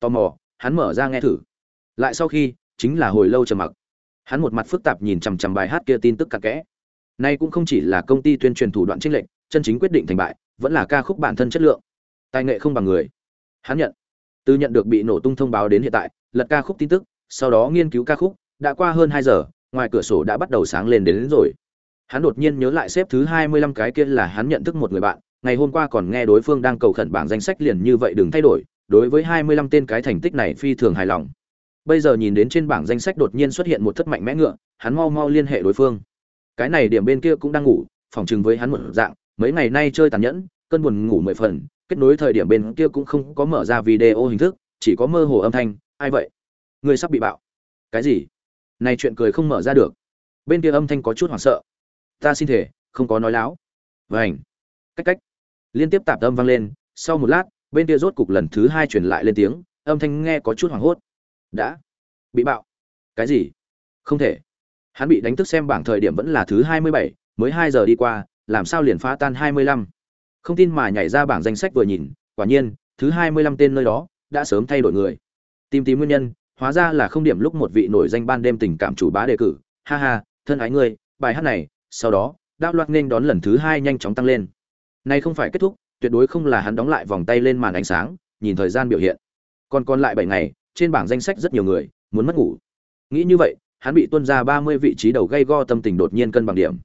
Tò mò, hắn mở ra nghe thử. Lại sau khi, chính là hồi lâu trầm mặc. Hắn một mặt phức tạp nhìn chằm chằm bài hát kia tin tức cặn kẽ. Nay cũng không chỉ là công ty tuyên truyền thủ đoạn chênh lệch, chân chính quyết định thành bại, vẫn là ca khúc bản thân chất lượng. Tài nghệ không bằng người. Hắn nhận. từ nhận được bị nổ tung thông báo đến hiện tại lật ca khúc tin tức sau đó nghiên cứu ca khúc đã qua hơn hai giờ ngoài cửa sổ đã bắt đầu sáng lên đến, đến rồi hắn đột nhiên nhớ lại xếp thứ hai mươi lăm cái kia là hắn nhận thức một người bạn ngày hôm qua còn nghe đối phương đang cầu khẩn bảng danh sách liền như vậy đừng thay đổi đối với hai mươi lăm tên cái thành tích này phi thường hài lòng bây giờ nhìn đến trên bảng danh sách đột nhiên xuất hiện một thất mạnh mẽ ngựa hắn mau mau liên hệ đối phương cái này điểm bên kia cũng đang ngủ phòng chừng với hắn một dạng mấy ngày nay chơi tàn nhẫn cơn buồn ngủ mười phần kết nối thời điểm bên kia cũng không có mở ra video hình thức, chỉ có mơ hồ âm thanh, ai vậy? Người sắp bị bạo. Cái gì? Này chuyện cười không mở ra được. Bên kia âm thanh có chút hoảng sợ. Ta xin thể không có nói láo. Vảnh cách cách. Liên tiếp tạp âm vang lên, sau một lát, bên kia rốt cục lần thứ hai truyền lại lên tiếng, âm thanh nghe có chút hoảng hốt. Đã. Bị bạo. Cái gì? Không thể. Hắn bị đánh thức xem bảng thời điểm vẫn là thứ hai mươi bảy, mới hai giờ đi qua, làm sao liền phá tan hai mươi lăm? Không tin mà nhảy ra bảng danh sách vừa nhìn, quả nhiên, thứ hai mươi lăm tên nơi đó đã sớm thay đổi người. Tìm tìm nguyên nhân, hóa ra là không điểm lúc một vị nổi danh ban đêm tình cảm chủ bá đề cử. Ha ha, thân ái ngươi, bài hát này, sau đó đạo loạt nên đón lần thứ hai nhanh chóng tăng lên. Này không phải kết thúc, tuyệt đối không là hắn đóng lại vòng tay lên màn ánh sáng, nhìn thời gian biểu hiện. Còn còn lại bảy ngày, trên bảng danh sách rất nhiều người, muốn mất ngủ. Nghĩ như vậy, hắn bị tuân ra ba mươi vị trí đầu gây go tâm tình đột nhiên cân bằng điểm.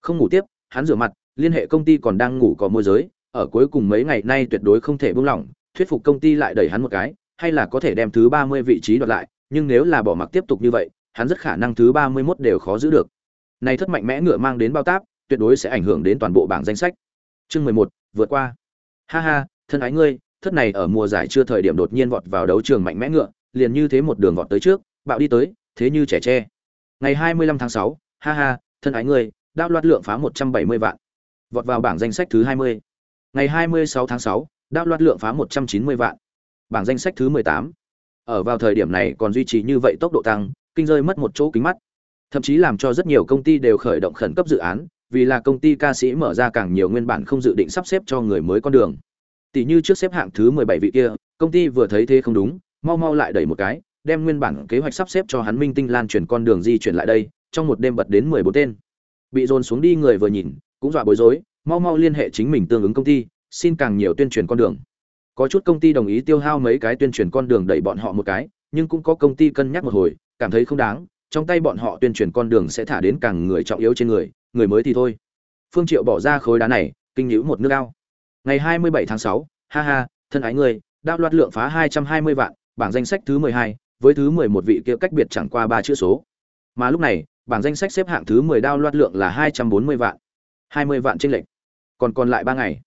Không ngủ tiếp, hắn rửa mặt liên hệ công ty còn đang ngủ có môi giới, ở cuối cùng mấy ngày nay tuyệt đối không thể buông lỏng, thuyết phục công ty lại đẩy hắn một cái, hay là có thể đem thứ ba mươi vị trí đoạt lại, nhưng nếu là bỏ mặc tiếp tục như vậy, hắn rất khả năng thứ ba mươi 31 đều khó giữ được. Này thất mạnh mẽ ngựa mang đến bao táp, tuyệt đối sẽ ảnh hưởng đến toàn bộ bảng danh sách. Chương mười một, vượt qua. Ha ha, thân ái ngươi, thất này ở mùa giải chưa thời điểm đột nhiên vọt vào đấu trường mạnh mẽ ngựa, liền như thế một đường vọt tới trước, bạo đi tới, thế như trẻ tre. Ngày hai mươi lăm tháng sáu, ha ha, thân ái ngươi, đao loạt lượng phá một trăm bảy mươi vạn vọt vào bảng danh sách thứ hai mươi. Ngày hai mươi sáu tháng sáu đao loạt lượng phá một trăm chín mươi vạn. Bảng danh sách thứ mười tám. Ở vào thời điểm này còn duy trì như vậy tốc độ tăng, kinh rơi mất một chỗ kính mắt. Thậm chí làm cho rất nhiều công ty đều khởi động khẩn cấp dự án, vì là công ty ca sĩ mở ra càng nhiều nguyên bản không dự định sắp xếp cho người mới con đường. Tỷ như trước xếp hạng thứ mười bảy vị kia, công ty vừa thấy thế không đúng, mau mau lại đẩy một cái, đem nguyên bản kế hoạch sắp xếp cho hắn minh tinh lan truyền con đường di chuyển lại đây, trong một đêm bật đến mười bốn tên. Bị dồn xuống đi người vừa nhìn cũng dọa bối rối mau mau liên hệ chính mình tương ứng công ty xin càng nhiều tuyên truyền con đường. Có chút công ty đồng ý tiêu hao mấy cái tuyên truyền con đường đẩy bọn họ một cái nhưng cũng có công ty cân nhắc một hồi cảm thấy không đáng trong tay bọn họ tuyên truyền con đường sẽ thả đến càng người trọng yếu trên người người mới thì thôi. Phương triệu bỏ ra khối đá này kinh nhữ một nước ao. Ngày 27 tháng 6, ha ha thân ái người đao loạt lượng phá 220 vạn bảng danh sách thứ 12, với thứ 11 vị kia cách biệt chẳng qua ba chữ số. Mà lúc này bảng danh sách xếp hạng thứ 10 đao loạt lượng là 240 vạn. 20 vạn trên lệnh còn còn lại ba ngày.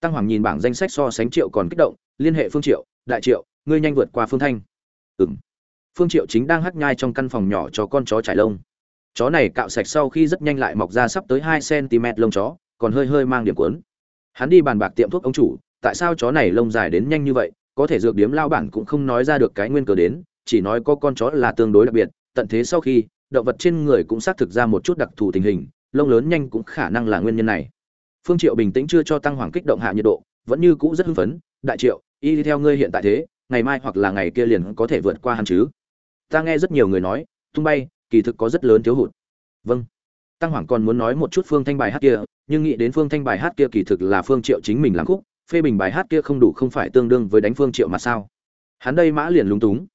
Tăng hoàng nhìn bảng danh sách so sánh triệu còn kích động, liên hệ phương triệu, đại triệu, ngươi nhanh vượt qua phương thanh. Ừm. Phương triệu chính đang hắc nhai trong căn phòng nhỏ cho con chó trải lông. Chó này cạo sạch sau khi rất nhanh lại mọc ra sắp tới hai cm lông chó, còn hơi hơi mang điểm cuốn. Hắn đi bàn bạc tiệm thuốc ông chủ, tại sao chó này lông dài đến nhanh như vậy? Có thể dược điếm lao bản cũng không nói ra được cái nguyên cớ đến, chỉ nói có con chó là tương đối đặc biệt, tận thế sau khi, động vật trên người cũng xác thực ra một chút đặc thù tình hình lông lớn nhanh cũng khả năng là nguyên nhân này. Phương triệu bình tĩnh chưa cho tăng hoàng kích động hạ nhiệt độ, vẫn như cũ rất hưng phấn, đại triệu, y đi theo ngươi hiện tại thế, ngày mai hoặc là ngày kia liền có thể vượt qua hắn chứ? Ta nghe rất nhiều người nói, tung bay, kỳ thực có rất lớn thiếu hụt. Vâng. Tăng hoàng còn muốn nói một chút phương thanh bài hát kia, nhưng nghĩ đến phương thanh bài hát kia kỳ thực là phương triệu chính mình làm khúc, phê bình bài hát kia không đủ không phải tương đương với đánh phương triệu mà sao? Hắn đây mã liền lúng túng.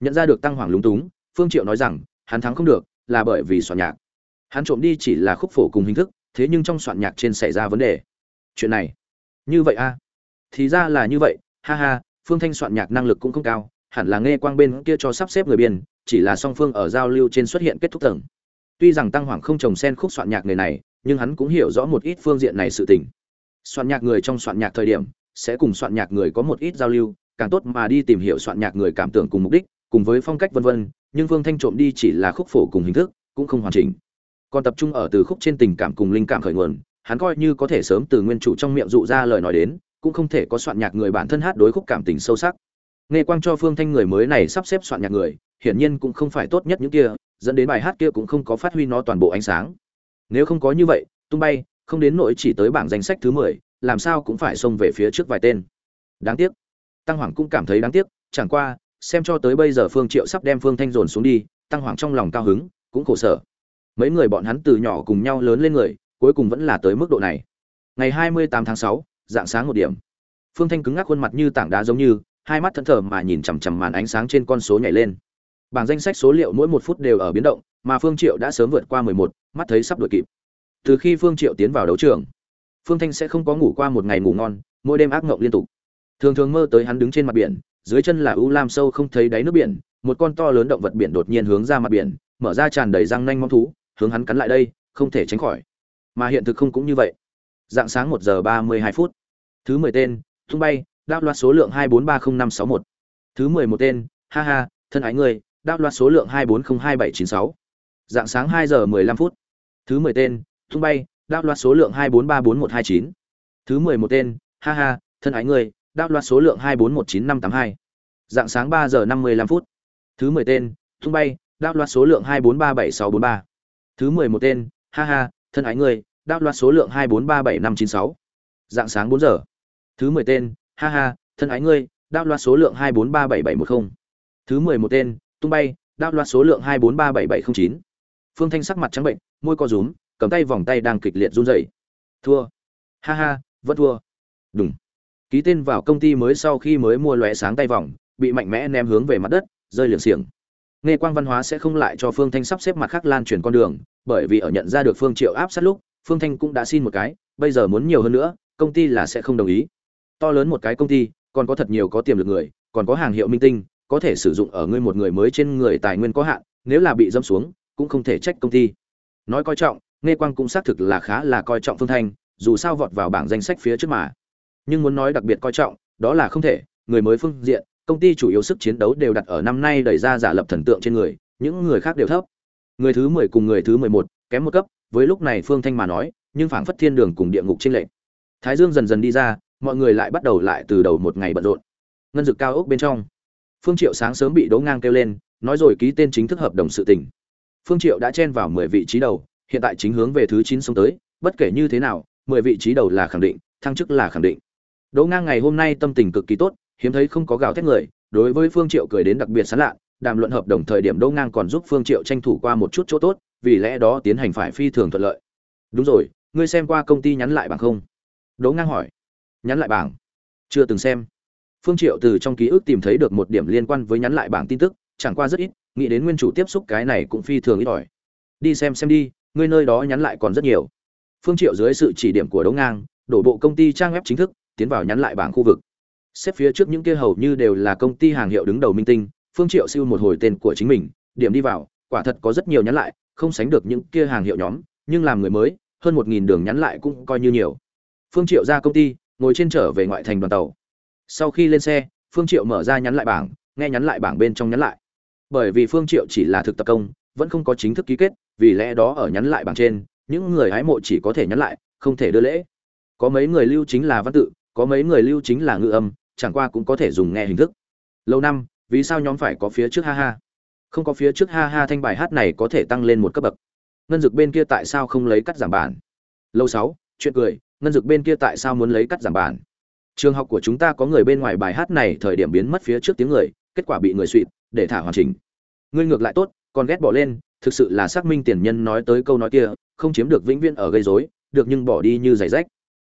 Nhận ra được tăng hoàng lúng túng, phương triệu nói rằng, hắn thắng không được, là bởi vì soạn nhạc hắn trộm đi chỉ là khúc phổ cùng hình thức, thế nhưng trong soạn nhạc trên xảy ra vấn đề. Chuyện này, như vậy a à? thì ra là như vậy, ha ha, phương thanh soạn nhạc năng lực cũng không cao, hẳn là nghe quang bên kia cho sắp xếp người biên, chỉ là song phương ở giao lưu trên xuất hiện kết thúc tầng. Tuy rằng tăng hoàng không trồng sen khúc soạn nhạc người này, nhưng hắn cũng hiểu rõ một ít phương diện này sự tình. Soạn nhạc người trong soạn nhạc thời điểm, sẽ cùng soạn nhạc người có một ít giao lưu, càng tốt mà đi tìm hiểu soạn nhạc người cảm tưởng cùng mục đích, cùng với phong cách vân vân, nhưng phương thanh trộm đi chỉ là khúc phổ cùng hình thức, cũng không hoàn chỉnh còn tập trung ở từ khúc trên tình cảm cùng linh cảm khởi nguồn, hắn coi như có thể sớm từ nguyên chủ trong miệng dụ ra lời nói đến, cũng không thể có soạn nhạc người bản thân hát đối khúc cảm tình sâu sắc. Nghe quang cho phương thanh người mới này sắp xếp soạn nhạc người, hiển nhiên cũng không phải tốt nhất những kia, dẫn đến bài hát kia cũng không có phát huy nó toàn bộ ánh sáng. Nếu không có như vậy, tung bay, không đến nỗi chỉ tới bảng danh sách thứ mười, làm sao cũng phải xông về phía trước vài tên. Đáng tiếc. Tăng hoàng cũng cảm thấy đáng tiếc, chẳng qua, xem cho tới bây giờ phương triệu sắp đem phương thanh dồn xuống đi, tăng hoàng trong lòng cao hứng, cũng khổ sở mấy người bọn hắn từ nhỏ cùng nhau lớn lên người cuối cùng vẫn là tới mức độ này. Ngày 28 tháng 6, dạng sáng một điểm. Phương thanh cứng ngắc khuôn mặt như tảng đá giống như hai mắt thẫn thờ mà nhìn chằm chằm màn ánh sáng trên con số nhảy lên. Bảng danh sách số liệu mỗi một phút đều ở biến động mà phương triệu đã sớm vượt qua mười một, mắt thấy sắp đuổi kịp. Từ khi phương triệu tiến vào đấu trường phương thanh sẽ không có ngủ qua một ngày ngủ ngon mỗi đêm ác mộng liên tục. Thường thường mơ tới hắn đứng trên mặt biển dưới chân là u lam sâu không thấy đáy nước biển một con to lớn động vật biển đột nhiên hướng ra mặt biển mở ra tràn đầy răng nanh mong thú hướng hắn cắn lại đây, không thể tránh khỏi. Mà hiện thực không cũng như vậy. Dạng sáng một giờ ba mươi hai phút, thứ mười tên, tung bay, đáp loạt số lượng hai bốn ba không năm sáu một. Thứ mười một tên, ha ha, thân ái người đáp loạt số lượng hai bốn không hai bảy chín sáu. Dạng sáng hai giờ mười lăm phút, thứ mười tên, tung bay, đáp loạt số lượng hai bốn ba bốn một hai chín. Thứ mười một tên, ha ha, thân ái người đáp loạt số lượng hai bốn một chín năm tám hai. Dạng sáng ba giờ năm mươi lăm phút, thứ mười tên, tung bay, đáp loạt số lượng hai bốn ba bảy sáu bốn ba thứ mười một tên, ha ha, thân ái người đáp loạt số lượng hai bốn ba bảy năm chín sáu. Dạng sáng bốn giờ. Thứ mười tên, ha ha, thân ái ngươi, đáp loạt số lượng hai bốn ba bảy bảy một không. Thứ mười một tên, tung bay, đáp loạt số lượng hai bốn ba bảy bảy không chín. Phương thanh sắc mặt trắng bệnh, môi co rúm, cầm tay vòng tay đang kịch liệt run rẩy. Thua. Ha ha, vẫn thua. Đúng ký tên vào công ty mới sau khi mới mua lóe sáng tay vòng, bị mạnh mẽ ném hướng về mặt đất, rơi liệng xiềng nghe quang văn hóa sẽ không lại cho phương thanh sắp xếp mặt khác lan truyền con đường, bởi vì ở nhận ra được phương triệu áp sát lúc, phương thanh cũng đã xin một cái, bây giờ muốn nhiều hơn nữa, công ty là sẽ không đồng ý. To lớn một cái công ty, còn có thật nhiều có tiềm lực người, còn có hàng hiệu minh tinh, có thể sử dụng ở ngươi một người mới trên người tài nguyên có hạn, nếu là bị dâm xuống, cũng không thể trách công ty. Nói coi trọng, nghe quang cũng xác thực là khá là coi trọng phương thanh, dù sao vọt vào bảng danh sách phía trước mà. Nhưng muốn nói đặc biệt coi trọng, đó là không thể, người mới phương diện công ty chủ yếu sức chiến đấu đều đặt ở năm nay đẩy ra giả lập thần tượng trên người, những người khác đều thấp. Người thứ mười cùng người thứ mười một, kém một cấp, với lúc này phương thanh mà nói, nhưng phảng phất thiên đường cùng địa ngục trên lệnh thái dương dần dần đi ra, mọi người lại bắt đầu lại từ đầu một ngày bận rộn. Ngân dực cao ốc bên trong, phương triệu sáng sớm bị đỗ ngang kêu lên, nói rồi ký tên chính thức hợp đồng sự tình. Phương triệu đã chen vào mười vị trí đầu, hiện tại chính hướng về thứ chín xuống tới, bất kể như thế nào, mười vị trí đầu là khẳng định, thăng chức là khẳng định. Đỗ ngang ngày hôm nay tâm tình cực kỳ tốt hiếm thấy không có gào thét người, đối với phương triệu cười đến đặc biệt sán lạ, đàm luận hợp đồng thời điểm đỗ ngang còn giúp phương triệu tranh thủ qua một chút chỗ tốt, vì lẽ đó tiến hành phải phi thường thuận lợi. Đúng rồi, ngươi xem qua công ty nhắn lại bảng không? Đỗ ngang hỏi. Nhắn lại bảng? Chưa từng xem. Phương triệu từ trong ký ức tìm thấy được một điểm liên quan với nhắn lại bảng tin tức, chẳng qua rất ít, nghĩ đến nguyên chủ tiếp xúc cái này cũng phi thường ít ỏi. Đi xem xem đi, ngươi nơi đó nhắn lại còn rất nhiều. Phương triệu dưới sự chỉ điểm của đỗ ngang, đổ bộ công ty trang web chính thức, tiến vào nhắn lại bảng khu vực xếp phía trước những kia hầu như đều là công ty hàng hiệu đứng đầu minh tinh, phương triệu siêu một hồi tên của chính mình, điểm đi vào, quả thật có rất nhiều nhắn lại, không sánh được những kia hàng hiệu nhóm, nhưng làm người mới, hơn một nghìn đường nhắn lại cũng coi như nhiều. Phương triệu ra công ty, ngồi trên trở về ngoại thành đoàn tàu. Sau khi lên xe, phương triệu mở ra nhắn lại bảng, nghe nhắn lại bảng bên trong nhắn lại. Bởi vì phương triệu chỉ là thực tập công, vẫn không có chính thức ký kết, vì lẽ đó ở nhắn lại bảng trên, những người hái mộ chỉ có thể nhắn lại, không thể đưa lễ. Có mấy người lưu chính là văn tự, có mấy người lưu chính là ngữ âm chẳng qua cũng có thể dùng nghe hình thức. Lâu năm, vì sao nhóm phải có phía trước ha ha? Không có phía trước ha ha thanh bài hát này có thể tăng lên một cấp bậc. Ngân dực bên kia tại sao không lấy cắt giảm bản? Lâu sáu, chuyện cười, ngân dực bên kia tại sao muốn lấy cắt giảm bản? Trường học của chúng ta có người bên ngoài bài hát này thời điểm biến mất phía trước tiếng người, kết quả bị người suỵt để thả hoàn chỉnh. Ngươi ngược lại tốt, còn ghét bỏ lên, thực sự là xác minh tiền nhân nói tới câu nói kia, không chiếm được vĩnh viễn ở gây rối, được nhưng bỏ đi như giày rách.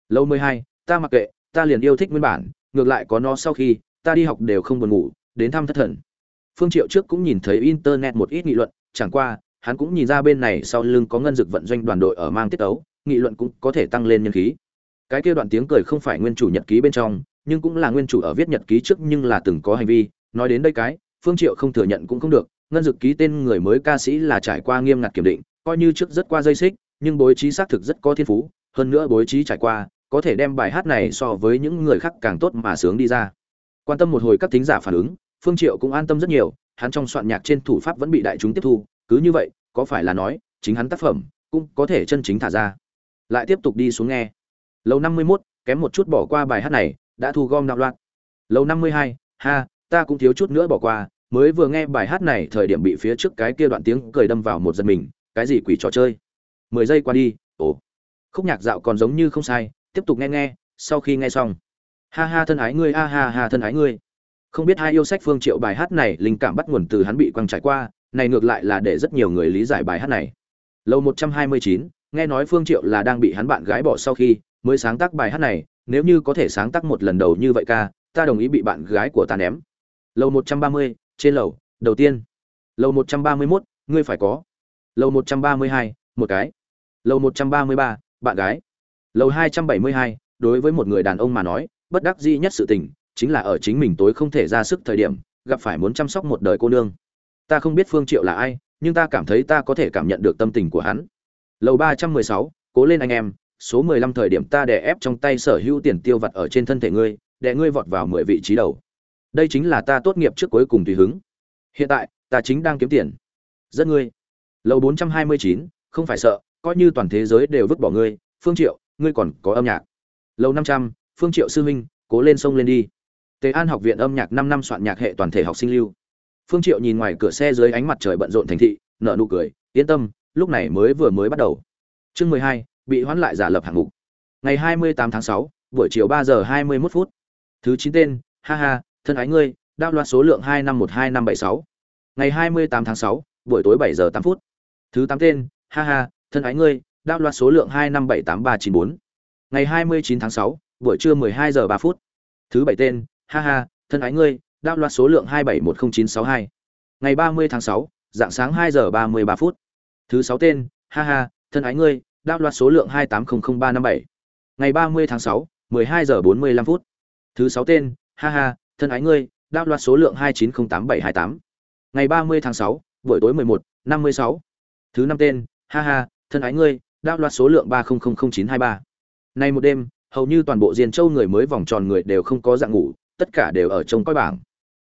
Lâu mười hai, ta mặc kệ, ta liền yêu thích nguyên bản ngược lại có nó sau khi, ta đi học đều không buồn ngủ, đến thăm thất thần. Phương triệu trước cũng nhìn thấy internet một ít nghị luận, chẳng qua, hắn cũng nhìn ra bên này sau lưng có ngân dực vận doanh đoàn đội ở mang tiết tấu, nghị luận cũng có thể tăng lên nhân khí. Cái kia đoạn tiếng cười không phải nguyên chủ nhật ký bên trong, nhưng cũng là nguyên chủ ở viết nhật ký trước nhưng là từng có hành vi. Nói đến đây cái, phương triệu không thừa nhận cũng không được, ngân dực ký tên người mới ca sĩ là trải qua nghiêm ngặt kiểm định, coi như trước rất qua dây xích, nhưng bối trí xác thực rất có thiên phú, hơn nữa bối trí trải qua có thể đem bài hát này so với những người khác càng tốt mà sướng đi ra. Quan tâm một hồi các thính giả phản ứng phương triệu cũng an tâm rất nhiều hắn trong soạn nhạc trên thủ pháp vẫn bị đại chúng tiếp thu cứ như vậy có phải là nói chính hắn tác phẩm cũng có thể chân chính thả ra. Lại tiếp tục đi xuống nghe. Lầu năm mươi 51, kém một chút bỏ qua bài hát này đã thu gom đạo loạn. Lầu năm mươi hai, ha ta cũng thiếu chút nữa bỏ qua mới vừa nghe bài hát này thời điểm bị phía trước cái kia đoạn tiếng cười đâm vào một giật mình cái gì quỷ trò chơi? mười giây qua đi ồ. Khúc nhạc dạo còn giống như không sai tiếp tục nghe nghe, sau khi nghe xong. Ha ha thân ái ngươi, ha ha ha thân ái ngươi. Không biết hai yêu sách phương triệu bài hát này, linh cảm bắt nguồn từ hắn bị quăng trải qua, này ngược lại là để rất nhiều người lý giải bài hát này. Lâu một trăm hai mươi chín, nghe nói phương triệu là đang bị hắn bạn gái bỏ sau khi mới sáng tác bài hát này, nếu như có thể sáng tác một lần đầu như vậy ca, ta đồng ý bị bạn gái của ta ném. Lâu một trăm ba mươi, trên lầu, đầu tiên. Lâu một trăm ba mươi mốt, ngươi phải có. Lâu một trăm ba mươi hai, một cái. Lâu một trăm ba mươi ba, bạn gái lầu hai trăm bảy mươi hai, đối với một người đàn ông mà nói, bất đắc dĩ nhất sự tình chính là ở chính mình tối không thể ra sức thời điểm, gặp phải muốn chăm sóc một đời cô nương. Ta không biết phương triệu là ai, nhưng ta cảm thấy ta có thể cảm nhận được tâm tình của hắn. Lầu ba trăm mười sáu, cố lên anh em, số mười lăm thời điểm ta đè ép trong tay sở hữu tiền tiêu vặt ở trên thân thể ngươi, đè ngươi vọt vào mười vị trí đầu. Đây chính là ta tốt nghiệp trước cuối cùng tùy hứng. Hiện tại, ta chính đang kiếm tiền. Rất ngươi. Lầu bốn trăm hai mươi chín, không phải sợ, coi như toàn thế giới đều vứt bỏ ngươi, phương triệu ngươi còn có âm nhạc. Lâu năm trăm, phương triệu sư huynh, cố lên sông lên đi. Tề an học viện âm nhạc năm năm soạn nhạc hệ toàn thể học sinh lưu. Phương triệu nhìn ngoài cửa xe dưới ánh mặt trời bận rộn thành thị, nở nụ cười, yên tâm, lúc này mới vừa mới bắt đầu. Chương mười hai, bị hoãn lại giả lập hạng mục. Ngày hai mươi tám tháng sáu, buổi chiều ba giờ hai mươi 21 phút. Thứ chín tên, ha ha, thân ái ngươi, đao loạt số lượng hai năm một hai năm bảy sáu. Ngày hai mươi tám tháng sáu, buổi tối bảy giờ tám phút. Thứ tám tên, ha ha, thân ái ngươi đao loạt số lượng hai năm bảy tám ba chín bốn. Ngày hai mươi chín tháng sáu, buổi trưa mười hai giờ ba phút. Thứ bảy tên, ha ha, thân ái ngươi, đao loạt số lượng hai bảy một không chín sáu hai. Ngày ba mươi tháng sáu, dạng sáng hai giờ ba mươi ba phút. Thứ sáu tên, ha ha, thân ái ngươi, đao loạt số lượng hai tám không không ba năm bảy. Ngày ba mươi tháng sáu, mười hai giờ bốn mươi lăm phút. Thứ sáu tên, ha ha, thân ái ngươi, đao loạt số lượng hai chín không tám bảy hai tám. Ngày ba mươi tháng sáu, buổi tối mười một năm mươi sáu. Thứ năm tên, ha ha, thân ái ngươi đao loạt số lượng ba không không không chín hai ba. Nay một đêm, hầu như toàn bộ diên châu người mới vòng tròn người đều không có dạng ngủ, tất cả đều ở trông coi bảng.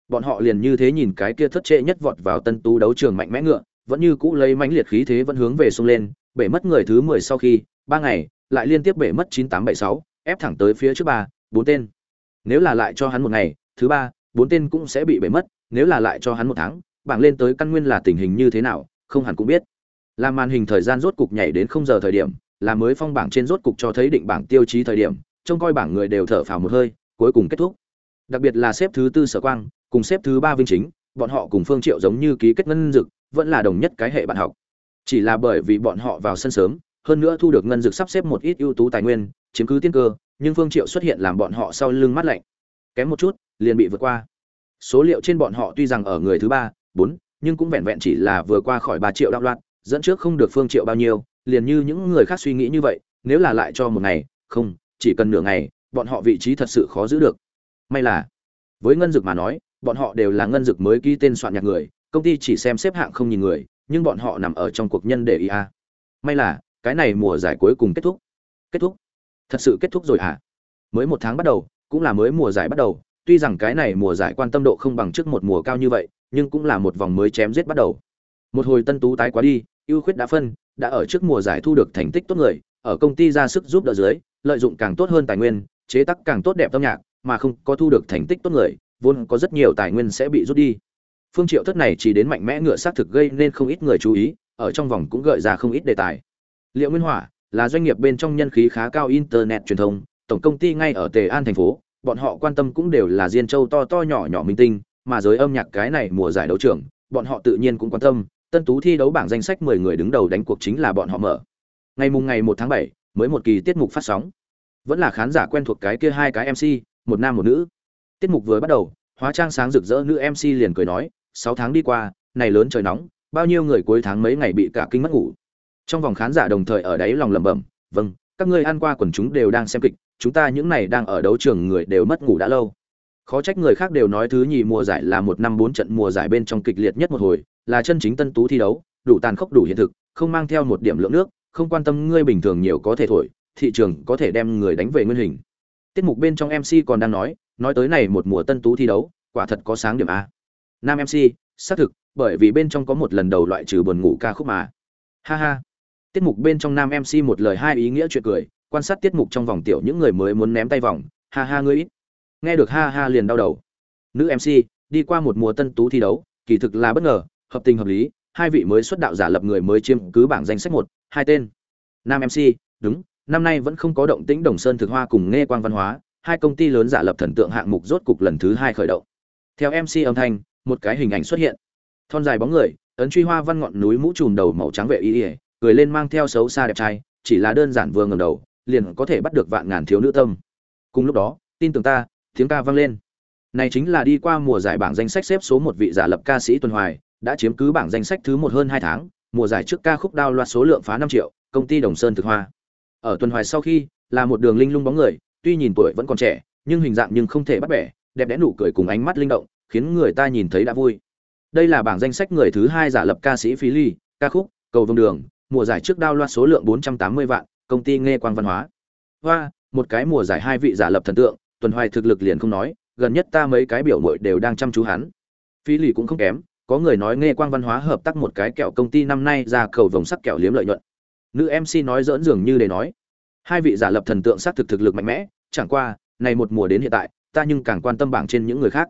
Bọn họ liền như thế nhìn cái kia thất trệ nhất vọt vào tân tú đấu trường mạnh mẽ ngựa, vẫn như cũ lấy mãnh liệt khí thế vẫn hướng về sông lên, bể mất người thứ mười sau khi, ba ngày, lại liên tiếp bể mất chín tám bảy sáu, ép thẳng tới phía trước ba, bốn tên. Nếu là lại cho hắn một ngày, thứ ba, bốn tên cũng sẽ bị bể mất, nếu là lại cho hắn một tháng, bảng lên tới căn nguyên là tình hình như thế nào, không hẳn cũng biết làm màn hình thời gian rốt cục nhảy đến không giờ thời điểm, là mới phong bảng trên rốt cục cho thấy định bảng tiêu chí thời điểm, trông coi bảng người đều thở phào một hơi, cuối cùng kết thúc. Đặc biệt là xếp thứ tư sở quang, cùng xếp thứ ba vinh chính, bọn họ cùng phương triệu giống như ký kết ngân dực, vẫn là đồng nhất cái hệ bạn học. Chỉ là bởi vì bọn họ vào sân sớm, hơn nữa thu được ngân dực sắp xếp một ít ưu tú tài nguyên, chiếm cứ tiên cơ, nhưng phương triệu xuất hiện làm bọn họ sau lưng mắt lạnh. Kém một chút, liền bị vượt qua. Số liệu trên bọn họ tuy rằng ở người thứ ba, bốn, nhưng cũng vẹn vẹn chỉ là vừa qua khỏi ba triệu đạo loạn dẫn trước không được phương triệu bao nhiêu, liền như những người khác suy nghĩ như vậy, nếu là lại cho một ngày, không, chỉ cần nửa ngày, bọn họ vị trí thật sự khó giữ được may là, với ngân dực mà nói, bọn họ đều là ngân dực mới ký tên soạn nhạc người, công ty chỉ xem xếp hạng không nhìn người, nhưng bọn họ nằm ở trong cuộc nhân để ý à. may là, cái này mùa giải cuối cùng kết thúc kết thúc thật sự kết thúc rồi à? mới một tháng bắt đầu, cũng là mới mùa giải bắt đầu, tuy rằng cái này mùa giải quan tâm độ không bằng trước một mùa cao như vậy, nhưng cũng là một vòng mới chém giết bắt đầu một hồi tân tú tái quá đi ưu khuyết đã phân, đã ở trước mùa giải thu được thành tích tốt người, ở công ty ra sức giúp đỡ dưới, lợi dụng càng tốt hơn tài nguyên, chế tác càng tốt đẹp âm nhạc, mà không có thu được thành tích tốt người, vốn có rất nhiều tài nguyên sẽ bị rút đi. Phương triệu thất này chỉ đến mạnh mẽ ngựa sát thực gây nên không ít người chú ý, ở trong vòng cũng gợi ra không ít đề tài. Liệu nguyên hỏa là doanh nghiệp bên trong nhân khí khá cao internet truyền thông, tổng công ty ngay ở tề an thành phố, bọn họ quan tâm cũng đều là diên châu to to nhỏ nhỏ minh tinh, mà giới âm nhạc cái này mùa giải đấu trưởng bọn họ tự nhiên cũng quan tâm tân tú thi đấu bảng danh sách 10 người đứng đầu đánh cuộc chính là bọn họ mở. Ngày mùng ngày 1 tháng 7, mới một kỳ tiết mục phát sóng. Vẫn là khán giả quen thuộc cái kia hai cái mc một nam một nữ. Tiết mục vừa bắt đầu hóa trang sáng rực rỡ nữ mc liền cười nói sáu tháng đi qua này lớn trời nóng bao nhiêu người cuối tháng mấy ngày bị cả kinh mất ngủ. Trong vòng khán giả đồng thời ở đấy lòng lẩm bẩm vâng các ngươi ăn qua quần chúng đều đang xem kịch chúng ta những này đang ở đấu trường người đều mất ngủ đã lâu. Khó trách người khác đều nói thứ nhì mùa giải là một năm bốn trận mùa giải bên trong kịch liệt nhất một hồi là chân chính tân tú thi đấu, đủ tàn khốc đủ hiện thực, không mang theo một điểm lượng nước, không quan tâm ngươi bình thường nhiều có thể thổi, thị trường có thể đem người đánh về nguyên hình. Tiết mục bên trong mc còn đang nói nói tới này một mùa tân tú thi đấu, quả thật có sáng điểm a. Nam mc xác thực, bởi vì bên trong có một lần đầu loại trừ buồn ngủ ca khúc mà. Ha ha. Tiết mục bên trong nam mc một lời hai ý nghĩa chuyện cười, quan sát tiết mục trong vòng tiểu những người mới muốn ném tay vòng, ha ha ngươi. Ít nghe được ha ha liền đau đầu. Nữ mc đi qua một mùa tân tú thi đấu, kỳ thực là bất ngờ hợp tình hợp lý, hai vị mới xuất đạo giả lập người mới chiếm cứ bảng danh sách một, hai tên. Nam mc đúng, năm nay vẫn không có động tĩnh đồng sơn thực hoa cùng nghe quang văn hóa, hai công ty lớn giả lập thần tượng hạng mục rốt cục lần thứ hai khởi động. Theo mc âm thanh, một cái hình ảnh xuất hiện. Thon dài bóng người, ấn truy hoa văn ngọn núi mũ trùm đầu màu trắng vệ y ỉa cười lên mang theo xấu xa đẹp trai, chỉ là đơn giản vừa ngầm đầu, liền có thể bắt được vạn ngàn thiếu nữ tâm. Cùng lúc đó, tin tưởng ta, tiếng ca vang lên. Này chính là đi qua mùa giải bảng danh sách xếp số một vị giả lập ca sĩ tuần hoài đã chiếm cứ bảng danh sách thứ một hơn hai tháng, mùa giải trước ca khúc đao loạt số lượng phá năm triệu, công ty đồng sơn thực hoa. Ở tuần hoài sau khi, là một đường linh lung bóng người, tuy nhìn tuổi vẫn còn trẻ, nhưng hình dạng nhưng không thể bắt bẻ, đẹp đẽ nụ cười cùng ánh mắt linh động, khiến người ta nhìn thấy đã vui. Đây là bảng danh sách người thứ hai giả lập ca sĩ phí ly, ca khúc cầu vồng đường, mùa giải trước đao loạt số lượng 480 vạn, công ty nghe quang văn hóa. Hoa, một cái mùa giải hai vị giả lập thần tượng, tuần hoài thực lực liền không nói, gần nhất ta mấy cái biểu mội đều đang chăm chú hắn. Phí lì cũng không kém có người nói nghe quang văn hóa hợp tác một cái kẹo công ty năm nay ra cầu vồng sắc kẹo liếm lợi nhuận. Nữ mc nói dỡn dường như để nói. Hai vị giả lập thần tượng xác thực thực lực mạnh mẽ, chẳng qua, này một mùa đến hiện tại, ta nhưng càng quan tâm bảng trên những người khác.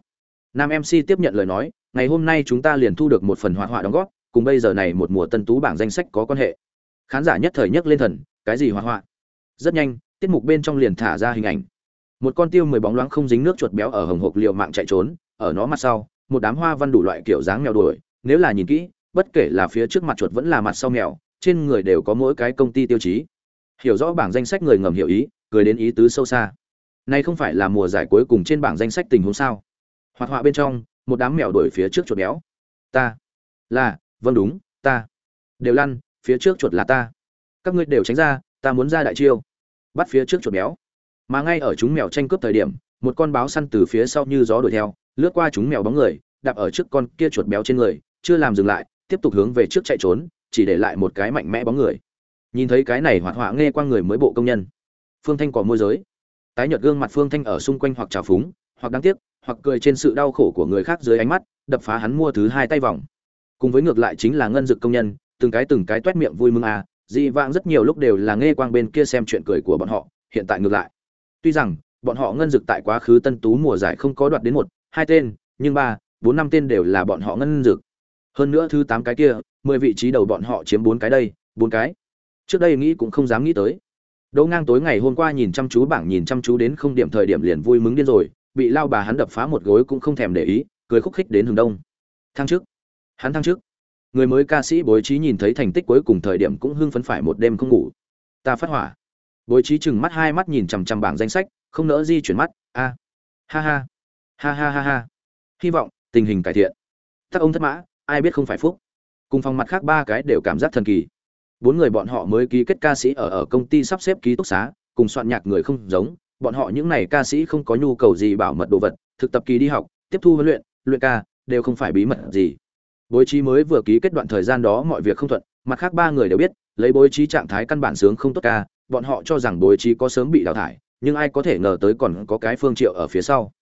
Nam mc tiếp nhận lời nói, ngày hôm nay chúng ta liền thu được một phần họa họa đóng góp, cùng bây giờ này một mùa tân tú bảng danh sách có quan hệ. Khán giả nhất thời nhất lên thần, cái gì họa họa? Rất nhanh, tiết mục bên trong liền thả ra hình ảnh. Một con tiêu mười bóng loáng không dính nước chuột béo ở hồng hộc liệu mạng chạy trốn, ở nó mặt sau một đám hoa văn đủ loại kiểu dáng mèo đuổi, nếu là nhìn kỹ, bất kể là phía trước mặt chuột vẫn là mặt sau mèo, trên người đều có mỗi cái công ty tiêu chí. Hiểu rõ bảng danh sách người ngầm hiểu ý, cười đến ý tứ sâu xa. Nay không phải là mùa giải cuối cùng trên bảng danh sách tình huống sao? Hoạt họa bên trong, một đám mèo đuổi phía trước chuột béo. Ta. Là vâng đúng, ta. Đều lăn, phía trước chuột là ta. Các ngươi đều tránh ra, ta muốn ra đại chiêu. Bắt phía trước chuột béo. Mà ngay ở chúng mèo tranh cướp thời điểm, một con báo săn từ phía sau như gió đuổi theo lướt qua chúng mèo bóng người, đạp ở trước con kia chuột béo trên người, chưa làm dừng lại, tiếp tục hướng về trước chạy trốn, chỉ để lại một cái mạnh mẽ bóng người. Nhìn thấy cái này hoạt họa nghe qua người mới bộ công nhân. Phương thanh có môi giới. Tái nhợt gương mặt phương thanh ở xung quanh hoặc trào phúng, hoặc đáng tiếc, hoặc cười trên sự đau khổ của người khác dưới ánh mắt, đập phá hắn mua thứ hai tay vòng. Cùng với ngược lại chính là ngân dực công nhân, từng cái từng cái toét miệng vui mừng à dị vãng rất nhiều lúc đều là nghe quang bên kia xem chuyện cười của bọn họ, hiện tại ngược lại. Tuy rằng, bọn họ ngân dực tại quá khứ tân tú mùa giải không có đoạt đến một hai tên, nhưng ba, bốn năm tên đều là bọn họ ngân dực hơn nữa thứ tám cái kia, mười vị trí đầu bọn họ chiếm bốn cái đây, bốn cái. Trước đây nghĩ cũng không dám nghĩ tới. Đỗ ngang tối ngày hôm qua nhìn chăm chú bảng nhìn chăm chú đến không điểm thời điểm liền vui mừng điên rồi, bị lao bà hắn đập phá một gối cũng không thèm để ý, cười khúc khích đến hướng đông. Thăng trước hắn thăng trước người mới ca sĩ bối trí nhìn thấy thành tích cuối cùng thời điểm cũng hưng phấn phải một đêm không ngủ. Ta phát hỏa. Bối trí chừng mắt hai mắt nhìn chằm chằm bảng danh sách, không nỡ di chuyển mắt. A. Ha ha ha ha ha ha. Hy vọng, tình hình cải thiện. Tắc ông thất mã, ai biết không phải phúc. Cùng phòng mặt khác ba cái đều cảm giác thần kỳ. Bốn người bọn họ mới ký kết ca sĩ ở ở công ty sắp xếp ký túc xá, cùng soạn nhạc người không giống. Bọn họ những này ca sĩ không có nhu cầu gì bảo mật đồ vật, thực tập kỳ đi học, tiếp thu huấn luyện luyện ca, đều không phải bí mật gì. Bối trí mới vừa ký kết đoạn thời gian đó mọi việc không thuận, mặt khác ba người đều biết, lấy bối trí trạng thái căn bản sướng không tốt ca, bọn họ cho rằng bối trí có sớm bị đào thải, nhưng ai có thể ngờ tới còn có cái phương triệu ở phía sau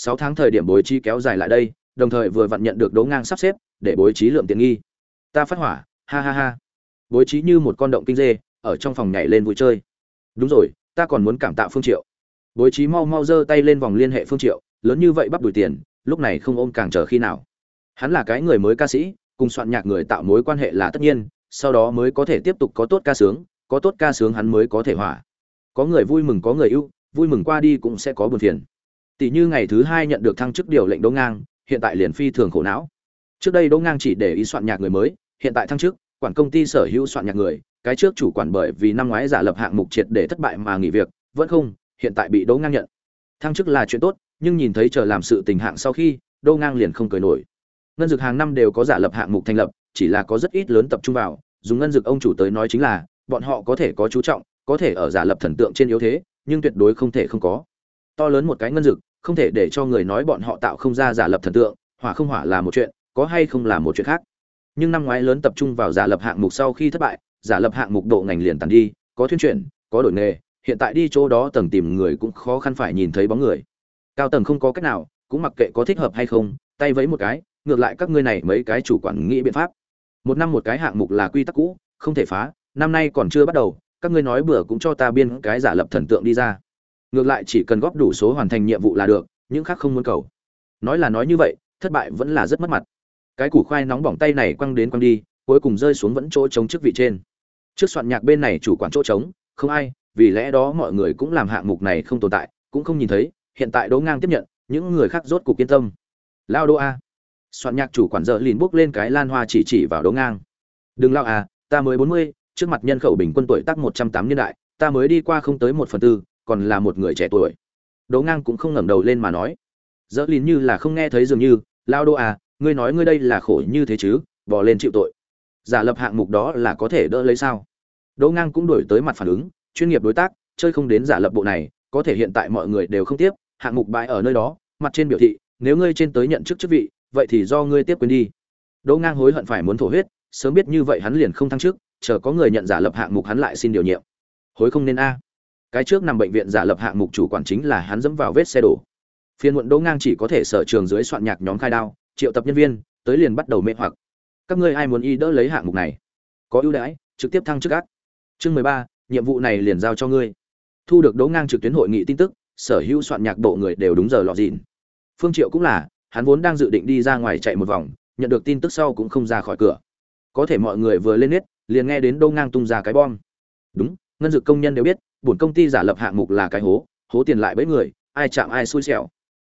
sáu tháng thời điểm bối trí kéo dài lại đây, đồng thời vừa vặn nhận được đấu ngang sắp xếp để bối trí lượng tiện nghi. Ta phát hỏa, ha ha ha. Bối trí như một con động kinh dê, ở trong phòng nhảy lên vui chơi. Đúng rồi, ta còn muốn cảm tạ phương triệu. Bối trí mau mau giơ tay lên vòng liên hệ phương triệu, lớn như vậy bắp đùi tiền, lúc này không ôm càng chờ khi nào. Hắn là cái người mới ca sĩ, cùng soạn nhạc người tạo mối quan hệ là tất nhiên, sau đó mới có thể tiếp tục có tốt ca sướng, có tốt ca sướng hắn mới có thể hỏa. Có người vui mừng, có người ưu, vui mừng qua đi cũng sẽ có buồn phiền tỷ như ngày thứ hai nhận được thăng chức điều lệnh đỗ ngang, hiện tại liền phi thường khổ não. Trước đây đỗ ngang chỉ để ý soạn nhạc người mới, hiện tại thăng chức, quản công ty sở hữu soạn nhạc người, cái trước chủ quản bởi vì năm ngoái giả lập hạng mục triệt để thất bại mà nghỉ việc, vẫn không, hiện tại bị đỗ ngang nhận. Thăng chức là chuyện tốt, nhưng nhìn thấy chờ làm sự tình hạng sau khi, đỗ ngang liền không cười nổi. Ngân dược hàng năm đều có giả lập hạng mục thành lập, chỉ là có rất ít lớn tập trung vào, dùng ngân dược ông chủ tới nói chính là, bọn họ có thể có chú trọng, có thể ở giả lập thần tượng trên yếu thế, nhưng tuyệt đối không thể không có. To lớn một cái ngân dược không thể để cho người nói bọn họ tạo không ra giả lập thần tượng, hỏa không hỏa là một chuyện, có hay không là một chuyện khác. Nhưng năm ngoái lớn tập trung vào giả lập hạng mục sau khi thất bại, giả lập hạng mục độ ngành liền tàn đi, có thuyên chuyển, có đổi nghề, hiện tại đi chỗ đó tầng tìm người cũng khó khăn phải nhìn thấy bóng người. Cao tầng không có cách nào, cũng mặc kệ có thích hợp hay không, tay vẫy một cái, ngược lại các ngươi này mấy cái chủ quản nghĩ biện pháp. Một năm một cái hạng mục là quy tắc cũ, không thể phá, năm nay còn chưa bắt đầu, các ngươi nói bừa cũng cho ta biên cái giả lập thần tượng đi ra ngược lại chỉ cần góp đủ số hoàn thành nhiệm vụ là được, những khác không muốn cầu. Nói là nói như vậy, thất bại vẫn là rất mất mặt. Cái củ khoai nóng bỏng tay này quăng đến quăng đi, cuối cùng rơi xuống vẫn chỗ trống trước vị trên. Trước soạn nhạc bên này chủ quản chỗ trống, không ai, vì lẽ đó mọi người cũng làm hạng mục này không tồn tại, cũng không nhìn thấy, hiện tại đỗ ngang tiếp nhận, những người khác rốt cục yên tâm. Lao đô a. Soạn nhạc chủ quản dợ lìn bước lên cái lan hoa chỉ chỉ vào đỗ ngang. Đừng lao à ta mới bốn mươi, trước mặt nhân khẩu bình quân tuổi tác một trăm tám niên đại, ta mới đi qua không tới một phần tư còn là một người trẻ tuổi. Đỗ ngang cũng không ngẩng đầu lên mà nói, dỡ lìn như là không nghe thấy dường như, lao đô à ngươi nói ngươi đây là khổ như thế chứ, bỏ lên chịu tội. Giả lập hạng mục đó là có thể đỡ lấy sao? Đỗ ngang cũng đổi tới mặt phản ứng, chuyên nghiệp đối tác, chơi không đến giả lập bộ này, có thể hiện tại mọi người đều không tiếp, hạng mục bãi ở nơi đó, mặt trên biểu thị, nếu ngươi trên tới nhận chức chức vị, vậy thì do ngươi tiếp quyền đi. Đỗ ngang hối hận phải muốn thổ huyết, sớm biết như vậy hắn liền không thăng chức, chờ có người nhận giả lập hạng mục hắn lại xin điều nhiệm. Hối không nên a cái trước nằm bệnh viện giả lập hạng mục chủ quản chính là hắn dẫm vào vết xe đổ. Phiên muộn đỗ ngang chỉ có thể sở trường dưới soạn nhạc nhóm khai đao, triệu tập nhân viên, tới liền bắt đầu mê hoặc. Các ngươi ai muốn y đỡ lấy hạng mục này? Có ưu đãi, trực tiếp thăng chức gác chương mười ba, nhiệm vụ này liền giao cho ngươi. Thu được đỗ ngang trực tuyến hội nghị tin tức, sở hữu soạn nhạc bộ người đều đúng giờ lọt dịn. Phương triệu cũng là, hắn vốn đang dự định đi ra ngoài chạy một vòng, nhận được tin tức sau cũng không ra khỏi cửa. Có thể mọi người vừa lên nết, liền nghe đến đỗ ngang tung ra cái bom. Đúng, ngân dự công nhân đều biết bổn công ty giả lập hạng mục là cái hố hố tiền lại bấy người, ai chạm ai xui xẻo.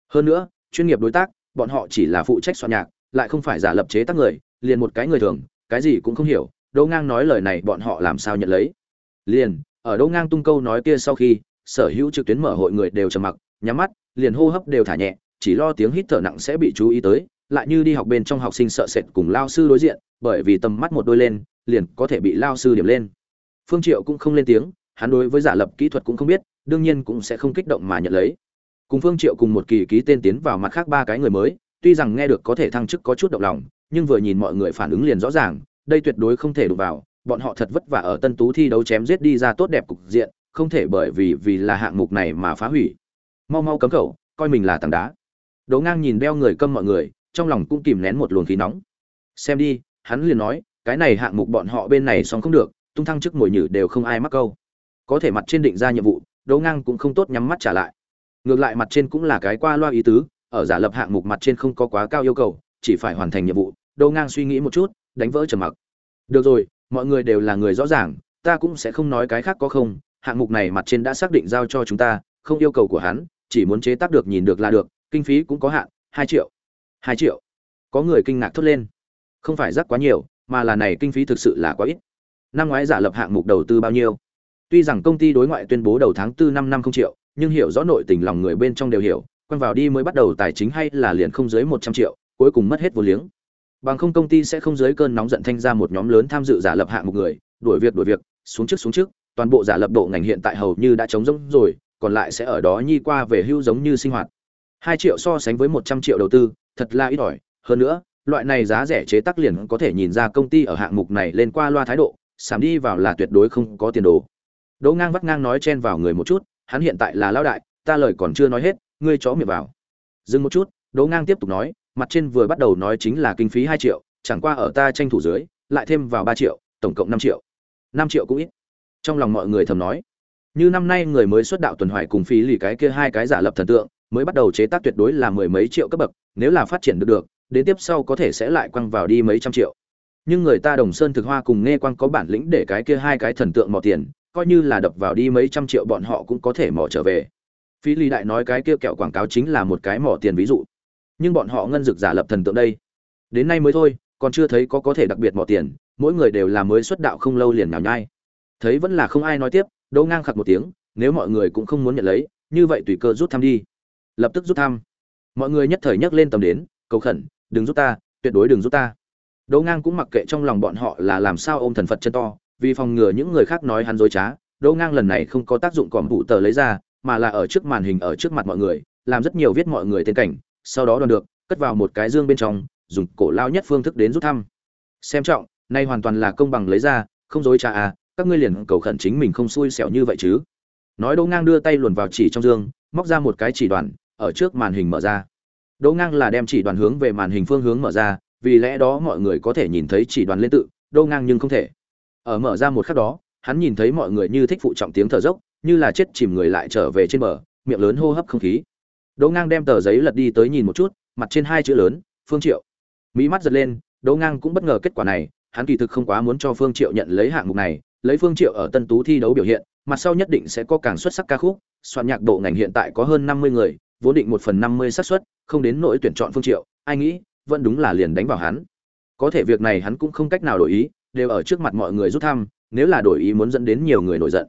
Hơn nữa, chuyên nghiệp đối tác, bọn họ chỉ là phụ trách soạn nhạc, lại không phải giả lập chế tác người, liền một cái người thường, cái gì cũng không hiểu, đỗ ngang nói lời này bọn họ làm sao nhận lấy. Liền, ở đỗ ngang tung câu nói kia sau khi, sở hữu trực tuyến mở hội người đều trầm mặc, nhắm mắt, liền hô hấp đều thả nhẹ, chỉ lo tiếng hít thở nặng sẽ bị chú ý tới, lại như đi học bên trong học sinh sợ sệt cùng lao sư đối diện, bởi vì tầm mắt một đôi lên, liền có thể bị lao sư điểm lên. Phương triệu cũng không lên tiếng hắn đối với giả lập kỹ thuật cũng không biết, đương nhiên cũng sẽ không kích động mà nhận lấy. Cùng phương triệu cùng một kỳ ký tên tiến vào mặt khác ba cái người mới, tuy rằng nghe được có thể thăng chức có chút động lòng, nhưng vừa nhìn mọi người phản ứng liền rõ ràng, đây tuyệt đối không thể đụng vào, bọn họ thật vất vả ở tân tú thi đấu chém giết đi ra tốt đẹp cục diện, không thể bởi vì vì là hạng mục này mà phá hủy. Mau mau cấm khẩu coi mình là tảng đá. Đỗ ngang nhìn đeo người câm mọi người, trong lòng cũng kìm nén một luồng khí nóng. Xem đi, hắn liền nói, cái này hạng mục bọn họ bên này xong không được, tung thăng chức mồi nhử đều không ai mắc câu có thể mặt trên định ra nhiệm vụ đấu ngang cũng không tốt nhắm mắt trả lại. Ngược lại mặt trên cũng là cái qua loa ý tứ, ở giả lập hạng mục mặt trên không có quá cao yêu cầu, chỉ phải hoàn thành nhiệm vụ đấu ngang suy nghĩ một chút, đánh vỡ trầm mặc. Được rồi, mọi người đều là người rõ ràng, ta cũng sẽ không nói cái khác có không, hạng mục này mặt trên đã xác định giao cho chúng ta, không yêu cầu của hắn, chỉ muốn chế tác được nhìn được là được, kinh phí cũng có hạn, hai triệu. Hai triệu. Có người kinh ngạc thốt lên. Không phải rắc quá nhiều, mà là này kinh phí thực sự là quá ít. Năm ngoái giả lập hạng mục đầu tư bao nhiêu? Tuy rằng công ty đối ngoại tuyên bố đầu tháng tư năm năm không triệu, nhưng hiểu rõ nội tình lòng người bên trong đều hiểu, quan vào đi mới bắt đầu tài chính hay là liền không dưới một trăm triệu, cuối cùng mất hết vô liếng. Bằng không công ty sẽ không dưới cơn nóng giận thanh ra một nhóm lớn tham dự giả lập hạng một người, đuổi việc đuổi việc, xuống trước xuống trước, toàn bộ giả lập độ ngành hiện tại hầu như đã trống rỗng rồi, còn lại sẽ ở đó nhi qua về hưu giống như sinh hoạt. Hai triệu so sánh với một trăm triệu đầu tư, thật là ít ỏi. Hơn nữa, loại này giá rẻ chế tác liền có thể nhìn ra công ty ở hạng mục này lên qua loa thái độ sám đi vào là tuyệt đối không có tiền đồ đỗ ngang vắt ngang nói chen vào người một chút, hắn hiện tại là lão đại, ta lời còn chưa nói hết, ngươi chó miệng vào. Dừng một chút, đỗ ngang tiếp tục nói, mặt trên vừa bắt đầu nói chính là kinh phí hai triệu, chẳng qua ở ta tranh thủ dưới, lại thêm vào ba triệu, tổng cộng năm triệu. Năm triệu cũng ít. Trong lòng mọi người thầm nói. Như năm nay người mới xuất đạo tuần hoài cùng phí lì cái kia hai cái giả lập thần tượng, mới bắt đầu chế tác tuyệt đối là mười mấy triệu cấp bậc, nếu là phát triển được được, đến tiếp sau có thể sẽ lại quăng vào đi mấy trăm triệu. Nhưng người ta đồng sơn thực hoa cùng nghe quang có bản lĩnh để cái kia hai cái thần tượng mò tiền coi như là đập vào đi mấy trăm triệu bọn họ cũng có thể mỏ trở về. Phí lý đại nói cái kia kẹo quảng cáo chính là một cái mỏ tiền ví dụ. Nhưng bọn họ ngân dực giả lập thần tượng đây. Đến nay mới thôi, còn chưa thấy có có thể đặc biệt mỏ tiền, mỗi người đều là mới xuất đạo không lâu liền nhào nhai. Thấy vẫn là không ai nói tiếp, đỗ ngang khặt một tiếng, nếu mọi người cũng không muốn nhận lấy, như vậy tùy cơ rút thăm đi. Lập tức rút thăm. Mọi người nhất thời nhấc lên tầm đến, cầu khẩn, đừng rút ta, tuyệt đối đừng rút ta. Đỗ ngang cũng mặc kệ trong lòng bọn họ là làm sao ôm thần phật chân to vì phòng ngừa những người khác nói hắn dối trá, đỗ ngang lần này không có tác dụng còm bụ tờ lấy ra, mà là ở trước màn hình ở trước mặt mọi người, làm rất nhiều viết mọi người tên cảnh, sau đó đoàn được, cất vào một cái dương bên trong, dùng cổ lao nhất phương thức đến rút thăm. Xem trọng, nay hoàn toàn là công bằng lấy ra, không dối trá à các ngươi liền cầu khẩn chính mình không xui xẻo như vậy chứ. Nói đỗ ngang đưa tay luồn vào chỉ trong dương, móc ra một cái chỉ đoàn ở trước màn hình mở ra. Đỗ ngang là đem chỉ đoàn hướng về màn hình phương hướng mở ra, vì lẽ đó mọi người có thể nhìn thấy chỉ đoàn lên tự, đỗ ngang nhưng không thể ở mở ra một khắc đó, hắn nhìn thấy mọi người như thích phụ trọng tiếng thở dốc, như là chết chìm người lại trở về trên bờ, miệng lớn hô hấp không khí. Đỗ ngang đem tờ giấy lật đi tới nhìn một chút, mặt trên hai chữ lớn, phương triệu. Mỹ mắt giật lên, đỗ ngang cũng bất ngờ kết quả này, hắn kỳ thực không quá muốn cho phương triệu nhận lấy hạng mục này, lấy phương triệu ở tân tú thi đấu biểu hiện, mặt sau nhất định sẽ có càng xuất sắc ca khúc, soạn nhạc bộ ngành hiện tại có hơn 50 người, vốn định một phần 50 xác suất, không đến nỗi tuyển chọn phương triệu, ai nghĩ, vẫn đúng là liền đánh vào hắn. Có thể việc này hắn cũng không cách nào đổi ý đều ở trước mặt mọi người rút thăm, nếu là đổi ý muốn dẫn đến nhiều người nổi giận.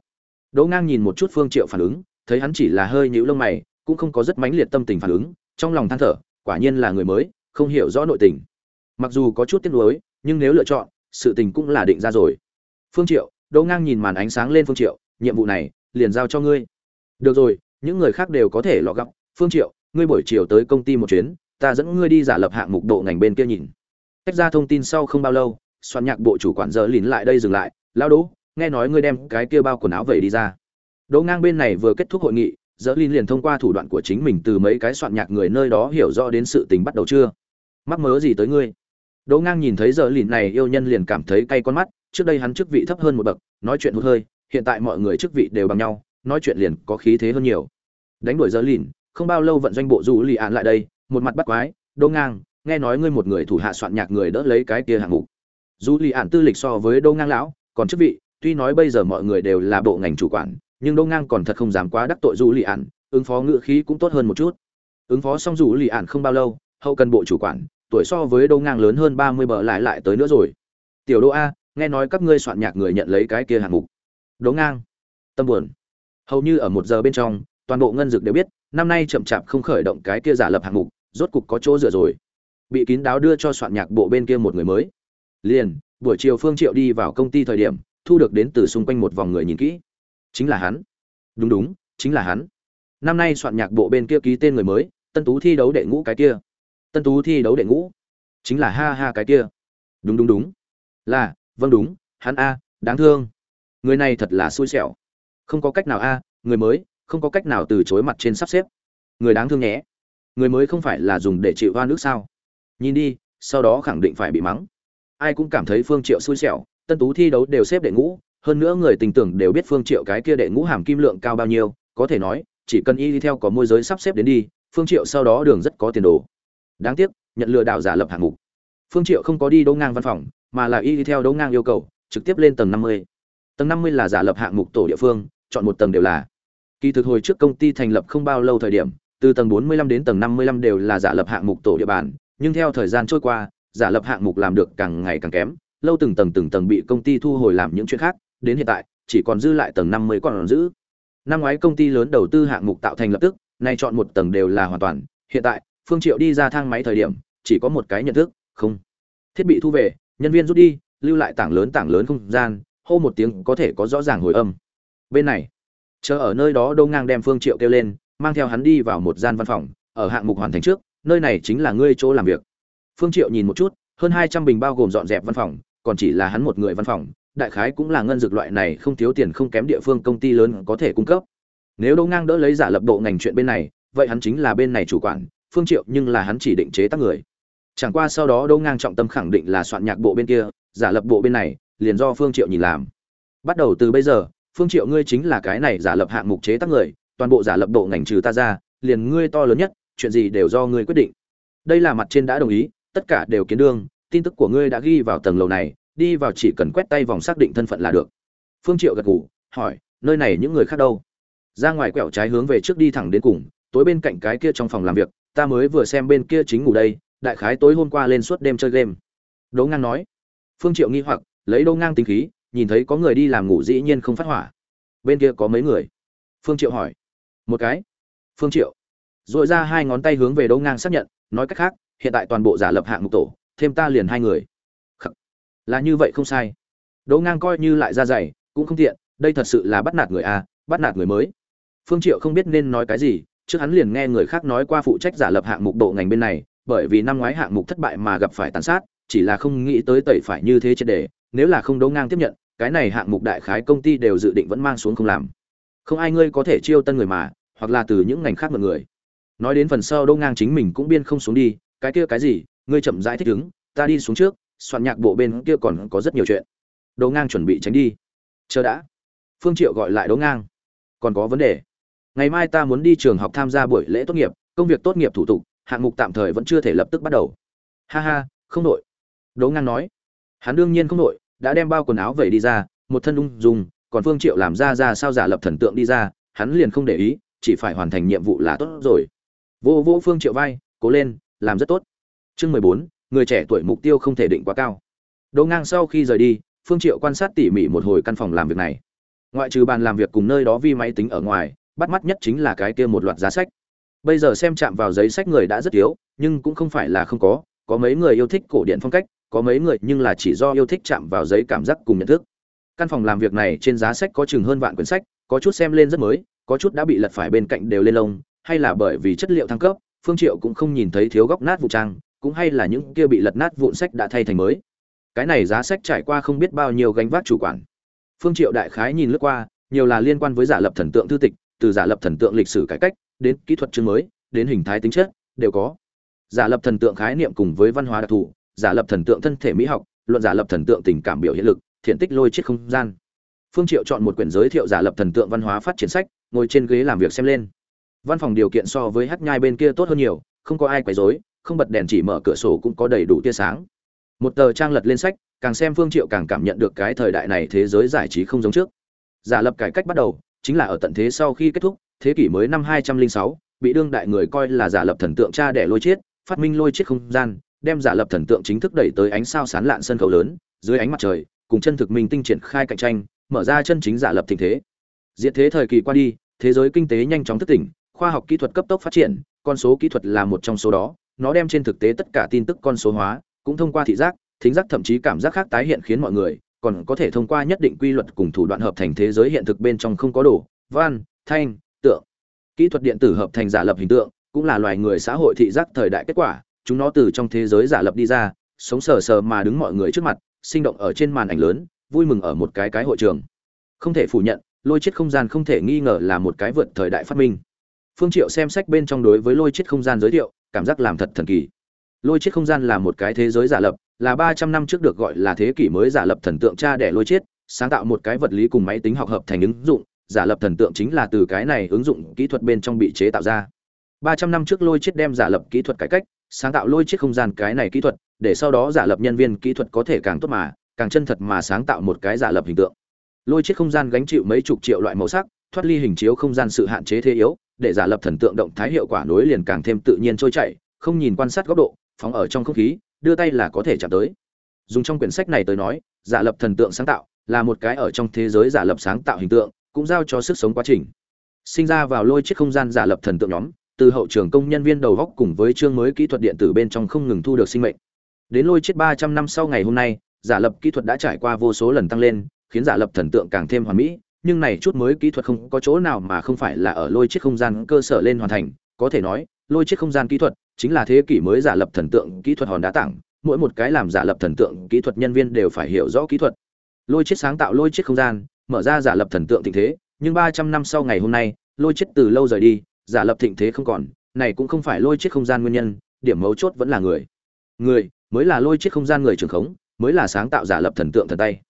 Đỗ ngang nhìn một chút phương triệu phản ứng, thấy hắn chỉ là hơi nhíu lông mày, cũng không có rất mãnh liệt tâm tình phản ứng, trong lòng than thở, quả nhiên là người mới, không hiểu rõ nội tình. Mặc dù có chút tiếc nuối, nhưng nếu lựa chọn, sự tình cũng là định ra rồi. Phương triệu, đỗ ngang nhìn màn ánh sáng lên phương triệu, nhiệm vụ này, liền giao cho ngươi. Được rồi, những người khác đều có thể lọ gọng phương triệu, ngươi buổi chiều tới công ty một chuyến, ta dẫn ngươi đi giả lập hạng mục độ ngành bên kia nhìn. Tách ra thông tin sau không bao lâu soạn nhạc bộ chủ quản giờ lìn lại đây dừng lại lao đỗ, nghe nói ngươi đem cái kia bao quần áo vậy đi ra. Đỗ ngang bên này vừa kết thúc hội nghị, giờ lìn liền thông qua thủ đoạn của chính mình từ mấy cái soạn nhạc người nơi đó hiểu rõ đến sự tình bắt đầu chưa? Mắc mớ gì tới ngươi? Đỗ ngang nhìn thấy giờ lìn này, yêu nhân liền cảm thấy cay con mắt, trước đây hắn chức vị thấp hơn một bậc, nói chuyện hụt hơi, hiện tại mọi người chức vị đều bằng nhau, nói chuyện liền có khí thế hơn nhiều. Đánh đuổi giờ lìn, không bao lâu vận doanh bộ du lì ạn lại đây, một mặt bắt quái, đỗ ngang, nghe nói ngươi một người thủ hạ soạn nhạc người đỡ lấy cái kia hạng mục dù lì ạn tư lịch so với Đô ngang lão, còn chức vị, tuy nói bây giờ mọi người đều là bộ ngành chủ quản, nhưng Đô ngang còn thật không dám quá đắc tội dù lì ạn ứng phó ngự khí cũng tốt hơn một chút. Ứng phó xong dù lì ạn không bao lâu, hậu cần bộ chủ quản, tuổi so với Đô ngang lớn hơn ba mươi bờ lại lại tới nữa rồi. Tiểu Đô a, nghe nói các ngươi soạn nhạc người nhận lấy cái kia hạng mục. Đô ngang. Tâm buồn. Hầu như ở một giờ bên trong, toàn bộ ngân dực đều biết, năm nay chậm chạp không khởi động cái kia giả lập hạng mục, rốt cục có chỗ dựa rồi. Bị kín đáo đưa cho soạn nhạc bộ bên kia một người mới liền, buổi chiều phương triệu đi vào công ty thời điểm, thu được đến từ xung quanh một vòng người nhìn kỹ. Chính là hắn. Đúng đúng, chính là hắn. Năm nay soạn nhạc bộ bên kia ký tên người mới, tân tú thi đấu đệ ngũ cái kia. Tân tú thi đấu đệ ngũ. Chính là ha ha cái kia. Đúng đúng đúng. Là vâng đúng, hắn a, đáng thương. Người này thật là xui xẻo. Không có cách nào a, người mới, không có cách nào từ chối mặt trên sắp xếp. Người đáng thương nhé. Người mới không phải là dùng để chịu hoa nước sao? Nhìn đi, sau đó khẳng định phải bị mắng ai cũng cảm thấy phương triệu xui xẻo, tân tú thi đấu đều xếp đệ ngũ, hơn nữa người tình tưởng đều biết phương triệu cái kia đệ ngũ hàm kim lượng cao bao nhiêu, có thể nói, chỉ cần y đi theo có môi giới sắp xếp đến đi, phương triệu sau đó đường rất có tiền đồ. Đáng tiếc, nhận lừa đảo giả lập hạng mục. Phương triệu không có đi đấu ngang văn phòng, mà là y đi theo đấu ngang yêu cầu, trực tiếp lên tầng 50. tầng 50 là giả lập hạng mục tổ địa phương, chọn một tầng đều là. Kỳ thực hồi trước công ty thành lập không bao lâu thời điểm, từ tầng 45 đến tầng 55 đều là giả lập hạng mục tổ địa bàn, nhưng theo thời gian trôi qua giả lập hạng mục làm được càng ngày càng kém, lâu từng tầng từng tầng bị công ty thu hồi làm những chuyện khác, đến hiện tại, chỉ còn dư lại tầng 50 còn giữ. Năm ngoái công ty lớn đầu tư hạng mục tạo thành lập tức, nay chọn một tầng đều là hoàn toàn. Hiện tại, phương triệu đi ra thang máy thời điểm, chỉ có một cái nhận thức, không. Thiết bị thu về, nhân viên rút đi, lưu lại tảng lớn tảng lớn không gian, hô một tiếng có thể có rõ ràng hồi âm. Bên này, chờ ở nơi đó đâu ngang đem phương triệu kêu lên, mang theo hắn đi vào một gian văn phòng, ở hạng mục hoàn thành trước, nơi này chính là ngươi chỗ làm việc phương triệu nhìn một chút, hơn 200 bình bao gồm dọn dẹp văn phòng, còn chỉ là hắn một người văn phòng, đại khái cũng là ngân dược loại này không thiếu tiền không kém địa phương công ty lớn có thể cung cấp. Nếu đâu ngang đỡ lấy giả lập độ ngành chuyện bên này, vậy hắn chính là bên này chủ quản, phương triệu nhưng là hắn chỉ định chế tác người. Chẳng qua sau đó đâu ngang trọng tâm khẳng định là soạn nhạc bộ bên kia, giả lập bộ bên này, liền do phương triệu nhìn làm. Bắt đầu từ bây giờ, phương triệu ngươi chính là cái này giả lập hạng mục chế tác người, toàn bộ giả lập bộ ngành trừ ta ra, liền ngươi to lớn nhất, chuyện gì đều do ngươi quyết định. Đây là mặt trên đã đồng ý tất cả đều kiến đương, tin tức của ngươi đã ghi vào tầng lầu này, đi vào chỉ cần quét tay vòng xác định thân phận là được. Phương triệu gật gù, hỏi, nơi này những người khác đâu? Ra ngoài quẹo trái hướng về trước đi thẳng đến cùng, tối bên cạnh cái kia trong phòng làm việc, ta mới vừa xem bên kia chính ngủ đây, đại khái tối hôm qua lên suốt đêm chơi game. Đỗ ngang nói. Phương triệu nghi hoặc, lấy đỗ ngang tính khí, nhìn thấy có người đi làm ngủ dĩ nhiên không phát hỏa. Bên kia có mấy người? Phương triệu hỏi. Một cái. Phương triệu. Dội ra hai ngón tay hướng về đỗ ngang xác nhận, nói cách khác hiện tại toàn bộ giả lập hạng mục tổ, thêm ta liền hai người. Khắc. là như vậy không sai. Đỗ ngang coi như lại ra dày, cũng không tiện, đây thật sự là bắt nạt người a, bắt nạt người mới. Phương triệu không biết nên nói cái gì, trước hắn liền nghe người khác nói qua phụ trách giả lập hạng mục bộ ngành bên này, bởi vì năm ngoái hạng mục thất bại mà gặp phải tàn sát, chỉ là không nghĩ tới tẩy phải như thế triệt đề nếu là không đấu ngang tiếp nhận, cái này hạng mục đại khái công ty đều dự định vẫn mang xuống không làm. Không ai ngươi có thể chiêu tân người mà, hoặc là từ những ngành khác mọi người. Nói đến phần sau đấu ngang chính mình cũng biên không xuống đi cái kia cái gì, ngươi chậm rãi thích ứng, ta đi xuống trước, soạn nhạc bộ bên kia còn có rất nhiều chuyện. Đấu ngang chuẩn bị tránh đi. Chờ đã. Phương triệu gọi lại đấu ngang. Còn có vấn đề. Ngày mai ta muốn đi trường học tham gia buổi lễ tốt nghiệp, công việc tốt nghiệp thủ tục, hạng mục tạm thời vẫn chưa thể lập tức bắt đầu. Ha ha, không nội đấu ngang nói. Hắn đương nhiên không nội đã đem bao quần áo vẩy đi ra, một thân ung dung. còn phương triệu làm ra ra sao giả lập thần tượng đi ra, hắn liền không để ý, chỉ phải hoàn thành nhiệm vụ là tốt rồi. Vô vô phương triệu vai, cố lên làm rất tốt. Chương mười bốn, người trẻ tuổi mục tiêu không thể định quá cao. Đỗ ngang sau khi rời đi, phương triệu quan sát tỉ mỉ một hồi căn phòng làm việc này. Ngoại trừ bàn làm việc cùng nơi đó vi máy tính ở ngoài, bắt mắt nhất chính là cái kia một loạt giá sách. Bây giờ xem chạm vào giấy sách người đã rất thiếu, nhưng cũng không phải là không có có mấy người yêu thích cổ điển phong cách, có mấy người nhưng là chỉ do yêu thích chạm vào giấy cảm giác cùng nhận thức. Căn phòng làm việc này trên giá sách có chừng hơn vạn quyển sách, có chút xem lên rất mới, có chút đã bị lật phải bên cạnh đều lên lông, hay là bởi vì chất liệu thăng cấp phương triệu cũng không nhìn thấy thiếu góc nát vụ trang, cũng hay là những kia bị lật nát vụn sách đã thay thành mới. Cái này giá sách trải qua không biết bao nhiêu gánh vác chủ quản. Phương triệu đại khái nhìn lướt qua, nhiều là liên quan với giả lập thần tượng thư tịch, từ giả lập thần tượng lịch sử cải cách, đến kỹ thuật chương mới, đến hình thái tính chất, đều có. Giả lập thần tượng khái niệm cùng với văn hóa đặc thù, giả lập thần tượng thân thể mỹ học, luận giả lập thần tượng tình cảm biểu hiện lực, thiện tích lôi chiết không gian. Phương triệu chọn một quyển giới thiệu giả lập thần tượng văn hóa phát triển sách, ngồi trên ghế làm việc xem lên văn phòng điều kiện so với hát nhai bên kia tốt hơn nhiều không có ai quấy rối không bật đèn chỉ mở cửa sổ cũng có đầy đủ tia sáng. Một tờ trang lật lên sách càng xem phương triệu càng cảm nhận được cái thời đại này thế giới giải trí không giống trước. Giả lập cải cách bắt đầu chính là ở tận thế sau khi kết thúc thế kỷ mới năm 206, bị đương đại người coi là giả lập thần tượng cha đẻ lôi chiết phát minh lôi chiết không gian đem giả lập thần tượng chính thức đẩy tới ánh sao sán lạn sân khấu lớn dưới ánh mặt trời cùng chân thực minh tinh triển khai cạnh tranh mở ra chân chính giả lập tình thế. Diệt thế thời kỳ qua đi thế giới kinh tế nhanh chóng thức tỉnh khoa học kỹ thuật cấp tốc phát triển, con số kỹ thuật là một trong số đó, nó đem trên thực tế tất cả tin tức con số hóa, cũng thông qua thị giác, thính giác thậm chí cảm giác khác tái hiện khiến mọi người, còn có thể thông qua nhất định quy luật cùng thủ đoạn hợp thành thế giới hiện thực bên trong không có đồ, văn, thanh, tượng. Kỹ thuật điện tử hợp thành giả lập hình tượng, cũng là loài người xã hội thị giác thời đại kết quả, chúng nó từ trong thế giới giả lập đi ra, sống sờ sờ mà đứng mọi người trước mặt, sinh động ở trên màn ảnh lớn, vui mừng ở một cái cái hội trường. Không thể phủ nhận, lôi chết không gian không thể nghi ngờ là một cái vượt thời đại phát minh phương triệu xem sách bên trong đối với lôi chết không gian giới thiệu, cảm giác làm thật thần kỳ. Lôi chết không gian là một cái thế giới giả lập, là ba trăm năm trước được gọi là thế kỷ mới giả lập thần tượng cha đẻ lôi chết, sáng tạo một cái vật lý cùng máy tính học hợp thành ứng dụng, giả lập thần tượng chính là từ cái này ứng dụng kỹ thuật bên trong bị chế tạo ra. Ba trăm năm trước lôi chết đem giả lập kỹ thuật cải cách, sáng tạo lôi chết không gian cái này kỹ thuật, để sau đó giả lập nhân viên kỹ thuật có thể càng tốt mà, càng chân thật mà sáng tạo một cái giả lập hình tượng. Lôi chết không gian gánh chịu mấy chục triệu loại màu sắc, thoát ly hình chiếu không gian sự hạn chế thế yếu để giả lập thần tượng động thái hiệu quả nối liền càng thêm tự nhiên trôi chảy, không nhìn quan sát góc độ, phóng ở trong không khí, đưa tay là có thể chạm tới. Dùng trong quyển sách này tới nói, giả lập thần tượng sáng tạo là một cái ở trong thế giới giả lập sáng tạo hình tượng, cũng giao cho sức sống quá trình. Sinh ra vào lôi chiếc không gian giả lập thần tượng nhóm, từ hậu trường công nhân viên đầu góc cùng với chương mới kỹ thuật điện tử bên trong không ngừng thu được sinh mệnh. Đến lôi chiếc ba trăm năm sau ngày hôm nay, giả lập kỹ thuật đã trải qua vô số lần tăng lên, khiến giả lập thần tượng càng thêm hoàn mỹ nhưng này chút mới kỹ thuật không có chỗ nào mà không phải là ở lôi chiếc không gian cơ sở lên hoàn thành. Có thể nói, lôi chiếc không gian kỹ thuật chính là thế kỷ mới giả lập thần tượng kỹ thuật hòn đá tảng. Mỗi một cái làm giả lập thần tượng kỹ thuật nhân viên đều phải hiểu rõ kỹ thuật. Lôi chiếc sáng tạo lôi chiếc không gian, mở ra giả lập thần tượng thịnh thế, nhưng ba trăm năm sau ngày hôm nay, lôi chiếc từ lâu rời đi, giả lập thịnh thế không còn, này cũng không phải lôi chiếc không gian nguyên nhân, điểm mấu chốt vẫn là người. Người, mới là lôi chiếc không gian người trường khống, mới là sáng tạo giả lập thần tượng thần tay.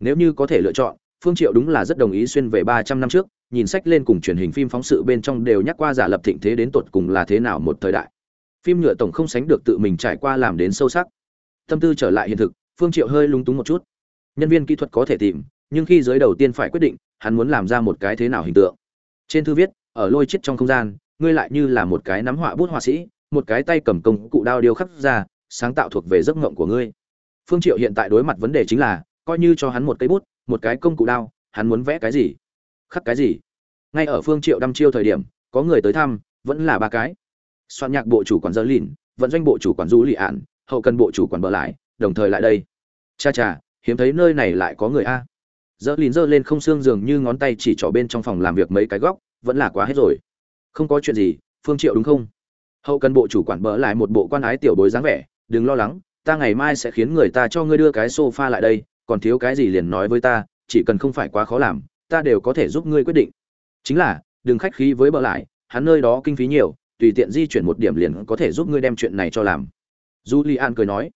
Nếu như có thể lựa chọn phương triệu đúng là rất đồng ý xuyên về ba trăm năm trước, nhìn sách lên cùng truyền hình phim phóng sự bên trong đều nhắc qua giả lập thịnh thế đến tột cùng là thế nào một thời đại. Phim nhựa tổng không sánh được tự mình trải qua làm đến sâu sắc. Tâm tư trở lại hiện thực, phương triệu hơi lung túng một chút. Nhân viên kỹ thuật có thể tìm, nhưng khi giới đầu tiên phải quyết định, hắn muốn làm ra một cái thế nào hình tượng. Trên thư viết, ở lôi chết trong không gian, ngươi lại như là một cái nắm họa bút họa sĩ, một cái tay cầm công cụ đao điêu khắc ra, sáng tạo thuộc về giấc mộng của ngươi. Phương triệu hiện tại đối mặt vấn đề chính là, coi như cho hắn một cây bút một cái công cụ đao, hắn muốn vẽ cái gì? Khắc cái gì? Ngay ở phương triệu đăm chiêu thời điểm, có người tới thăm, vẫn là ba cái. Soạn nhạc bộ chủ quản dơ lìn, vận doanh bộ chủ quản du lị ạn hậu cần bộ chủ quản bờ lại, đồng thời lại đây. Cha cha, hiếm thấy nơi này lại có người a. Dơ lìn dơ lên không xương dường như ngón tay chỉ trỏ bên trong phòng làm việc mấy cái góc, vẫn là quá hết rồi. Không có chuyện gì, phương triệu đúng không? Hậu cần bộ chủ quản bờ lại một bộ quan ái tiểu bối dáng vẻ, đừng lo lắng, ta ngày mai sẽ khiến người ta cho ngươi đưa cái sofa lại đây còn thiếu cái gì liền nói với ta, chỉ cần không phải quá khó làm, ta đều có thể giúp ngươi quyết định. Chính là, đừng khách khí với bờ lại, hắn nơi đó kinh phí nhiều, tùy tiện di chuyển một điểm liền có thể giúp ngươi đem chuyện này cho làm. Julian cười nói.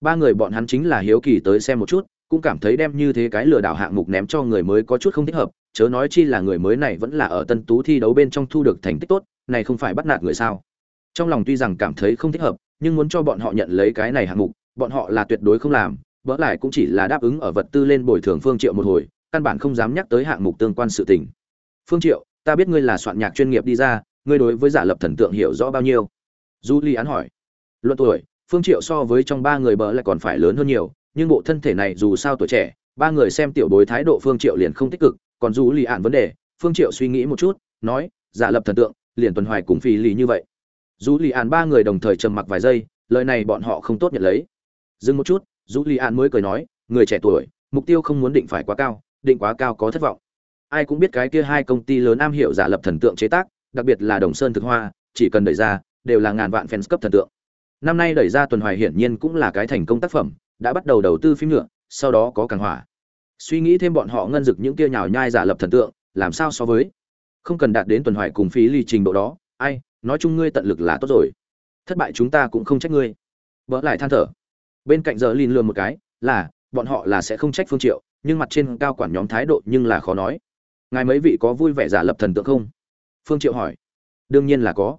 Ba người bọn hắn chính là hiếu kỳ tới xem một chút, cũng cảm thấy đem như thế cái lừa đảo hạng mục ném cho người mới có chút không thích hợp, chớ nói chi là người mới này vẫn là ở tân tú thi đấu bên trong thu được thành tích tốt, này không phải bắt nạt người sao? Trong lòng tuy rằng cảm thấy không thích hợp, nhưng muốn cho bọn họ nhận lấy cái này hạng mục, bọn họ là tuyệt đối không làm bỡ lại cũng chỉ là đáp ứng ở vật tư lên bồi thường phương triệu một hồi, căn bản không dám nhắc tới hạng mục tương quan sự tình. Phương triệu, ta biết ngươi là soạn nhạc chuyên nghiệp đi ra, ngươi đối với giả lập thần tượng hiểu rõ bao nhiêu? Du ly án hỏi. Luận tuổi, phương triệu so với trong ba người bỡ lại còn phải lớn hơn nhiều, nhưng bộ thân thể này dù sao tuổi trẻ, ba người xem tiểu bối thái độ phương triệu liền không tích cực, còn du ly án vấn đề, phương triệu suy nghĩ một chút, nói, giả lập thần tượng, liền tuần hoài cùng phi lý như vậy. Dù ly án ba người đồng thời trầm mặc vài giây, lời này bọn họ không tốt nhận lấy. Dừng một chút dù lì An mới cười nói người trẻ tuổi mục tiêu không muốn định phải quá cao định quá cao có thất vọng. Ai cũng biết cái kia hai công ty lớn am hiểu giả lập thần tượng chế tác đặc biệt là đồng sơn thực hoa chỉ cần đẩy ra đều là ngàn vạn fans cấp thần tượng. Năm nay đẩy ra tuần hoài hiển nhiên cũng là cái thành công tác phẩm đã bắt đầu đầu tư phim nữa, sau đó có càng hỏa. Suy nghĩ thêm bọn họ ngân dực những kia nhào nhai giả lập thần tượng làm sao so với? Không cần đạt đến tuần hoài cùng phí ly trình độ đó ai nói chung ngươi tận lực là tốt rồi. Thất bại chúng ta cũng không trách ngươi. Vỡ lại than thở bên cạnh giờ lìn lừa một cái, là, bọn họ là sẽ không trách phương triệu, nhưng mặt trên cao quản nhóm thái độ nhưng là khó nói. Ngài mấy vị có vui vẻ giả lập thần tượng không? Phương triệu hỏi. Đương nhiên là có.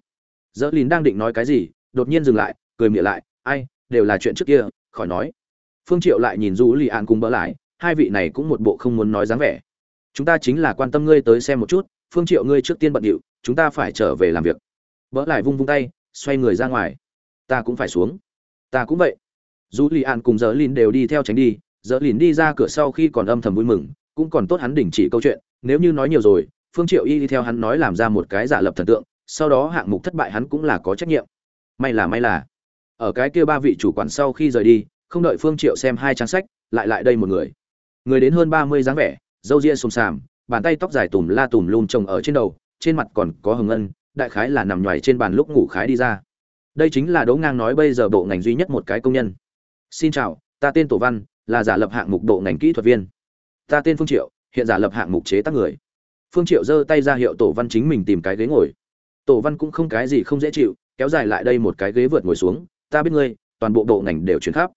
Giờ lìn đang định nói cái gì, đột nhiên dừng lại, cười miệng lại, ai, đều là chuyện trước kia, khỏi nói. Phương triệu lại nhìn du lì an cùng bỡ lại, hai vị này cũng một bộ không muốn nói dáng vẻ. Chúng ta chính là quan tâm ngươi tới xem một chút, phương triệu ngươi trước tiên bận điệu, chúng ta phải trở về làm việc. Bỡ lại vung vung tay, xoay người ra ngoài. Ta cũng phải xuống. Ta cũng vậy dù lì an cùng dỡ lìn đều đi theo tránh đi dỡ lìn đi ra cửa sau khi còn âm thầm vui mừng, cũng còn tốt hắn đình chỉ câu chuyện, nếu như nói nhiều rồi, phương triệu y đi theo hắn nói làm ra một cái giả lập thần tượng, sau đó hạng mục thất bại hắn cũng là có trách nhiệm. May là may là. Ở cái kia ba vị chủ quản sau khi rời đi, không đợi phương triệu xem hai trang sách, lại lại đây một người. Người đến hơn ba mươi dáng vẻ, râu ria xồm xàm, bàn tay tóc dài tùm la tùm lum trồng ở trên đầu, trên mặt còn có hồng ngân đại khái là nằm nhoài trên bàn lúc ngủ khái đi ra. Đây chính là đỗ ngang nói bây giờ bộ ngành duy nhất một cái công nhân xin chào, ta tên tổ văn, là giả lập hạng mục bộ ngành kỹ thuật viên. Ta tên phương triệu, hiện giả lập hạng mục chế tác người. Phương triệu giơ tay ra hiệu tổ văn chính mình tìm cái ghế ngồi. Tổ văn cũng không cái gì không dễ chịu, kéo dài lại đây một cái ghế vượt ngồi xuống, ta biết ngươi, toàn bộ bộ ngành đều chuyển khắp.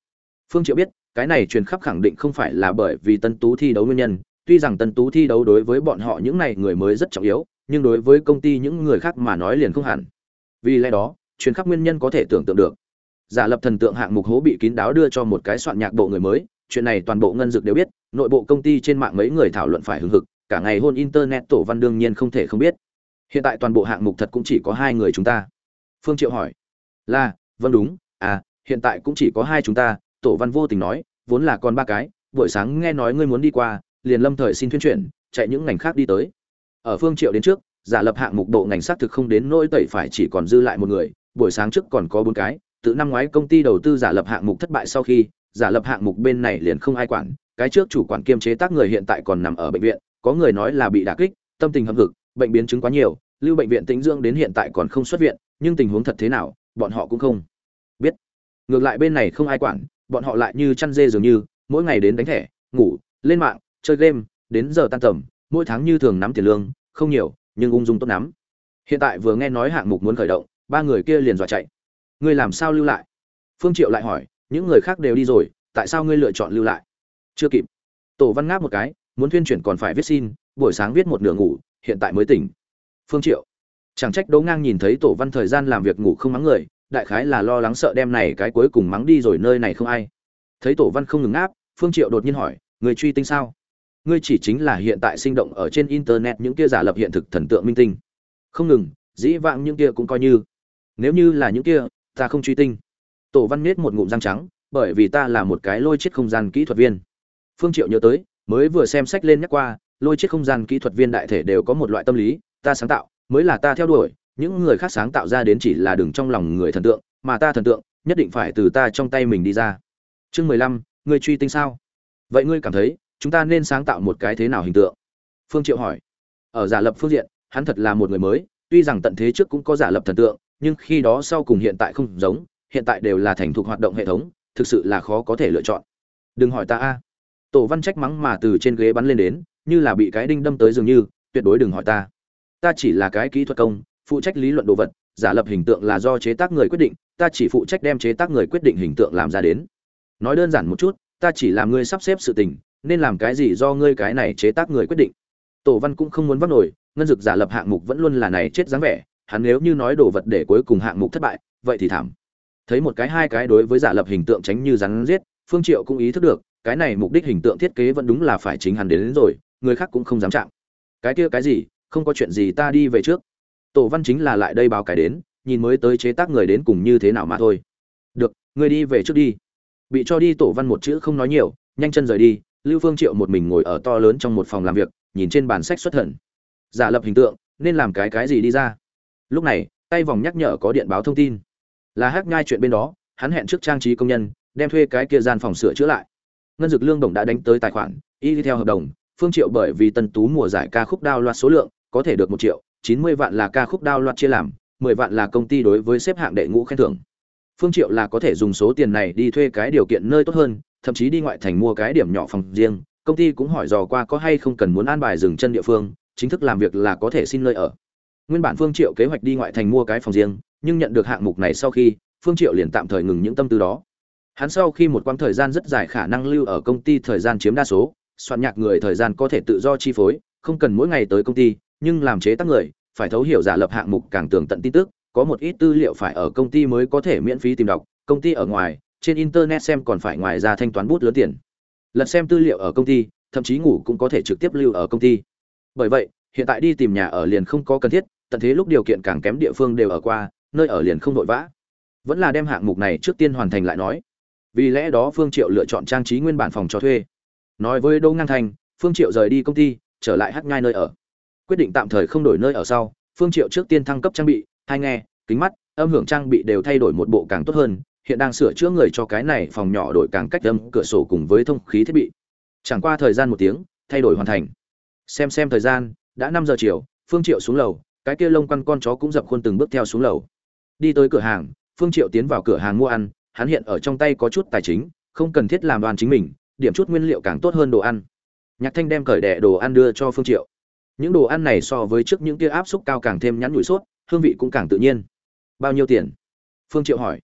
Phương triệu biết, cái này truyền khắp khẳng định không phải là bởi vì tân tú thi đấu nguyên nhân, tuy rằng tân tú thi đấu đối với bọn họ những này người mới rất trọng yếu, nhưng đối với công ty những người khác mà nói liền không hẳn. Vì lẽ đó truyền khắp nguyên nhân có thể tưởng tượng được giả lập thần tượng hạng mục hố bị kín đáo đưa cho một cái soạn nhạc bộ người mới, chuyện này toàn bộ ngân dực đều biết, nội bộ công ty trên mạng mấy người thảo luận phải hưng hực, cả ngày hôn internet tổ văn đương nhiên không thể không biết. Hiện tại toàn bộ hạng mục thật cũng chỉ có hai người chúng ta. Phương triệu hỏi. Là vâng đúng à hiện tại cũng chỉ có hai chúng ta, tổ văn vô tình nói, vốn là còn ba cái, buổi sáng nghe nói ngươi muốn đi qua, liền lâm thời xin thuyên chuyển, chạy những ngành khác đi tới. Ở phương triệu đến trước, giả lập hạng mục độ ngành xác thực không đến nỗi tẩy phải chỉ còn dư lại một người, buổi sáng trước còn có bốn cái từ năm ngoái công ty đầu tư giả lập hạng mục thất bại sau khi, giả lập hạng mục bên này liền không ai quản, cái trước chủ quản kiêm chế tác người hiện tại còn nằm ở bệnh viện, có người nói là bị đả kích, tâm tình hâm hực, bệnh biến chứng quá nhiều, lưu bệnh viện tĩnh dưỡng đến hiện tại còn không xuất viện, nhưng tình huống thật thế nào, bọn họ cũng không biết. Ngược lại bên này không ai quản, bọn họ lại như chăn dê dường như, mỗi ngày đến đánh thẻ, ngủ, lên mạng, chơi game, đến giờ tan tầm, mỗi tháng như thường nắm tiền lương, không nhiều, nhưng ung dung tốt nắm. Hiện tại vừa nghe nói hạng mục muốn khởi động, ba người kia liền dọa chạy ngươi làm sao lưu lại? Phương triệu lại hỏi, những người khác đều đi rồi, tại sao ngươi lựa chọn lưu lại? Chưa kịp. Tổ văn ngáp một cái, muốn tuyên chuyển còn phải viết xin, buổi sáng viết một nửa ngủ, hiện tại mới tỉnh. Phương triệu. Chẳng trách đỗ ngang nhìn thấy tổ văn thời gian làm việc ngủ không mắng người, đại khái là lo lắng sợ đem này cái cuối cùng mắng đi rồi nơi này không ai. Thấy tổ văn không ngừng áp phương triệu đột nhiên hỏi, người truy tinh sao? Ngươi chỉ chính là hiện tại sinh động ở trên internet những kia giả lập hiện thực thần tượng minh tinh. Không ngừng, dĩ vãng những kia cũng coi như. Nếu như là những kia ta không truy tinh. Tổ văn nết một ngụm răng trắng, bởi vì ta là một cái lôi chết không gian kỹ thuật viên. Phương triệu nhớ tới, mới vừa xem sách lên nhắc qua, lôi chết không gian kỹ thuật viên đại thể đều có một loại tâm lý, ta sáng tạo, mới là ta theo đuổi, những người khác sáng tạo ra đến chỉ là đường trong lòng người thần tượng, mà ta thần tượng, nhất định phải từ ta trong tay mình đi ra. Chương mười lăm ngươi truy tinh sao? Vậy ngươi cảm thấy, chúng ta nên sáng tạo một cái thế nào hình tượng? Phương triệu hỏi. Ở giả lập phương diện, hắn thật là một người mới, tuy rằng tận thế trước cũng có giả lập thần tượng nhưng khi đó sau cùng hiện tại không giống, hiện tại đều là thành thục hoạt động hệ thống, thực sự là khó có thể lựa chọn. Đừng hỏi ta a. Tổ văn trách mắng mà từ trên ghế bắn lên đến, như là bị cái đinh đâm tới dường như, tuyệt đối đừng hỏi ta. Ta chỉ là cái kỹ thuật công, phụ trách lý luận đồ vật, giả lập hình tượng là do chế tác người quyết định, ta chỉ phụ trách đem chế tác người quyết định hình tượng làm ra đến. Nói đơn giản một chút, ta chỉ làm ngươi sắp xếp sự tình, nên làm cái gì do ngươi cái này chế tác người quyết định. Tổ văn cũng không muốn vấp nổi, ngân dực giả lập hạng mục vẫn luôn là này chết dáng vẻ hắn nếu như nói đồ vật để cuối cùng hạng mục thất bại vậy thì thảm. Thấy một cái hai cái đối với giả lập hình tượng tránh như rắn giết phương triệu cũng ý thức được cái này mục đích hình tượng thiết kế vẫn đúng là phải chính hắn đến, đến rồi người khác cũng không dám chạm. Cái kia cái gì không có chuyện gì ta đi về trước. Tổ văn chính là lại đây báo cái đến nhìn mới tới chế tác người đến cùng như thế nào mà thôi. Được người đi về trước đi. Bị cho đi tổ văn một chữ không nói nhiều nhanh chân rời đi lưu phương triệu một mình ngồi ở to lớn trong một phòng làm việc nhìn trên bàn sách xuất thần. Giả lập hình tượng nên làm cái cái gì đi ra? Lúc này, tay vòng nhắc nhở có điện báo thông tin. Là hát nhai chuyện bên đó, hắn hẹn trước trang trí công nhân, đem thuê cái kia gian phòng sửa chữa lại. Ngân dược lương đồng đã đánh tới tài khoản, y theo hợp đồng, phương triệu bởi vì tân tú mùa giải ca khúc đao loạt số lượng, có thể được một triệu, chín mươi vạn là ca khúc đao loạt chia làm, mười vạn là công ty đối với xếp hạng đệ ngũ khen thưởng. Phương triệu là có thể dùng số tiền này đi thuê cái điều kiện nơi tốt hơn, thậm chí đi ngoại thành mua cái điểm nhỏ phòng riêng. Công ty cũng hỏi dò qua có hay không cần muốn an bài dừng chân địa phương, chính thức làm việc là có thể xin nơi ở nguyên bản phương triệu kế hoạch đi ngoại thành mua cái phòng riêng, nhưng nhận được hạng mục này sau khi, phương triệu liền tạm thời ngừng những tâm tư đó. Hắn sau khi một quãng thời gian rất dài khả năng lưu ở công ty thời gian chiếm đa số, soạn nhạc người thời gian có thể tự do chi phối, không cần mỗi ngày tới công ty, nhưng làm chế tác người, phải thấu hiểu giả lập hạng mục càng tường tận tin tức, có một ít tư liệu phải ở công ty mới có thể miễn phí tìm đọc, công ty ở ngoài, trên internet xem còn phải ngoài ra thanh toán bút lớn tiền. Lật xem tư liệu ở công ty, thậm chí ngủ cũng có thể trực tiếp lưu ở công ty. Bởi vậy, hiện tại đi tìm nhà ở liền không có cần thiết tận thế lúc điều kiện càng kém địa phương đều ở qua, nơi ở liền không vội vã. Vẫn là đem hạng mục này trước tiên hoàn thành lại nói. Vì lẽ đó phương triệu lựa chọn trang trí nguyên bản phòng cho thuê. Nói với đỗ ngang thành, phương triệu rời đi công ty, trở lại hát ngay nơi ở. Quyết định tạm thời không đổi nơi ở sau, phương triệu trước tiên thăng cấp trang bị, hai nghe, kính mắt, âm hưởng trang bị đều thay đổi một bộ càng tốt hơn, hiện đang sửa chữa người cho cái này phòng nhỏ đổi càng cách âm cửa sổ cùng với thông khí thiết bị. Chẳng qua thời gian một tiếng, thay đổi hoàn thành. Xem xem thời gian, đã năm giờ chiều, phương triệu xuống lầu cái kia lông quăn con chó cũng dập khuôn từng bước theo xuống lầu. Đi tới cửa hàng, phương triệu tiến vào cửa hàng mua ăn, hắn hiện ở trong tay có chút tài chính, không cần thiết làm đoàn chính mình, điểm chút nguyên liệu càng tốt hơn đồ ăn. Nhạc thanh đem cởi đẻ đồ ăn đưa cho phương triệu. Những đồ ăn này so với trước những kia áp suất cao càng thêm nhắn nhủi sốt, hương vị cũng càng tự nhiên. Bao nhiêu tiền? Phương triệu hỏi.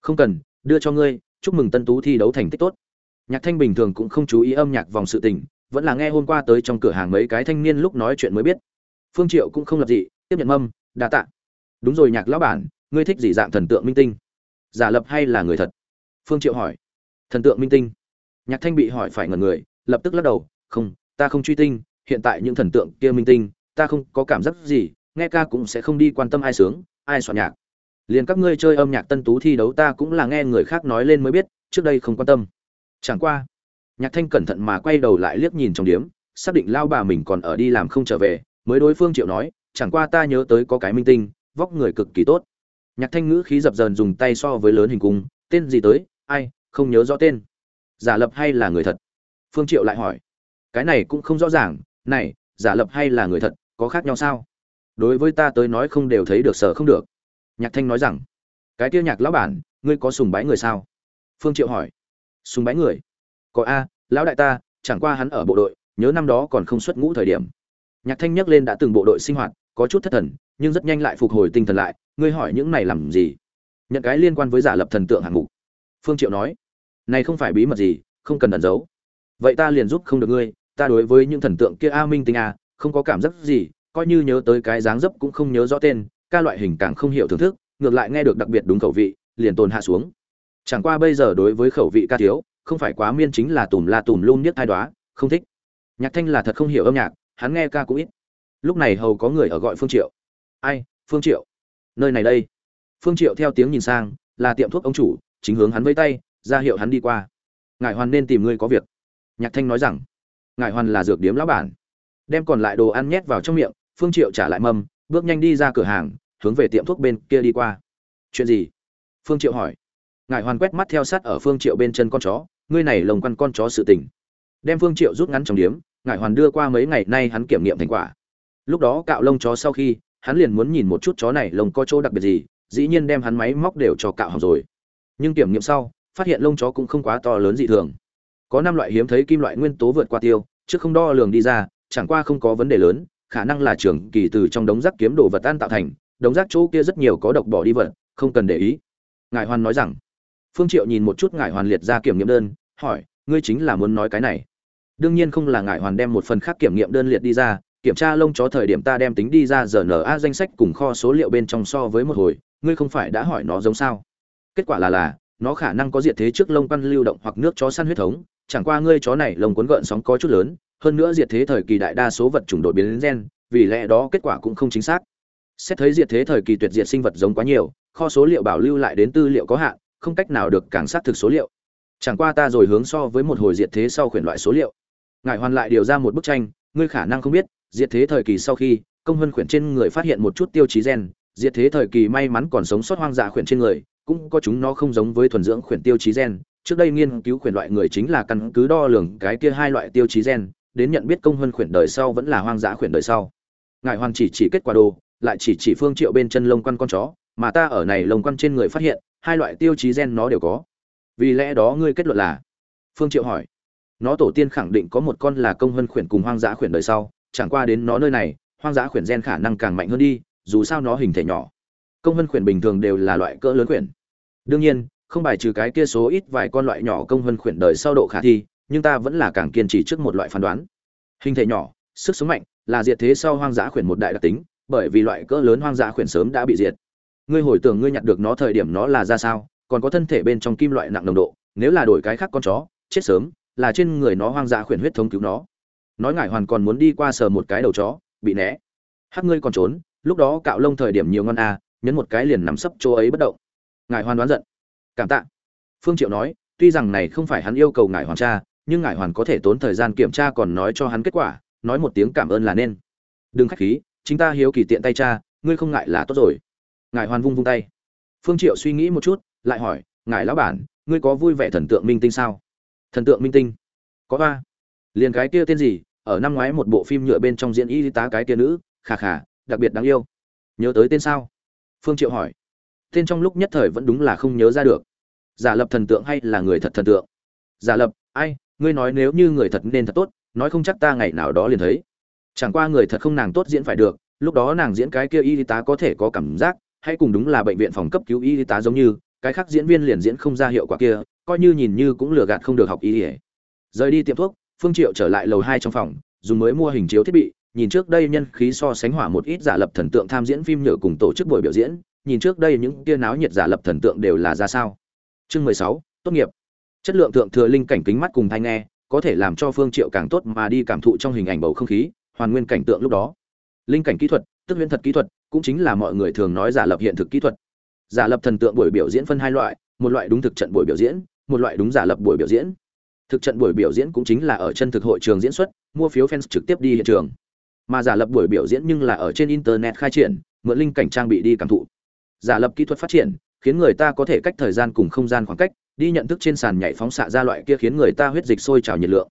Không cần, đưa cho ngươi, chúc mừng tân tú thi đấu thành tích tốt. Nhạc thanh bình thường cũng không chú ý âm nhạc vòng sự tình, vẫn là nghe hôm qua tới trong cửa hàng mấy cái thanh niên lúc nói chuyện mới biết. Phương triệu cũng không lập dị tiếp nhận mâm, đa tạ. Đúng rồi nhạc lão bản, ngươi thích gì dạng thần tượng minh tinh? Giả lập hay là người thật? Phương triệu hỏi. Thần tượng minh tinh. Nhạc thanh bị hỏi phải ngẩn người, lập tức lắc đầu, không, ta không truy tinh, hiện tại những thần tượng kia minh tinh, ta không có cảm giác gì, nghe ca cũng sẽ không đi quan tâm ai sướng, ai soạn nhạc. Liền các ngươi chơi âm nhạc tân tú thi đấu ta cũng là nghe người khác nói lên mới biết, trước đây không quan tâm. Chẳng qua, nhạc thanh cẩn thận mà quay đầu lại liếc nhìn trong điếm, xác định lao bà mình còn ở đi làm không trở về, mới đối phương triệu nói chẳng qua ta nhớ tới có cái minh tinh, vóc người cực kỳ tốt. Nhạc thanh ngữ khí dập dờn dùng tay so với lớn hình cung, tên gì tới, ai, không nhớ rõ tên. Giả lập hay là người thật? Phương triệu lại hỏi. Cái này cũng không rõ ràng, này, giả lập hay là người thật, có khác nhau sao? Đối với ta tới nói không đều thấy được sở không được. Nhạc thanh nói rằng. Cái tiêu nhạc lão bản, ngươi có sùng bái người sao? Phương triệu hỏi. Sùng bái người? Có a, lão đại ta, chẳng qua hắn ở bộ đội, nhớ năm đó còn không xuất ngũ thời điểm. Nhạc thanh nhắc lên đã từng bộ đội sinh hoạt có chút thất thần, nhưng rất nhanh lại phục hồi tinh thần lại, ngươi hỏi những này làm gì? Nhận cái liên quan với giả lập thần tượng hạng mục. Phương triệu nói, này không phải bí mật gì, không cần ẩn giấu. Vậy ta liền giúp không được ngươi, ta đối với những thần tượng kia a minh tinh a, không có cảm giác gì, coi như nhớ tới cái dáng dấp cũng không nhớ rõ tên, ca loại hình càng không hiểu thưởng thức, ngược lại nghe được đặc biệt đúng khẩu vị, liền tồn hạ xuống. Chẳng qua bây giờ đối với khẩu vị ca thiếu, không phải quá miên chính là tùm la tùm luôn nhất thai đoá không thích. Nhạc thanh là thật không hiểu âm nhạc, hắn nghe ca cũng ít lúc này hầu có người ở gọi phương triệu. Ai, phương triệu? Nơi này đây. Phương triệu theo tiếng nhìn sang, là tiệm thuốc ông chủ, chính hướng hắn với tay, ra hiệu hắn đi qua. Ngài hoàn nên tìm ngươi có việc. Nhạc thanh nói rằng ngài hoàn là dược điếm lão bản. Đem còn lại đồ ăn nhét vào trong miệng, phương triệu trả lại mâm, bước nhanh đi ra cửa hàng, hướng về tiệm thuốc bên kia đi qua. Chuyện gì? Phương triệu hỏi. Ngài hoàn quét mắt theo sát ở phương triệu bên chân con chó, ngươi này lồng quăn con chó sự tình. Đem phương triệu rút ngắn trong điếm ngài hoàn đưa qua mấy ngày nay hắn kiểm nghiệm thành quả lúc đó cạo lông chó sau khi, hắn liền muốn nhìn một chút chó này lông có chỗ đặc biệt gì, dĩ nhiên đem hắn máy móc đều cho cạo hỏng rồi. Nhưng kiểm nghiệm sau, phát hiện lông chó cũng không quá to lớn dị thường. Có năm loại hiếm thấy kim loại nguyên tố vượt qua tiêu, chứ không đo lường đi ra, chẳng qua không có vấn đề lớn, khả năng là trường kỳ từ trong đống rác kiếm đồ vật tan tạo thành, đống rác chỗ kia rất nhiều có độc bỏ đi vật, không cần để ý. Ngài hoàn nói rằng, phương triệu nhìn một chút ngài hoàn liệt ra kiểm nghiệm đơn, hỏi, ngươi chính là muốn nói cái này? Đương nhiên không là ngài hoàn đem một phần khác kiểm nghiệm đơn liệt đi ra kiểm tra lông chó thời điểm ta đem tính đi ra giờ a danh sách cùng kho số liệu bên trong so với một hồi, ngươi không phải đã hỏi nó giống sao? Kết quả là là, nó khả năng có diệt thế trước lông căn lưu động hoặc nước chó săn huyết thống, chẳng qua ngươi chó này lông cuốn gợn sóng có chút lớn, hơn nữa diệt thế thời kỳ đại đa số vật chủng đột biến gen, vì lẽ đó kết quả cũng không chính xác. Xét thấy diệt thế thời kỳ tuyệt diệt sinh vật giống quá nhiều, kho số liệu bảo lưu lại đến tư liệu có hạn, không cách nào được càng xác thực số liệu. Chẳng qua ta rồi hướng so với một hồi diệt thế sau khuyển loại số liệu. Ngài hoàn lại điều ra một bức tranh, ngươi khả năng không biết diệt thế thời kỳ sau khi, công hân khuyển trên người phát hiện một chút tiêu chí gen. Diệt thế thời kỳ may mắn còn sống sót hoang dã khuyển trên người, cũng có chúng nó không giống với thuần dưỡng khuyển tiêu chí gen. Trước đây nghiên cứu khuyển loại người chính là căn cứ đo lường cái kia hai loại tiêu chí gen, đến nhận biết công hân khuyển đời sau vẫn là hoang dã khuyển đời sau. Ngài hoàn chỉ chỉ kết quả đồ, lại chỉ chỉ phương triệu bên chân lông quan con chó, mà ta ở này lông quan trên người phát hiện, hai loại tiêu chí gen nó đều có. Vì lẽ đó ngươi kết luận là? Phương triệu hỏi. Nó tổ tiên khẳng định có một con là công hân khuyển cùng hoang dã khuyển đời sau chẳng qua đến nó nơi này, hoang dã khuyển gen khả năng càng mạnh hơn đi, dù sao nó hình thể nhỏ. Công vân khuyển bình thường đều là loại cỡ lớn khuyển. Đương nhiên, không bài trừ cái kia số ít vài con loại nhỏ công vân khuyển đời sau độ khả thi, nhưng ta vẫn là càng kiên trì trước một loại phán đoán. Hình thể nhỏ, sức sống mạnh, là diệt thế sau hoang dã khuyển một đại đặc tính, bởi vì loại cỡ lớn hoang dã khuyển sớm đã bị diệt. Ngươi hồi tưởng ngươi nhặt được nó thời điểm nó là ra sao, còn có thân thể bên trong kim loại nặng nồng độ, nếu là đổi cái khác con chó, chết sớm, là trên người nó hoang dã khuyển huyết thống cứu nó nói ngải hoàn còn muốn đi qua sờ một cái đầu chó, bị né. Hắc ngươi còn trốn, lúc đó cạo lông thời điểm nhiều ngon à nhấn một cái liền nằm sấp chỗ ấy bất động. Ngải hoàn đoán giận. Cảm tạ. Phương triệu nói, tuy rằng này không phải hắn yêu cầu ngải hoàn tra, nhưng ngải hoàn có thể tốn thời gian kiểm tra còn nói cho hắn kết quả, nói một tiếng cảm ơn là nên. Đừng khách khí, chính ta hiếu kỳ tiện tay cha ngươi không ngại là tốt rồi. Ngải hoàn vung vung tay. Phương triệu suy nghĩ một chút, lại hỏi, ngài lão bản, ngươi có vui vẻ thần tượng minh tinh sao? Thần tượng minh tinh? Có ba. Liền cái kia tên gì ở năm ngoái một bộ phim nhựa bên trong diễn y tá cái kia nữ, khà khà, đặc biệt đáng yêu. Nhớ tới tên sao? Phương triệu hỏi. Tên trong lúc nhất thời vẫn đúng là không nhớ ra được. Giả lập thần tượng hay là người thật thần tượng? Giả lập, ai, ngươi nói nếu như người thật nên thật tốt, nói không chắc ta ngày nào đó liền thấy. Chẳng qua người thật không nàng tốt diễn phải được, lúc đó nàng diễn cái kia y tá có thể có cảm giác, hay cùng đúng là bệnh viện phòng cấp cứu y tá giống như, cái khác diễn viên liền diễn không ra hiệu quả kia, coi như nhìn như cũng lừa gạt không được học y rời đi tiệm thuốc phương triệu trở lại lầu hai trong phòng, dùng mới mua hình chiếu thiết bị, nhìn trước đây nhân khí so sánh hỏa một ít giả lập thần tượng tham diễn phim nhựa cùng tổ chức buổi biểu diễn, nhìn trước đây những kia náo nhiệt giả lập thần tượng đều là ra sao. Chương mười sáu, tốt nghiệp. Chất lượng thượng thừa linh cảnh kính mắt cùng thanh nghe, có thể làm cho phương triệu càng tốt mà đi cảm thụ trong hình ảnh bầu không khí, hoàn nguyên cảnh tượng lúc đó. Linh cảnh kỹ thuật, tức huyễn thật kỹ thuật, cũng chính là mọi người thường nói giả lập hiện thực kỹ thuật. Giả lập thần tượng buổi biểu diễn phân hai loại, một loại đúng thực trận buổi biểu diễn, một loại đúng giả lập buổi biểu diễn thực trận buổi biểu diễn cũng chính là ở chân thực hội trường diễn xuất, mua phiếu fans trực tiếp đi hiện trường. Mà giả lập buổi biểu diễn nhưng là ở trên internet khai triển, mượn linh cảnh trang bị đi cảm thụ. Giả lập kỹ thuật phát triển, khiến người ta có thể cách thời gian cùng không gian khoảng cách, đi nhận thức trên sàn nhảy phóng xạ ra loại kia khiến người ta huyết dịch sôi trào nhiệt lượng.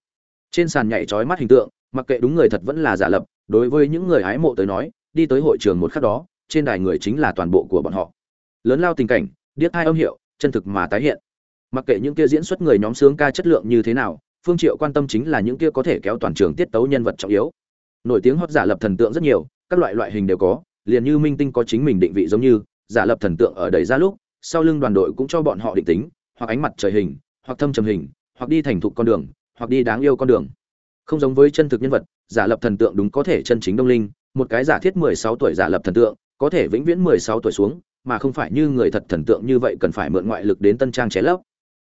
Trên sàn nhảy trói mắt hình tượng, mặc kệ đúng người thật vẫn là giả lập, đối với những người hái mộ tới nói, đi tới hội trường một khắc đó, trên đài người chính là toàn bộ của bọn họ. Lớn lao tình cảnh, điếc hai âm hiệu, chân thực mà tái hiện mặc kệ những kia diễn xuất người nhóm sướng ca chất lượng như thế nào, phương triệu quan tâm chính là những kia có thể kéo toàn trường tiết tấu nhân vật trọng yếu. Nổi tiếng hót giả lập thần tượng rất nhiều, các loại loại hình đều có, liền như minh tinh có chính mình định vị giống như, giả lập thần tượng ở đầy ra lúc, sau lưng đoàn đội cũng cho bọn họ định tính, hoặc ánh mặt trời hình, hoặc thâm trầm hình, hoặc đi thành thục con đường, hoặc đi đáng yêu con đường. Không giống với chân thực nhân vật, giả lập thần tượng đúng có thể chân chính đông linh, một cái giả thiết 16 tuổi giả lập thần tượng, có thể vĩnh viễn 16 tuổi xuống, mà không phải như người thật thần tượng như vậy cần phải mượn ngoại lực đến tân trang chế lấp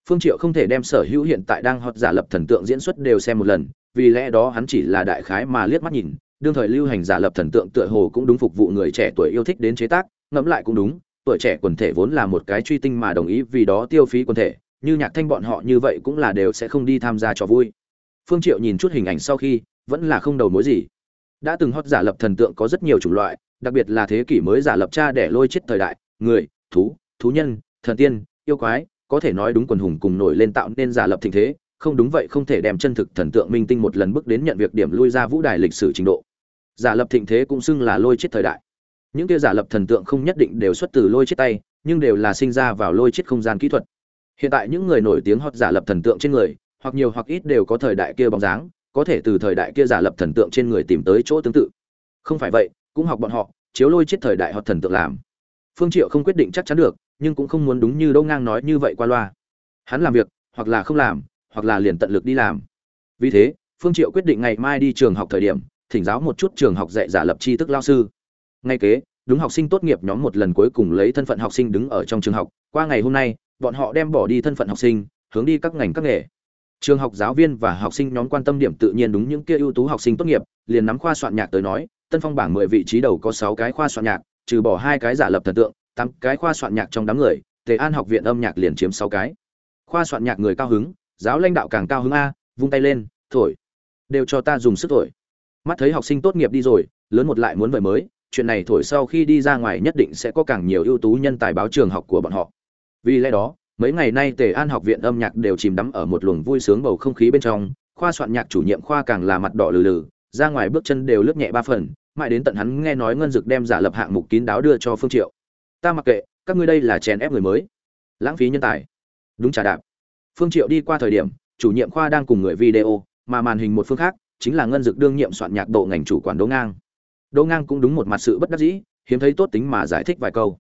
phương triệu không thể đem sở hữu hiện tại đang hot giả lập thần tượng diễn xuất đều xem một lần, vì lẽ đó hắn chỉ là đại khái mà liếc mắt nhìn, đương thời lưu hành giả lập thần tượng tựa hồ cũng đúng phục vụ người trẻ tuổi yêu thích đến chế tác, ngẫm lại cũng đúng, tuổi trẻ quần thể vốn là một cái truy tinh mà đồng ý vì đó tiêu phí quần thể, như nhạc thanh bọn họ như vậy cũng là đều sẽ không đi tham gia trò vui. Phương triệu nhìn chút hình ảnh sau khi, vẫn là không đầu mối gì. Đã từng hot giả lập thần tượng có rất nhiều chủng loại, đặc biệt là thế kỷ mới giả lập cha để lôi chết thời đại, người, thú thú nhân, thần tiên, yêu quái có thể nói đúng quần hùng cùng nổi lên tạo nên giả lập thịnh thế, không đúng vậy không thể đem chân thực thần tượng minh tinh một lần bước đến nhận việc điểm lui ra vũ đài lịch sử trình độ. Giả lập thịnh thế cũng xưng là lôi chết thời đại. Những kia giả lập thần tượng không nhất định đều xuất từ lôi chết tay, nhưng đều là sinh ra vào lôi chết không gian kỹ thuật. Hiện tại những người nổi tiếng hoặc giả lập thần tượng trên người, hoặc nhiều hoặc ít đều có thời đại kia bóng dáng, có thể từ thời đại kia giả lập thần tượng trên người tìm tới chỗ tương tự. Không phải vậy, cũng học bọn họ, chiếu lôi chết thời đại hoặc thần tượng làm. Phương triệu không quyết định chắc chắn được nhưng cũng không muốn đúng như Đỗ Ngang nói như vậy qua loa. Hắn làm việc, hoặc là không làm, hoặc là liền tận lực đi làm. Vì thế, Phương Triệu quyết định ngày mai đi trường học thời điểm, thỉnh giáo một chút trường học dạy giả lập tri thức lao sư. Ngay kế, đúng học sinh tốt nghiệp nhóm một lần cuối cùng lấy thân phận học sinh đứng ở trong trường học, qua ngày hôm nay, bọn họ đem bỏ đi thân phận học sinh, hướng đi các ngành các nghề. Trường học giáo viên và học sinh nhóm quan tâm điểm tự nhiên đúng những kia ưu tú học sinh tốt nghiệp, liền nắm khoa soạn nhạc tới nói, Tân Phong bảng 10 vị trí đầu có sáu cái khoa soạn nhạc, trừ bỏ hai cái giả lập thần tượng, tám cái khoa soạn nhạc trong đám người, tề an học viện âm nhạc liền chiếm sáu cái. Khoa soạn nhạc người cao hứng, giáo lãnh đạo càng cao hứng a, vung tay lên, thổi. Đều cho ta dùng sức thổi. Mắt thấy học sinh tốt nghiệp đi rồi, lớn một lại muốn vời mới, chuyện này thổi sau khi đi ra ngoài nhất định sẽ có càng nhiều ưu tú nhân tài báo trường học của bọn họ. Vì lẽ đó, mấy ngày nay tề an học viện âm nhạc đều chìm đắm ở một luồng vui sướng bầu không khí bên trong, khoa soạn nhạc chủ nhiệm khoa càng là mặt đỏ lừ lừ, ra ngoài bước chân đều lướt nhẹ ba phần, mãi đến tận hắn nghe nói ngân dực đem giả lập hạng mục kín đáo đưa cho phương triệu ta mặc kệ, các ngươi đây là chèn ép người mới. Lãng phí nhân tài. Đúng trà đạp. Phương triệu đi qua thời điểm, chủ nhiệm khoa đang cùng người video, mà màn hình một phương khác, chính là ngân dực đương nhiệm soạn nhạc bộ ngành chủ quản đỗ ngang. Đỗ ngang cũng đúng một mặt sự bất đắc dĩ, hiếm thấy tốt tính mà giải thích vài câu.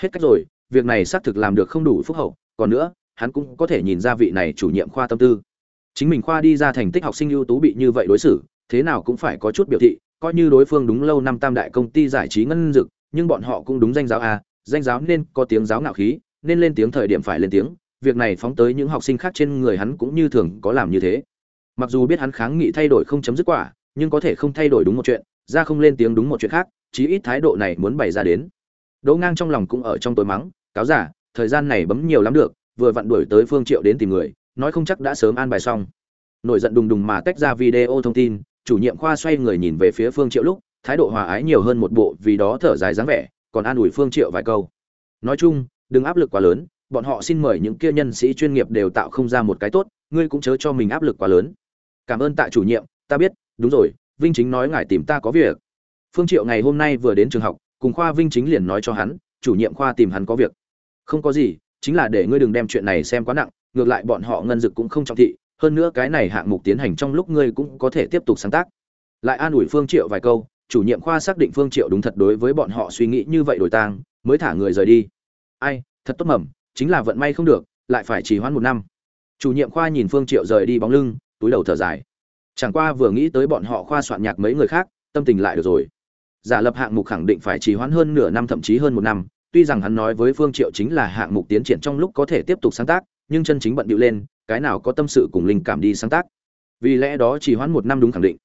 Hết cách rồi, việc này xác thực làm được không đủ phúc hậu, còn nữa, hắn cũng có thể nhìn ra vị này chủ nhiệm khoa tâm tư. Chính mình khoa đi ra thành tích học sinh ưu tú bị như vậy đối xử, thế nào cũng phải có chút biểu thị, coi như đối phương đúng lâu năm tam đại công ty giải trí ngân dực, nhưng bọn họ cũng đúng danh giáo a danh giáo nên có tiếng giáo ngạo khí, nên lên tiếng thời điểm phải lên tiếng, việc này phóng tới những học sinh khác trên người hắn cũng như thường có làm như thế. Mặc dù biết hắn kháng nghị thay đổi không chấm dứt quả, nhưng có thể không thay đổi đúng một chuyện, ra không lên tiếng đúng một chuyện khác, chí ít thái độ này muốn bày ra đến. Đỗ ngang trong lòng cũng ở trong tối mắng, cáo giả, thời gian này bấm nhiều lắm được, vừa vặn đuổi tới phương triệu đến tìm người, nói không chắc đã sớm an bài xong. Nổi giận đùng đùng mà tách ra video thông tin, chủ nhiệm khoa xoay người nhìn về phía phương triệu lúc, thái độ hòa ái nhiều hơn một bộ vì đó thở dài dáng vẻ còn an ủi phương triệu vài câu. Nói chung, đừng áp lực quá lớn, bọn họ xin mời những kia nhân sĩ chuyên nghiệp đều tạo không ra một cái tốt, ngươi cũng chớ cho mình áp lực quá lớn. Cảm ơn tại chủ nhiệm, ta biết, đúng rồi, vinh chính nói ngài tìm ta có việc. Phương triệu ngày hôm nay vừa đến trường học, cùng khoa vinh chính liền nói cho hắn, chủ nhiệm khoa tìm hắn có việc. Không có gì, chính là để ngươi đừng đem chuyện này xem quá nặng, ngược lại bọn họ ngân dực cũng không trọng thị, hơn nữa cái này hạng mục tiến hành trong lúc ngươi cũng có thể tiếp tục sáng tác. Lại an ủi phương triệu vài câu chủ nhiệm khoa xác định phương triệu đúng thật đối với bọn họ suy nghĩ như vậy đổi tang, mới thả người rời đi. Ai, thật tốt mầm, chính là vận may không được, lại phải trì hoãn một năm. Chủ nhiệm khoa nhìn phương triệu rời đi bóng lưng, túi đầu thở dài. Chẳng qua vừa nghĩ tới bọn họ khoa soạn nhạc mấy người khác, tâm tình lại được rồi. Giả lập hạng mục khẳng định phải trì hoãn hơn nửa năm thậm chí hơn một năm, tuy rằng hắn nói với phương triệu chính là hạng mục tiến triển trong lúc có thể tiếp tục sáng tác, nhưng chân chính bận điệu lên, cái nào có tâm sự cùng linh cảm đi sáng tác. Vì lẽ đó trì hoãn một năm đúng khẳng định.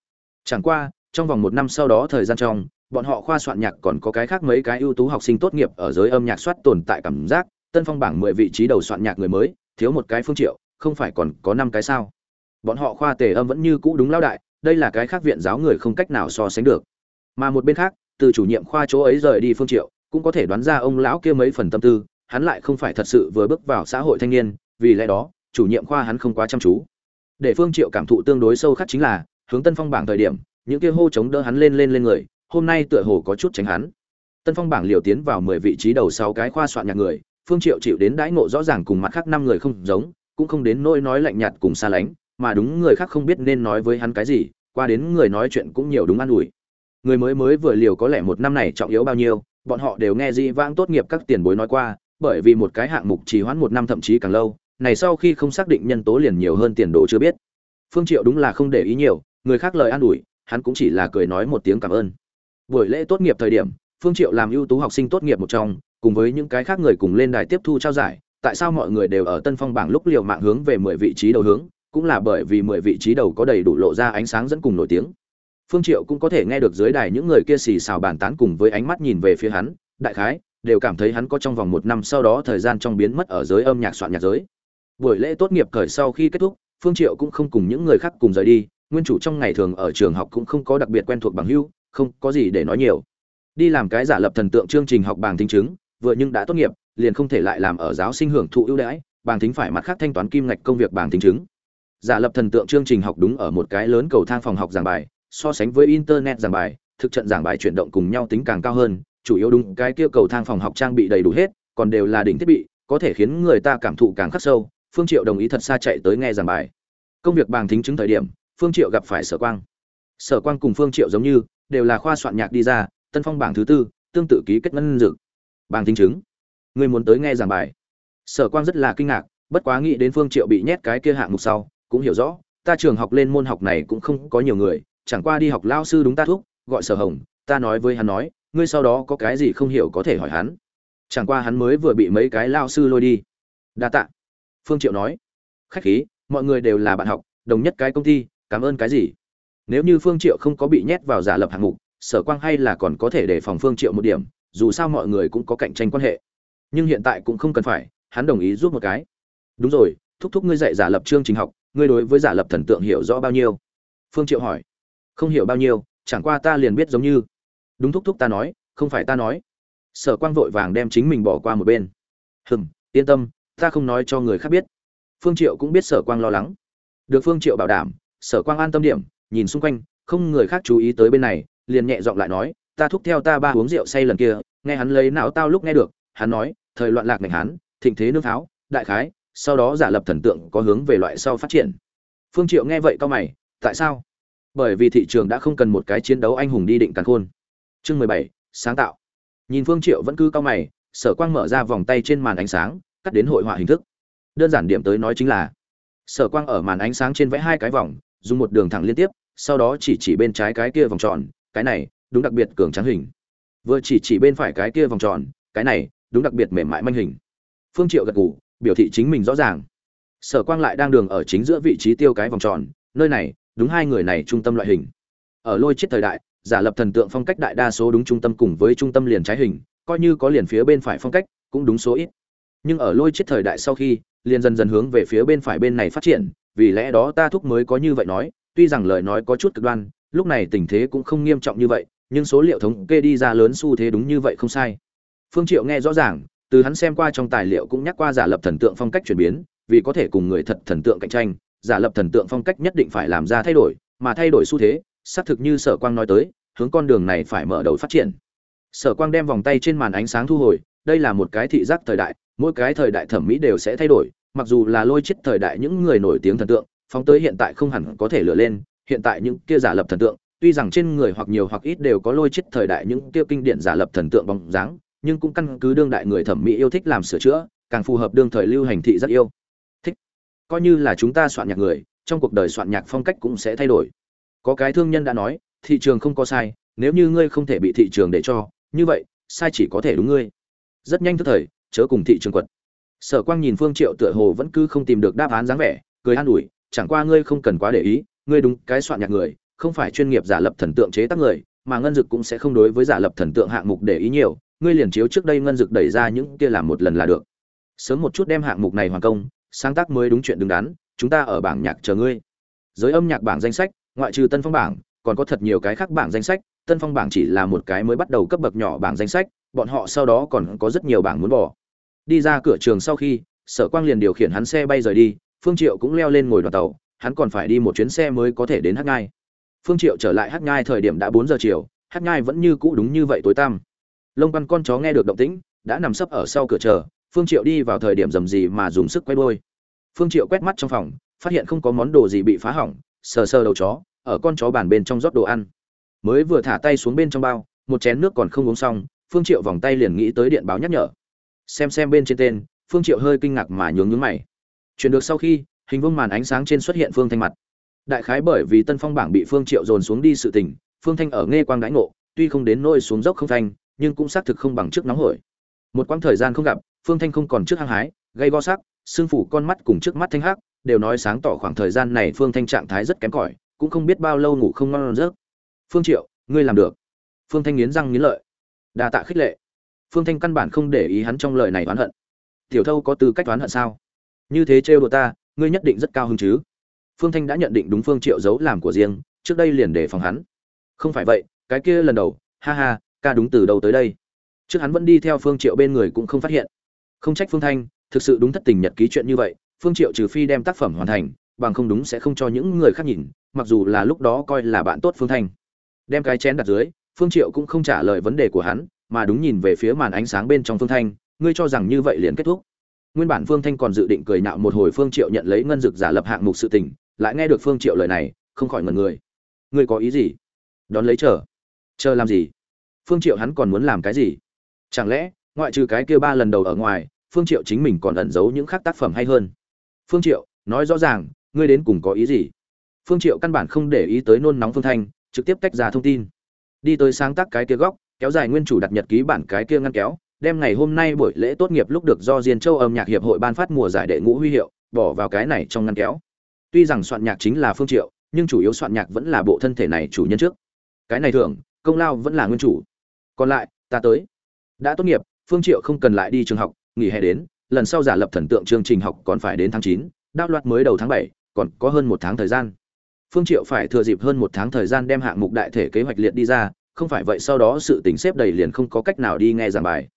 Chẳng qua trong vòng một năm sau đó thời gian trong, bọn họ khoa soạn nhạc còn có cái khác mấy cái ưu tú học sinh tốt nghiệp ở giới âm nhạc soát tồn tại cảm giác, tân phong bảng mười vị trí đầu soạn nhạc người mới, thiếu một cái phương triệu, không phải còn có năm cái sao? Bọn họ khoa tề âm vẫn như cũ đúng lao đại, đây là cái khác viện giáo người không cách nào so sánh được. Mà một bên khác, từ chủ nhiệm khoa chỗ ấy rời đi phương triệu, cũng có thể đoán ra ông lão kia mấy phần tâm tư, hắn lại không phải thật sự vừa bước vào xã hội thanh niên, vì lẽ đó, chủ nhiệm khoa hắn không quá chăm chú. Để phương triệu cảm thụ tương đối sâu khắc chính là, hướng tân phong bảng thời điểm những kia hô chống đỡ hắn lên lên lên người, hôm nay tựa hồ có chút tránh hắn. Tân phong bảng liều tiến vào 10 vị trí đầu sáu cái khoa soạn nhạc người, phương triệu chịu đến đãi ngộ rõ ràng cùng mặt khác năm người không giống, cũng không đến nỗi nói lạnh nhạt cùng xa lánh, mà đúng người khác không biết nên nói với hắn cái gì, qua đến người nói chuyện cũng nhiều đúng ăn ủi. Người mới mới vừa liều có lẽ một năm này trọng yếu bao nhiêu, bọn họ đều nghe dị vãng tốt nghiệp các tiền bối nói qua, bởi vì một cái hạng mục trì hoãn một năm thậm chí càng lâu, này sau khi không xác định nhân tố liền nhiều hơn tiền đồ chưa biết. Phương triệu đúng là không để ý nhiều, người khác lời an ủi hắn cũng chỉ là cười nói một tiếng cảm ơn. Buổi lễ tốt nghiệp thời điểm, phương triệu làm ưu tú học sinh tốt nghiệp một trong, cùng với những cái khác người cùng lên đài tiếp thu trao giải, tại sao mọi người đều ở tân phong bảng lúc liều mạng hướng về 10 vị trí đầu hướng, cũng là bởi vì 10 vị trí đầu có đầy đủ lộ ra ánh sáng dẫn cùng nổi tiếng. Phương triệu cũng có thể nghe được dưới đài những người kia xì xào bàn tán cùng với ánh mắt nhìn về phía hắn, đại khái, đều cảm thấy hắn có trong vòng một năm sau đó thời gian trong biến mất ở giới âm nhạc soạn nhạc giới. Buổi lễ tốt nghiệp cởi sau khi kết thúc, phương triệu cũng không cùng những người khác cùng rời đi nguyên chủ trong ngày thường ở trường học cũng không có đặc biệt quen thuộc bằng hữu, không có gì để nói nhiều. Đi làm cái giả lập thần tượng chương trình học bằng thính chứng, vừa nhưng đã tốt nghiệp, liền không thể lại làm ở giáo sinh hưởng thụ ưu đãi bằng thính phải mặt khác thanh toán kim ngạch công việc bằng thính chứng. Giả lập thần tượng chương trình học đúng ở một cái lớn cầu thang phòng học giảng bài, so sánh với internet giảng bài, thực trận giảng bài chuyển động cùng nhau tính càng cao hơn, chủ yếu đúng cái kia cầu thang phòng học trang bị đầy đủ hết, còn đều là đỉnh thiết bị, có thể khiến người ta cảm thụ càng khắc sâu, phương triệu đồng ý thật xa chạy tới nghe giảng bài. Công việc bằng thính chứng thời điểm phương triệu gặp phải sở quang. Sở quang cùng phương triệu giống như, đều là khoa soạn nhạc đi ra, tân phong bảng thứ tư, tương tự ký kết ngân dược. Bảng thính chứng. Ngươi muốn tới nghe giảng bài. Sở quang rất là kinh ngạc, bất quá nghĩ đến phương triệu bị nhét cái kia hạng mục sau, cũng hiểu rõ, ta trường học lên môn học này cũng không có nhiều người, chẳng qua đi học lao sư đúng ta thúc, gọi sở hồng, ta nói với hắn nói, ngươi sau đó có cái gì không hiểu có thể hỏi hắn. Chẳng qua hắn mới vừa bị mấy cái lao sư lôi đi. Đa tạ. Phương triệu nói, khách khí, mọi người đều là bạn học, đồng nhất cái công ty cảm ơn cái gì? Nếu như phương triệu không có bị nhét vào giả lập hạng mục, sở quang hay là còn có thể để phòng phương triệu một điểm, dù sao mọi người cũng có cạnh tranh quan hệ. Nhưng hiện tại cũng không cần phải, hắn đồng ý giúp một cái. Đúng rồi, thúc thúc ngươi dạy giả lập chương trình học, ngươi đối với giả lập thần tượng hiểu rõ bao nhiêu? Phương triệu hỏi. Không hiểu bao nhiêu, chẳng qua ta liền biết giống như. Đúng thúc thúc ta nói, không phải ta nói. Sở quang vội vàng đem chính mình bỏ qua một bên. Hừm, yên tâm, ta không nói cho người khác biết. Phương triệu cũng biết sở quang lo lắng. Được phương triệu bảo đảm sở quang an tâm điểm, nhìn xung quanh, không người khác chú ý tới bên này, liền nhẹ giọng lại nói, ta thúc theo ta ba uống rượu say lần kia, nghe hắn lấy não tao lúc nghe được, hắn nói, thời loạn lạc ngành hắn, thịnh thế nước tháo, đại khái, sau đó giả lập thần tượng có hướng về loại sau phát triển. Phương triệu nghe vậy cao mày, tại sao? Bởi vì thị trường đã không cần một cái chiến đấu anh hùng đi định càn khôn. Chương mười bảy, sáng tạo. Nhìn phương triệu vẫn cứ cao mày, sở quang mở ra vòng tay trên màn ánh sáng, cắt đến hội họa hình thức. Đơn giản điểm tới nói chính là, sở quang ở màn ánh sáng trên vẽ hai cái vòng dùng một đường thẳng liên tiếp, sau đó chỉ chỉ bên trái cái kia vòng tròn, cái này, đúng đặc biệt cường tráng hình. Vừa chỉ chỉ bên phải cái kia vòng tròn, cái này, đúng đặc biệt mềm mại manh hình. Phương triệu gật gù, biểu thị chính mình rõ ràng. Sở quang lại đang đường ở chính giữa vị trí tiêu cái vòng tròn, nơi này, đúng hai người này trung tâm loại hình. Ở lôi chết thời đại, giả lập thần tượng phong cách đại đa số đúng trung tâm cùng với trung tâm liền trái hình, coi như có liền phía bên phải phong cách, cũng đúng số ít. Nhưng ở lôi chết thời đại sau khi, liền dần dần hướng về phía bên phải bên này phát triển vì lẽ đó ta thúc mới có như vậy nói, tuy rằng lời nói có chút cực đoan, lúc này tình thế cũng không nghiêm trọng như vậy, nhưng số liệu thống kê đi ra lớn xu thế đúng như vậy không sai. Phương triệu nghe rõ ràng, từ hắn xem qua trong tài liệu cũng nhắc qua giả lập thần tượng phong cách chuyển biến, vì có thể cùng người thật thần tượng cạnh tranh, giả lập thần tượng phong cách nhất định phải làm ra thay đổi, mà thay đổi xu thế, xác thực như sở quang nói tới, hướng con đường này phải mở đầu phát triển. Sở quang đem vòng tay trên màn ánh sáng thu hồi, đây là một cái thị giác thời đại, mỗi cái thời đại thẩm mỹ đều sẽ thay đổi mặc dù là lôi chết thời đại những người nổi tiếng thần tượng, phóng tới hiện tại không hẳn có thể lựa lên, hiện tại những kia giả lập thần tượng, tuy rằng trên người hoặc nhiều hoặc ít đều có lôi chết thời đại những kia kinh điển giả lập thần tượng bóng dáng, nhưng cũng căn cứ đương đại người thẩm mỹ yêu thích làm sửa chữa, càng phù hợp đương thời lưu hành thị rất yêu. Thích. Coi như là chúng ta soạn nhạc người, trong cuộc đời soạn nhạc phong cách cũng sẽ thay đổi. Có cái thương nhân đã nói, thị trường không có sai, nếu như ngươi không thể bị thị trường để cho, như vậy, sai chỉ có thể đúng ngươi. Rất nhanh tức thời, chớ cùng thị trường quật sở quang nhìn phương triệu tựa hồ vẫn cứ không tìm được đáp án dáng vẻ, cười an ủi, chẳng qua ngươi không cần quá để ý, ngươi đúng cái soạn nhạc người, không phải chuyên nghiệp giả lập thần tượng chế tác người, mà ngân dực cũng sẽ không đối với giả lập thần tượng hạng mục để ý nhiều, ngươi liền chiếu trước đây ngân dực đẩy ra những kia làm một lần là được. Sớm một chút đem hạng mục này hoàn công, sáng tác mới đúng chuyện đứng đắn, chúng ta ở bảng nhạc chờ ngươi. Giới âm nhạc bảng danh sách, ngoại trừ tân phong bảng, còn có thật nhiều cái khác bảng danh sách, tân phong bảng chỉ là một cái mới bắt đầu cấp bậc nhỏ bảng danh sách, bọn họ sau đó còn có rất nhiều bảng muốn bỏ đi ra cửa trường sau khi, sở quang liền điều khiển hắn xe bay rời đi, phương triệu cũng leo lên ngồi đoàn tàu, hắn còn phải đi một chuyến xe mới có thể đến hát ngai phương triệu trở lại hát ngai thời điểm đã bốn giờ chiều hát ngai vẫn như cũ đúng như vậy tối tăm. Lông quan con chó nghe được động tĩnh, đã nằm sấp ở sau cửa chờ, phương triệu đi vào thời điểm dầm gì mà dùng sức quay đuôi. Phương triệu quét mắt trong phòng, phát hiện không có món đồ gì bị phá hỏng, sờ sờ đầu chó, ở con chó bàn bên trong rót đồ ăn. Mới vừa thả tay xuống bên trong bao, một chén nước còn không uống xong, phương triệu vòng tay liền nghĩ tới điện báo nhắc nhở xem xem bên trên tên, phương triệu hơi kinh ngạc mà nhướng nhướng mày. Chuyển được sau khi, hình vuông màn ánh sáng trên xuất hiện phương thanh mặt. Đại khái bởi vì tân phong bảng bị phương triệu dồn xuống đi sự tình, phương thanh ở nghe quang đãi ngộ, tuy không đến nỗi xuống dốc không thanh nhưng cũng xác thực không bằng trước nóng hổi. Một quãng thời gian không gặp, phương thanh không còn trước hăng hái gây go sắc, xương phủ con mắt cùng trước mắt thanh hắc, đều nói sáng tỏ khoảng thời gian này phương thanh trạng thái rất kém cỏi, cũng không biết bao lâu ngủ không ngon giấc. Phương triệu, ngươi làm được. Phương thanh nghiến răng nghiến lợi. Đa tạ khích lệ phương thanh căn bản không để ý hắn trong lời này oán hận. Tiểu thâu có tư cách oán hận sao? Như thế trêu đùa ta, ngươi nhất định rất cao hứng chứ? Phương thanh đã nhận định đúng phương triệu giấu làm của riêng, trước đây liền để phòng hắn. Không phải vậy, cái kia lần đầu, ha ha, ca đúng từ đầu tới đây? Trước hắn vẫn đi theo phương triệu bên người cũng không phát hiện. Không trách phương thanh, thực sự đúng thất tình nhật ký chuyện như vậy, phương triệu trừ phi đem tác phẩm hoàn thành, bằng không đúng sẽ không cho những người khác nhìn, mặc dù là lúc đó coi là bạn tốt phương thanh. Đem cái chén đặt dưới, phương triệu cũng không trả lời vấn đề của hắn mà đúng nhìn về phía màn ánh sáng bên trong phương thanh, ngươi cho rằng như vậy liền kết thúc. Nguyên bản phương thanh còn dự định cười nhạo một hồi phương triệu nhận lấy ngân dực giả lập hạng mục sự tình, lại nghe được phương triệu lời này, không khỏi ngẩn người. Ngươi có ý gì? Đón lấy chờ. Chờ làm gì? Phương triệu hắn còn muốn làm cái gì? Chẳng lẽ, ngoại trừ cái kia ba lần đầu ở ngoài, phương triệu chính mình còn ẩn giấu những khác tác phẩm hay hơn? Phương triệu, nói rõ ràng, ngươi đến cùng có ý gì? Phương triệu căn bản không để ý tới nôn nóng phương thanh, trực tiếp tách ra thông tin. Đi tới sáng tác cái kia góc kéo dài nguyên chủ đặt nhật ký bản cái kia ngăn kéo đem ngày hôm nay buổi lễ tốt nghiệp lúc được do Diên Châu âm nhạc hiệp hội ban phát mùa giải đệ ngũ huy hiệu, bỏ vào cái này trong ngăn kéo. Tuy rằng soạn nhạc chính là Phương Triệu, nhưng chủ yếu soạn nhạc vẫn là bộ thân thể này chủ nhân trước. Cái này thường, công lao vẫn là nguyên chủ. Còn lại, ta tới. Đã tốt nghiệp, Phương Triệu không cần lại đi trường học, nghỉ hè đến, lần sau giả lập thần tượng chương trình học còn phải đến tháng 9, đao loạt mới đầu tháng 7, còn có hơn một tháng thời gian. Phương Triệu phải thừa dịp hơn một tháng thời gian đem hạng mục đại thể kế hoạch liệt đi ra, không phải vậy sau đó sự tình xếp đầy liền không có cách nào đi nghe giảng bài.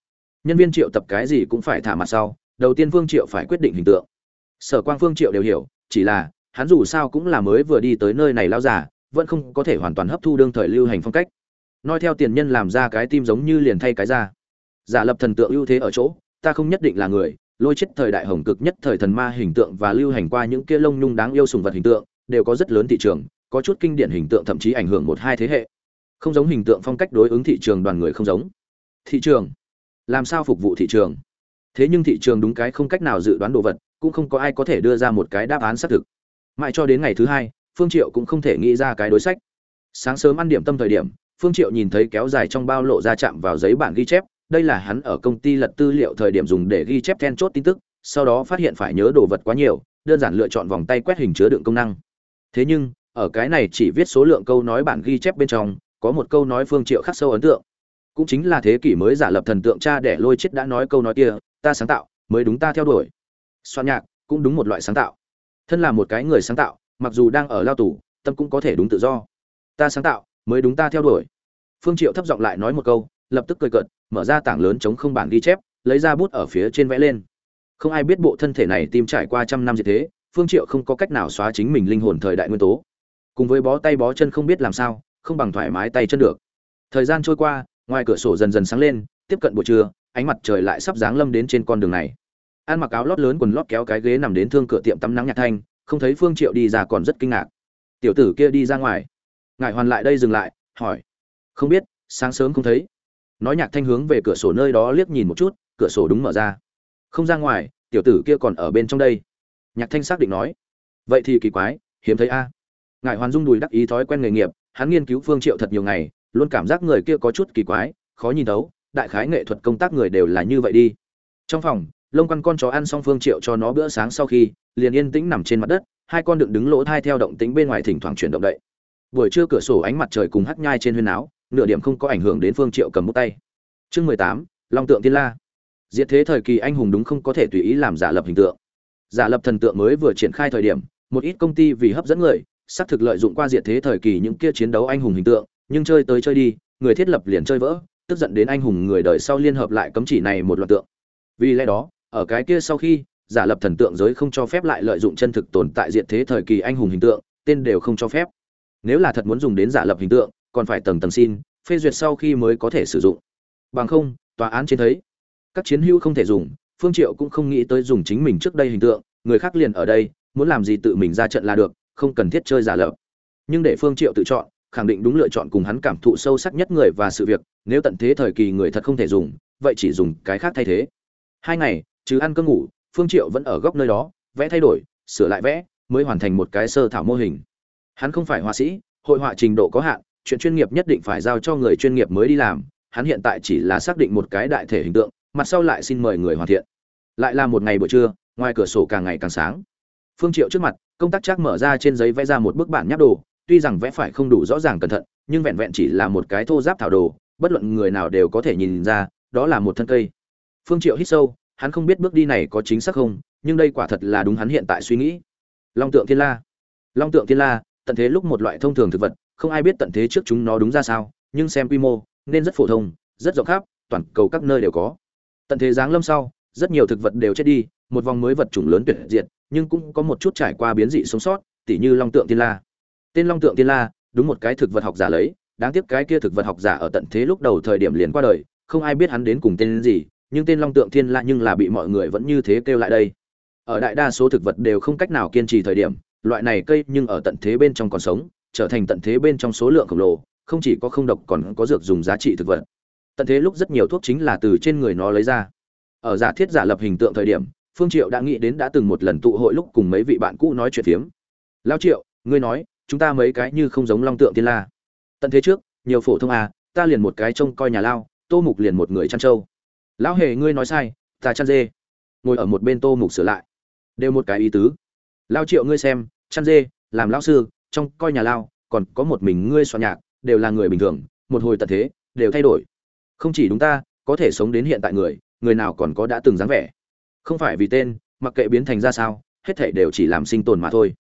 Nhân viên triệu tập cái gì cũng phải thả mặt sau, đầu tiên Vương triệu phải quyết định hình tượng. Sở quang phương triệu đều hiểu, chỉ là, hắn dù sao cũng là mới vừa đi tới nơi này lao giả vẫn không có thể hoàn toàn hấp thu đương thời lưu hành phong cách. Nói theo tiền nhân làm ra cái tim giống như liền thay cái ra. Giả lập thần tượng ưu thế ở chỗ, ta không nhất định là người, lôi chết thời đại hồng cực nhất thời thần ma hình tượng và lưu hành qua những kia lông nhung đáng yêu sùng vật hình tượng, đều có rất lớn thị trường, có chút kinh điển hình tượng thậm chí ảnh hưởng một hai thế hệ không giống hình tượng phong cách đối ứng thị trường đoàn người không giống. Thị trường? Làm sao phục vụ thị trường? Thế nhưng thị trường đúng cái không cách nào dự đoán đồ vật, cũng không có ai có thể đưa ra một cái đáp án xác thực. Mãi cho đến ngày thứ hai, phương triệu cũng không thể nghĩ ra cái đối sách. Sáng sớm ăn điểm tâm thời điểm, phương triệu nhìn thấy kéo dài trong bao lộ ra chạm vào giấy bản ghi chép, đây là hắn ở công ty lật tư liệu thời điểm dùng để ghi chép then chốt tin tức, sau đó phát hiện phải nhớ đồ vật quá nhiều, đơn giản lựa chọn vòng tay quét hình chứa đựng công năng. Thế nhưng, ở cái này chỉ viết số lượng câu nói bản ghi chép bên trong có một câu nói phương triệu khắc sâu ấn tượng. Cũng chính là thế kỷ mới giả lập thần tượng cha để lôi chết đã nói câu nói kia, ta sáng tạo, mới đúng ta theo đuổi. Soạn nhạc, cũng đúng một loại sáng tạo. Thân là một cái người sáng tạo, mặc dù đang ở lao tù, tâm cũng có thể đúng tự do. Ta sáng tạo, mới đúng ta theo đuổi. Phương triệu thấp giọng lại nói một câu, lập tức cười cợt, mở ra tảng lớn chống không bản ghi chép, lấy ra bút ở phía trên vẽ lên. Không ai biết bộ thân thể này tim trải qua trăm năm như thế, phương triệu không có cách nào xóa chính mình linh hồn thời đại nguyên tố. Cùng với bó tay bó chân không biết làm sao không bằng thoải mái tay chân được. Thời gian trôi qua, ngoài cửa sổ dần dần sáng lên, tiếp cận buổi trưa, ánh mặt trời lại sắp giáng lâm đến trên con đường này. Ăn mặc áo lót lớn quần lót kéo cái ghế nằm đến thương cửa tiệm tắm nắng nhạc thanh, không thấy phương triệu đi ra còn rất kinh ngạc. Tiểu tử kia đi ra ngoài. Ngải hoàn lại đây dừng lại, hỏi. Không biết, sáng sớm không thấy. Nói nhạc thanh hướng về cửa sổ nơi đó liếc nhìn một chút, cửa sổ đúng mở ra. Không ra ngoài, tiểu tử kia còn ở bên trong đây. Nhạc thanh xác định nói. Vậy thì kỳ quái, hiếm thấy a. Ngải hoàn dung đùi đắc ý thói quen nghề nghiệp hắn nghiên cứu phương triệu thật nhiều ngày, luôn cảm giác người kia có chút kỳ quái, khó nhìn thấu, đại khái nghệ thuật công tác người đều là như vậy đi. Trong phòng, lông quăn con chó ăn xong phương triệu cho nó bữa sáng sau khi, liền yên tĩnh nằm trên mặt đất, hai con đựng đứng lỗ thai theo động tĩnh bên ngoài thỉnh thoảng chuyển động đậy. Buổi trưa cửa sổ ánh mặt trời cùng hắt nhai trên huyên áo, nửa điểm không có ảnh hưởng đến phương triệu cầm bút tay. Chương mười tám, long tượng tiên la. Diệt thế thời kỳ anh hùng đúng không có thể tùy ý làm giả lập hình tượng. Giả lập thần tượng mới vừa triển khai thời điểm, một ít công ty vì hấp dẫn người xác thực lợi dụng qua diệt thế thời kỳ những kia chiến đấu anh hùng hình tượng, nhưng chơi tới chơi đi, người thiết lập liền chơi vỡ, tức giận đến anh hùng người đời sau liên hợp lại cấm chỉ này một loạt tượng. Vì lẽ đó, ở cái kia sau khi, giả lập thần tượng giới không cho phép lại lợi dụng chân thực tồn tại diện thế thời kỳ anh hùng hình tượng, tên đều không cho phép. Nếu là thật muốn dùng đến giả lập hình tượng, còn phải tầng tầng xin, phê duyệt sau khi mới có thể sử dụng. Bằng không, tòa án trên thấy, các chiến hữu không thể dùng, phương triệu cũng không nghĩ tới dùng chính mình trước đây hình tượng, người khác liền ở đây, muốn làm gì tự mình ra trận là được không cần thiết chơi giả lập. Nhưng để phương triệu tự chọn, khẳng định đúng lựa chọn cùng hắn cảm thụ sâu sắc nhất người và sự việc, nếu tận thế thời kỳ người thật không thể dùng, vậy chỉ dùng cái khác thay thế. Hai ngày chứ ăn cơm ngủ, phương triệu vẫn ở góc nơi đó, vẽ thay đổi, sửa lại vẽ, mới hoàn thành một cái sơ thảo mô hình. Hắn không phải họa sĩ, hội họa trình độ có hạn, chuyện chuyên nghiệp nhất định phải giao cho người chuyên nghiệp mới đi làm, hắn hiện tại chỉ là xác định một cái đại thể hình tượng, mặt sau lại xin mời người hoàn thiện. Lại là một ngày buổi trưa, ngoài cửa sổ càng ngày càng sáng phương triệu trước mặt, công tác chắc mở ra trên giấy vẽ ra một bức bản nháp đồ, tuy rằng vẽ phải không đủ rõ ràng cẩn thận, nhưng vẹn vẹn chỉ là một cái thô giáp thảo đồ, bất luận người nào đều có thể nhìn ra, đó là một thân cây. Phương triệu hít sâu, hắn không biết bước đi này có chính xác không, nhưng đây quả thật là đúng hắn hiện tại suy nghĩ. Long tượng thiên la. Long tượng thiên la, tận thế lúc một loại thông thường thực vật, không ai biết tận thế trước chúng nó đúng ra sao, nhưng xem quy mô, nên rất phổ thông, rất rộng khắp, toàn cầu các nơi đều có. Tận thế giáng lâm sau, rất nhiều thực vật đều chết đi, một vòng mới vật chủng lớn tuyệt diệt nhưng cũng có một chút trải qua biến dị sống sót, tỉ như long tượng thiên la. Tên long tượng thiên la, đúng một cái thực vật học giả lấy, đáng tiếc cái kia thực vật học giả ở tận thế lúc đầu thời điểm liền qua đời, không ai biết hắn đến cùng tên gì, nhưng tên long tượng thiên la nhưng là bị mọi người vẫn như thế kêu lại đây. Ở đại đa số thực vật đều không cách nào kiên trì thời điểm, loại này cây nhưng ở tận thế bên trong còn sống, trở thành tận thế bên trong số lượng khổng lồ, không chỉ có không độc còn có dược dùng giá trị thực vật. Tận thế lúc rất nhiều thuốc chính là từ trên người nó lấy ra. Ở giả thiết giả lập hình tượng thời điểm phương triệu đã nghĩ đến đã từng một lần tụ hội lúc cùng mấy vị bạn cũ nói chuyện phiếm. Lao triệu, ngươi nói, chúng ta mấy cái như không giống long tượng tiên la. Tận thế trước, nhiều phổ thông à ta liền một cái trông coi nhà lao, tô mục liền một người chăn trâu. Lão hề, ngươi nói sai, ta chăn dê. Ngồi ở một bên tô mục sửa lại. Đều một cái ý tứ. Lao triệu ngươi xem, chăn dê, làm lão sư trong coi nhà lao, còn có một mình ngươi soạn nhạc, đều là người bình thường, một hồi tận thế, đều thay đổi. Không chỉ đúng ta, có thể sống đến hiện tại người người nào còn có đã từng dáng vẻ không phải vì tên, mặc kệ biến thành ra sao, hết thể đều chỉ làm sinh tồn mà thôi.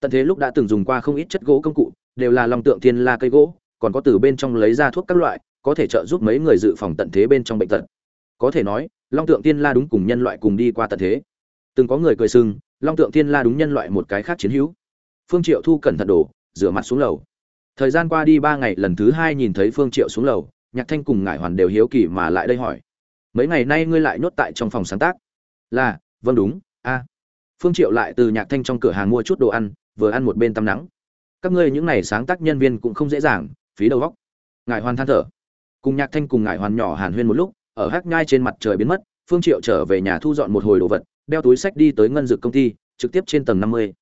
Tận thế lúc đã từng dùng qua không ít chất gỗ công cụ, đều là long tượng thiên la cây gỗ, còn có từ bên trong lấy ra thuốc các loại, có thể trợ giúp mấy người dự phòng tận thế bên trong bệnh tật. Có thể nói, long tượng tiên la đúng cùng nhân loại cùng đi qua tận thế. Từng có người cười sưng long tượng tiên la đúng nhân loại một cái khác chiến hữu. Phương triệu thu cẩn thận đổ, rửa mặt xuống lầu. Thời gian qua đi ba ngày, lần thứ hai nhìn thấy phương triệu xuống lầu, nhạc thanh cùng ngải hoàn đều hiếu kỳ mà lại đây hỏi, mấy ngày nay ngươi lại nhốt tại trong phòng sáng tác? Là vâng đúng, a. Phương triệu lại từ nhạc thanh trong cửa hàng mua chút đồ ăn, vừa ăn một bên tắm nắng. Các ngươi những này sáng tác nhân viên cũng không dễ dàng, phí đầu óc. Ngải hoàn than thở. Cùng nhạc thanh cùng ngải hoàn nhỏ hàn huyên một lúc, ở hắc nhai trên mặt trời biến mất, phương triệu trở về nhà thu dọn một hồi đồ vật, đeo túi sách đi tới ngân dược công ty, trực tiếp trên tầng 50.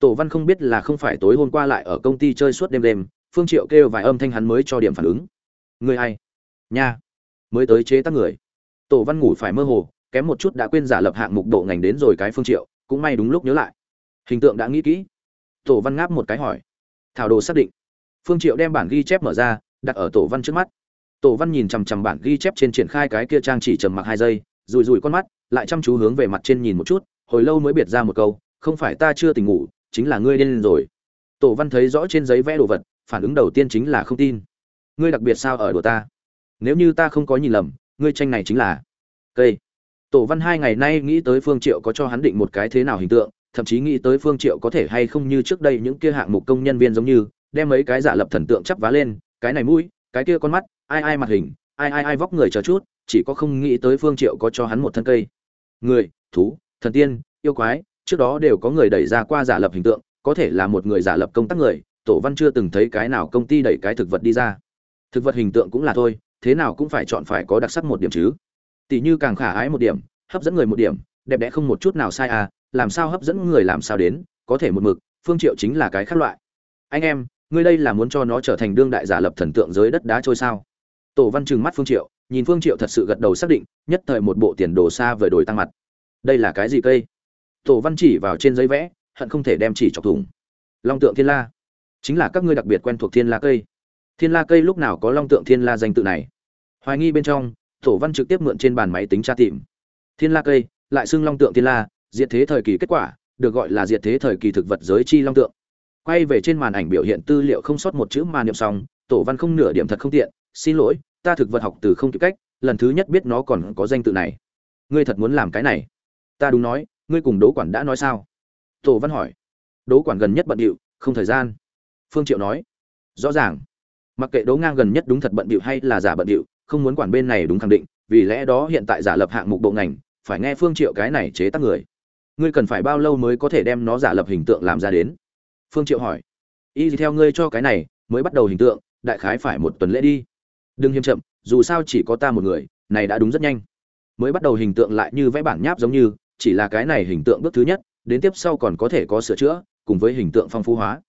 tổ văn không biết là không phải tối hôm qua lại ở công ty chơi suốt đêm đêm, phương triệu kêu vài âm thanh hắn mới cho điểm phản ứng. Người ai? Nha. Mới tới chế tác người. Tổ văn ngủ phải mơ hồ kém một chút đã quên giả lập hạng mục độ ngành đến rồi cái phương triệu, cũng may đúng lúc nhớ lại. Hình tượng đã nghĩ kỹ. Tổ văn ngáp một cái hỏi. Thảo đồ xác định. Phương triệu đem bản ghi chép mở ra, đặt ở tổ văn trước mắt. Tổ văn nhìn chằm chằm bản ghi chép trên triển khai cái kia trang chỉ trầm mặc hai giây rùi rùi con mắt, lại chăm chú hướng về mặt trên nhìn một chút, hồi lâu mới biệt ra một câu, không phải ta chưa tỉnh ngủ, chính là ngươi điên rồi. Tổ văn thấy rõ trên giấy vẽ đồ vật, phản ứng đầu tiên chính là không tin. Ngươi đặc biệt sao ở đùa ta? Nếu như ta không có nhìn lầm, ngươi tranh này chính là cây tổ văn hai ngày nay nghĩ tới phương triệu có cho hắn định một cái thế nào hình tượng, thậm chí nghĩ tới phương triệu có thể hay không như trước đây những kia hạng mục công nhân viên giống như, đem mấy cái giả lập thần tượng chắp vá lên, cái này mũi, cái kia con mắt, ai ai mặt hình, ai ai ai vóc người chờ chút, chỉ có không nghĩ tới phương triệu có cho hắn một thân cây. Người, thú, thần tiên, yêu quái, trước đó đều có người đẩy ra qua giả lập hình tượng, có thể là một người giả lập công tác người, tổ văn chưa từng thấy cái nào công ty đẩy cái thực vật đi ra. Thực vật hình tượng cũng là thôi, thế nào cũng phải chọn phải có đặc sắc một điểm chứ tỷ như càng khả ái một điểm, hấp dẫn người một điểm, đẹp đẽ không một chút nào sai à làm sao hấp dẫn người làm sao đến, có thể một mực, phương triệu chính là cái khác loại. Anh em, ngươi đây là muốn cho nó trở thành đương đại giả lập thần tượng giới đất đá trôi sao? Tổ văn trừng mắt phương triệu, nhìn phương triệu thật sự gật đầu xác định, nhất thời một bộ tiền đồ xa vời đổi tăng mặt. Đây là cái gì cây? Tổ văn chỉ vào trên giấy vẽ, hận không thể đem chỉ chọc thủng. Long tượng thiên la. Chính là các ngươi đặc biệt quen thuộc thiên la cây. Thiên la cây lúc nào có long tượng thiên la danh tự này? Hoài nghi bên trong tổ văn trực tiếp mượn trên bàn máy tính tra tìm. Thiên la cây, lại xưng long tượng thiên la, diệt thế thời kỳ kết quả, được gọi là diệt thế thời kỳ thực vật giới chi long tượng. Quay về trên màn ảnh biểu hiện tư liệu không sót một chữ mà niệm xong, tổ văn không nửa điểm thật không tiện, xin lỗi, ta thực vật học từ không kịp cách, lần thứ nhất biết nó còn có danh tự này. Ngươi thật muốn làm cái này? Ta đúng nói, ngươi cùng đỗ quản đã nói sao? Tổ văn hỏi. Đỗ quản gần nhất bận điệu không thời gian. Phương triệu nói. Rõ ràng. Mặc kệ đỗ ngang gần nhất đúng thật bận điệu hay là giả bận điệu không muốn quản bên này đúng khẳng định, vì lẽ đó hiện tại giả lập hạng mục bộ ngành, phải nghe phương triệu cái này chế tác người. Ngươi cần phải bao lâu mới có thể đem nó giả lập hình tượng làm ra đến? Phương triệu hỏi. Y theo ngươi cho cái này, mới bắt đầu hình tượng, đại khái phải một tuần lễ đi. Đừng hiêm chậm, dù sao chỉ có ta một người, này đã đúng rất nhanh. Mới bắt đầu hình tượng lại như vẽ bản nháp giống như, chỉ là cái này hình tượng bước thứ nhất, đến tiếp sau còn có thể có sửa chữa, cùng với hình tượng phong phú hóa.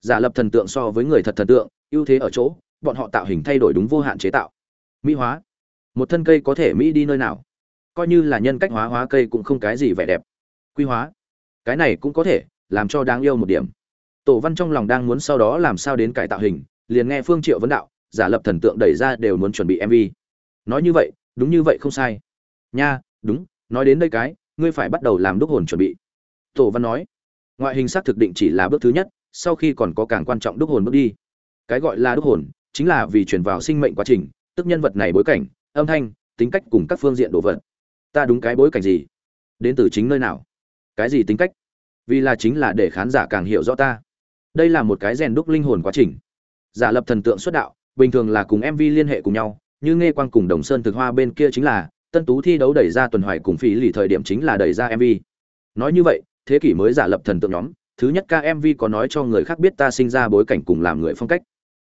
Giả lập thần tượng so với người thật thần tượng, ưu thế ở chỗ, bọn họ tạo hình thay đổi đúng vô hạn chế tạo mỹ hóa. Một thân cây có thể mỹ đi nơi nào? Coi như là nhân cách hóa hóa cây cũng không cái gì vẻ đẹp. Quy hóa. Cái này cũng có thể, làm cho đáng yêu một điểm. Tổ văn trong lòng đang muốn sau đó làm sao đến cải tạo hình, liền nghe phương triệu vấn đạo, giả lập thần tượng đẩy ra đều muốn chuẩn bị mv nói như vậy, đúng như vậy không sai. Nha, đúng, nói đến đây cái, ngươi phải bắt đầu làm đúc hồn chuẩn bị. Tổ văn nói, ngoại hình xác thực định chỉ là bước thứ nhất, sau khi còn có càng quan trọng đúc hồn bước đi. Cái gọi là đúc hồn, chính là vì chuyển vào sinh mệnh quá trình tức nhân vật này bối cảnh, âm thanh, tính cách cùng các phương diện đồ vật. Ta đúng cái bối cảnh gì? Đến từ chính nơi nào? Cái gì tính cách? Vì là chính là để khán giả càng hiểu rõ ta. Đây là một cái rèn đúc linh hồn quá trình. Giả lập thần tượng xuất đạo, bình thường là cùng mv liên hệ cùng nhau, như nghe quang cùng đồng sơn thực hoa bên kia chính là, tân tú thi đấu đẩy ra tuần hoài cùng phí lì thời điểm chính là đẩy ra mv nói như vậy, thế kỷ mới giả lập thần tượng nhóm, thứ nhất ca mv có nói cho người khác biết ta sinh ra bối cảnh cùng làm người phong cách.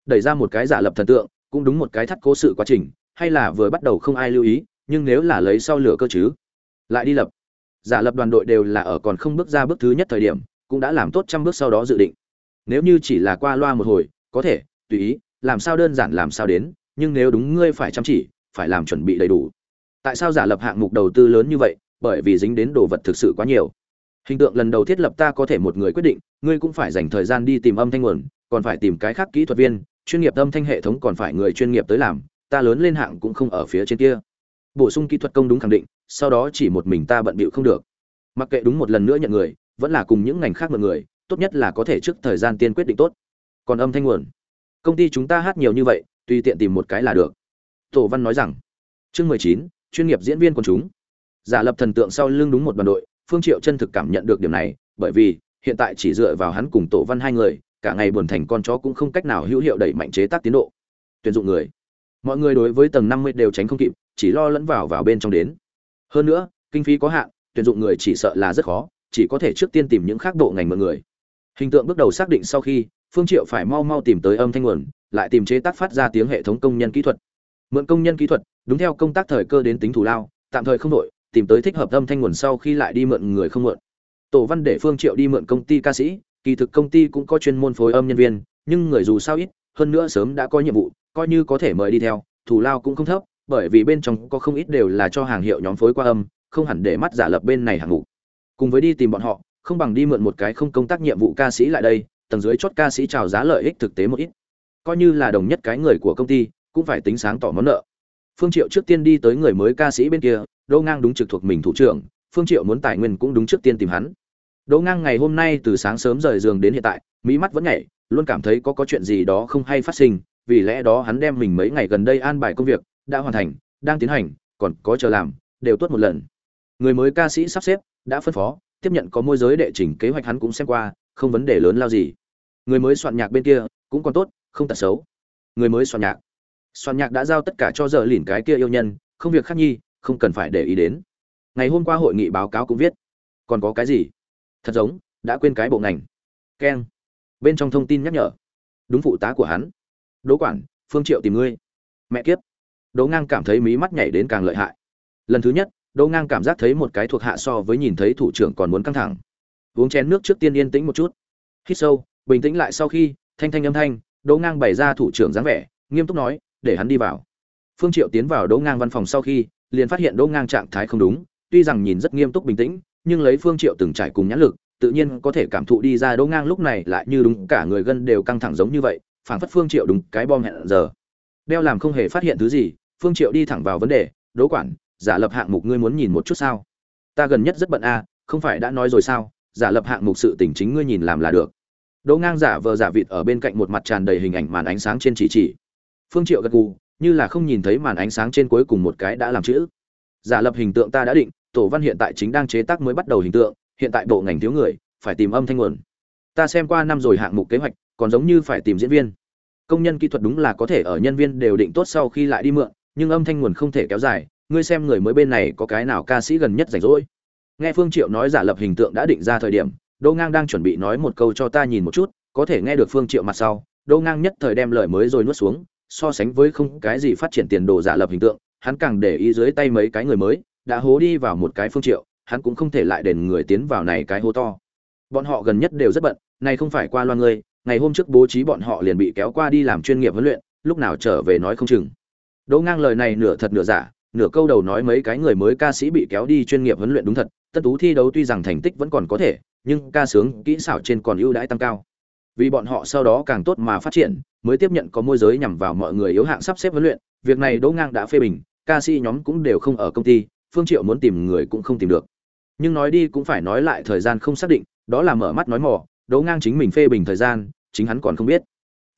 Đẩy ra một cái giả lập thần tượng cũng đúng một cái thắt cố sự quá trình, hay là vừa bắt đầu không ai lưu ý, nhưng nếu là lấy sau lửa cơ chứ? Lại đi lập. Giả lập đoàn đội đều là ở còn không bước ra bước thứ nhất thời điểm, cũng đã làm tốt trăm bước sau đó dự định. Nếu như chỉ là qua loa một hồi, có thể, tùy ý, làm sao đơn giản làm sao đến, nhưng nếu đúng ngươi phải chăm chỉ, phải làm chuẩn bị đầy đủ. Tại sao giả lập hạng mục đầu tư lớn như vậy? Bởi vì dính đến đồ vật thực sự quá nhiều. Hình tượng lần đầu thiết lập ta có thể một người quyết định, ngươi cũng phải dành thời gian đi tìm âm thanh nguồn, còn phải tìm cái khác kỹ thuật viên chuyên nghiệp âm thanh hệ thống còn phải người chuyên nghiệp tới làm, ta lớn lên hạng cũng không ở phía trên kia. Bổ sung kỹ thuật công đúng khẳng định, sau đó chỉ một mình ta bận bịu không được. Mặc kệ đúng một lần nữa nhận người, vẫn là cùng những ngành khác mọi người, tốt nhất là có thể trước thời gian tiên quyết định tốt. Còn âm thanh nguồn. Công ty chúng ta hát nhiều như vậy, tùy tiện tìm một cái là được. Tổ văn nói rằng, chương mười chín, chuyên nghiệp diễn viên quần chúng. Giả lập thần tượng sau lưng đúng một đoàn đội, phương triệu chân thực cảm nhận được điểm này, bởi vì hiện tại chỉ dựa vào hắn cùng tổ văn hai người cả ngày buồn thành con chó cũng không cách nào hữu hiệu đẩy mạnh chế tác tiến độ. Tuyển dụng người. Mọi người đối với tầng năm mươi đều tránh không kịp, chỉ lo lẫn vào vào bên trong đến. Hơn nữa, kinh phí có hạn, tuyển dụng người chỉ sợ là rất khó, chỉ có thể trước tiên tìm những khác bộ ngành mọi người. Hình tượng bước đầu xác định sau khi, phương triệu phải mau mau tìm tới âm thanh nguồn, lại tìm chế tác phát ra tiếng hệ thống công nhân kỹ thuật. Mượn công nhân kỹ thuật, đúng theo công tác thời cơ đến tính thủ lao, tạm thời không đổi, tìm tới thích hợp âm thanh nguồn sau khi lại đi mượn người không mượn. Tổ văn để phương triệu đi mượn công ty ca sĩ kỳ thực công ty cũng có chuyên môn phối âm nhân viên, nhưng người dù sao ít, hơn nữa sớm đã có nhiệm vụ, coi như có thể mời đi theo, thù lao cũng không thấp, bởi vì bên trong có không ít đều là cho hàng hiệu nhóm phối qua âm, không hẳn để mắt giả lập bên này hàng ngũ cùng với đi tìm bọn họ, không bằng đi mượn một cái không công tác nhiệm vụ ca sĩ lại đây, tầng dưới chốt ca sĩ chào giá lợi ích thực tế một ít. Coi như là đồng nhất cái người của công ty, cũng phải tính sáng tỏ món nợ. Phương triệu trước tiên đi tới người mới ca sĩ bên kia đô ngang đúng trực thuộc mình thủ trưởng, phương triệu muốn tài nguyên cũng đúng trước tiên tìm hắn đỗ ngang ngày hôm nay từ sáng sớm rời giường đến hiện tại mỹ mắt vẫn nhảy, luôn cảm thấy có có chuyện gì đó không hay phát sinh, vì lẽ đó hắn đem mình mấy ngày gần đây an bài công việc, đã hoàn thành, đang tiến hành, còn có chờ làm, đều tuốt một lần. Người mới ca sĩ sắp xếp, đã phân phó, tiếp nhận có môi giới đệ trình kế hoạch hắn cũng xem qua, không vấn đề lớn lao gì. Người mới soạn nhạc bên kia, cũng còn tốt, không tật xấu. Người mới soạn nhạc. Soạn nhạc đã giao tất cả cho giờ lìn cái kia yêu nhân, không việc khác nhi, không cần phải để ý đến. Ngày hôm qua hội nghị báo cáo cũng viết. Còn có cái gì? Thật giống, đã quên cái bộ ngành. Keng. Bên trong thông tin nhắc nhở. Đúng phụ tá của hắn. Đỗ quản, phương triệu tìm ngươi. Mẹ kiếp. Đỗ ngang cảm thấy mí mắt nhảy đến càng lợi hại. Lần thứ nhất, đỗ ngang cảm giác thấy một cái thuộc hạ so với nhìn thấy thủ trưởng còn muốn căng thẳng. Uống chén nước trước tiên yên tĩnh một chút. Hít sâu, bình tĩnh lại sau khi, thanh thanh âm thanh, đỗ ngang bày ra thủ trưởng dáng vẻ, nghiêm túc nói, để hắn đi vào. Phương triệu tiến vào đỗ ngang văn phòng sau khi, liền phát hiện đỗ ngang trạng thái không đúng, tuy rằng nhìn rất nghiêm túc bình tĩnh nhưng lấy phương triệu từng trải cùng nhãn lực, tự nhiên có thể cảm thụ đi ra đỗ ngang lúc này lại như đúng cả người gân đều căng thẳng giống như vậy, phảng phất phương triệu đúng cái bom hẹn giờ. Đeo làm không hề phát hiện thứ gì, phương triệu đi thẳng vào vấn đề, đỗ quản, giả lập hạng mục ngươi muốn nhìn một chút sao? Ta gần nhất rất bận a, không phải đã nói rồi sao? Giả lập hạng mục sự tình chính ngươi nhìn làm là được. Đỗ ngang giả vờ giả vịt ở bên cạnh một mặt tràn đầy hình ảnh màn ánh sáng trên chỉ chỉ. Phương triệu gật gù, như là không nhìn thấy màn ánh sáng trên cuối cùng một cái đã làm chữ. Giả lập hình tượng ta đã định tổ văn hiện tại chính đang chế tác mới bắt đầu hình tượng, hiện tại bộ ngành thiếu người, phải tìm âm thanh nguồn. Ta xem qua năm rồi hạng mục kế hoạch, còn giống như phải tìm diễn viên. Công nhân kỹ thuật đúng là có thể ở nhân viên đều định tốt sau khi lại đi mượn, nhưng âm thanh nguồn không thể kéo dài, ngươi xem người mới bên này có cái nào ca sĩ gần nhất rảnh rỗi. Nghe phương triệu nói giả lập hình tượng đã định ra thời điểm, đỗ ngang đang chuẩn bị nói một câu cho ta nhìn một chút, có thể nghe được phương triệu mặt sau, đỗ ngang nhất thời đem lời mới rồi nuốt xuống, so sánh với không cái gì phát triển tiền đồ giả lập hình tượng, hắn càng để ý dưới tay mấy cái người mới đã hố đi vào một cái phương triệu, hắn cũng không thể lại đền người tiến vào này cái hố to. Bọn họ gần nhất đều rất bận này không phải qua loa ngươi, ngày hôm trước bố trí bọn họ liền bị kéo qua đi làm chuyên nghiệp huấn luyện, lúc nào trở về nói không chừng. Đỗ ngang lời này nửa thật nửa giả, nửa câu đầu nói mấy cái người mới ca sĩ bị kéo đi chuyên nghiệp huấn luyện đúng thật, tân tú thi đấu tuy rằng thành tích vẫn còn có thể, nhưng ca sướng, kỹ xảo trên còn ưu đãi tăng cao. Vì bọn họ sau đó càng tốt mà phát triển, mới tiếp nhận có môi giới nhằm vào mọi người yếu hạng sắp xếp huấn luyện, việc này đỗ ngang đã phê bình, ca sĩ nhóm cũng đều không ở công ty phương triệu muốn tìm người cũng không tìm được. Nhưng nói đi cũng phải nói lại thời gian không xác định, đó là mở mắt nói mò đỗ ngang chính mình phê bình thời gian, chính hắn còn không biết.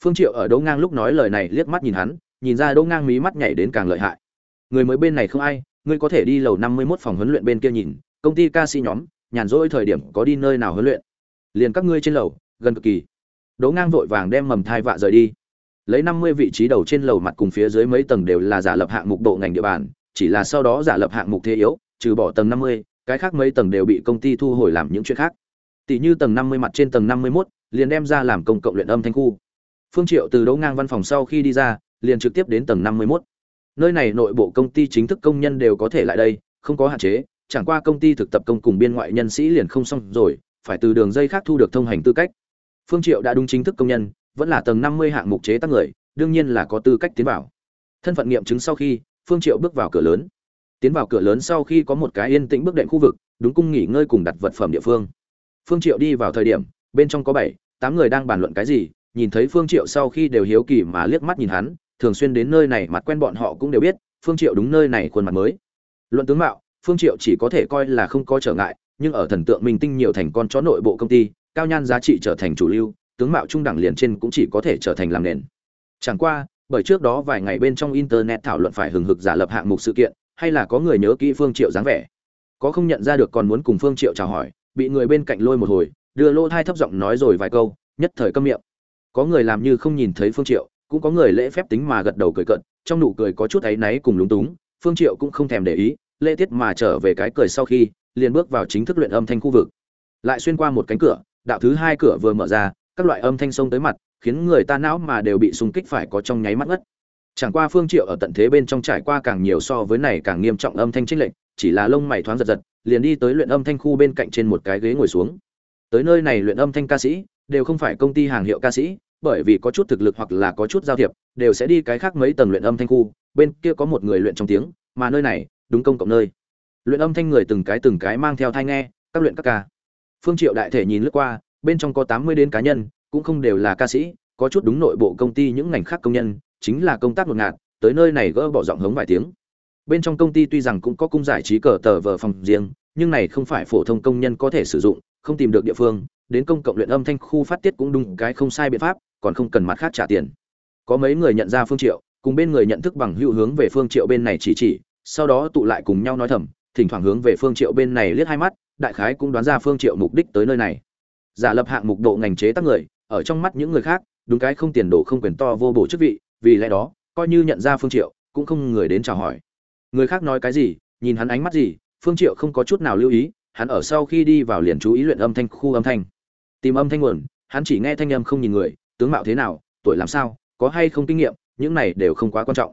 Phương triệu ở đỗ ngang lúc nói lời này liếc mắt nhìn hắn, nhìn ra đỗ ngang mí mắt nhảy đến càng lợi hại. Người mới bên này không ai, ngươi có thể đi lầu năm mươi 51 phòng huấn luyện bên kia nhìn, công ty ca sĩ nhóm, nhàn rỗi thời điểm có đi nơi nào huấn luyện. Liền các ngươi trên lầu, gần cực kỳ. Đỗ ngang vội vàng đem mầm thai vạ rời đi. Lấy năm mươi vị trí đầu trên lầu mặt cùng phía dưới mấy tầng đều là giả lập hạng mục độ ngành địa bàn chỉ là sau đó giả lập hạng mục thế yếu trừ bỏ tầng năm mươi cái khác mấy tầng đều bị công ty thu hồi làm những chuyện khác. Tỷ như tầng năm mươi mặt trên tầng năm mươi 51, liền đem ra làm công cộng luyện âm thanh khu. Phương triệu từ đỗ ngang văn phòng sau khi đi ra liền trực tiếp đến tầng năm mươi 51. nơi này nội bộ công ty chính thức công nhân đều có thể lại đây không có hạn chế chẳng qua công ty thực tập công cùng biên ngoại nhân sĩ liền không xong rồi phải từ đường dây khác thu được thông hành tư cách. Phương triệu đã đúng chính thức công nhân vẫn là tầng năm mươi hạng mục chế tác người đương nhiên là có tư cách tiến vào. Thân phận nghiệm chứng sau khi phương triệu bước vào cửa lớn. Tiến vào cửa lớn sau khi có một cái yên tĩnh bước đệm khu vực, đúng cung nghỉ ngơi cùng đặt vật phẩm địa phương. Phương triệu đi vào thời điểm, bên trong có bảy, tám người đang bàn luận cái gì, nhìn thấy phương triệu sau khi đều hiếu kỳ mà liếc mắt nhìn hắn, thường xuyên đến nơi này mặt quen bọn họ cũng đều biết, phương triệu đúng nơi này khuôn mặt mới. Luận tướng mạo, phương triệu chỉ có thể coi là không có trở ngại, nhưng ở thần tượng minh tinh nhiều thành con chó nội bộ công ty, cao nhan giá trị trở thành chủ lưu, tướng mạo trung đẳng liền trên cũng chỉ có thể trở thành làm nền. Chẳng qua bởi trước đó vài ngày bên trong internet thảo luận phải hừng hực giả lập hạng mục sự kiện, hay là có người nhớ kỹ phương triệu dáng vẻ. Có không nhận ra được còn muốn cùng phương triệu chào hỏi, bị người bên cạnh lôi một hồi, đưa lô thai thấp giọng nói rồi vài câu, nhất thời câm miệng. Có người làm như không nhìn thấy phương triệu, cũng có người lễ phép tính mà gật đầu cười cận trong nụ cười có chút ấy náy cùng lúng túng, phương triệu cũng không thèm để ý, lễ tiết mà trở về cái cười sau khi, liền bước vào chính thức luyện âm thanh khu vực. Lại xuyên qua một cánh cửa, đạo thứ hai cửa vừa mở ra, các loại âm thanh xông tới mặt khiến người ta não mà đều bị xung kích phải có trong nháy mắt ngất. Chẳng qua phương triệu ở tận thế bên trong trải qua càng nhiều so với này càng nghiêm trọng âm thanh trích lệnh, chỉ là lông mày thoáng giật giật, liền đi tới luyện âm thanh khu bên cạnh trên một cái ghế ngồi xuống. Tới nơi này luyện âm thanh ca sĩ, đều không phải công ty hàng hiệu ca sĩ, bởi vì có chút thực lực hoặc là có chút giao thiệp, đều sẽ đi cái khác mấy tầng luyện âm thanh khu, bên kia có một người luyện trong tiếng, mà nơi này, đúng công cộng nơi. Luyện âm thanh người từng cái từng cái mang theo thai nghe, các luyện các ca. Phương triệu đại thể nhìn lướt qua, bên trong có tám mươi đến cá nhân cũng không đều là ca sĩ, có chút đúng nội bộ công ty những ngành khác công nhân, chính là công tác ngột ngạt, tới nơi này gỡ bỏ giọng hống vài tiếng. Bên trong công ty tuy rằng cũng có cung giải trí cờ tờ vờ phòng riêng, nhưng này không phải phổ thông công nhân có thể sử dụng, không tìm được địa phương, đến công cộng luyện âm thanh khu phát tiết cũng đúng cái không sai biện pháp, còn không cần mặt khác trả tiền. Có mấy người nhận ra phương triệu, cùng bên người nhận thức bằng hữu hướng về phương triệu bên này chỉ chỉ, sau đó tụ lại cùng nhau nói thầm, thỉnh thoảng hướng về phương triệu bên này liếc hai mắt, đại khái cũng đoán ra phương triệu mục đích tới nơi này. Giả lập hạng mục độ ngành chế tác người ở trong mắt những người khác, đúng cái không tiền đồ không quyền to vô bổ chức vị, vì lẽ đó, coi như nhận ra phương triệu, cũng không người đến chào hỏi. Người khác nói cái gì, nhìn hắn ánh mắt gì, phương triệu không có chút nào lưu ý, hắn ở sau khi đi vào liền chú ý luyện âm thanh khu âm thanh. Tìm âm thanh nguồn, hắn chỉ nghe thanh âm không nhìn người, tướng mạo thế nào, tuổi làm sao, có hay không kinh nghiệm, những này đều không quá quan trọng.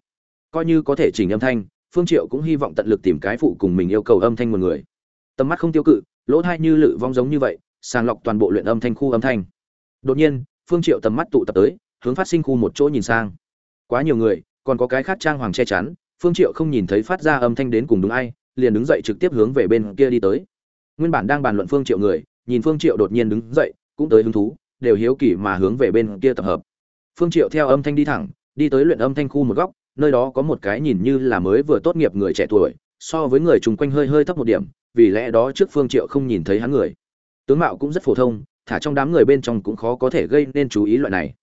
Coi như có thể chỉnh âm thanh, phương triệu cũng hy vọng tận lực tìm cái phụ cùng mình yêu cầu âm thanh nguồn người. Tầm mắt không tiêu cự, lỗ tai như lự vong giống như vậy, sàng lọc toàn bộ luyện âm thanh khu âm thanh đột nhiên, phương triệu tầm mắt tụ tập tới, hướng phát sinh khu một chỗ nhìn sang. Quá nhiều người, còn có cái khác trang hoàng che chắn, phương triệu không nhìn thấy phát ra âm thanh đến cùng đúng ai, liền đứng dậy trực tiếp hướng về bên kia đi tới. Nguyên bản đang bàn luận phương triệu người, nhìn phương triệu đột nhiên đứng dậy, cũng tới hứng thú, đều hiếu kỳ mà hướng về bên kia tập hợp. Phương triệu theo âm thanh đi thẳng, đi tới luyện âm thanh khu một góc, nơi đó có một cái nhìn như là mới vừa tốt nghiệp người trẻ tuổi, so với người chung quanh hơi hơi thấp một điểm, vì lẽ đó trước phương triệu không nhìn thấy hắn người. Tướng mạo cũng rất phổ thông thả trong đám người bên trong cũng khó có thể gây nên chú ý loại này.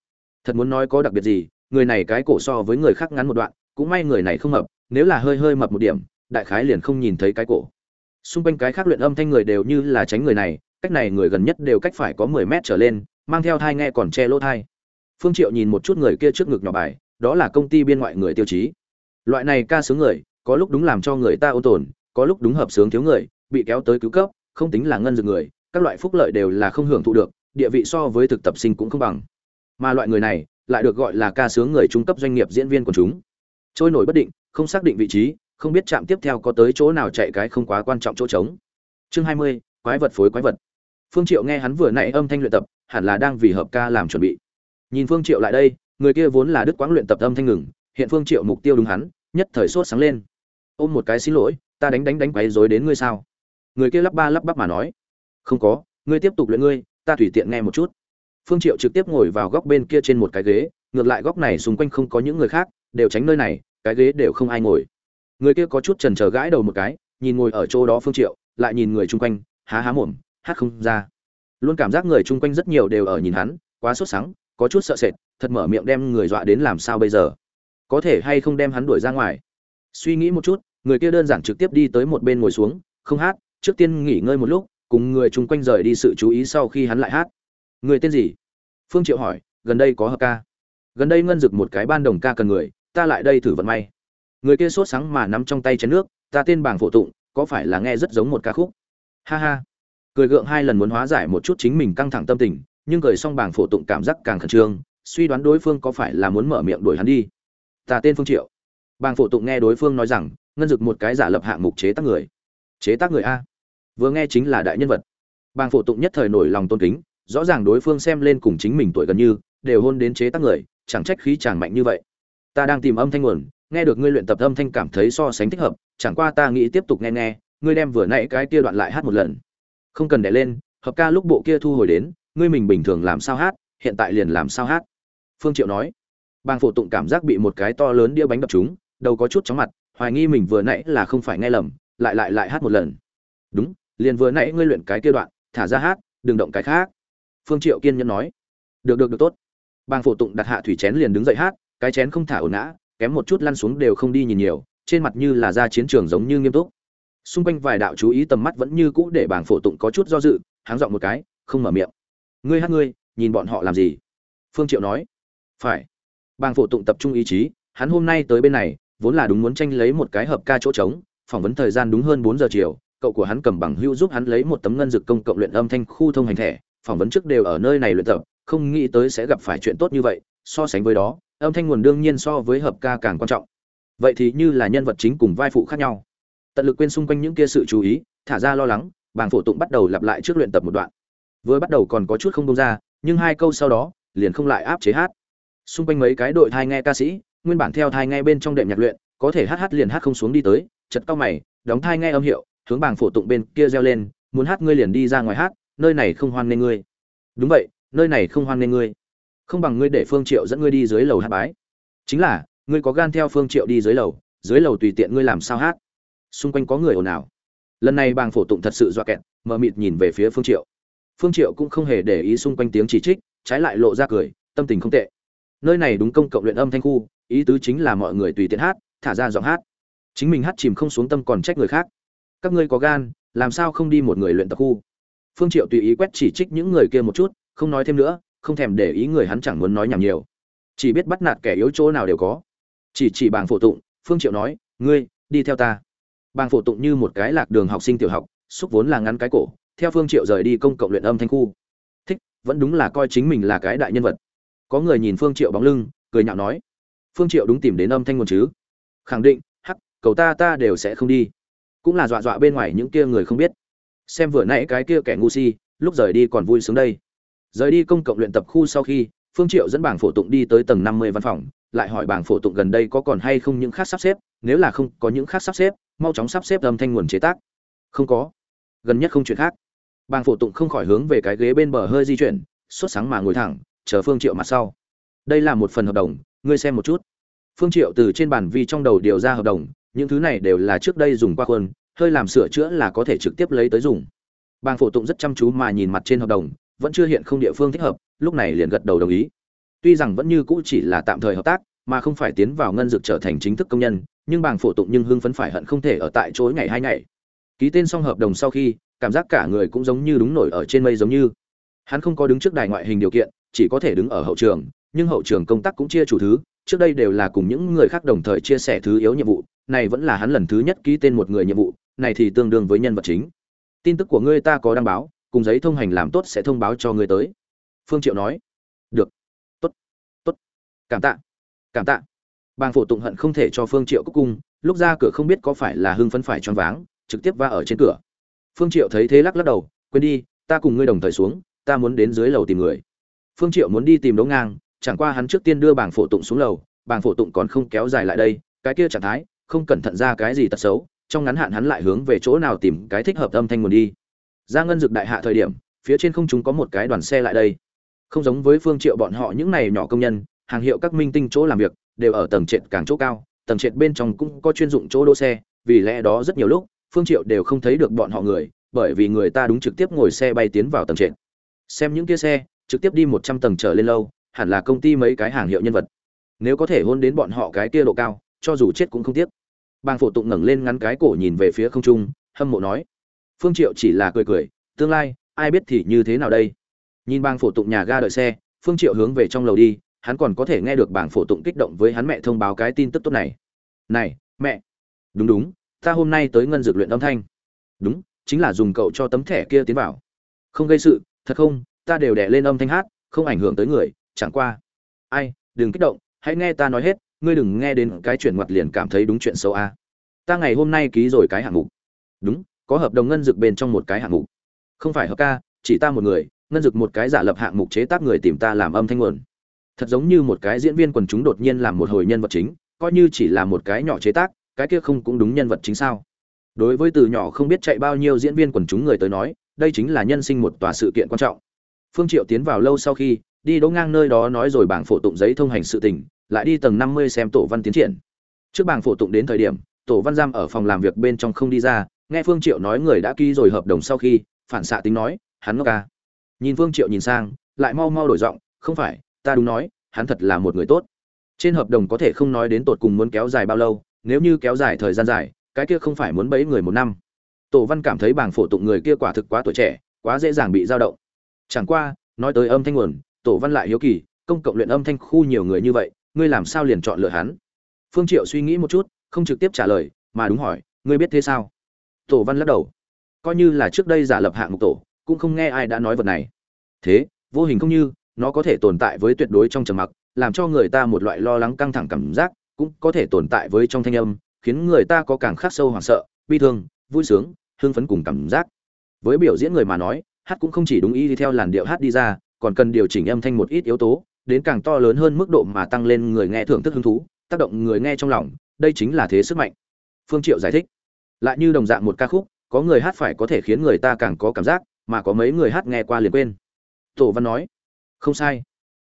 Thật muốn nói có đặc biệt gì, người này cái cổ so với người khác ngắn một đoạn, cũng may người này không mập, nếu là hơi hơi mập một điểm, đại khái liền không nhìn thấy cái cổ. Xung quanh cái khác luyện âm thanh người đều như là tránh người này, cách này người gần nhất đều cách phải có mười mét trở lên, mang theo thai nghe còn che lỗ thai. Phương triệu nhìn một chút người kia trước ngực nhỏ bài, đó là công ty biên ngoại người tiêu chí. Loại này ca sướng người, có lúc đúng làm cho người ta ôn tồn, có lúc đúng hợp sướng thiếu người, bị kéo tới cứu cấp, không tính là ngân dược người các loại phúc lợi đều là không hưởng thụ được, địa vị so với thực tập sinh cũng không bằng. Mà loại người này, lại được gọi là ca sướng người trung cấp doanh nghiệp diễn viên của chúng. Trôi nổi bất định, không xác định vị trí, không biết chạm tiếp theo có tới chỗ nào chạy cái không quá quan trọng chỗ trống. Chương hai mươi, quái vật phối quái vật. Phương triệu nghe hắn vừa nãy âm thanh luyện tập, hẳn là đang vì hợp ca làm chuẩn bị. Nhìn phương triệu lại đây, người kia vốn là đức quãng luyện tập âm thanh ngừng, hiện phương triệu mục tiêu đúng hắn, nhất thời sốt sáng lên. Ôm một cái xin lỗi, ta đánh đánh đánh quấy rối đến ngươi sao? Người kia lắp ba lắp bắp mà nói không có, ngươi tiếp tục luyện ngươi, ta tùy tiện nghe một chút. Phương triệu trực tiếp ngồi vào góc bên kia trên một cái ghế, ngược lại góc này xung quanh không có những người khác, đều tránh nơi này, cái ghế đều không ai ngồi. Người kia có chút chần chờ gãi đầu một cái, nhìn ngồi ở chỗ đó phương triệu, lại nhìn người chung quanh, há há mồm, hát không ra. Luôn cảm giác người chung quanh rất nhiều đều ở nhìn hắn, quá sốt sắng, có chút sợ sệt, thật mở miệng đem người dọa đến làm sao bây giờ? Có thể hay không đem hắn đuổi ra ngoài? Suy nghĩ một chút, người kia đơn giản trực tiếp đi tới một bên ngồi xuống, không hát, trước tiên nghỉ ngơi một lúc cùng người chung quanh rời đi sự chú ý sau khi hắn lại hát. Người tên gì? Phương triệu hỏi, gần đây có hợp ca. Gần đây ngân dực một cái ban đồng ca cần người, ta lại đây thử vận may. Người kia sốt sáng mà nắm trong tay chén nước, ta tên bảng phổ tụng, có phải là nghe rất giống một ca khúc? Ha ha. Cười gượng hai lần muốn hóa giải một chút chính mình căng thẳng tâm tình, nhưng cười xong bảng phổ tụng cảm giác càng khẩn trương, suy đoán đối phương có phải là muốn mở miệng đuổi hắn đi. Ta tên phương triệu. Bảng phổ tụng nghe đối phương nói rằng, ngân dực một cái giả lập hạng mục chế tác người. Chế tác người a vừa nghe chính là đại nhân vật. Bàng phổ tụng nhất thời nổi lòng tôn kính rõ ràng đối phương xem lên cùng chính mình tuổi gần như đều hôn đến chế tác người chẳng trách khí chàng mạnh như vậy. Ta đang tìm âm thanh nguồn nghe được ngươi luyện tập âm thanh cảm thấy so sánh thích hợp chẳng qua ta nghĩ tiếp tục nghe nghe ngươi đem vừa nãy cái kia đoạn lại hát một lần. Không cần để lên hợp ca lúc bộ kia thu hồi đến ngươi mình bình thường làm sao hát hiện tại liền làm sao hát. Phương triệu nói. Bang phổ tụng cảm giác bị một cái to lớn đĩa bánh đập chúng, đầu có chút chóng mặt hoài nghi mình vừa nãy là không phải nghe lầm lại lại lại hát một lần. Đúng liền vừa nãy ngươi luyện cái kia đoạn, thả ra hát, đừng động cái khác. Phương triệu kiên nhẫn nói. Được được được, tốt. Bàng phổ tụng đặt hạ thủy chén liền đứng dậy hát, cái chén không thả ổn ngã kém một chút lăn xuống đều không đi nhìn nhiều, trên mặt như là ra chiến trường giống như nghiêm túc. Xung quanh vài đạo chú ý tầm mắt vẫn như cũ để Bàng phổ tụng có chút do dự, háng giọng một cái, không mở miệng. Ngươi hát ngươi, nhìn bọn họ làm gì? Phương triệu nói. Phải. Bàng phổ tụng tập trung ý chí, hắn hôm nay tới bên này, vốn là đúng muốn tranh lấy một cái hợp ca chỗ trống, phỏng vấn thời gian đúng hơn bốn giờ chiều cậu của hắn cầm bằng hữu giúp hắn lấy một tấm ngân dược công cộng luyện âm thanh khu thông hành thẻ, phỏng vấn trước đều ở nơi này luyện tập, không nghĩ tới sẽ gặp phải chuyện tốt như vậy, so sánh với đó, âm thanh nguồn đương nhiên so với hợp ca càng quan trọng. Vậy thì như là nhân vật chính cùng vai phụ khác nhau. Tận lực quên xung quanh những kia sự chú ý, thả ra lo lắng, bàng phổ tụng bắt đầu lặp lại trước luyện tập một đoạn. Vừa bắt đầu còn có chút không đông ra, nhưng hai câu sau đó, liền không lại áp chế hát. Xung quanh mấy cái đội thai nghe ca sĩ, nguyên bản theo thai nghe bên trong đệm nhạc luyện, có thể hát hát liền hát không xuống đi tới, chật cao mày, đóng thai nghe âm hiệu hướng bảng phổ tụng bên kia reo lên, muốn hát ngươi liền đi ra ngoài hát, nơi này không hoan nghê ngươi. Đúng vậy, nơi này không hoan nghê ngươi. Không bằng ngươi để phương triệu dẫn ngươi đi dưới lầu hát bái. Chính là, ngươi có gan theo phương triệu đi dưới lầu dưới lầu tùy tiện ngươi làm sao hát? Xung quanh có người ồn ào. Lần này bàng phổ tụng thật sự dọa kẹt, mờ mịt nhìn về phía phương triệu. Phương triệu cũng không hề để ý xung quanh tiếng chỉ trích, trái lại lộ ra cười, tâm tình không tệ. Nơi này đúng công cộng luyện âm thanh khu, ý tứ chính là mọi người tùy tiện hát, thả ra giọng hát. Chính mình hát chìm không xuống tâm còn trách người khác các ngươi có gan, làm sao không đi một người luyện tập khu? Phương triệu tùy ý quét chỉ trích những người kia một chút, không nói thêm nữa, không thèm để ý người hắn chẳng muốn nói nhảm nhiều. Chỉ biết bắt nạt kẻ yếu chỗ nào đều có. Chỉ chỉ bảng phổ tụng, phương triệu nói, ngươi, đi theo ta. Bảng phổ tụng như một cái lạc đường học sinh tiểu học, xúc vốn là ngắn cái cổ, theo phương triệu rời đi công cộng luyện âm thanh khu. Thích, vẫn đúng là coi chính mình là cái đại nhân vật. Có người nhìn phương triệu bóng lưng, cười nhạo nói, phương triệu đúng tìm đến âm thanh nguồn chứ? Khẳng định, hắc, cầu ta ta đều sẽ không đi cũng là dọa dọa bên ngoài những kia người không biết. Xem vừa nãy cái kia kẻ ngu si, lúc rời đi còn vui sướng đây. Rời đi công cộng luyện tập khu sau khi, phương triệu dẫn bảng phổ tụng đi tới tầng 50 văn phòng, lại hỏi bảng phổ tụng gần đây có còn hay không những khác sắp xếp, nếu là không, có những khác sắp xếp, mau chóng sắp xếp âm thanh nguồn chế tác. Không có. Gần nhất không chuyện khác. Bảng phổ tụng không khỏi hướng về cái ghế bên bờ hơi di chuyển suốt sáng mà ngồi thẳng, chờ phương triệu mặt sau. Đây là một phần hợp đồng, ngươi xem một chút. Phương triệu từ trên bàn vi trong đầu điều ra hợp đồng những thứ này đều là trước đây dùng qua khuôn, hơi làm sửa chữa là có thể trực tiếp lấy tới dùng. Bàng phổ tụng rất chăm chú mà nhìn mặt trên hợp đồng, vẫn chưa hiện không địa phương thích hợp, lúc này liền gật đầu đồng ý. Tuy rằng vẫn như cũ chỉ là tạm thời hợp tác, mà không phải tiến vào ngân dược trở thành chính thức công nhân, nhưng bàng phổ tụng nhưng hưng phấn phải hận không thể ở tại chối ngày hai ngày. Ký tên xong hợp đồng sau khi, cảm giác cả người cũng giống như đúng nổi ở trên mây giống như. Hắn không có đứng trước đài ngoại hình điều kiện, chỉ có thể đứng ở hậu trường, nhưng hậu trường công tác cũng chia chủ thứ, trước đây đều là cùng những người khác đồng thời chia sẻ thứ yếu nhiệm vụ này vẫn là hắn lần thứ nhất ký tên một người nhiệm vụ, này thì tương đương với nhân vật chính. Tin tức của ngươi ta có đăng báo, cùng giấy thông hành làm tốt sẽ thông báo cho ngươi tới. Phương triệu nói. Được. Tốt. Tốt. Cảm tạ. Cảm tạ. Bàng phổ tụng hận không thể cho phương triệu cúc cung, lúc ra cửa không biết có phải là hưng phấn phải choáng váng, trực tiếp va ở trên cửa. Phương triệu thấy thế lắc lắc đầu, quên đi, ta cùng ngươi đồng thời xuống, ta muốn đến dưới lầu tìm người. Phương triệu muốn đi tìm đỗ ngang, chẳng qua hắn trước tiên đưa Bàng phổ tụng xuống lầu, Bàng phổ tụng còn không kéo dài lại đây, cái kia trạng thái không cẩn thận ra cái gì tật xấu, trong ngắn hạn hắn lại hướng về chỗ nào tìm cái thích hợp âm thanh nguồn đi. Ra ngân dực đại hạ thời điểm, phía trên không chúng có một cái đoàn xe lại đây. Không giống với phương triệu bọn họ những này nhỏ công nhân, hàng hiệu các minh tinh chỗ làm việc, đều ở tầng trệt càng chỗ cao, tầng trệt bên trong cũng có chuyên dụng chỗ đỗ xe, vì lẽ đó rất nhiều lúc, phương triệu đều không thấy được bọn họ người, bởi vì người ta đúng trực tiếp ngồi xe bay tiến vào tầng trệt. Xem những kia xe, trực tiếp đi một trăm tầng trở lên lâu, hẳn là công ty mấy cái hàng hiệu nhân vật. Nếu có thể hôn đến bọn họ cái kia độ cao cho dù chết cũng không tiếc. Bàng phổ tụng ngẩng lên ngắn cái cổ nhìn về phía không trung, hâm mộ nói. Phương triệu chỉ là cười cười, tương lai, ai biết thì như thế nào đây? Nhìn bàng phổ tụng nhà ga đợi xe, phương triệu hướng về trong lầu đi, hắn còn có thể nghe được bảng phổ tụng kích động với hắn mẹ thông báo cái tin tức tốt này. Này, mẹ! Đúng đúng, ta hôm nay tới ngân dược luyện âm thanh. Đúng, chính là dùng cậu cho tấm thẻ kia tiến vào. Không gây sự, thật không? Ta đều đẻ lên âm thanh hát, không ảnh hưởng tới người, chẳng qua. Ai, đừng kích động, hãy nghe ta nói hết ngươi đừng nghe đến cái chuyện ngoặt liền cảm thấy đúng chuyện xấu a. À. ta ngày hôm nay ký rồi cái hạng mục. Đúng, có hợp đồng ngân dược bên trong một cái hạng mục. Không phải hợp ca, chỉ ta một người, ngân dược một cái giả lập hạng mục chế tác người tìm ta làm âm thanh nguồn. Thật giống như một cái diễn viên quần chúng đột nhiên làm một hồi nhân vật chính, coi như chỉ là một cái nhỏ chế tác, cái kia không cũng đúng nhân vật chính sao? Đối với từ nhỏ không biết chạy bao nhiêu diễn viên quần chúng người tới nói, đây chính là nhân sinh một tòa sự kiện quan trọng. Phương triệu tiến vào lâu sau khi, đi đỗ ngang nơi đó nói rồi bảng phổ tụng giấy thông hành sự tình lại đi tầng năm mươi xem tổ văn tiến triển. Trước bảng phổ tụng đến thời điểm, tổ văn giam ở phòng làm việc bên trong không đi ra, nghe phương triệu nói người đã ký rồi hợp đồng sau khi, phản xạ tính nói, hắn ngốc ca nhìn phương triệu nhìn sang, lại mau mau đổi giọng, không phải, ta đúng nói, hắn thật là một người tốt. Trên hợp đồng có thể không nói đến tột cùng muốn kéo dài bao lâu, nếu như kéo dài thời gian dài, cái kia không phải muốn bấy người một năm. Tổ văn cảm thấy bảng phổ tụng người kia quả thực quá tuổi trẻ, quá dễ dàng bị dao động. Chẳng qua, nói tới âm thanh nguồn, tổ văn lại hiếu kỳ, công cộng luyện âm thanh khu nhiều người như vậy ngươi làm sao liền chọn lựa hắn? Phương triệu suy nghĩ một chút, không trực tiếp trả lời, mà đúng hỏi, ngươi biết thế sao? Tổ văn lắc đầu. Coi như là trước đây giả lập hạng mục tổ, cũng không nghe ai đã nói vật này. Thế, vô hình không như, nó có thể tồn tại với tuyệt đối trong trầm mặc, làm cho người ta một loại lo lắng căng thẳng cảm giác, cũng có thể tồn tại với trong thanh âm, khiến người ta có càng khắc sâu hoảng sợ, bi thương, vui sướng, hưng phấn cùng cảm giác. Với biểu diễn người mà nói, hát cũng không chỉ đúng ý đi theo làn điệu hát đi ra, còn cần điều chỉnh âm thanh một ít yếu tố đến càng to lớn hơn mức độ mà tăng lên người nghe thưởng thức hứng thú, tác động người nghe trong lòng, đây chính là thế sức mạnh. Phương triệu giải thích, lại như đồng dạng một ca khúc, có người hát phải có thể khiến người ta càng có cảm giác, mà có mấy người hát nghe qua liền quên. Tổ văn nói, không sai.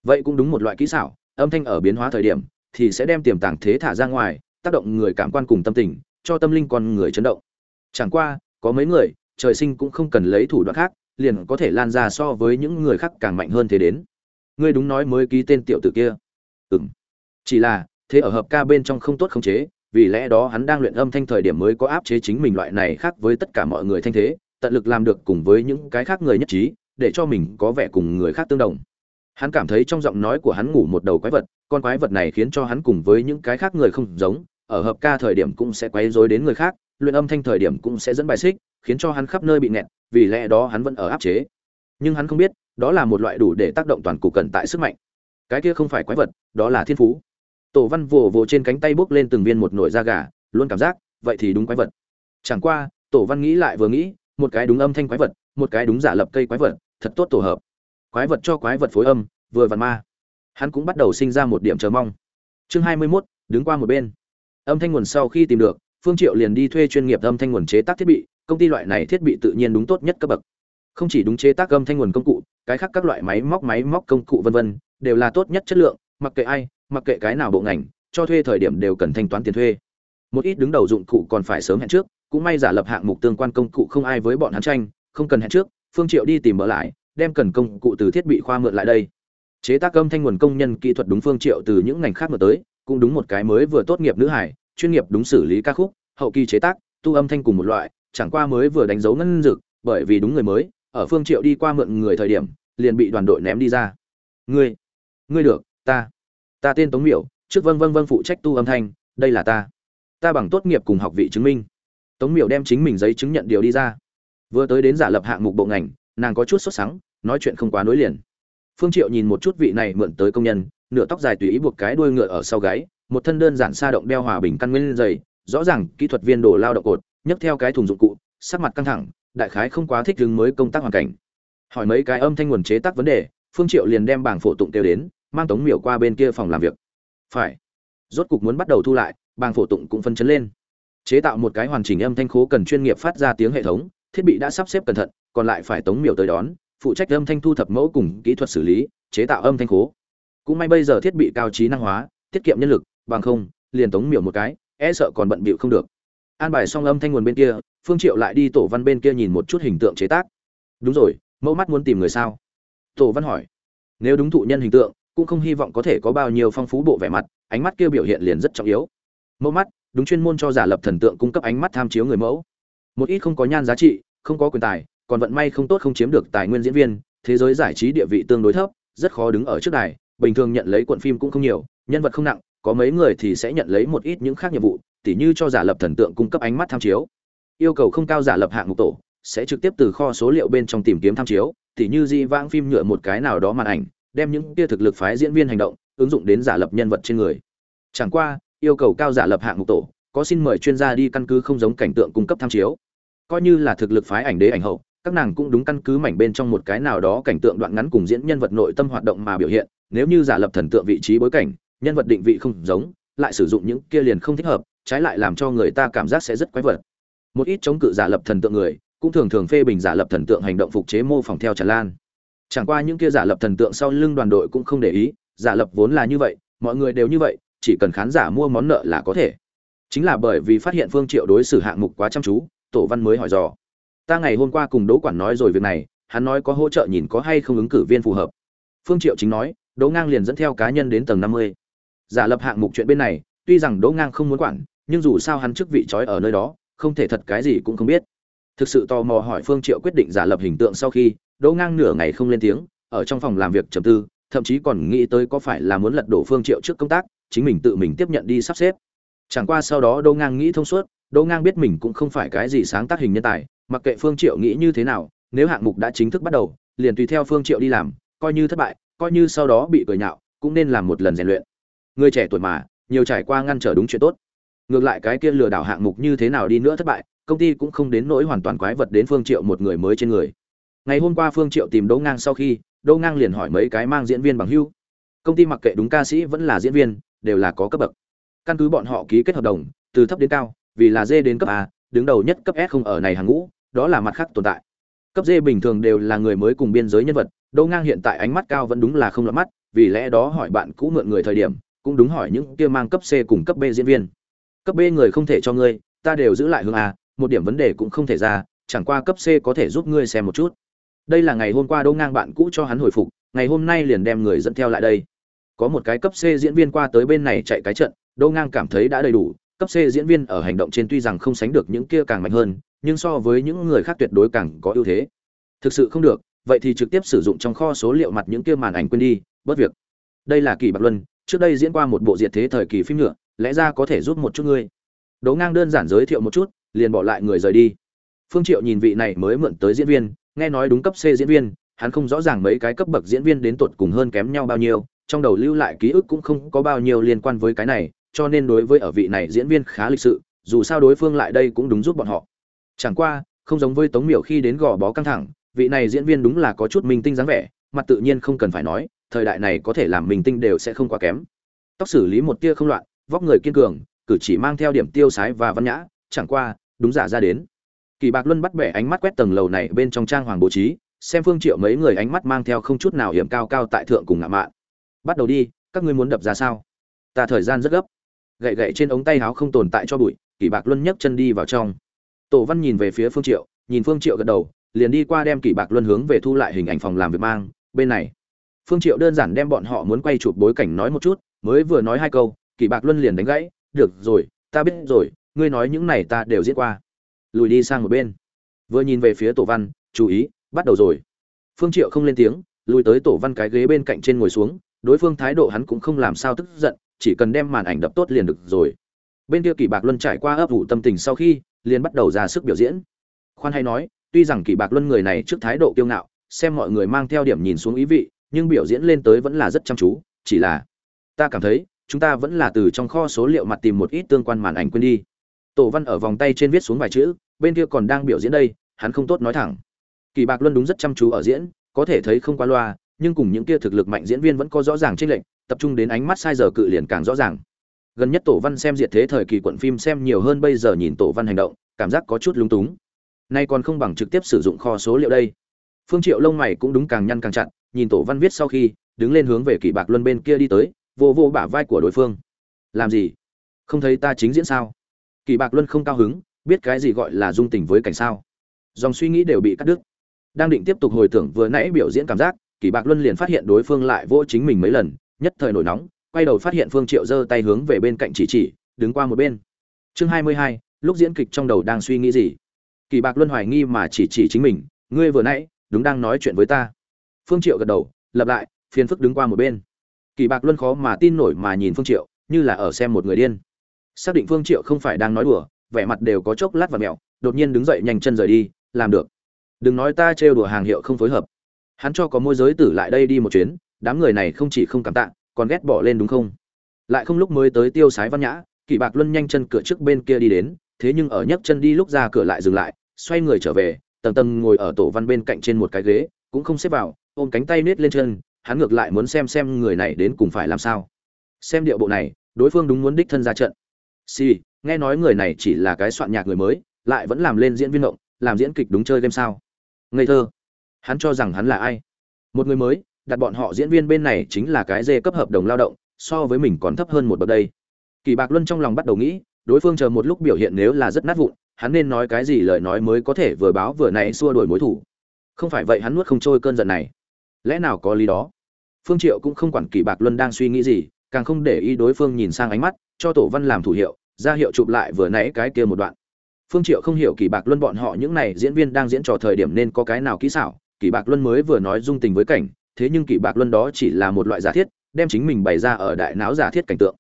Vậy cũng đúng một loại kỹ xảo, âm thanh ở biến hóa thời điểm, thì sẽ đem tiềm tàng thế thả ra ngoài, tác động người cảm quan cùng tâm tình, cho tâm linh con người chấn động. Chẳng qua, có mấy người, trời sinh cũng không cần lấy thủ đoạn khác, liền có thể lan ra so với những người khác càng mạnh hơn thế đến ngươi đúng nói mới ký tên tiểu tử kia. Ừm. Chỉ là, thế ở hợp ca bên trong không tốt khống chế, vì lẽ đó hắn đang luyện âm thanh thời điểm mới có áp chế chính mình loại này khác với tất cả mọi người thanh thế, tận lực làm được cùng với những cái khác người nhất trí, để cho mình có vẻ cùng người khác tương đồng. Hắn cảm thấy trong giọng nói của hắn ngủ một đầu quái vật, con quái vật này khiến cho hắn cùng với những cái khác người không giống, ở hợp ca thời điểm cũng sẽ quấy rối đến người khác, luyện âm thanh thời điểm cũng sẽ dẫn bài xích, khiến cho hắn khắp nơi bị nẹt vì lẽ đó hắn vẫn ở áp chế. Nhưng hắn không biết đó là một loại đủ để tác động toàn cục cần tại sức mạnh. Cái kia không phải quái vật đó là thiên phú. Tổ văn vồ vồ trên cánh tay bước lên từng viên một nổi da gà luôn cảm giác vậy thì đúng quái vật. Chẳng qua tổ văn nghĩ lại vừa nghĩ một cái đúng âm thanh quái vật một cái đúng giả lập cây quái vật thật tốt tổ hợp. Quái vật cho quái vật phối âm vừa vặn ma. Hắn cũng bắt đầu sinh ra một điểm chờ mong. Chương hai mươi 21, đứng qua một bên. Âm thanh nguồn sau khi tìm được phương triệu liền đi thuê chuyên nghiệp âm thanh nguồn chế tác thiết bị công ty loại này thiết bị tự nhiên đúng tốt nhất cấp bậc không chỉ đúng chế tác âm thanh nguồn công cụ, cái khác các loại máy móc máy móc công cụ vân vân, đều là tốt nhất chất lượng, mặc kệ ai, mặc kệ cái nào bộ ngành, cho thuê thời điểm đều cần thanh toán tiền thuê. Một ít đứng đầu dụng cụ còn phải sớm hẹn trước, cũng may giả lập hạng mục tương quan công cụ không ai với bọn hắn tranh, không cần hẹn trước, phương triệu đi tìm mở lại, đem cần công cụ từ thiết bị khoa mượn lại đây. Chế tác âm thanh nguồn công nhân kỹ thuật đúng phương triệu từ những ngành khác mà tới, cũng đúng một cái mới vừa tốt nghiệp nữ hải, chuyên nghiệp đúng xử lý ca khúc, hậu kỳ chế tác, tu âm thanh cùng một loại, chẳng qua mới vừa đánh dấu ngân dực bởi vì đúng người mới ở phương triệu đi qua mượn người thời điểm, liền bị đoàn đội ném đi ra. Ngươi ngươi được, ta ta tên tống miểu, trước vâng vâng vâng phụ trách tu âm thanh, đây là ta. Ta bằng tốt nghiệp cùng học vị chứng minh. Tống miểu đem chính mình giấy chứng nhận điều đi ra. Vừa tới đến giả lập hạng mục bộ ngành, nàng có chút sốt sắng, nói chuyện không quá nối liền. Phương triệu nhìn một chút vị này mượn tới công nhân, nửa tóc dài tùy ý buộc cái đuôi ngựa ở sau gáy, một thân đơn giản sa động đeo hòa bình căn nguyên dày rõ ràng kỹ thuật viên đồ lao động cột, nhấc theo cái thùng dụng cụ, sắc mặt căng thẳng đại khái không quá thích ứng mới công tác hoàn cảnh. Hỏi mấy cái âm thanh nguồn chế tác vấn đề, phương triệu liền đem bảng phổ tụng tiêu đến, mang tống miểu qua bên kia phòng làm việc. Phải. Rốt cục muốn bắt đầu thu lại, bảng phổ tụng cũng phân chấn lên. Chế tạo một cái hoàn chỉnh âm thanh khố cần chuyên nghiệp phát ra tiếng hệ thống, thiết bị đã sắp xếp cẩn thận, còn lại phải tống miểu tới đón, phụ trách âm thanh thu thập mẫu cùng kỹ thuật xử lý, chế tạo âm thanh khố. Cũng may bây giờ thiết bị cao trí năng hóa, tiết kiệm nhân lực, bằng không, liền tống miểu một cái e sợ còn bận bịu không được an bài xong âm thanh nguồn bên kia, phương triệu lại đi tổ văn bên kia nhìn một chút hình tượng chế tác. Đúng rồi, mẫu mắt muốn tìm người sao? Tổ văn hỏi. Nếu đúng thụ nhân hình tượng, cũng không hy vọng có thể có bao nhiêu phong phú bộ vẻ mặt, ánh mắt kia biểu hiện liền rất trọng yếu. Mẫu mắt, đúng chuyên môn cho giả lập thần tượng cung cấp ánh mắt tham chiếu người mẫu. Một ít không có nhan giá trị, không có quyền tài, còn vận may không tốt không chiếm được tài nguyên diễn viên, thế giới giải trí địa vị tương đối thấp, rất khó đứng ở trước đài. Bình thường nhận lấy cuộn phim cũng không nhiều, nhân vật không nặng, có mấy người thì sẽ nhận lấy một ít những khác nhiệm vụ tỉ như cho giả lập thần tượng cung cấp ánh mắt tham chiếu. Yêu cầu không cao giả lập hạng mục tổ, sẽ trực tiếp từ kho số liệu bên trong tìm kiếm tham chiếu, tỉ như di vãng phim nhựa một cái nào đó màn ảnh, đem những kia thực lực phái diễn viên hành động, ứng dụng đến giả lập nhân vật trên người. Chẳng qua, yêu cầu cao giả lập hạng mục tổ, có xin mời chuyên gia đi căn cứ không giống cảnh tượng cung cấp tham chiếu. Coi như là thực lực phái ảnh đế ảnh hậu, các nàng cũng đúng căn cứ mảnh bên trong một cái nào đó cảnh tượng đoạn ngắn cùng diễn nhân vật nội tâm hoạt động mà biểu hiện, nếu như giả lập thần tượng vị trí bối cảnh, nhân vật định vị không giống, lại sử dụng những kia liền không thích hợp trái lại làm cho người ta cảm giác sẽ rất quái vật. Một ít chống cự giả lập thần tượng người, cũng thường thường phê bình giả lập thần tượng hành động phục chế mô phỏng theo tràn lan. Chẳng qua những kia giả lập thần tượng sau lưng đoàn đội cũng không để ý, giả lập vốn là như vậy, mọi người đều như vậy, chỉ cần khán giả mua món nợ là có thể. Chính là bởi vì phát hiện phương triệu đối xử hạng mục quá chăm chú, tổ văn mới hỏi dò. Ta ngày hôm qua cùng đỗ quản nói rồi việc này, hắn nói có hỗ trợ nhìn có hay không ứng cử viên phù hợp. Phương triệu chính nói, đỗ ngang liền dẫn theo cá nhân đến tầng năm mươi. Giả lập hạng mục chuyện bên này, tuy rằng đỗ ngang không muốn quản nhưng dù sao hắn chức vị trói ở nơi đó, không thể thật cái gì cũng không biết. Thực sự tò mò hỏi phương triệu quyết định giả lập hình tượng sau khi, đỗ ngang nửa ngày không lên tiếng, ở trong phòng làm việc trầm tư, thậm chí còn nghĩ tới có phải là muốn lật đổ phương triệu trước công tác, chính mình tự mình tiếp nhận đi sắp xếp. Chẳng qua sau đó đỗ ngang nghĩ thông suốt, đỗ ngang biết mình cũng không phải cái gì sáng tác hình nhân tài, mặc kệ phương triệu nghĩ như thế nào, nếu hạng mục đã chính thức bắt đầu, liền tùy theo phương triệu đi làm, coi như thất bại, coi như sau đó bị cười nhạo, cũng nên làm một lần rèn luyện. Người trẻ tuổi mà, nhiều trải qua ngăn trở đúng chuyện tốt ngược lại cái kia lừa đảo hạng mục như thế nào đi nữa thất bại, công ty cũng không đến nỗi hoàn toàn quái vật đến phương triệu một người mới trên người. Ngày hôm qua phương triệu tìm đỗ ngang sau khi, đỗ ngang liền hỏi mấy cái mang diễn viên bằng hưu công ty mặc kệ đúng ca sĩ vẫn là diễn viên, đều là có cấp bậc. Căn cứ bọn họ ký kết hợp đồng, từ thấp đến cao, vì là D đến cấp A, đứng đầu nhất cấp S không ở này hàng ngũ, đó là mặt khác tồn tại. Cấp D bình thường đều là người mới cùng biên giới nhân vật, đỗ ngang hiện tại ánh mắt cao vẫn đúng là không lọt mắt, vì lẽ đó hỏi bạn cũ mượn người thời điểm, cũng đúng hỏi những kia mang cấp C cùng cấp B diễn viên cấp B người không thể cho ngươi, ta đều giữ lại hướng A, một điểm vấn đề cũng không thể ra, chẳng qua cấp C có thể giúp ngươi xem một chút. Đây là ngày hôm qua đỗ ngang bạn cũ cho hắn hồi phục, ngày hôm nay liền đem người dẫn theo lại đây. Có một cái cấp C diễn viên qua tới bên này chạy cái trận, đỗ ngang cảm thấy đã đầy đủ, cấp C diễn viên ở hành động trên tuy rằng không sánh được những kia càng mạnh hơn, nhưng so với những người khác tuyệt đối càng có ưu thế. Thực sự không được, vậy thì trực tiếp sử dụng trong kho số liệu mặt những kia màn ảnh quên đi, bớt việc. Đây là kỳ bạc luân, trước đây diễn qua một bộ diệt thế thời kỳ phim nhựa lẽ ra có thể giúp một chút ngươi. Đấu ngang đơn giản giới thiệu một chút, liền bỏ lại người rời đi. Phương triệu nhìn vị này mới mượn tới diễn viên, nghe nói đúng cấp C diễn viên, hắn không rõ ràng mấy cái cấp bậc diễn viên đến tột cùng hơn kém nhau bao nhiêu, trong đầu lưu lại ký ức cũng không có bao nhiêu liên quan với cái này, cho nên đối với ở vị này diễn viên khá lịch sự, dù sao đối phương lại đây cũng đúng giúp bọn họ. Chẳng qua, không giống với tống miểu khi đến gò bó căng thẳng, vị này diễn viên đúng là có chút minh tinh dáng vẻ, mặt tự nhiên không cần phải nói, thời đại này có thể làm minh tinh đều sẽ không quá kém. Tóc xử lý một tia không loạn vóc người kiên cường, cử chỉ mang theo điểm tiêu sái và văn nhã, chẳng qua, đúng giả ra đến. Kỳ bạc luân bắt bẻ ánh mắt quét tầng lầu này bên trong trang hoàng bố trí, xem phương triệu mấy người ánh mắt mang theo không chút nào hiểm cao cao tại thượng cùng ngạ mạn. Bắt đầu đi, các ngươi muốn đập ra sao? Ta thời gian rất gấp. Gậy gậy trên ống tay áo không tồn tại cho bụi, kỳ bạc luân nhấc chân đi vào trong. Tổ văn nhìn về phía phương triệu, nhìn phương triệu gật đầu, liền đi qua đem kỳ bạc luân hướng về thu lại hình ảnh phòng làm việc mang, bên này. Phương triệu đơn giản đem bọn họ muốn quay chụp bối cảnh nói một chút, mới vừa nói hai câu kỳ bạc luân liền đánh gãy, được rồi, ta biết rồi, ngươi nói những này ta đều diễn qua. Lùi đi sang một bên. Vừa nhìn về phía tổ văn, chú ý, bắt đầu rồi. Phương triệu không lên tiếng, lùi tới tổ văn cái ghế bên cạnh trên ngồi xuống, đối phương thái độ hắn cũng không làm sao tức giận, chỉ cần đem màn ảnh đập tốt liền được rồi. Bên kia kỳ bạc luân trải qua ấp ủ tâm tình sau khi, liền bắt đầu ra sức biểu diễn. Khoan hay nói, tuy rằng kỳ bạc luân người này trước thái độ kiêu ngạo, xem mọi người mang theo điểm nhìn xuống ý vị, nhưng biểu diễn lên tới vẫn là rất chăm chú, chỉ là, ta cảm thấy chúng ta vẫn là từ trong kho số liệu mặt tìm một ít tương quan màn ảnh quên đi. Tổ văn ở vòng tay trên viết xuống vài chữ, bên kia còn đang biểu diễn đây, hắn không tốt nói thẳng. Kỳ bạc luân đúng rất chăm chú ở diễn, có thể thấy không qua loa, nhưng cùng những kia thực lực mạnh diễn viên vẫn có rõ ràng trên lệnh tập trung đến ánh mắt sai giờ cự liền càng rõ ràng. Gần nhất tổ văn xem diệt thế thời kỳ quận phim xem nhiều hơn bây giờ nhìn tổ văn hành động, cảm giác có chút lúng túng. Nay còn không bằng trực tiếp sử dụng kho số liệu đây. Phương triệu lông mày cũng đúng càng nhăn càng chặn nhìn tổ văn viết sau khi, đứng lên hướng về kỳ bạc luân bên kia đi tới vô vô bả vai của đối phương. Làm gì? Không thấy ta chính diễn sao? Kỳ bạc luân không cao hứng biết cái gì gọi là dung tình với cảnh sao? Dòng suy nghĩ đều bị cắt đứt. Đang định tiếp tục hồi tưởng vừa nãy biểu diễn cảm giác kỳ bạc luân liền phát hiện đối phương lại vỗ chính mình mấy lần nhất thời nổi nóng quay đầu phát hiện phương triệu giơ tay hướng về bên cạnh chỉ chỉ đứng qua một bên. Chương hai mươi hai, lúc diễn kịch trong đầu đang suy nghĩ gì? Kỳ bạc luân hoài nghi mà chỉ chỉ chính mình ngươi vừa nãy đúng đang nói chuyện với ta. Phương triệu gật đầu lặp lại phiền phức đứng qua một bên kỳ bạc luân khó mà tin nổi mà nhìn phương triệu, như là ở xem một người điên. Xác định phương triệu không phải đang nói đùa, vẻ mặt đều có chốc lát và mẹo đột nhiên đứng dậy nhanh chân rời đi, làm được. Đừng nói ta trêu đùa hàng hiệu không phối hợp. Hắn cho có môi giới tử lại đây đi một chuyến, đám người này không chỉ không cảm tạ, còn ghét bỏ lên đúng không? Lại không lúc mới tới tiêu sái văn nhã, Kỳ bạc luân nhanh chân cửa trước bên kia đi đến, thế nhưng ở nhấc chân đi lúc ra cửa lại dừng lại, xoay người trở về, tầng tầng ngồi ở tổ văn bên cạnh trên một cái ghế, cũng không xếp vào, ôm cánh tay nết lên chân hắn ngược lại muốn xem xem người này đến cùng phải làm sao. Xem điệu bộ này, đối phương đúng muốn đích thân ra trận. Si nghe nói người này chỉ là cái soạn nhạc người mới, lại vẫn làm lên diễn viên động, làm diễn kịch đúng chơi game sao? Ngây thơ. Hắn cho rằng hắn là ai? Một người mới, đặt bọn họ diễn viên bên này chính là cái dê cấp hợp đồng lao động, so với mình còn thấp hơn một bậc đây. Kỳ bạc luân trong lòng bắt đầu nghĩ, đối phương chờ một lúc biểu hiện nếu là rất nát vụn, hắn nên nói cái gì lời nói mới có thể vừa báo vừa nãy xua đuổi mối thủ. Không phải vậy hắn nuốt không trôi cơn giận này lẽ nào có lý đó? Phương triệu cũng không quản kỳ bạc luân đang suy nghĩ gì, càng không để ý đối phương nhìn sang ánh mắt, cho tổ văn làm thủ hiệu, ra hiệu chụp lại vừa nãy cái kia một đoạn. Phương triệu không hiểu kỳ bạc luân bọn họ những này diễn viên đang diễn trò thời điểm nên có cái nào kỹ xảo kỳ bạc luân mới vừa nói dung tình với cảnh, thế nhưng kỳ bạc luân đó chỉ là một loại giả thiết, đem chính mình bày ra ở đại não giả thiết cảnh tượng.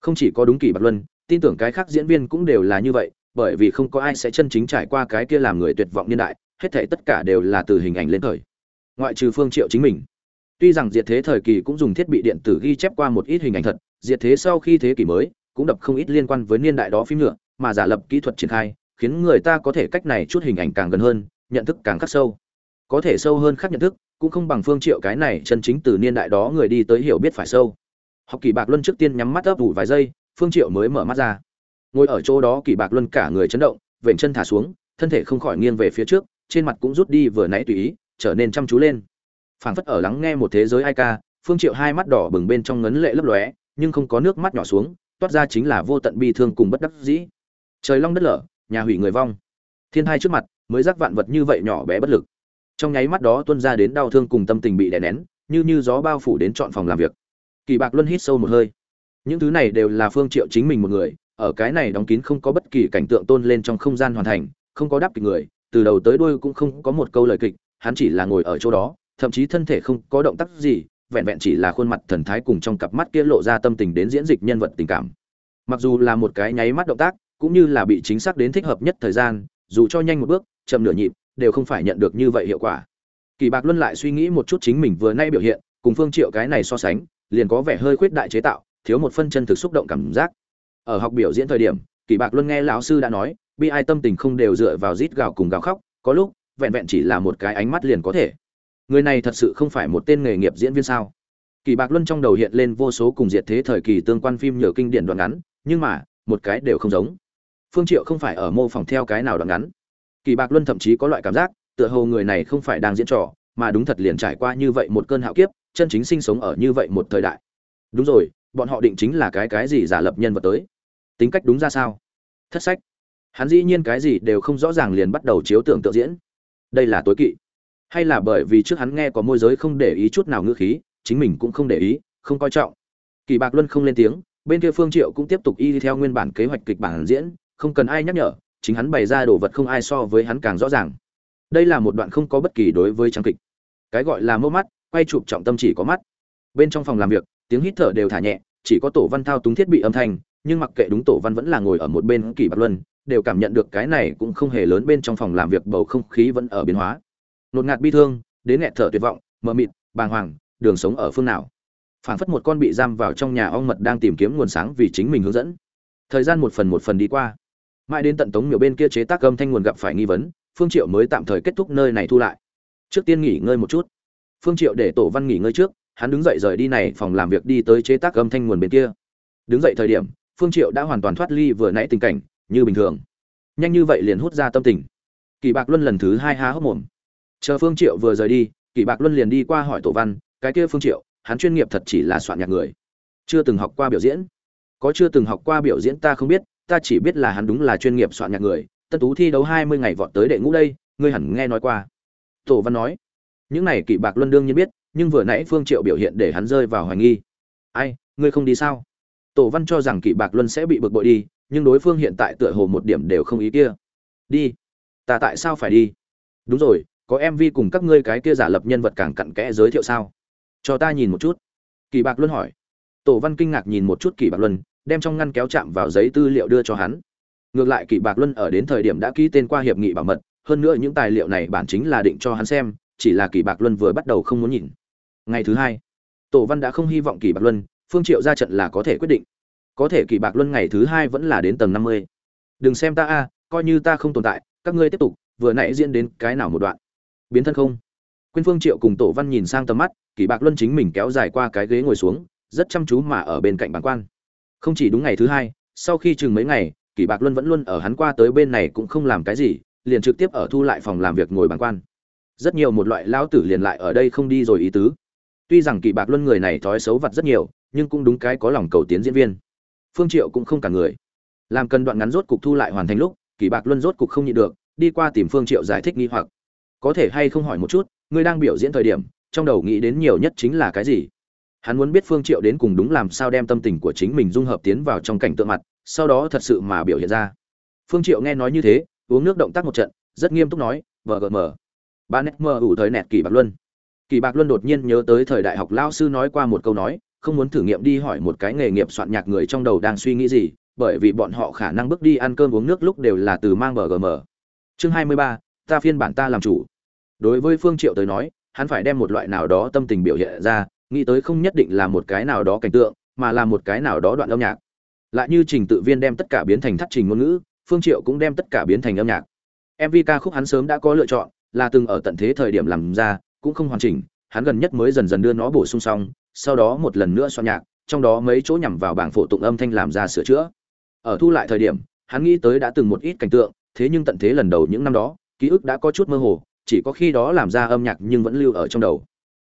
Không chỉ có đúng kỳ bạc luân, tin tưởng cái khác diễn viên cũng đều là như vậy, bởi vì không có ai sẽ chân chính trải qua cái kia làm người tuyệt vọng niên đại, hết thảy tất cả đều là từ hình ảnh lên thời ngoại trừ phương triệu chính mình. Tuy rằng diệt thế thời kỳ cũng dùng thiết bị điện tử ghi chép qua một ít hình ảnh thật, diệt thế sau khi thế kỷ mới, cũng đập không ít liên quan với niên đại đó phim nhựa mà giả lập kỹ thuật triển khai, khiến người ta có thể cách này chút hình ảnh càng gần hơn, nhận thức càng khắc sâu. Có thể sâu hơn khác nhận thức, cũng không bằng phương triệu cái này chân chính từ niên đại đó người đi tới hiểu biết phải sâu. Học kỳ bạc luân trước tiên nhắm mắt ấp ủ vài giây, phương triệu mới mở mắt ra. Ngồi ở chỗ đó kỳ bạc luân cả người chấn động, vểnh chân thả xuống, thân thể không khỏi nghiêng về phía trước, trên mặt cũng rút đi vừa nãy tùy ý trở nên chăm chú lên. Phảng phất ở lắng nghe một thế giới ai ca phương triệu hai mắt đỏ bừng bên trong ngấn lệ lấp lóe, nhưng không có nước mắt nhỏ xuống, toát ra chính là vô tận bi thương cùng bất đắc dĩ. Trời long đất lở, nhà hủy người vong. Thiên hai trước mặt, mới giác vạn vật như vậy nhỏ bé bất lực. Trong nháy mắt đó tuôn ra đến đau thương cùng tâm tình bị đè nén, như như gió bao phủ đến trọn phòng làm việc. Kỳ bạc luân hít sâu một hơi. Những thứ này đều là phương triệu chính mình một người, ở cái này đóng kín không có bất kỳ cảnh tượng tôn lên trong không gian hoàn thành, không có đáp kịch người, từ đầu tới đuôi cũng không có một câu lời kịch hắn chỉ là ngồi ở chỗ đó, thậm chí thân thể không có động tác gì, vẹn vẹn chỉ là khuôn mặt thần thái cùng trong cặp mắt kia lộ ra tâm tình đến diễn dịch nhân vật tình cảm. Mặc dù là một cái nháy mắt động tác, cũng như là bị chính xác đến thích hợp nhất thời gian, dù cho nhanh một bước, chậm nửa nhịp, đều không phải nhận được như vậy hiệu quả. Kỳ bạc luân lại suy nghĩ một chút chính mình vừa nay biểu hiện, cùng phương triệu cái này so sánh, liền có vẻ hơi khuyết đại chế tạo, thiếu một phân chân thực xúc động cảm giác. Ở học biểu diễn thời điểm, kỳ bạc luân nghe lão sư đã nói, bi ai tâm tình không đều dựa vào rít gào cùng gào khóc, có lúc vẹn vẹn chỉ là một cái ánh mắt liền có thể. Người này thật sự không phải một tên nghề nghiệp diễn viên sao? Kỳ bạc luân trong đầu hiện lên vô số cùng diệt thế thời kỳ tương quan phim nhờ kinh điển đoạn ngắn, nhưng mà, một cái đều không giống. Phương triệu không phải ở mô phỏng theo cái nào đoạn ngắn. Kỳ bạc luân thậm chí có loại cảm giác, tựa hồ người này không phải đang diễn trò, mà đúng thật liền trải qua như vậy một cơn hạo kiếp, chân chính sinh sống ở như vậy một thời đại. Đúng rồi, bọn họ định chính là cái cái gì giả lập nhân vật tới? Tính cách đúng ra sao? Thất sách. Hắn dĩ nhiên cái gì đều không rõ ràng liền bắt đầu chiếu tưởng tượng diễn đây là tối kỵ. Hay là bởi vì trước hắn nghe có môi giới không để ý chút nào ngữ khí, chính mình cũng không để ý, không coi trọng. Kỳ bạc luân không lên tiếng, bên kia phương triệu cũng tiếp tục y theo nguyên bản kế hoạch kịch bản diễn, không cần ai nhắc nhở, chính hắn bày ra đồ vật không ai so với hắn càng rõ ràng. Đây là một đoạn không có bất kỳ đối với trang kịch. Cái gọi là mâu mắt, quay chụp trọng tâm chỉ có mắt. Bên trong phòng làm việc, tiếng hít thở đều thả nhẹ, chỉ có tổ văn thao túng thiết bị âm thanh, nhưng mặc kệ đúng tổ văn vẫn là ngồi ở một bên kỳ bạc luân đều cảm nhận được cái này cũng không hề lớn bên trong phòng làm việc bầu không khí vẫn ở biến hóa. Nột ngạt bi thương, đến nghẹt thở tuyệt vọng, mờ mịt, bàng hoàng, đường sống ở phương nào? Phảng phất một con bị giam vào trong nhà ong mật đang tìm kiếm nguồn sáng vì chính mình hướng dẫn. Thời gian một phần một phần đi qua. Mãi đến tận tống miểu bên kia chế tác âm thanh nguồn gặp phải nghi vấn, phương triệu mới tạm thời kết thúc nơi này thu lại. Trước tiên nghỉ ngơi một chút. Phương triệu để tổ văn nghỉ ngơi trước, hắn đứng dậy rời đi này phòng làm việc đi tới chế tác âm thanh nguồn bên kia. Đứng dậy thời điểm, phương triệu đã hoàn toàn thoát ly vừa nãy tình cảnh như bình thường. Nhanh như vậy liền hút ra tâm tình. Kỳ bạc luân lần thứ hai há hốc mồm. Chờ phương triệu vừa rời đi kỳ bạc luân liền đi qua hỏi tổ văn, cái kia phương triệu, hắn chuyên nghiệp thật chỉ là soạn nhạc người. Chưa từng học qua biểu diễn. Có chưa từng học qua biểu diễn ta không biết, ta chỉ biết là hắn đúng là chuyên nghiệp soạn nhạc người, tân tú thi đấu hai mươi ngày vọt tới đệ ngũ đây, ngươi hẳn nghe nói qua. Tổ văn nói, những này kỳ bạc luân đương nhiên biết, nhưng vừa nãy phương triệu biểu hiện để hắn rơi vào hoài nghi. Ai, ngươi không đi sao? Tổ văn cho rằng kỳ bạc luân sẽ bị bực bội đi nhưng đối phương hiện tại tựa hồ một điểm đều không ý kia. Đi, ta tại sao phải đi? Đúng rồi, có mv cùng các ngươi cái kia giả lập nhân vật càng cặn kẽ giới thiệu sao? Cho ta nhìn một chút. Kỳ bạc luân hỏi. Tổ văn kinh ngạc nhìn một chút kỳ bạc luân, đem trong ngăn kéo chạm vào giấy tư liệu đưa cho hắn. Ngược lại kỳ bạc luân ở đến thời điểm đã ký tên qua hiệp nghị bảo mật, hơn nữa những tài liệu này bản chính là định cho hắn xem, chỉ là kỳ bạc luân vừa bắt đầu không muốn nhìn. Ngày thứ hai, tổ văn đã không hy vọng kỳ bạc luân, phương triệu ra trận là có thể quyết định có thể kỳ bạc luân ngày thứ hai vẫn là đến tầng năm mươi. Đừng xem ta a, coi như ta không tồn tại, các ngươi tiếp tục, vừa nãy diễn đến cái nào một đoạn. Biến thân không? Quyên phương triệu cùng tổ văn nhìn sang tầm mắt, kỳ bạc luân chính mình kéo dài qua cái ghế ngồi xuống, rất chăm chú mà ở bên cạnh bàn quan. Không chỉ đúng ngày thứ hai, sau khi chừng mấy ngày, kỳ bạc luân vẫn luôn ở hắn qua tới bên này cũng không làm cái gì, liền trực tiếp ở thu lại phòng làm việc ngồi bàn quan. Rất nhiều một loại lão tử liền lại ở đây không đi rồi ý tứ. Tuy rằng kỳ bạc luân người này thói xấu vặt rất nhiều, nhưng cũng đúng cái có lòng cầu tiến diễn viên phương triệu cũng không cả người. Làm cần đoạn ngắn rốt cục thu lại hoàn thành lúc, kỳ bạc luân rốt cục không nhịn được, đi qua tìm phương triệu giải thích nghi hoặc. Có thể hay không hỏi một chút, ngươi đang biểu diễn thời điểm, trong đầu nghĩ đến nhiều nhất chính là cái gì? Hắn muốn biết phương triệu đến cùng đúng làm sao đem tâm tình của chính mình dung hợp tiến vào trong cảnh tượng mặt, sau đó thật sự mà biểu hiện ra. Phương triệu nghe nói như thế, uống nước động tác một trận, rất nghiêm túc nói vờ gờ mờ ba nét mơ ủ thời nẹt kỳ bạc luân. Kỳ bạc luân đột nhiên nhớ tới thời đại học lao sư nói qua một câu nói không muốn thử nghiệm đi hỏi một cái nghề nghiệp soạn nhạc người trong đầu đang suy nghĩ gì bởi vì bọn họ khả năng bước đi ăn cơm uống nước lúc đều là từ mang bờ gm chương 23, ta phiên bản ta làm chủ. Đối với phương triệu tới nói hắn phải đem một loại nào đó tâm tình biểu hiện ra nghĩ tới không nhất định là một cái nào đó cảnh tượng mà là một cái nào đó đoạn âm nhạc. Lại như trình tự viên đem tất cả biến thành thắt trình ngôn ngữ phương triệu cũng đem tất cả biến thành âm nhạc. Mv ca khúc hắn sớm đã có lựa chọn là từng ở tận thế thời điểm làm ra cũng không hoàn chỉnh hắn gần nhất mới dần dần đưa nó bổ sung xong sau đó một lần nữa soạn nhạc, trong đó mấy chỗ nhằm vào bảng phổ tụng âm thanh làm ra sửa chữa. Ở thu lại thời điểm, hắn nghĩ tới đã từng một ít cảnh tượng, thế nhưng tận thế lần đầu những năm đó, ký ức đã có chút mơ hồ, chỉ có khi đó làm ra âm nhạc nhưng vẫn lưu ở trong đầu.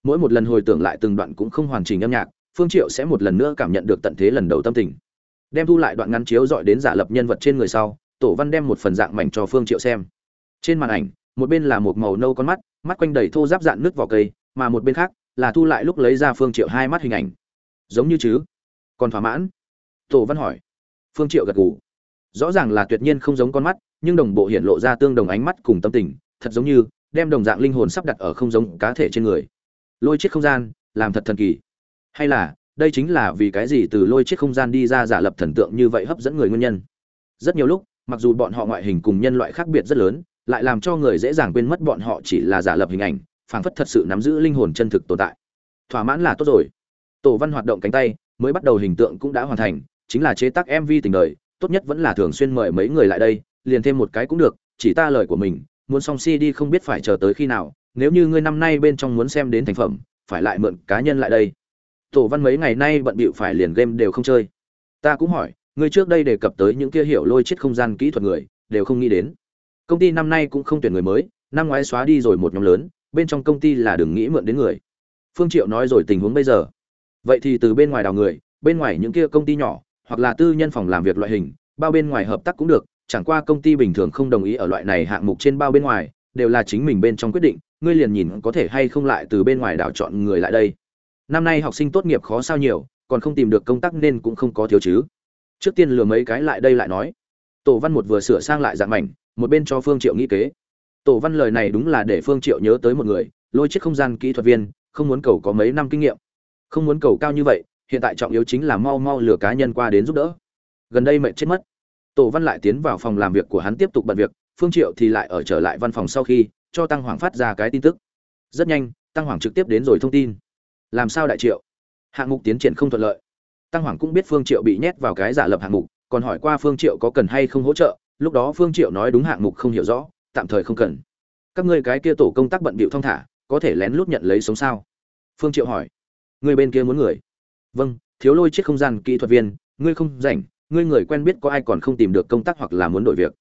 Mỗi một lần hồi tưởng lại từng đoạn cũng không hoàn chỉnh âm nhạc, phương triệu sẽ một lần nữa cảm nhận được tận thế lần đầu tâm tình. Đem thu lại đoạn ngắn chiếu dọi đến giả lập nhân vật trên người sau, tổ văn đem một phần dạng mảnh cho phương triệu xem. Trên màn ảnh, một bên là một màu nâu con mắt mắt quanh đầy thô ráp dạn nước vỏ cây, mà một bên khác là thu lại lúc lấy ra phương triệu hai mắt hình ảnh. Giống như chứ? Còn thỏa mãn? Tổ văn hỏi. Phương triệu gật gù. Rõ ràng là tuyệt nhiên không giống con mắt, nhưng đồng bộ hiện lộ ra tương đồng ánh mắt cùng tâm tình, thật giống như đem đồng dạng linh hồn sắp đặt ở không giống cá thể trên người. Lôi chiếc không gian, làm thật thần kỳ. Hay là, đây chính là vì cái gì từ lôi chiếc không gian đi ra giả lập thần tượng như vậy hấp dẫn người nguyên nhân? Rất nhiều lúc, mặc dù bọn họ ngoại hình cùng nhân loại khác biệt rất lớn, lại làm cho người dễ dàng quên mất bọn họ chỉ là giả lập hình ảnh phảng phất thật sự nắm giữ linh hồn chân thực tồn tại. Thỏa mãn là tốt rồi. Tổ văn hoạt động cánh tay, mới bắt đầu hình tượng cũng đã hoàn thành, chính là chế tác mv tình đời, tốt nhất vẫn là thường xuyên mời mấy người lại đây, liền thêm một cái cũng được, chỉ ta lời của mình, muốn xong cd không biết phải chờ tới khi nào, nếu như ngươi năm nay bên trong muốn xem đến thành phẩm, phải lại mượn cá nhân lại đây. Tổ văn mấy ngày nay bận bịu phải liền game đều không chơi. Ta cũng hỏi, ngươi trước đây đề cập tới những kia hiểu lôi chết không gian kỹ thuật người, đều không nghĩ đến. Công ty năm nay cũng không tuyển người mới, năm ngoái xóa đi rồi một nhóm lớn bên trong công ty là đừng nghĩ mượn đến người. Phương triệu nói rồi tình huống bây giờ. Vậy thì từ bên ngoài đào người, bên ngoài những kia công ty nhỏ, hoặc là tư nhân phòng làm việc loại hình, bao bên ngoài hợp tác cũng được, chẳng qua công ty bình thường không đồng ý ở loại này hạng mục trên bao bên ngoài, đều là chính mình bên trong quyết định, ngươi liền nhìn có thể hay không lại từ bên ngoài đào chọn người lại đây. Năm nay học sinh tốt nghiệp khó sao nhiều, còn không tìm được công tác nên cũng không có thiếu chứ. Trước tiên lừa mấy cái lại đây lại nói. Tổ văn một vừa sửa sang lại dạng mảnh, một bên cho phương triệu nghĩ kế tổ văn lời này đúng là để phương triệu nhớ tới một người, lôi chiếc không gian kỹ thuật viên, không muốn cầu có mấy năm kinh nghiệm. Không muốn cầu cao như vậy, hiện tại trọng yếu chính là mau mau lừa cá nhân qua đến giúp đỡ. Gần đây mệt chết mất. Tổ văn lại tiến vào phòng làm việc của hắn tiếp tục bận việc, phương triệu thì lại ở trở lại văn phòng sau khi, cho tăng hoàng phát ra cái tin tức. Rất nhanh, tăng hoàng trực tiếp đến rồi thông tin. Làm sao đại triệu? Hạng mục tiến triển không thuận lợi. Tăng hoàng cũng biết phương triệu bị nhét vào cái giả lập hạng mục, còn hỏi qua phương triệu có cần hay không hỗ trợ, lúc đó phương triệu nói đúng hạng mục không hiểu rõ tạm thời không cần. Các ngươi cái kia tổ công tác bận bịu thong thả, có thể lén lút nhận lấy sống sao? Phương triệu hỏi. Người bên kia muốn người? Vâng thiếu lôi chiếc không gian kỹ thuật viên, ngươi không rảnh, ngươi người quen biết có ai còn không tìm được công tác hoặc là muốn đổi việc.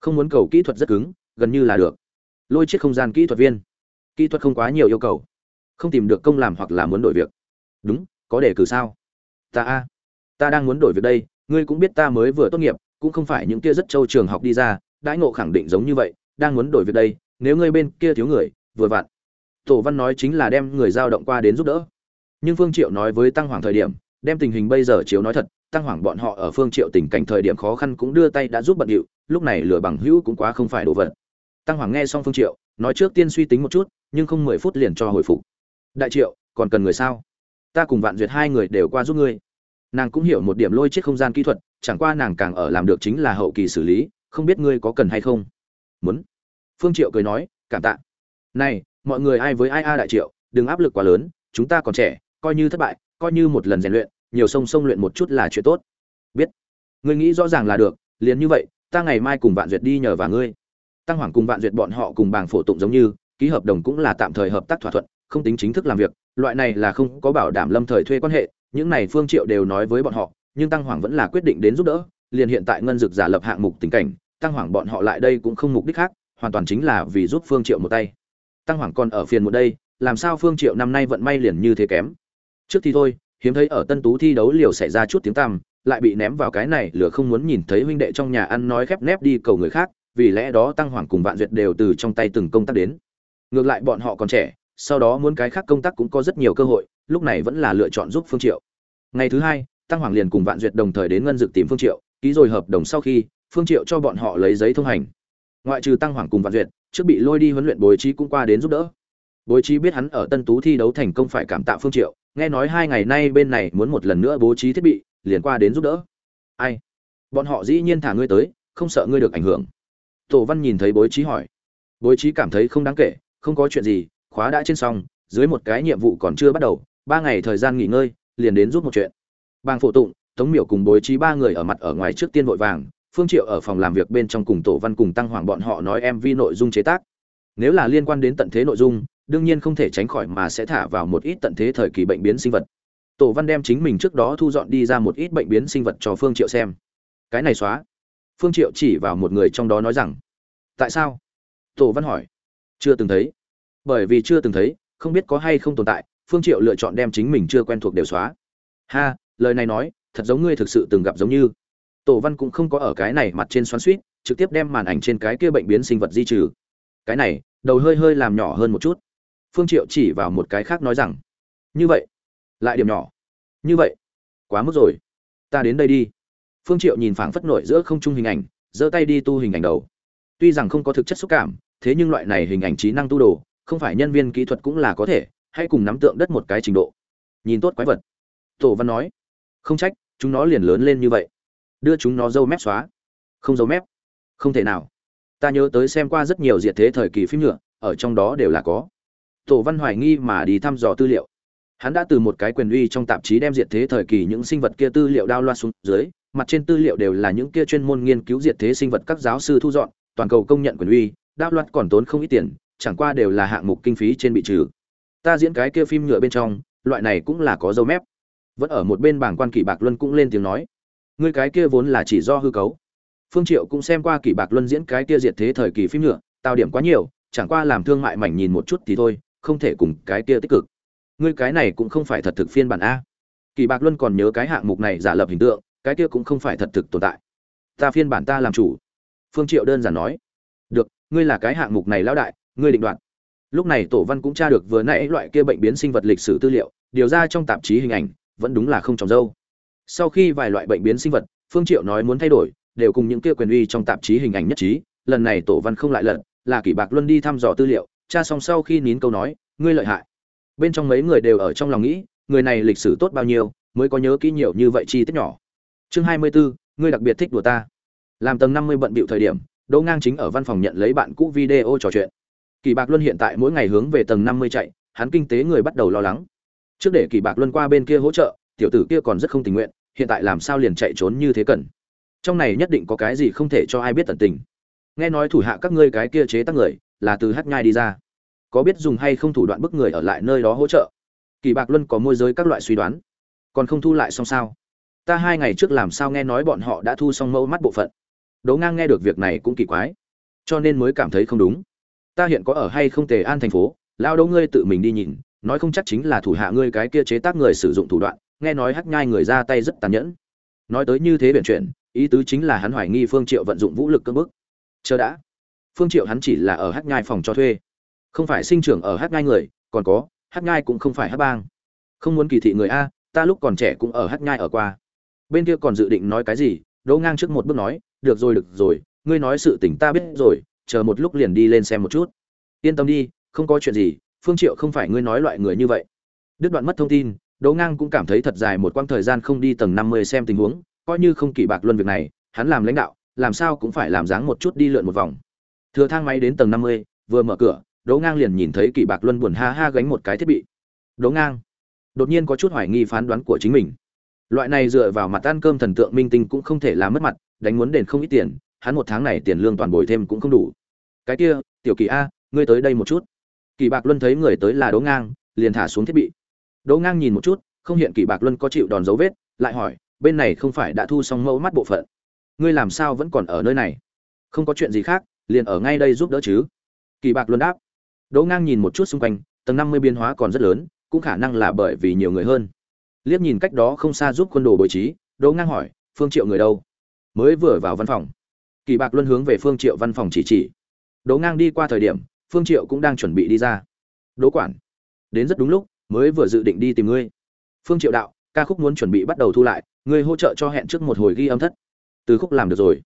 Không muốn cầu kỹ thuật rất cứng, gần như là được. Lôi chiếc không gian kỹ thuật viên. Kỹ thuật không quá nhiều yêu cầu. Không tìm được công làm hoặc là muốn đổi việc. Đúng, có đề cử sao? Ta a, ta đang muốn đổi việc đây, ngươi cũng biết ta mới vừa tốt nghiệp, cũng không phải những kia rất châu trường học đi ra, đãi ngộ khẳng định giống như vậy đang muốn đổi việc đây, nếu ngươi bên kia thiếu người, vừa vặn. Tổ văn nói chính là đem người giao động qua đến giúp đỡ. Nhưng phương triệu nói với tăng hoàng thời điểm, đem tình hình bây giờ chiếu nói thật, tăng hoàng bọn họ ở phương triệu tình cảnh thời điểm khó khăn cũng đưa tay đã giúp bận điệu, lúc này lừa bằng hữu cũng quá không phải đồ vật. Tăng hoàng nghe xong phương triệu, nói trước tiên suy tính một chút, nhưng không mười phút liền cho hồi phục. Đại triệu, còn cần người sao? Ta cùng vạn duyệt hai người đều qua giúp ngươi. Nàng cũng hiểu một điểm lôi chiếc không gian kỹ thuật, chẳng qua nàng càng ở làm được chính là hậu kỳ xử lý, không biết ngươi có cần hay không muốn. Phương triệu cười nói, cảm tạ. Này, mọi người ai với ai a đại triệu, đừng áp lực quá lớn, chúng ta còn trẻ, coi như thất bại, coi như một lần rèn luyện, nhiều sông sông luyện một chút là chuyện tốt. Biết. Ngươi nghĩ rõ ràng là được, liền như vậy, ta ngày mai cùng vạn duyệt đi nhờ và ngươi. Tăng hoàng cùng vạn duyệt bọn họ cùng bảng phổ tụng giống như, ký hợp đồng cũng là tạm thời hợp tác thỏa thuận, không tính chính thức làm việc, loại này là không có bảo đảm lâm thời thuê quan hệ, những này phương triệu đều nói với bọn họ, nhưng tăng hoàng vẫn là quyết định đến giúp đỡ, liền hiện tại ngân dực giả lập hạng mục tình cảnh tăng hoàng bọn họ lại đây cũng không mục đích khác, hoàn toàn chính là vì giúp phương triệu một tay. Tăng hoàng còn ở phiền một đây, làm sao phương triệu năm nay vận may liền như thế kém? Trước thì thôi, hiếm thấy ở tân tú thi đấu liều xảy ra chút tiếng tăm, lại bị ném vào cái này lửa không muốn nhìn thấy huynh đệ trong nhà ăn nói khép nép đi cầu người khác, vì lẽ đó tăng hoàng cùng vạn duyệt đều từ trong tay từng công tác đến. Ngược lại bọn họ còn trẻ, sau đó muốn cái khác công tác cũng có rất nhiều cơ hội, lúc này vẫn là lựa chọn giúp phương triệu. Ngày thứ hai, tăng hoàng liền cùng vạn duyệt đồng thời đến ngân dực tìm phương triệu, ký rồi hợp đồng sau khi phương triệu cho bọn họ lấy giấy thông hành. Ngoại trừ tăng hoàng cùng vạn duyệt, trước bị lôi đi huấn luyện Bối trí cũng qua đến giúp đỡ. Bối trí biết hắn ở tân tú thi đấu thành công phải cảm tạ phương triệu, nghe nói hai ngày nay bên này muốn một lần nữa bố trí thiết bị, liền qua đến giúp đỡ. Ai? Bọn họ dĩ nhiên thả ngươi tới, không sợ ngươi được ảnh hưởng. Tổ văn nhìn thấy bối trí hỏi. Bối trí cảm thấy không đáng kể, không có chuyện gì, khóa đã trên xong, dưới một cái nhiệm vụ còn chưa bắt đầu, ba ngày thời gian nghỉ ngơi, liền đến giúp một chuyện. Bang phổ tụng, tống miểu cùng bối trí ba người ở mặt ở ngoài trước tiên vội vàng phương triệu ở phòng làm việc bên trong cùng tổ văn cùng tăng hoàng bọn họ nói mv nội dung chế tác. Nếu là liên quan đến tận thế nội dung, đương nhiên không thể tránh khỏi mà sẽ thả vào một ít tận thế thời kỳ bệnh biến sinh vật. Tổ văn đem chính mình trước đó thu dọn đi ra một ít bệnh biến sinh vật cho phương triệu xem. Cái này xóa. Phương triệu chỉ vào một người trong đó nói rằng, tại sao? Tổ văn hỏi. Chưa từng thấy. Bởi vì chưa từng thấy, không biết có hay không tồn tại, phương triệu lựa chọn đem chính mình chưa quen thuộc đều xóa. Ha, lời này nói, thật giống ngươi thực sự từng gặp giống như tổ văn cũng không có ở cái này mặt trên xoắn suýt trực tiếp đem màn ảnh trên cái kia bệnh biến sinh vật di trừ. Cái này, đầu hơi hơi làm nhỏ hơn một chút. Phương triệu chỉ vào một cái khác nói rằng, như vậy, lại điểm nhỏ. Như vậy, quá mức rồi. Ta đến đây đi. Phương triệu nhìn phảng phất nổi giữa không trung hình ảnh, giơ tay đi tu hình ảnh đầu. Tuy rằng không có thực chất xúc cảm, thế nhưng loại này hình ảnh trí năng tu đồ, không phải nhân viên kỹ thuật cũng là có thể, hãy cùng nắm tượng đất một cái trình độ. Nhìn tốt quái vật. Tổ văn nói, không trách, chúng nó liền lớn lên như vậy đưa chúng nó dâu mép xóa. Không dâu mép. Không thể nào. Ta nhớ tới xem qua rất nhiều diệt thế thời kỳ phim nhựa ở trong đó đều là có. Tổ văn hoài nghi mà đi thăm dò tư liệu. Hắn đã từ một cái quyền uy trong tạp chí đem diệt thế thời kỳ những sinh vật kia tư liệu đao loa xuống dưới, mặt trên tư liệu đều là những kia chuyên môn nghiên cứu diệt thế sinh vật các giáo sư thu dọn, toàn cầu công nhận quyền uy, đao loạt còn tốn không ít tiền, chẳng qua đều là hạng mục kinh phí trên bị trừ. Ta diễn cái kia phim nhựa bên trong, loại này cũng là có dâu mép. Vẫn ở một bên bảng quan kỷ bạc luân cũng lên tiếng nói ngươi cái kia vốn là chỉ do hư cấu. Phương triệu cũng xem qua kỷ bạc luân diễn cái kia diệt thế thời kỳ phim nhựa tạo điểm quá nhiều, chẳng qua làm thương mại mảnh nhìn một chút thì thôi, không thể cùng cái kia tích cực. Ngươi cái này cũng không phải thật thực phiên bản a. Kỳ bạc luân còn nhớ cái hạng mục này giả lập hình tượng, cái kia cũng không phải thật thực tồn tại. Ta phiên bản ta làm chủ. Phương triệu đơn giản nói. Được, ngươi là cái hạng mục này lão đại, ngươi định đoạt. Lúc này tổ văn cũng tra được vừa nãy loại kia bệnh biến sinh vật lịch sử tư liệu, điều ra trong tạp chí hình ảnh, vẫn đúng là không trồng dâu sau khi vài loại bệnh biến sinh vật phương triệu nói muốn thay đổi đều cùng những kia quyền uy trong tạp chí hình ảnh nhất trí. Lần này tổ văn không lại lần là kỷ bạc luân đi thăm dò tư liệu cha xong sau khi nín câu nói ngươi lợi hại. Bên trong mấy người đều ở trong lòng nghĩ người này lịch sử tốt bao nhiêu mới có nhớ kỹ nhiều như vậy chi tiết nhỏ. Chương 24, ngươi đặc biệt thích đùa ta. Làm tầng năm mươi bận bịu thời điểm đỗ ngang chính ở văn phòng nhận lấy bạn cũ video trò chuyện. Kỳ bạc luân hiện tại mỗi ngày hướng về tầng năm mươi chạy hắn kinh tế người bắt đầu lo lắng. Trước để kỳ bạc luân qua bên kia hỗ trợ tiểu tử kia còn rất không tình nguyện, hiện tại làm sao liền chạy trốn như thế cần? Trong này nhất định có cái gì không thể cho ai biết tận tình. Nghe nói thủ hạ các ngươi cái kia chế tác người, là từ hát nhai đi ra. Có biết dùng hay không thủ đoạn bức người ở lại nơi đó hỗ trợ? Kỳ bạc luân có môi giới các loại suy đoán. Còn không thu lại xong sao? Ta hai ngày trước làm sao nghe nói bọn họ đã thu xong mẫu mắt bộ phận. Đố ngang nghe được việc này cũng kỳ quái. Cho nên mới cảm thấy không đúng. Ta hiện có ở hay không tề an thành phố? Lao đâu ngươi tự mình đi nhìn, nói không chắc chính là thủ hạ ngươi cái kia chế tác người sử dụng thủ đoạn nghe nói hắc nhai người ra tay rất tàn nhẫn. Nói tới như thế biện chuyện ý tứ chính là hắn hoài nghi phương triệu vận dụng vũ lực cưỡng bức chờ đã. Phương triệu hắn chỉ là ở hắc nhai phòng cho thuê. Không phải sinh trưởng ở hắc nhai người, còn có, hắc nhai cũng không phải hắc bang. Không muốn kỳ thị người a, ta lúc còn trẻ cũng ở hắc nhai ở qua. Bên kia còn dự định nói cái gì, đỗ ngang trước một bước nói, được rồi được rồi, ngươi nói sự tình ta biết rồi, chờ một lúc liền đi lên xem một chút. Yên tâm đi, không có chuyện gì, phương triệu không phải ngươi nói loại người như vậy. Đứt đoạn mất thông tin đỗ ngang cũng cảm thấy thật dài một quãng thời gian không đi tầng 50 xem tình huống coi như không kỳ bạc luân việc này hắn làm lãnh đạo làm sao cũng phải làm dáng một chút đi lượn một vòng. Thừa thang máy đến tầng 50, vừa mở cửa đỗ ngang liền nhìn thấy kỳ bạc luân buồn ha ha gánh một cái thiết bị. Đỗ ngang. Đột nhiên có chút hoài nghi phán đoán của chính mình. Loại này dựa vào mặt ăn cơm thần tượng minh tinh cũng không thể làm mất mặt đánh muốn đền không ít tiền hắn một tháng này tiền lương toàn bồi thêm cũng không đủ. Cái kia tiểu kỳ a ngươi tới đây một chút. Kỳ bạc luân thấy người tới là đỗ ngang liền thả xuống thiết bị đỗ ngang nhìn một chút, không hiện kỳ bạc luân có chịu đòn dấu vết, lại hỏi, bên này không phải đã thu xong mẫu mắt bộ phận? Ngươi làm sao vẫn còn ở nơi này? Không có chuyện gì khác, liền ở ngay đây giúp đỡ chứ? Kỳ bạc luân đáp. Đỗ ngang nhìn một chút xung quanh, tầng năm mươi biến hóa còn rất lớn, cũng khả năng là bởi vì nhiều người hơn. Liếc nhìn cách đó không xa giúp quân đồ bố trí, đỗ ngang hỏi, phương triệu người đâu? Mới vừa vào văn phòng kỳ bạc luân hướng về phương triệu văn phòng chỉ chỉ. Đỗ ngang đi qua thời điểm, phương triệu cũng đang chuẩn bị đi ra. Đỗ quản, đến rất đúng lúc mới vừa dự định đi tìm ngươi. Phương triệu đạo, ca khúc muốn chuẩn bị bắt đầu thu lại, ngươi hỗ trợ cho hẹn trước một hồi ghi âm thất. Từ khúc làm được rồi.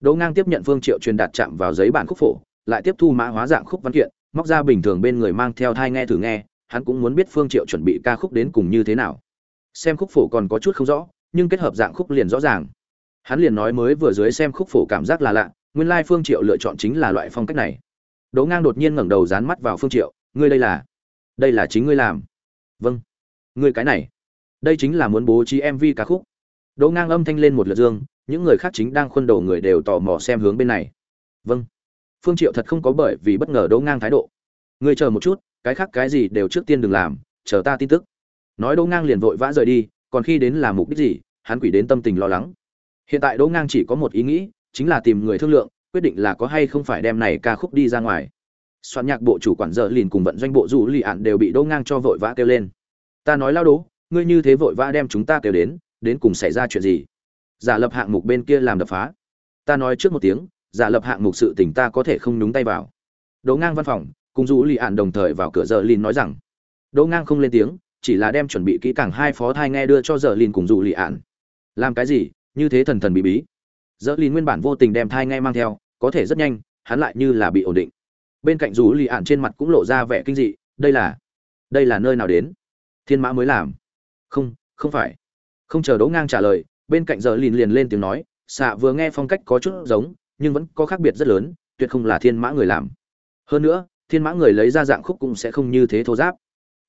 Đỗ ngang tiếp nhận phương triệu truyền đạt chạm vào giấy bản khúc phổ, lại tiếp thu mã hóa dạng khúc văn kiện, móc ra bình thường bên người mang theo thai nghe thử nghe, hắn cũng muốn biết phương triệu chuẩn bị ca khúc đến cùng như thế nào. Xem khúc phổ còn có chút không rõ, nhưng kết hợp dạng khúc liền rõ ràng. Hắn liền nói mới vừa dưới xem khúc phổ cảm giác là lạ, nguyên lai phương triệu lựa chọn chính là loại phong cách này. Đỗ ngang đột nhiên ngẩng đầu dán mắt vào phương triệu, ngươi đây là đây là chính ngươi làm vâng. Người cái này. Đây chính là muốn bố trí mv ca khúc. Đỗ ngang âm thanh lên một lượt dương, những người khác chính đang khuân đầu người đều tò mò xem hướng bên này. Vâng. Phương triệu thật không có bởi vì bất ngờ đỗ ngang thái độ. Ngươi chờ một chút, cái khác cái gì đều trước tiên đừng làm, chờ ta tin tức. Nói đỗ ngang liền vội vã rời đi, còn khi đến làm mục đích gì, hắn quỷ đến tâm tình lo lắng. Hiện tại đỗ ngang chỉ có một ý nghĩ, chính là tìm người thương lượng, quyết định là có hay không phải đem này ca khúc đi ra ngoài soạn nhạc bộ chủ quản dợ lìn cùng vận doanh bộ du lì ạn đều bị đỗ ngang cho vội vã kêu lên. Ta nói lao đố, ngươi như thế vội vã đem chúng ta kêu đến đến cùng xảy ra chuyện gì? Giả lập hạng mục bên kia làm đập phá. Ta nói trước một tiếng, giả lập hạng mục sự tình ta có thể không nhúng tay vào. Đỗ ngang văn phòng, cùng du lì ạn đồng thời vào cửa dợ lìn nói rằng. Đỗ ngang không lên tiếng, chỉ là đem chuẩn bị kỹ càng hai phó thai nghe đưa cho dợ lìn cùng du lì ạn làm cái gì, như thế thần thần bí bí. Dợ lìn nguyên bản vô tình đem thai nghe mang theo, có thể rất nhanh, hắn lại như là bị ổn định bên cạnh dù lì ạn trên mặt cũng lộ ra vẻ kinh dị, đây là đây là nơi nào đến? Thiên mã mới làm. Không không phải. Không chờ đỗ ngang trả lời, bên cạnh giờ lìn liền lên tiếng nói, xạ vừa nghe phong cách có chút giống, nhưng vẫn có khác biệt rất lớn, tuyệt không là thiên mã người làm. Hơn nữa, thiên mã người lấy ra dạng khúc cũng sẽ không như thế thô giáp.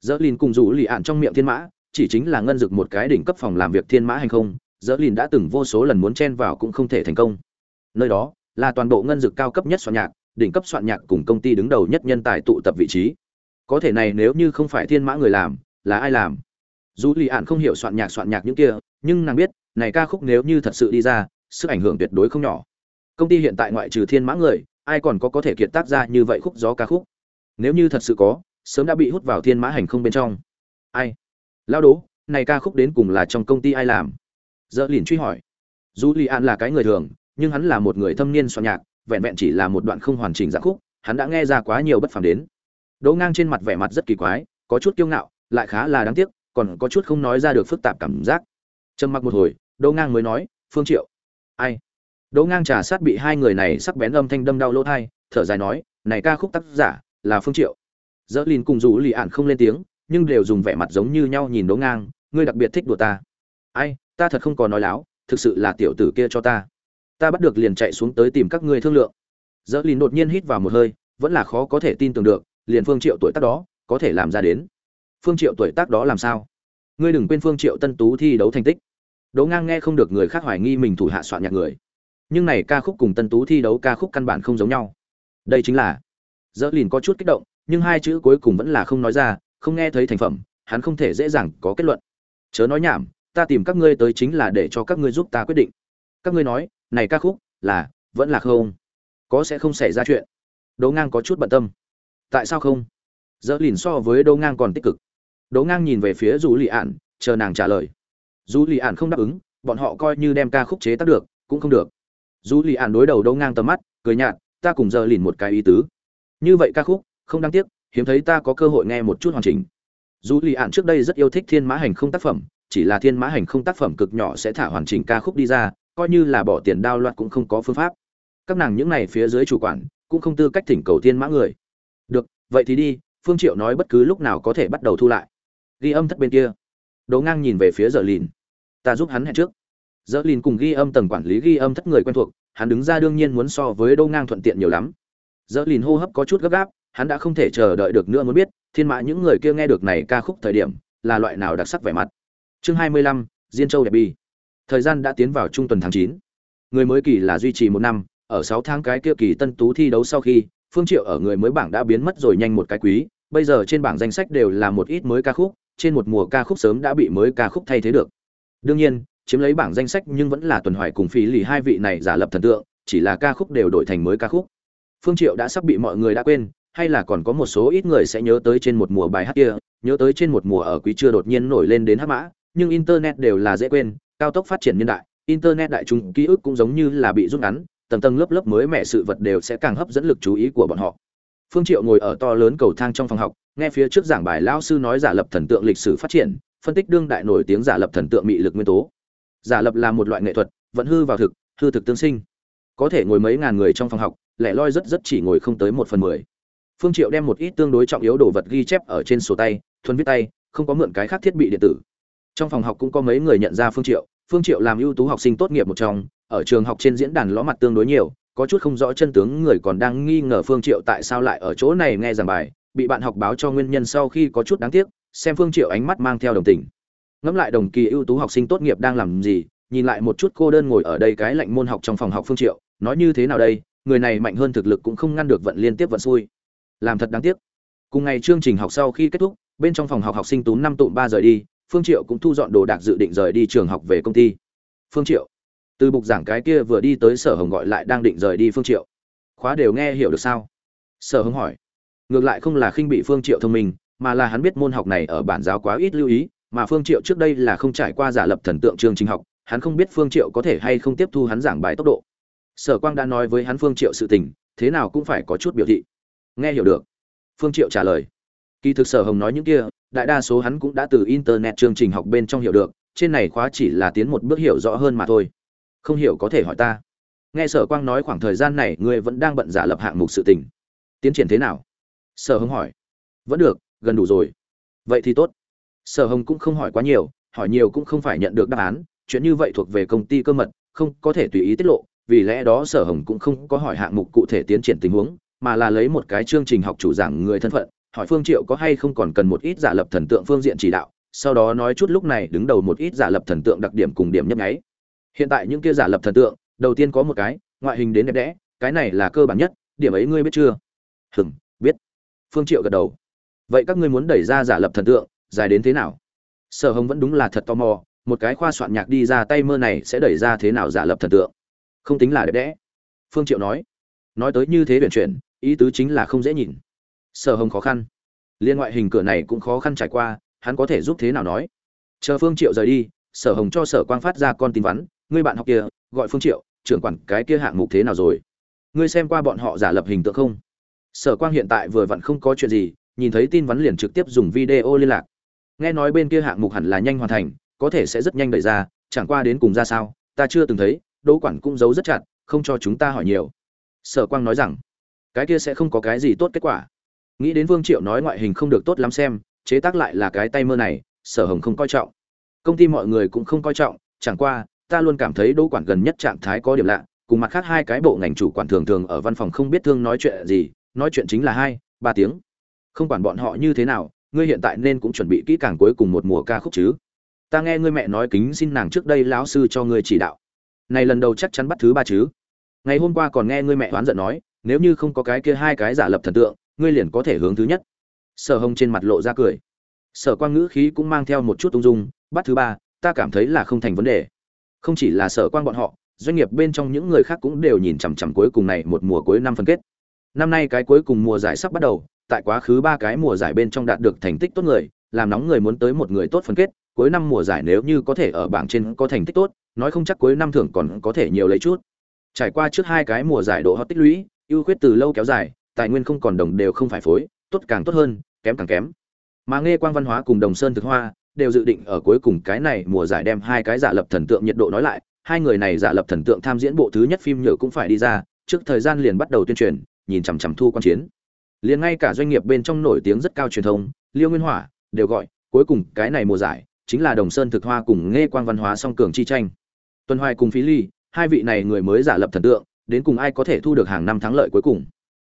Dỡ lìn cùng rủ lì ạn trong miệng thiên mã, chỉ chính là ngân dực một cái đỉnh cấp phòng làm việc thiên mã hay không dỡ lìn đã từng vô số lần muốn chen vào cũng không thể thành công. Nơi đó là toàn bộ ngân dực cao cấp nhất soạn nhạc đỉnh cấp soạn nhạc cùng công ty đứng đầu nhất nhân tài tụ tập vị trí. Có thể này nếu như không phải thiên mã người làm, là ai làm? Dù lì ạn không hiểu soạn nhạc soạn nhạc những kia, nhưng nàng biết, này ca khúc nếu như thật sự đi ra, sức ảnh hưởng tuyệt đối không nhỏ. Công ty hiện tại ngoại trừ thiên mã người, ai còn có có thể kiệt tác ra như vậy khúc gió ca khúc? Nếu như thật sự có, sớm đã bị hút vào thiên mã hành không bên trong. Ai? Lao đố này ca khúc đến cùng là trong công ty ai làm? Dỡ lìn truy hỏi. Dù lì an là cái người thường, nhưng hắn là một người thâm niên soạn nhạc vẹn vẹn chỉ là một đoạn không hoàn chỉnh dạng khúc, hắn đã nghe ra quá nhiều bất phàm đến. Đỗ ngang trên mặt vẻ mặt rất kỳ quái, có chút kiêu ngạo, lại khá là đáng tiếc, còn có chút không nói ra được phức tạp cảm giác. Trầm mặc một hồi, đỗ ngang mới nói, phương triệu. Ai? Đỗ ngang trà sát bị hai người này sắc bén âm thanh đâm đau lỗ thai, thở dài nói, này ca khúc tác giả, là phương triệu. Dỡ lìn cùng rủ lì ạn không lên tiếng, nhưng đều dùng vẻ mặt giống như nhau nhìn đỗ ngang, ngươi đặc biệt thích đùa ta. Ai, ta thật không có nói láo, thực sự là tiểu tử kia cho ta ta bắt được liền chạy xuống tới tìm các ngươi thương lượng. Dỡ lìn đột nhiên hít vào một hơi, vẫn là khó có thể tin tưởng được, liền phương triệu tuổi tác đó, có thể làm ra đến. Phương triệu tuổi tác đó làm sao? Ngươi đừng quên phương triệu tân tú thi đấu thành tích. Đỗ ngang nghe không được người khác hoài nghi mình thủ hạ soạn nhạc người. Nhưng này ca khúc cùng tân tú thi đấu ca khúc căn bản không giống nhau. Đây chính là, dỡ lìn có chút kích động, nhưng hai chữ cuối cùng vẫn là không nói ra, không nghe thấy thành phẩm, hắn không thể dễ dàng có kết luận. Chớ nói nhảm, ta tìm các ngươi tới chính là để cho các ngươi giúp ta quyết định. Các ngươi nói này ca khúc là, vẫn là không? Có sẽ không xảy ra chuyện? Đỗ ngang có chút bận tâm. Tại sao không? Dỡ lìn so với đỗ ngang còn tích cực. Đỗ ngang nhìn về phía dù lì ạn chờ nàng trả lời. Dù lì ạn không đáp ứng, bọn họ coi như đem ca khúc chế tác được, cũng không được. Dù lì ạn đối đầu đỗ ngang tầm mắt, cười nhạt, ta cùng dỡ lìn một cái ý tứ. Như vậy ca khúc, không đáng tiếc, hiếm thấy ta có cơ hội nghe một chút hoàn chỉnh. Dù lì ạn trước đây rất yêu thích thiên mã hành không tác phẩm, chỉ là thiên mã hành không tác phẩm cực nhỏ sẽ thả hoàn chỉnh ca khúc đi ra coi như là bỏ tiền đao loạt cũng không có phương pháp. Các nàng những này phía dưới chủ quản cũng không tư cách thỉnh cầu thiên mã người. Được, vậy thì đi, phương triệu nói bất cứ lúc nào có thể bắt đầu thu lại. Ghi âm thất bên kia. Đỗ ngang nhìn về phía giờ lìn. Ta giúp hắn hẹn trước. Giờ lìn cùng ghi âm tầng quản lý ghi âm thất người quen thuộc, hắn đứng ra đương nhiên muốn so với đỗ ngang thuận tiện nhiều lắm. Giờ lìn hô hấp có chút gấp gáp, hắn đã không thể chờ đợi được nữa muốn biết, thiên mã những người kia nghe được này ca khúc thời điểm, là loại nào đặc sắc vẻ mặt. Chương hai mươi lăm, diên châu đẹp bi thời gian đã tiến vào trung tuần tháng chín. Người mới kỳ là duy trì một năm, ở sáu tháng cái kia kỳ tân tú thi đấu sau khi, phương triệu ở người mới bảng đã biến mất rồi nhanh một cái quý, bây giờ trên bảng danh sách đều là một ít mới ca khúc, trên một mùa ca khúc sớm đã bị mới ca khúc thay thế được. Đương nhiên, chiếm lấy bảng danh sách nhưng vẫn là tuần hoài cùng phí lì hai vị này giả lập thần tượng, chỉ là ca khúc đều đổi thành mới ca khúc. Phương triệu đã sắp bị mọi người đã quên, hay là còn có một số ít người sẽ nhớ tới trên một mùa bài hát kia, nhớ tới trên một mùa ở quý chưa đột nhiên nổi lên đến hát mã, nhưng internet đều là dễ quên cao tốc phát triển nhân đại, internet đại chúng ký ức cũng giống như là bị rút ngắn, tầng tầng lớp lớp mới mẻ sự vật đều sẽ càng hấp dẫn lực chú ý của bọn họ. Phương triệu ngồi ở to lớn cầu thang trong phòng học, nghe phía trước giảng bài lão sư nói giả lập thần tượng lịch sử phát triển, phân tích đương đại nổi tiếng giả lập thần tượng mị lực nguyên tố. Giả lập là một loại nghệ thuật, vẫn hư vào thực, hư thực tương sinh. Có thể ngồi mấy ngàn người trong phòng học, lẻ loi rất rất chỉ ngồi không tới một phần mười. Phương triệu đem một ít tương đối trọng yếu đồ vật ghi chép ở trên sổ tay, thuần viết tay, không có mượn cái khác thiết bị điện tử trong phòng học cũng có mấy người nhận ra phương triệu phương triệu làm ưu tú học sinh tốt nghiệp một trong, ở trường học trên diễn đàn ló mặt tương đối nhiều, có chút không rõ chân tướng, người còn đang nghi ngờ phương triệu tại sao lại ở chỗ này nghe giảng bài, bị bạn học báo cho nguyên nhân sau khi có chút đáng tiếc, xem phương triệu ánh mắt mang theo đồng tình. Ngẫm lại đồng kỳ ưu tú học sinh tốt nghiệp đang làm gì, nhìn lại một chút cô đơn ngồi ở đây cái lạnh môn học trong phòng học phương triệu, nói như thế nào đây, người này mạnh hơn thực lực cũng không ngăn được vận liên tiếp vận xui. Làm thật đáng tiếc. Cùng ngày chương trình học sau khi kết thúc, bên trong phòng học học sinh tú năm tụm ba rời đi phương triệu cũng thu dọn đồ đạc dự định rời đi trường học về công ty. Phương triệu. Từ bục giảng cái kia vừa đi tới sở hồng gọi lại đang định rời đi phương triệu. Khóa đều nghe hiểu được sao? Sở hồng hỏi. Ngược lại không là khinh bị phương triệu thông minh, mà là hắn biết môn học này ở bản giáo quá ít lưu ý, mà phương triệu trước đây là không trải qua giả lập thần tượng chương trình học, hắn không biết phương triệu có thể hay không tiếp thu hắn giảng bài tốc độ. Sở quang đã nói với hắn phương triệu sự tình, thế nào cũng phải có chút biểu thị. Nghe hiểu được. Phương triệu trả lời. Kỳ thực sở hồng nói những kia đại đa số hắn cũng đã từ internet chương trình học bên trong hiểu được, trên này khóa chỉ là tiến một bước hiểu rõ hơn mà thôi. Không hiểu có thể hỏi ta. Nghe sở quang nói khoảng thời gian này ngươi vẫn đang bận giả lập hạng mục sự tình. Tiến triển thế nào? Sở hồng hỏi. Vẫn được, gần đủ rồi. Vậy thì tốt. Sở hồng cũng không hỏi quá nhiều, hỏi nhiều cũng không phải nhận được đáp án. Chuyện như vậy thuộc về công ty cơ mật, không có thể tùy ý tiết lộ. Vì lẽ đó sở hồng cũng không có hỏi hạng mục cụ thể tiến triển tình huống, mà là lấy một cái chương trình học chủ giảng người thân phận hỏi phương triệu có hay không còn cần một ít giả lập thần tượng phương diện chỉ đạo, sau đó nói chút lúc này đứng đầu một ít giả lập thần tượng đặc điểm cùng điểm nhấp nháy. Hiện tại những kia giả lập thần tượng, đầu tiên có một cái, ngoại hình đến đẹp đẽ, cái này là cơ bản nhất, điểm ấy ngươi biết chưa? Hừm, biết. Phương triệu gật đầu. Vậy các ngươi muốn đẩy ra giả lập thần tượng, dài đến thế nào? Sở hồng vẫn đúng là thật tò mò, một cái khoa soạn nhạc đi ra tay mơ này sẽ đẩy ra thế nào giả lập thần tượng? Không tính là đẹp đẽ. Phương triệu nói. Nói tới như thế chuyển chuyển, ý tứ chính là không dễ nhìn sở hồng khó khăn. Liên ngoại hình cửa này cũng khó khăn trải qua, hắn có thể giúp thế nào nói? Chờ phương triệu rời đi, sở hồng cho sở quang phát ra con tin vắn, ngươi bạn học kia, gọi phương triệu, trưởng quản cái kia hạng mục thế nào rồi? Ngươi xem qua bọn họ giả lập hình tượng không? Sở quang hiện tại vừa vặn không có chuyện gì, nhìn thấy tin vắn liền trực tiếp dùng video liên lạc. Nghe nói bên kia hạng mục hẳn là nhanh hoàn thành, có thể sẽ rất nhanh đẩy ra, chẳng qua đến cùng ra sao, ta chưa từng thấy đỗ quản cũng giấu rất chặt, không cho chúng ta hỏi nhiều. Sở quang nói rằng, cái kia sẽ không có cái gì tốt kết quả nghĩ đến vương triệu nói ngoại hình không được tốt lắm xem, chế tác lại là cái tay mơ này, sở hồng không coi trọng. Công ty mọi người cũng không coi trọng, chẳng qua, ta luôn cảm thấy đỗ quản gần nhất trạng thái có điểm lạ, cùng mặt khác hai cái bộ ngành chủ quản thường thường ở văn phòng không biết thương nói chuyện gì, nói chuyện chính là hai, ba tiếng. Không quản bọn họ như thế nào, ngươi hiện tại nên cũng chuẩn bị kỹ càng cuối cùng một mùa ca khúc chứ. Ta nghe ngươi mẹ nói kính xin nàng trước đây lão sư cho ngươi chỉ đạo. Này lần đầu chắc chắn bắt thứ ba chứ. Ngày hôm qua còn nghe ngươi mẹ oán giận nói, nếu như không có cái kia hai cái giả lập thần tượng ngươi liền có thể hướng thứ nhất. Sở hồng trên mặt lộ ra cười. Sở quang ngữ khí cũng mang theo một chút ung dung, bắt thứ ba, ta cảm thấy là không thành vấn đề. Không chỉ là sở quang bọn họ, doanh nghiệp bên trong những người khác cũng đều nhìn chằm chằm cuối cùng này một mùa cuối năm phân kết. Năm nay cái cuối cùng mùa giải sắp bắt đầu, tại quá khứ ba cái mùa giải bên trong đạt được thành tích tốt người, làm nóng người muốn tới một người tốt phân kết, cuối năm mùa giải nếu như có thể ở bảng trên có thành tích tốt, nói không chắc cuối năm thưởng còn có thể nhiều lấy chút. Trải qua trước hai cái mùa giải độ hot tích lũy, ưu khuyết từ lâu kéo dài tài nguyên không còn đồng đều không phải phối, tốt càng tốt hơn, kém càng kém. Mà nghe quang văn hóa cùng đồng sơn thực hoa đều dự định ở cuối cùng cái này mùa giải đem hai cái giả lập thần tượng nhiệt độ nói lại, hai người này giả lập thần tượng tham diễn bộ thứ nhất phim nhựa cũng phải đi ra, trước thời gian liền bắt đầu tuyên truyền, nhìn chằm chằm thu quan chiến. Liền ngay cả doanh nghiệp bên trong nổi tiếng rất cao truyền thông, liêu nguyên hỏa đều gọi, cuối cùng cái này mùa giải chính là đồng sơn thực hoa cùng nghe quang văn hóa song cường chi tranh. Tuần hoài cùng phí ly, hai vị này người mới giả lập thần tượng, đến cùng ai có thể thu được hàng năm thắng lợi cuối cùng?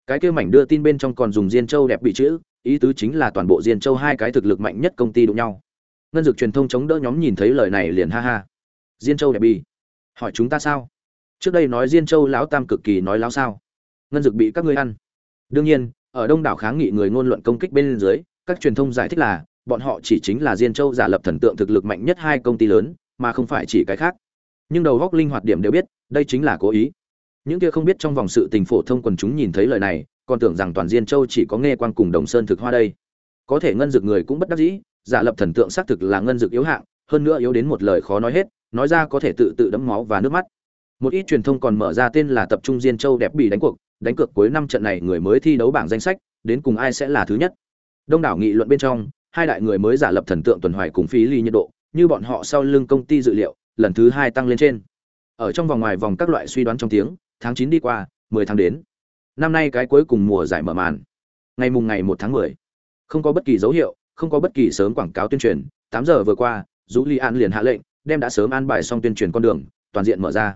Cái kia mảnh đưa tin bên trong còn dùng diên châu đẹp bị chữ, ý tứ chính là toàn bộ diên châu hai cái thực lực mạnh nhất công ty đụng nhau. Ngân dược truyền thông chống đỡ nhóm nhìn thấy lời này liền ha ha. Diên châu đẹp bị. Hỏi chúng ta sao? Trước đây nói diên châu lão tam cực kỳ nói láo sao? Ngân dược bị các ngươi ăn. Đương nhiên, ở đông đảo kháng nghị người ngôn luận công kích bên dưới, các truyền thông giải thích là, bọn họ chỉ chính là diên châu giả lập thần tượng thực lực mạnh nhất hai công ty lớn, mà không phải chỉ cái khác. Nhưng đầu góc linh hoạt điểm đều biết, đây chính là cố ý những kia không biết trong vòng sự tình phổ thông quần chúng nhìn thấy lời này, còn tưởng rằng toàn diên châu chỉ có nghe quan cùng đồng sơn thực hoa đây. Có thể ngân dược người cũng bất đắc dĩ, giả lập thần tượng xác thực là ngân dược yếu hạng, hơn nữa yếu đến một lời khó nói hết, nói ra có thể tự tự đẫm máu và nước mắt. Một ít truyền thông còn mở ra tên là tập trung diên châu đẹp bị đánh cuộc, đánh cược cuối năm trận này người mới thi đấu bảng danh sách, đến cùng ai sẽ là thứ nhất? Đông đảo nghị luận bên trong, hai đại người mới giả lập thần tượng tuần hoài cùng phí ly nhiệt độ, như bọn họ sau lưng công ty dự liệu, lần thứ hai tăng lên trên. Ở trong vòng ngoài vòng các loại suy đoán trong tiếng tháng chín đi qua, mười tháng đến. Năm nay cái cuối cùng mùa giải mở màn. Ngày mùng ngày một tháng mười. Không có bất kỳ dấu hiệu, không có bất kỳ sớm quảng cáo tuyên truyền. Tám giờ vừa qua, Dũ Ly an liền hạ lệnh, đem đã sớm an bài xong tuyên truyền con đường, toàn diện mở ra.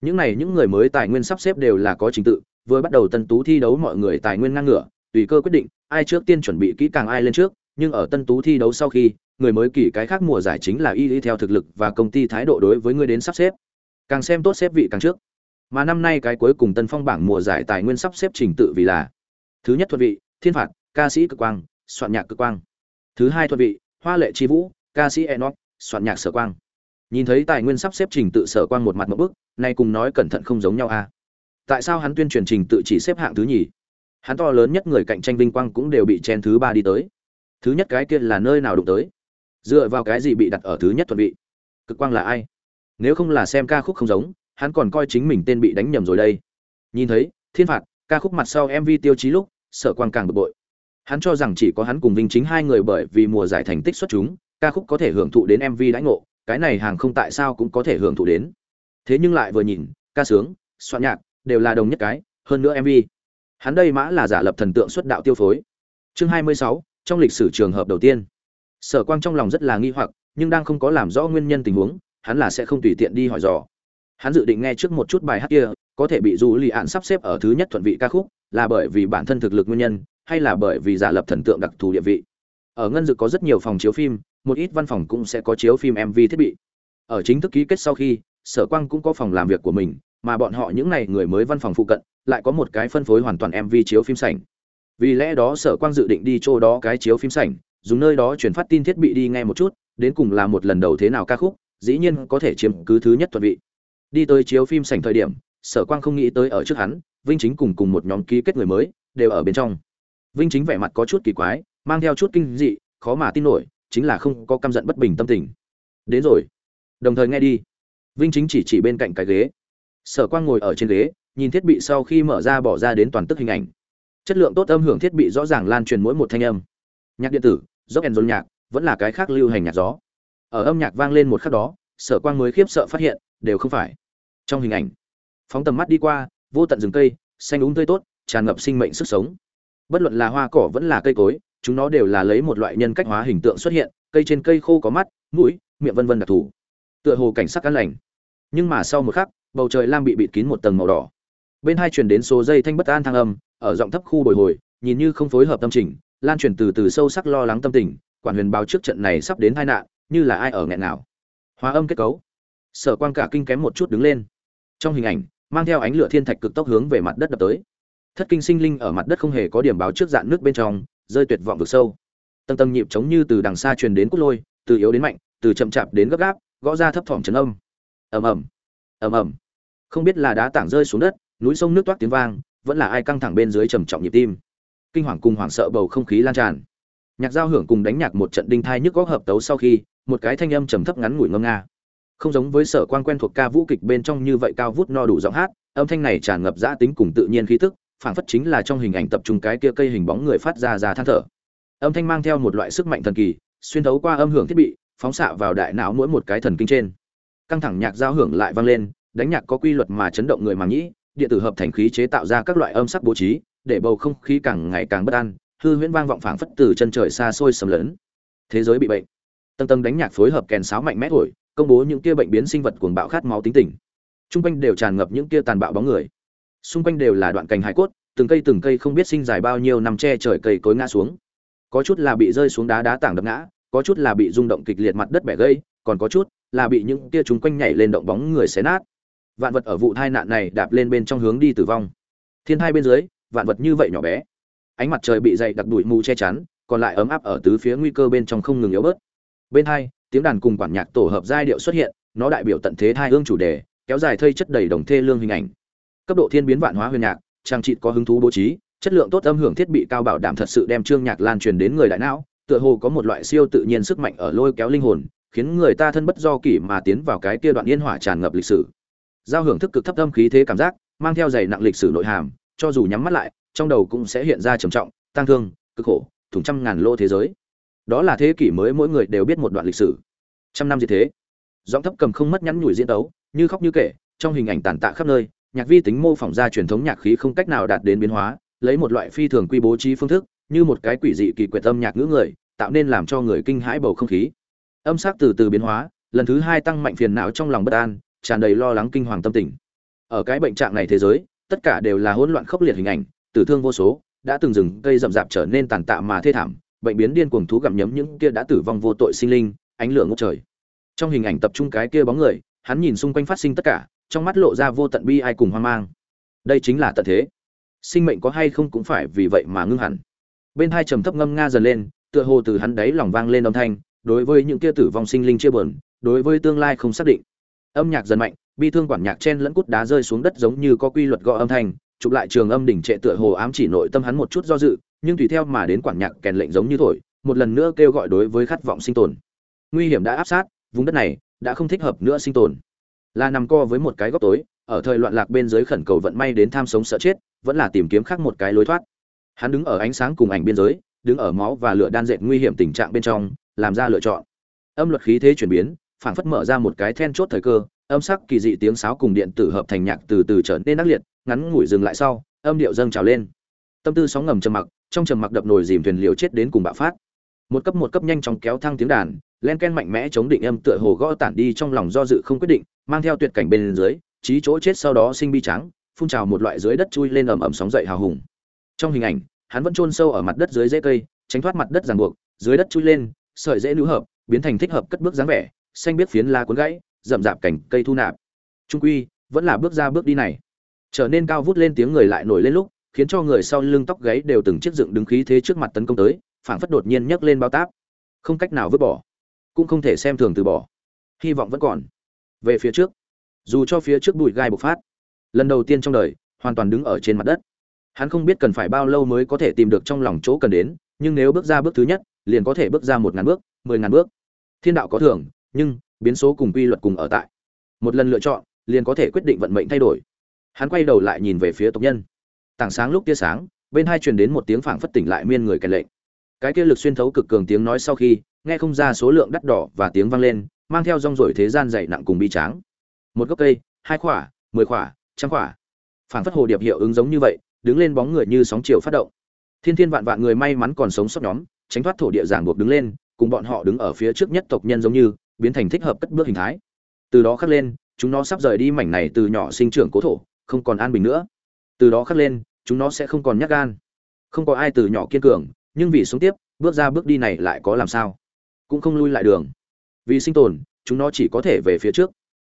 Những này những người mới tài nguyên sắp xếp đều là có trình tự, vừa bắt đầu tân tú thi đấu mọi người tài nguyên ngang ngửa, tùy cơ quyết định, ai trước tiên chuẩn bị kỹ càng ai lên trước, nhưng ở tân tú thi đấu sau khi, người mới kỳ cái khác mùa giải chính là y y theo thực lực và công ty thái độ đối với người đến sắp xếp. Càng xem tốt xếp vị càng trước mà năm nay cái cuối cùng tân phong bảng mùa giải tài nguyên sắp xếp trình tự vì là, thứ nhất thuận vị, thiên phạt, ca sĩ cực quang, soạn nhạc cực quang. Thứ hai thuận vị, hoa lệ chi vũ, ca sĩ enoch, soạn nhạc sở quang. Nhìn thấy tài nguyên sắp xếp trình tự sở quang một mặt một bức, nay cùng nói cẩn thận không giống nhau à. Tại sao hắn tuyên truyền trình tự chỉ xếp hạng thứ nhì? Hắn to lớn nhất người cạnh tranh vinh quang cũng đều bị chen thứ ba đi tới. Thứ nhất cái kia là nơi nào đụng tới? Dựa vào cái gì bị đặt ở thứ nhất thuận vị? Cực quang là ai? Nếu không là xem ca khúc không giống hắn còn coi chính mình tên bị đánh nhầm rồi đây. Nhìn thấy thiên phạt ca khúc mặt sau mv tiêu chí lúc sở quang càng bực bội. Hắn cho rằng chỉ có hắn cùng vinh chính hai người bởi vì mùa giải thành tích xuất chúng ca khúc có thể hưởng thụ đến mv đãi ngộ cái này hàng không tại sao cũng có thể hưởng thụ đến. Thế nhưng lại vừa nhìn ca sướng soạn nhạc đều là đồng nhất cái hơn nữa mv hắn đây mã là giả lập thần tượng xuất đạo tiêu phối. Chương 26, trong lịch sử trường hợp đầu tiên. Sở quang trong lòng rất là nghi hoặc nhưng đang không có làm rõ nguyên nhân tình huống hắn là sẽ không tùy tiện đi hỏi dò hắn dự định nghe trước một chút bài hát kia, có thể bị dù lì ạn sắp xếp ở thứ nhất thuận vị ca khúc, là bởi vì bản thân thực lực nguyên nhân, hay là bởi vì giả lập thần tượng đặc thù địa vị. Ở ngân dự có rất nhiều phòng chiếu phim, một ít văn phòng cũng sẽ có chiếu phim mv thiết bị. Ở chính thức ký kết sau khi, sở quang cũng có phòng làm việc của mình, mà bọn họ những n à y người mới văn phòng phụ cận, lại có một cái phân phối hoàn toàn mv chiếu phim sảnh. Vì lẽ đó sở quang dự định đi chỗ đó cái chiếu phim sảnh, dùng nơi đó chuyển phát tin thiết bị đi ngay một chút, đến cùng là một lần đầu thế nào ca khúc, dĩ nhiên có thể chiếm cứ thứ nhất thuận vị đi tới chiếu phim sảnh thời điểm, sở quang không nghĩ tới ở trước hắn, vinh chính cùng cùng một nhóm ký kết người mới, đều ở bên trong. Vinh chính vẻ mặt có chút kỳ quái, mang theo chút kinh dị, khó mà tin nổi, chính là không có căm giận bất bình tâm tình. Đến rồi. Đồng thời nghe đi. Vinh chính chỉ chỉ bên cạnh cái ghế. Sở quang ngồi ở trên ghế, nhìn thiết bị sau khi mở ra bỏ ra đến toàn tức hình ảnh. Chất lượng tốt âm hưởng thiết bị rõ ràng lan truyền mỗi một thanh âm. Nhạc điện tử dốc ẻn dồn nhạc, vẫn là cái khác lưu hành nhạc gió. Ở âm nhạc vang lên một khắc đó, sở quang mới khiếp sợ phát hiện đều không phải. Trong hình ảnh, phóng tầm mắt đi qua, vô tận rừng cây, xanh úng tươi tốt, tràn ngập sinh mệnh sức sống. Bất luận là hoa cỏ vẫn là cây cối, chúng nó đều là lấy một loại nhân cách hóa hình tượng xuất hiện, cây trên cây khô có mắt, mũi, miệng vân vân đặc thù. Tựa hồ cảnh sắc cán lành. Nhưng mà sau một khắc, bầu trời lam bị bịt kín một tầng màu đỏ. Bên hai truyền đến số dây thanh bất an thăng âm, ở giọng thấp khu bồi hồi, nhìn như không phối hợp tâm trình, lan truyền từ từ sâu sắc lo lắng tâm tình, quản huyền báo trước trận này sắp đến tai nạn, như là ai ở nghẹn nào. Hóa âm kết cấu sở quang cả kinh kém một chút đứng lên. Trong hình ảnh, mang theo ánh lửa thiên thạch cực tốc hướng về mặt đất đập tới. Thất kinh sinh linh ở mặt đất không hề có điểm báo trước dạn nước bên trong, rơi tuyệt vọng vực sâu. Tầng tầng nhịp chống như từ đằng xa truyền đến cút lôi, từ yếu đến mạnh, từ chậm chạp đến gấp gáp, gõ ra thấp thỏm chấn âm. Ầm ầm ầm ầm. Không biết là đá tảng rơi xuống đất, núi sông nước toát tiếng vang, vẫn là ai căng thẳng bên dưới trầm trọng nhịp tim. Kinh hoàng cùng hoảng sợ bầu không khí lan tràn. Nhạc giao hưởng cùng đánh nhạc một trận đinh thai nhức góc hợp tấu sau khi, một cái thanh âm trầm thấp ngắn ngủi ngâm nga không giống với sở quan quen thuộc ca vũ kịch bên trong như vậy cao vút no đủ giọng hát, âm thanh này tràn ngập giã tính cùng tự nhiên khí tức, phảng phất chính là trong hình ảnh tập trung cái kia cây hình bóng người phát ra ra than thở. Âm thanh mang theo một loại sức mạnh thần kỳ, xuyên thấu qua âm hưởng thiết bị, phóng xạ vào đại não mỗi một cái thần kinh trên. Căng thẳng nhạc giao hưởng lại vang lên, đánh nhạc có quy luật mà chấn động người màng nhĩ điện tử hợp thành khí chế tạo ra các loại âm sắc bố trí, để bầu không khí càng ngày càng bất an, hư huyễn vang vọng phảng phất từ chân trời xa xôi sầm lớn thế giới bị bệnh. Tầng tầng đánh nhạc phối hợp kèn sáo mạnh mẽ thổi công bố những kia bệnh biến sinh vật cuồng bạo khát máu tính tình. Chung quanh đều tràn ngập những kia tàn bạo bóng người. Xung quanh đều là đoạn cành hải cốt, từng cây từng cây không biết sinh dài bao nhiêu năm che trời cây cối ngã xuống. Có chút là bị rơi xuống đá đá tảng đập ngã, có chút là bị rung động kịch liệt mặt đất bẻ gây còn có chút là bị những kia chúng quanh nhảy lên động bóng người xé nát. Vạn vật ở vụ tai nạn này đạp lên bên trong hướng đi tử vong. Thiên thai bên dưới, vạn vật như vậy nhỏ bé. Ánh mặt trời bị dày đặc đuổi mù che chắn, còn lại ấm áp ở tứ phía nguy cơ bên trong không ngừng yếu bớt. Bên hai tiếng đàn cùng quản nhạc tổ hợp giai điệu xuất hiện, nó đại biểu tận thế thai hương chủ đề, kéo dài thây chất đầy đồng thê lương hình ảnh. Cấp độ thiên biến vạn hóa huyền nhạc, trang trị có hứng thú bố trí, chất lượng tốt âm hưởng thiết bị cao bảo đảm thật sự đem chương nhạc lan truyền đến người đại não, tựa hồ có một loại siêu tự nhiên sức mạnh ở lôi kéo linh hồn, khiến người ta thân bất do kỷ mà tiến vào cái kia đoạn yên hỏa tràn ngập lịch sử. Giao hưởng thức cực thấp âm khí thế cảm giác, mang theo dày nặng lịch sử nội hàm, cho dù nhắm mắt lại, trong đầu cũng sẽ hiện ra trầm trọng tăng thương, cực khổ, thủng trăm ngàn lô thế giới đó là thế kỷ mới mỗi người đều biết một đoạn lịch sử. Trăm năm gì thế. Giọng thấp cầm không mất nhắn nhủi diễn đấu như khóc như kể, trong hình ảnh tàn tạ khắp nơi, nhạc vi tính mô phỏng ra truyền thống nhạc khí không cách nào đạt đến biến hóa, lấy một loại phi thường quy bố trí phương thức, như một cái quỷ dị kỳ quyệt âm nhạc ngữ người, tạo nên làm cho người kinh hãi bầu không khí. Âm sắc từ từ biến hóa, lần thứ hai tăng mạnh phiền não trong lòng bất an, tràn đầy lo lắng kinh hoàng tâm tình. Ở cái bệnh trạng này thế giới, tất cả đều là hỗn loạn khốc liệt hình ảnh, tử thương vô số, đã từng rừng cây rậm rạp trở nên tàn tạ mà thê thảm bệnh biến điên cuồng thú gặm nhấm những kia đã tử vong vô tội sinh linh, ánh lửa ngút trời. Trong hình ảnh tập trung cái kia bóng người, hắn nhìn xung quanh phát sinh tất cả, trong mắt lộ ra vô tận bi ai cùng hoang mang. Đây chính là tận thế. Sinh mệnh có hay không cũng phải vì vậy mà ngưng hẳn. Bên hai trầm thấp ngâm nga dần lên, tựa hồ từ hắn đấy lòng vang lên âm thanh, đối với những kia tử vong sinh linh chia buồn, đối với tương lai không xác định. Âm nhạc dần mạnh, bi thương quản nhạc chen lẫn cút đá rơi xuống đất giống như có quy luật gõ âm thanh, chụp lại trường âm đỉnh trệ tựa hồ ám chỉ nội tâm hắn một chút do dự nhưng tùy theo mà đến quản nhạc kèn lệnh giống như thổi, một lần nữa kêu gọi đối với khát vọng sinh tồn. Nguy hiểm đã áp sát, vùng đất này đã không thích hợp nữa sinh tồn. Là nằm co với một cái góc tối, ở thời loạn lạc bên dưới khẩn cầu vận may đến tham sống sợ chết, vẫn là tìm kiếm khác một cái lối thoát. Hắn đứng ở ánh sáng cùng ảnh biên giới, đứng ở máu và lửa đan dệt nguy hiểm tình trạng bên trong, làm ra lựa chọn. Âm luật khí thế chuyển biến, phảng phất mở ra một cái then chốt thời cơ, âm sắc kỳ dị tiếng sáo cùng điện tử hợp thành nhạc từ từ trở nên ác liệt, ngắn ngủi dừng lại sau, âm điệu dâng trào lên. Tâm tư sóng ngầm trầm mặc trong trầm mặc đập nồi dìm thuyền liều chết đến cùng bạo phát. Một cấp một cấp nhanh chóng kéo thăng tiếng đàn, len ken mạnh mẽ chống định âm tựa hồ gõ tản đi trong lòng do dự không quyết định, mang theo tuyệt cảnh bên dưới, trí chỗ chết sau đó sinh bi trắng, phun trào một loại dưới đất chui lên ầm ầm sóng dậy hào hùng. Trong hình ảnh, hắn vẫn chôn sâu ở mặt đất dưới rễ cây, tránh thoát mặt đất ràng buộc, dưới đất chui lên, sợi dễ nữ hợp, biến thành thích hợp cất bước dáng vẻ, xanh biết phiến la cuốn gãy, rậm rạp cảnh cây thu nạp. Trung quy, vẫn là bước ra bước đi này. Trở nên cao vút lên tiếng người lại nổi lên lúc khiến cho người sau lưng tóc gáy đều từng chiếc dựng đứng khí thế trước mặt tấn công tới phảng phất đột nhiên nhấc lên bao táp. Không cách nào vứt bỏ cũng không thể xem thường từ bỏ. Hy vọng vẫn còn. Về phía trước dù cho phía trước bụi gai bộc phát lần đầu tiên trong đời hoàn toàn đứng ở trên mặt đất. Hắn không biết cần phải bao lâu mới có thể tìm được trong lòng chỗ cần đến nhưng nếu bước ra bước thứ nhất liền có thể bước ra một ngàn bước mười ngàn bước. Thiên đạo có thưởng, nhưng biến số cùng quy luật cùng ở tại. Một lần lựa chọn liền có thể quyết định vận mệnh thay đổi. Hắn quay đầu lại nhìn về phía tộc nhân tảng sáng lúc tia sáng, bên hai truyền đến một tiếng phảng phất tỉnh lại miên người kèn lệnh. Cái kia lực xuyên thấu cực cường tiếng nói sau khi, nghe không ra số lượng đắt đỏ và tiếng vang lên, mang theo rong rổi thế gian dày nặng cùng bi tráng. Một gốc cây, hai khỏa, mười khỏa, trăm khỏa. Phảng phất hồ điệp hiệu ứng giống như vậy, đứng lên bóng người như sóng chiều phát động. Thiên thiên vạn vạn người may mắn còn sống sót nhóm, tránh thoát thổ địa giảng buộc đứng lên, cùng bọn họ đứng ở phía trước nhất tộc nhân giống như, biến thành thích hợp cất bước hình thái. Từ đó khắc lên, chúng nó sắp rời đi mảnh này từ nhỏ sinh trưởng cố thổ, không còn an bình nữa. Từ đó khắc lên chúng nó sẽ không còn nhát gan. Không có ai từ nhỏ kiên cường, nhưng vì sống tiếp, bước ra bước đi này lại có làm sao? Cũng không lui lại đường. Vì sinh tồn, chúng nó chỉ có thể về phía trước.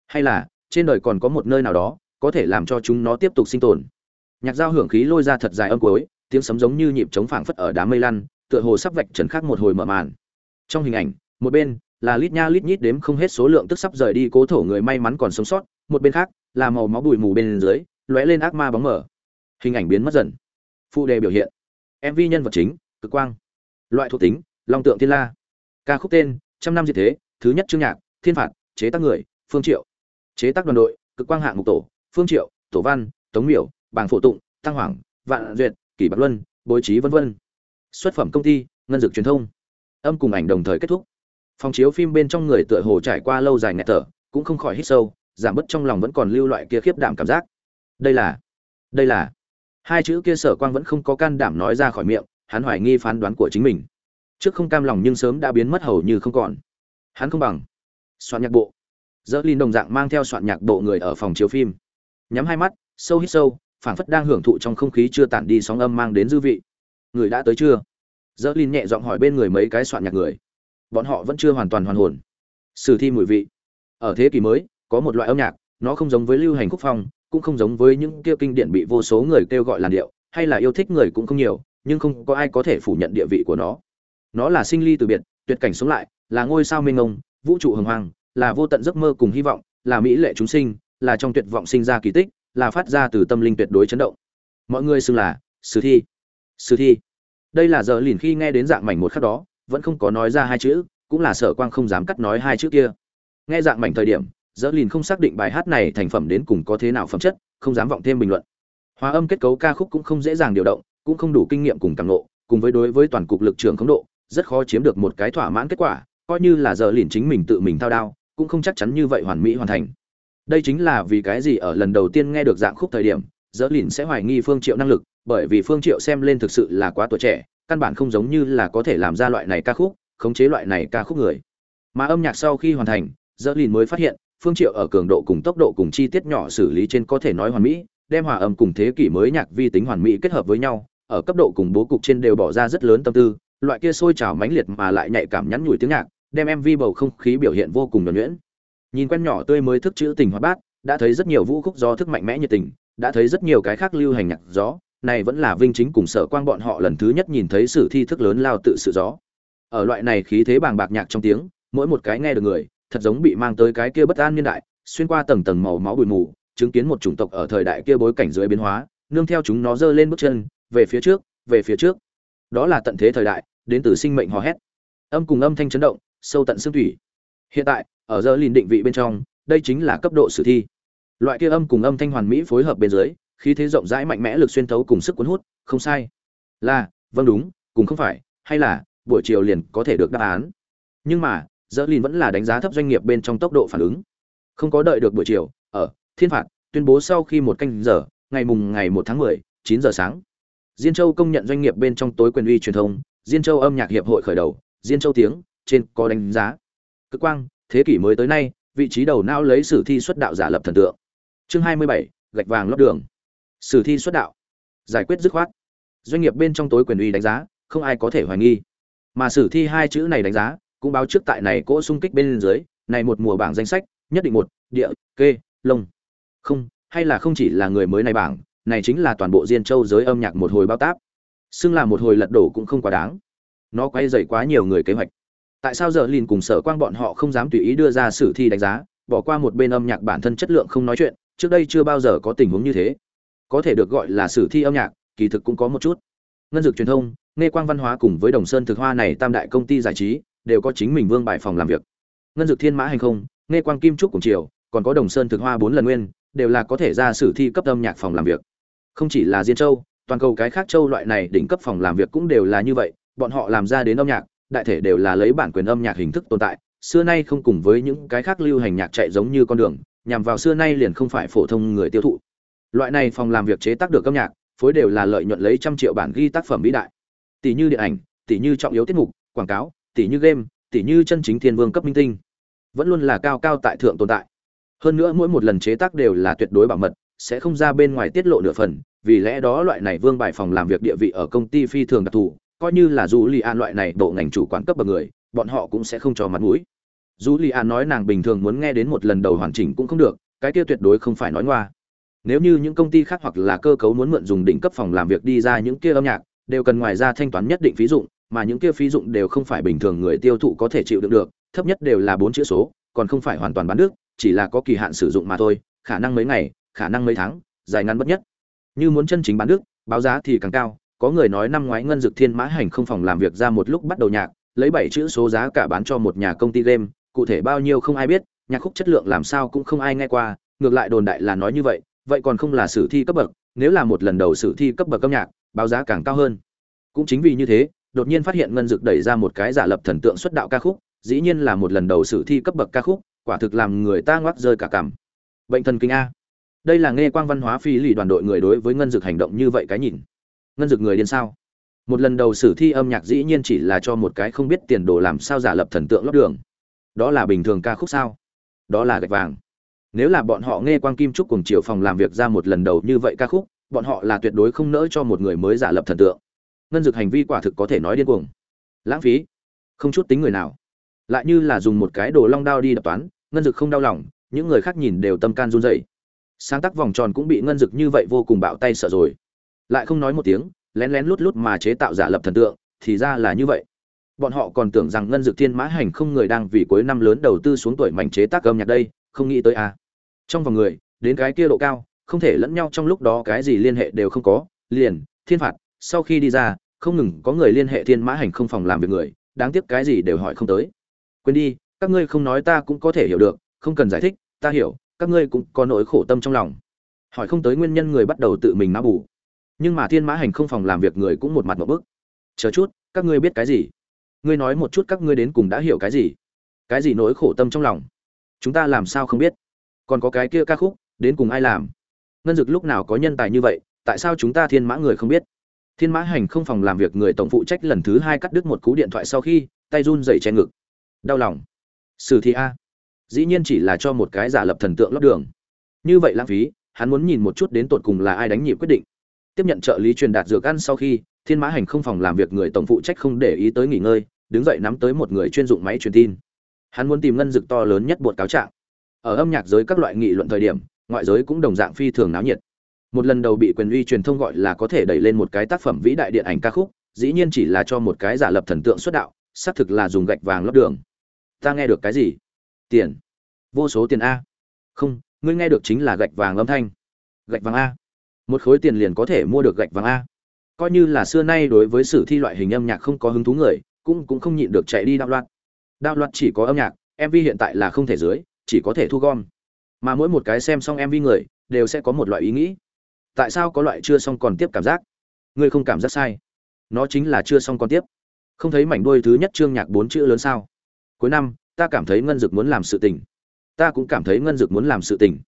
Hay là, trên đời còn có một nơi nào đó, có thể làm cho chúng nó tiếp tục sinh tồn? Nhạc giao hưởng khí lôi ra thật dài âm cuối, tiếng sấm giống như nhịp chống phảng phất ở đám mây lăn, tựa hồ sắp vạch trần khác một hồi mở màn. Trong hình ảnh, một bên là lít nha lít nhít đếm không hết số lượng tức sắp rời đi cố thổ người may mắn còn sống sót, một bên khác là màu máu bụi mù bên dưới, lóe lên ác ma bóng mở hình ảnh biến mất dần. Phụ đề biểu hiện. Mv nhân vật chính, cực quang. Loại thuộc tính, long tượng thiên la. Ca khúc tên, trăm năm diệt thế, thứ nhất chương nhạc, thiên phạt, chế tác người, phương triệu. Chế tác đoàn đội, cực quang hạng mục tổ, phương triệu, tổ văn, tống miểu, bàng phổ tụng, tăng hoàng vạn duyệt, kỷ bạc luân bố trí vân vân. Xuất phẩm công ty, ngân dược truyền thông. Âm cùng ảnh đồng thời kết thúc. Phòng chiếu phim bên trong người tựa hồ trải qua lâu dài nghẹt thở, cũng không khỏi hít sâu, giảm bớt trong lòng vẫn còn lưu loại kia khiếp đảm cảm giác. Đây là đây là hai chữ kia sở quang vẫn không có can đảm nói ra khỏi miệng, hắn hoài nghi phán đoán của chính mình. Trước không cam lòng nhưng sớm đã biến mất hầu như không còn. Hắn không bằng. Soạn nhạc bộ. Dỡ linh đồng dạng mang theo soạn nhạc bộ người ở phòng chiếu phim. Nhắm hai mắt, sâu hít sâu, phảng phất đang hưởng thụ trong không khí chưa tản đi sóng âm mang đến dư vị. Người đã tới chưa? Dỡ linh nhẹ giọng hỏi bên người mấy cái soạn nhạc người. Bọn họ vẫn chưa hoàn toàn hoàn hồn. Sử thi mùi vị. Ở thế kỷ mới, có một loại âm nhạc, nó không giống với lưu hành quốc phong cũng không giống với những kia kinh điển bị vô số người kêu gọi làn điệu, hay là yêu thích người cũng không nhiều, nhưng không có ai có thể phủ nhận địa vị của nó. Nó là sinh ly từ biệt, tuyệt cảnh sống lại, là ngôi sao mênh mông, vũ trụ hồng hoàng là vô tận giấc mơ cùng hy vọng, là mỹ lệ chúng sinh, là trong tuyệt vọng sinh ra kỳ tích, là phát ra từ tâm linh tuyệt đối chấn động. Mọi người xưng là sử thi. Sử thi. Đây là giờ liền khi nghe đến dạng mảnh một khắc đó, vẫn không có nói ra hai chữ, cũng là sở quang không dám cắt nói hai chữ kia. Nghe dạng mảnh thời điểm dỡ lìn không xác định bài hát này thành phẩm đến cùng có thế nào phẩm chất, không dám vọng thêm bình luận. Hóa âm kết cấu ca khúc cũng không dễ dàng điều động, cũng không đủ kinh nghiệm cùng càng lộ cùng với đối với toàn cục lực trường khống độ, rất khó chiếm được một cái thỏa mãn kết quả, coi như là dỡ lìn chính mình tự mình thao đao, cũng không chắc chắn như vậy hoàn mỹ hoàn thành. Đây chính là vì cái gì ở lần đầu tiên nghe được dạng khúc thời điểm, dỡ lìn sẽ hoài nghi phương triệu năng lực, bởi vì phương triệu xem lên thực sự là quá tuổi trẻ, căn bản không giống như là có thể làm ra loại này ca khúc, khống chế loại này ca khúc người. Mà âm nhạc sau khi hoàn thành, dỡ lìn mới phát hiện phương triệu ở cường độ cùng tốc độ cùng chi tiết nhỏ xử lý trên có thể nói hoàn mỹ, đem hòa âm cùng thế kỷ mới nhạc vi tính hoàn mỹ kết hợp với nhau, ở cấp độ cùng bố cục trên đều bỏ ra rất lớn tâm tư, loại kia sôi trào mãnh liệt mà lại nhạy cảm nhắn nhủi tiếng nhạc, đem mv bầu không khí biểu hiện vô cùng nhuần nhuyễn. Nhìn quen nhỏ tươi mới thức chữ tình hoạt bát, đã thấy rất nhiều vũ khúc do thức mạnh mẽ nhiệt tình, đã thấy rất nhiều cái khác lưu hành nhạc gió, này vẫn là vinh chính cùng sở quang bọn họ lần thứ nhất nhìn thấy sử thi thức lớn lao tự sự gió. Ở loại này khí thế bàng bạc nhạc trong tiếng, mỗi một cái nghe được người thật giống bị mang tới cái kia bất an niên đại, xuyên qua tầng tầng màu máu bụi mù, chứng kiến một chủng tộc ở thời đại kia bối cảnh dưới biến hóa, nương theo chúng nó dơ lên bước chân, về phía trước, về phía trước. Đó là tận thế thời đại, đến từ sinh mệnh hò hét. Âm cùng âm thanh chấn động, sâu tận xương thủy. Hiện tại, ở giờ lìn định vị bên trong, đây chính là cấp độ sử thi. Loại kia âm cùng âm thanh hoàn mỹ phối hợp bên dưới, khí thế rộng rãi mạnh mẽ lực xuyên thấu cùng sức cuốn hút, không sai. Là vâng đúng, cùng không phải, hay là, buổi chiều liền có thể được đáp án. Nhưng mà dỡ lìn vẫn là đánh giá thấp doanh nghiệp bên trong tốc độ phản ứng. Không có đợi được buổi chiều, ở thiên phạt tuyên bố sau khi một canh giờ, ngày mùng ngày một tháng mười, chín giờ sáng. Diên châu công nhận doanh nghiệp bên trong tối quyền uy truyền thông, diên châu âm nhạc hiệp hội khởi đầu, diên châu tiếng, trên có đánh giá. Cực quang, thế kỷ mới tới nay, vị trí đầu não lấy sử thi xuất đạo giả lập thần tượng. Chương hai mươi bảy, gạch vàng lót đường. Sử thi xuất đạo. Giải quyết dứt khoát. Doanh nghiệp bên trong tối quyền uy đánh giá, không ai có thể hoài nghi. Mà sử thi hai chữ này đánh giá cũng báo trước tại này cỗ xung kích bên dưới, này một mùa bảng danh sách, nhất định một, địa, kê, lông. Không, hay là không chỉ là người mới này bảng, này chính là toàn bộ diên châu giới âm nhạc một hồi bao táp. Xưng là một hồi lật đổ cũng không quá đáng. Nó quay dậy quá nhiều người kế hoạch. Tại sao giờ lìn cùng sở quang bọn họ không dám tùy ý đưa ra sử thi đánh giá, bỏ qua một bên âm nhạc bản thân chất lượng không nói chuyện, trước đây chưa bao giờ có tình huống như thế. Có thể được gọi là sử thi âm nhạc, kỳ thực cũng có một chút. Ngân dược truyền thông nghe quang văn hóa cùng với đồng sơn thực hoa này tam đại công ty giải trí đều có chính mình vương bài phòng làm việc. Ngân dược thiên mã hành không, nghe quang kim trúc cùng triều, còn có đồng sơn thực hoa bốn lần nguyên, đều là có thể ra sử thi cấp âm nhạc phòng làm việc. Không chỉ là diên châu, toàn cầu cái khác châu loại này đỉnh cấp phòng làm việc cũng đều là như vậy, bọn họ làm ra đến âm nhạc, đại thể đều là lấy bản quyền âm nhạc hình thức tồn tại, xưa nay không cùng với những cái khác lưu hành nhạc chạy giống như con đường, nhằm vào xưa nay liền không phải phổ thông người tiêu thụ. Loại này phòng làm việc chế tác được âm nhạc, phối đều là lợi nhuận lấy trăm triệu bản ghi tác phẩm vĩ đại. Tỷ như điện ảnh, tỷ như trọng yếu tiết mục, quảng cáo tỷ như game tỷ như chân chính thiên vương cấp minh tinh, vẫn luôn là cao cao tại thượng tồn tại. Hơn nữa mỗi một lần chế tác đều là tuyệt đối bảo mật, sẽ không ra bên ngoài tiết lộ nửa phần, vì lẽ đó loại này vương bài phòng làm việc địa vị ở công ty phi thường đặc thù, coi như là dù li an loại này bộ ngành chủ quản cấp bậc người, bọn họ cũng sẽ không cho mặt mũi. Dù li an nói nàng bình thường muốn nghe đến một lần đầu hoàn chỉnh cũng không được, cái kia tuyệt đối không phải nói ngoa. Nếu như những công ty khác hoặc là cơ cấu muốn mượn dùng đỉnh cấp phòng làm việc đi ra những kia âm nhạc, đều cần ngoài ra thanh toán nhất định phí dụng mà những kia phí dụng đều không phải bình thường người tiêu thụ có thể chịu đựng được, thấp nhất đều là bốn chữ số, còn không phải hoàn toàn bán nước chỉ là có kỳ hạn sử dụng mà thôi, khả năng mấy ngày, khả năng mấy tháng, dài ngắn bất nhất. Như muốn chân chính bán nước báo giá thì càng cao, có người nói năm ngoái ngân dực thiên mã hành không phòng làm việc ra một lúc bắt đầu nhạc, lấy bảy chữ số giá cả bán cho một nhà công ty game, cụ thể bao nhiêu không ai biết, nhạc khúc chất lượng làm sao cũng không ai nghe qua, ngược lại đồn đại là nói như vậy vậy còn không là sử thi cấp bậc, nếu là một lần đầu sử thi cấp bậc âm nhạc, báo giá càng cao hơn. Cũng chính vì như thế đột nhiên phát hiện ngân dực đẩy ra một cái giả lập thần tượng xuất đạo ca khúc, dĩ nhiên là một lần đầu sử thi cấp bậc ca khúc, quả thực làm người ta ngoắc rơi cả cảm bệnh thần kinh a. Đây là nghe quang văn hóa phi lì đoàn đội người đối với ngân dực hành động như vậy cái nhìn. Ngân dực người điên sao? Một lần đầu sử thi âm nhạc dĩ nhiên chỉ là cho một cái không biết tiền đồ làm sao giả lập thần tượng lót đường. Đó là bình thường ca khúc sao? Đó là gạch vàng. Nếu là bọn họ nghe quang kim trúc cùng chiều phòng làm việc ra một lần đầu như vậy ca khúc, bọn họ là tuyệt đối không nỡ cho một người mới giả lập thần tượng ngân dực hành vi quả thực có thể nói điên cuồng. Lãng phí. Không chút tính người nào. Lại như là dùng một cái đồ long đao đi đập toán, ngân dực không đau lòng, những người khác nhìn đều tâm can run rẩy. Sáng tác vòng tròn cũng bị ngân dực như vậy vô cùng bạo tay sợ rồi. Lại không nói một tiếng, lén lén lút lút mà chế tạo giả lập thần tượng, thì ra là như vậy. Bọn họ còn tưởng rằng ngân dực thiên mã hành không người đang vì cuối năm lớn đầu tư xuống tuổi mảnh chế tác âm nhạc đây, không nghĩ tới à. trong vòng người, đến cái kia độ cao, không thể lẫn nhau trong lúc đó cái gì liên hệ đều không có, liền, thiên phạt, sau khi đi ra không ngừng có người liên hệ thiên mã hành không phòng làm việc người, đáng tiếc cái gì đều hỏi không tới. Quên đi, các ngươi không nói ta cũng có thể hiểu được, không cần giải thích, ta hiểu, các ngươi cũng có nỗi khổ tâm trong lòng. Hỏi không tới nguyên nhân người bắt đầu tự mình não bù. Nhưng mà thiên mã hành không phòng làm việc người cũng một mặt một bức. Chờ chút, các ngươi biết cái gì? Ngươi nói một chút các ngươi đến cùng đã hiểu cái gì? Cái gì nỗi khổ tâm trong lòng? Chúng ta làm sao không biết? Còn có cái kia ca khúc, đến cùng ai làm? Ngân dực lúc nào có nhân tài như vậy, tại sao chúng ta thiên mã người không biết? Thiên mã hành không phòng làm việc, người tổng phụ trách lần thứ hai cắt đứt một cú điện thoại sau khi tay run dày che ngực. Đau lòng. Sử thi a. Dĩ nhiên chỉ là cho một cái giả lập thần tượng lót đường. Như vậy lãng phí, hắn muốn nhìn một chút đến tột cùng là ai đánh nhịp quyết định. Tiếp nhận trợ lý truyền đạt dược ăn sau khi, thiên mã hành không phòng làm việc, người tổng phụ trách không để ý tới nghỉ ngơi, đứng dậy nắm tới một người chuyên dụng máy truyền tin. Hắn muốn tìm ngân dực to lớn nhất bột cáo trạng. Ở âm nhạc giới các loại nghị luận thời điểm, ngoại giới cũng đồng dạng phi thường náo nhiệt một lần đầu bị quyền uy truyền thông gọi là có thể đẩy lên một cái tác phẩm vĩ đại điện ảnh ca khúc, dĩ nhiên chỉ là cho một cái giả lập thần tượng xuất đạo, xác thực là dùng gạch vàng lót đường. Ta nghe được cái gì? Tiền. Vô số tiền a. Không, ngươi nghe được chính là gạch vàng âm thanh. Gạch vàng a. Một khối tiền liền có thể mua được gạch vàng a. Coi như là xưa nay đối với sử thi loại hình âm nhạc không có hứng thú người, cũng cũng không nhịn được chạy đi đạo loạn. Đạo loạn chỉ có âm nhạc mv hiện tại là không thể dưới, chỉ có thể thu gom. Mà mỗi một cái xem xong mv người, đều sẽ có một loại ý nghĩ tại sao có loại chưa xong còn tiếp cảm giác? Ngươi không cảm giác sai. Nó chính là chưa xong còn tiếp. Không thấy mảnh đuôi thứ nhất chương nhạc bốn chữ lớn sao? Cuối năm, ta cảm thấy ngân dực muốn làm sự tình. Ta cũng cảm thấy ngân dực muốn làm sự tình.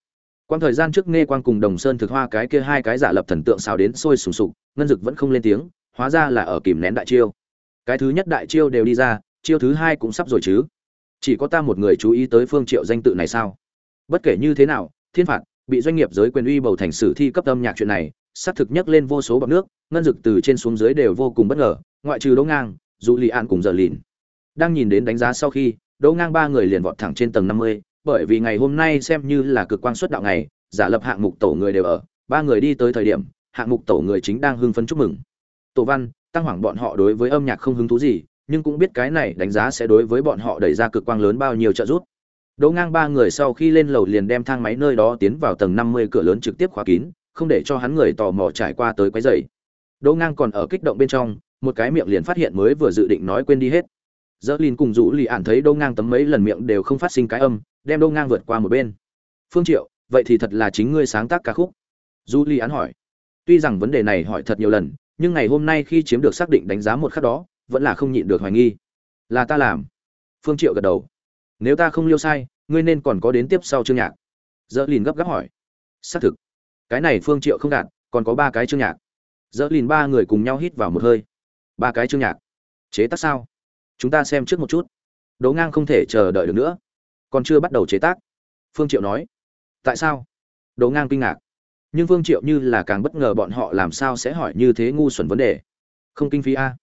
Quang thời gian trước nghe quang cùng đồng sơn thực hoa cái kia hai cái giả lập thần tượng xào đến sôi sùng sục, ngân dực vẫn không lên tiếng, hóa ra là ở kìm nén đại chiêu. Cái thứ nhất đại chiêu đều đi ra, chiêu thứ hai cũng sắp rồi chứ. Chỉ có ta một người chú ý tới phương triệu danh tự này sao? Bất kể như thế nào, thiên phạt bị doanh nghiệp giới quyền uy bầu thành sử thi cấp âm nhạc chuyện này, xác thực nhắc lên vô số bọc nước, ngân dực từ trên xuống dưới đều vô cùng bất ngờ, ngoại trừ đỗ ngang, dù lì an cùng giờ lìn. Đang nhìn đến đánh giá sau khi, đỗ ngang ba người liền vọt thẳng trên tầng năm mươi, bởi vì ngày hôm nay xem như là cực quang xuất đạo ngày, giả lập hạng mục tổ người đều ở, ba người đi tới thời điểm, hạng mục tổ người chính đang hưng phấn chúc mừng. Tổ văn, tăng hoảng bọn họ đối với âm nhạc không hứng thú gì, nhưng cũng biết cái này đánh giá sẽ đối với bọn họ đẩy ra cực quang lớn bao nhiêu trợ giúp đỗ ngang ba người sau khi lên lầu liền đem thang máy nơi đó tiến vào tầng năm mươi cửa lớn trực tiếp khóa kín, không để cho hắn người tò mò trải qua tới quấy rầy. Đỗ ngang còn ở kích động bên trong, một cái miệng liền phát hiện mới vừa dự định nói quên đi hết. Dỡ Lin cùng Dụ lì ản thấy đỗ ngang tấm mấy lần miệng đều không phát sinh cái âm, đem đỗ ngang vượt qua một bên. Phương triệu, vậy thì thật là chính ngươi sáng tác ca khúc. Dụ Lì ản hỏi. Tuy rằng vấn đề này hỏi thật nhiều lần, nhưng ngày hôm nay khi chiếm được xác định đánh giá một khắc đó, vẫn là không nhịn được hoài nghi. Là ta làm. Phương triệu gật đầu nếu ta không liêu sai ngươi nên còn có đến tiếp sau chương nhạc. Dỡ lìn gấp gáp hỏi. Xác thực. Cái này phương triệu không đạt còn có ba cái chương nhạc. Dỡ lìn ba người cùng nhau hít vào một hơi. Ba cái chương nhạc. Chế tác sao? Chúng ta xem trước một chút. Đố ngang không thể chờ đợi được nữa. Còn chưa bắt đầu chế tác. Phương triệu nói. Tại sao? Đố ngang kinh ngạc. Nhưng phương triệu như là càng bất ngờ bọn họ làm sao sẽ hỏi như thế ngu xuẩn vấn đề. Không kinh phí a.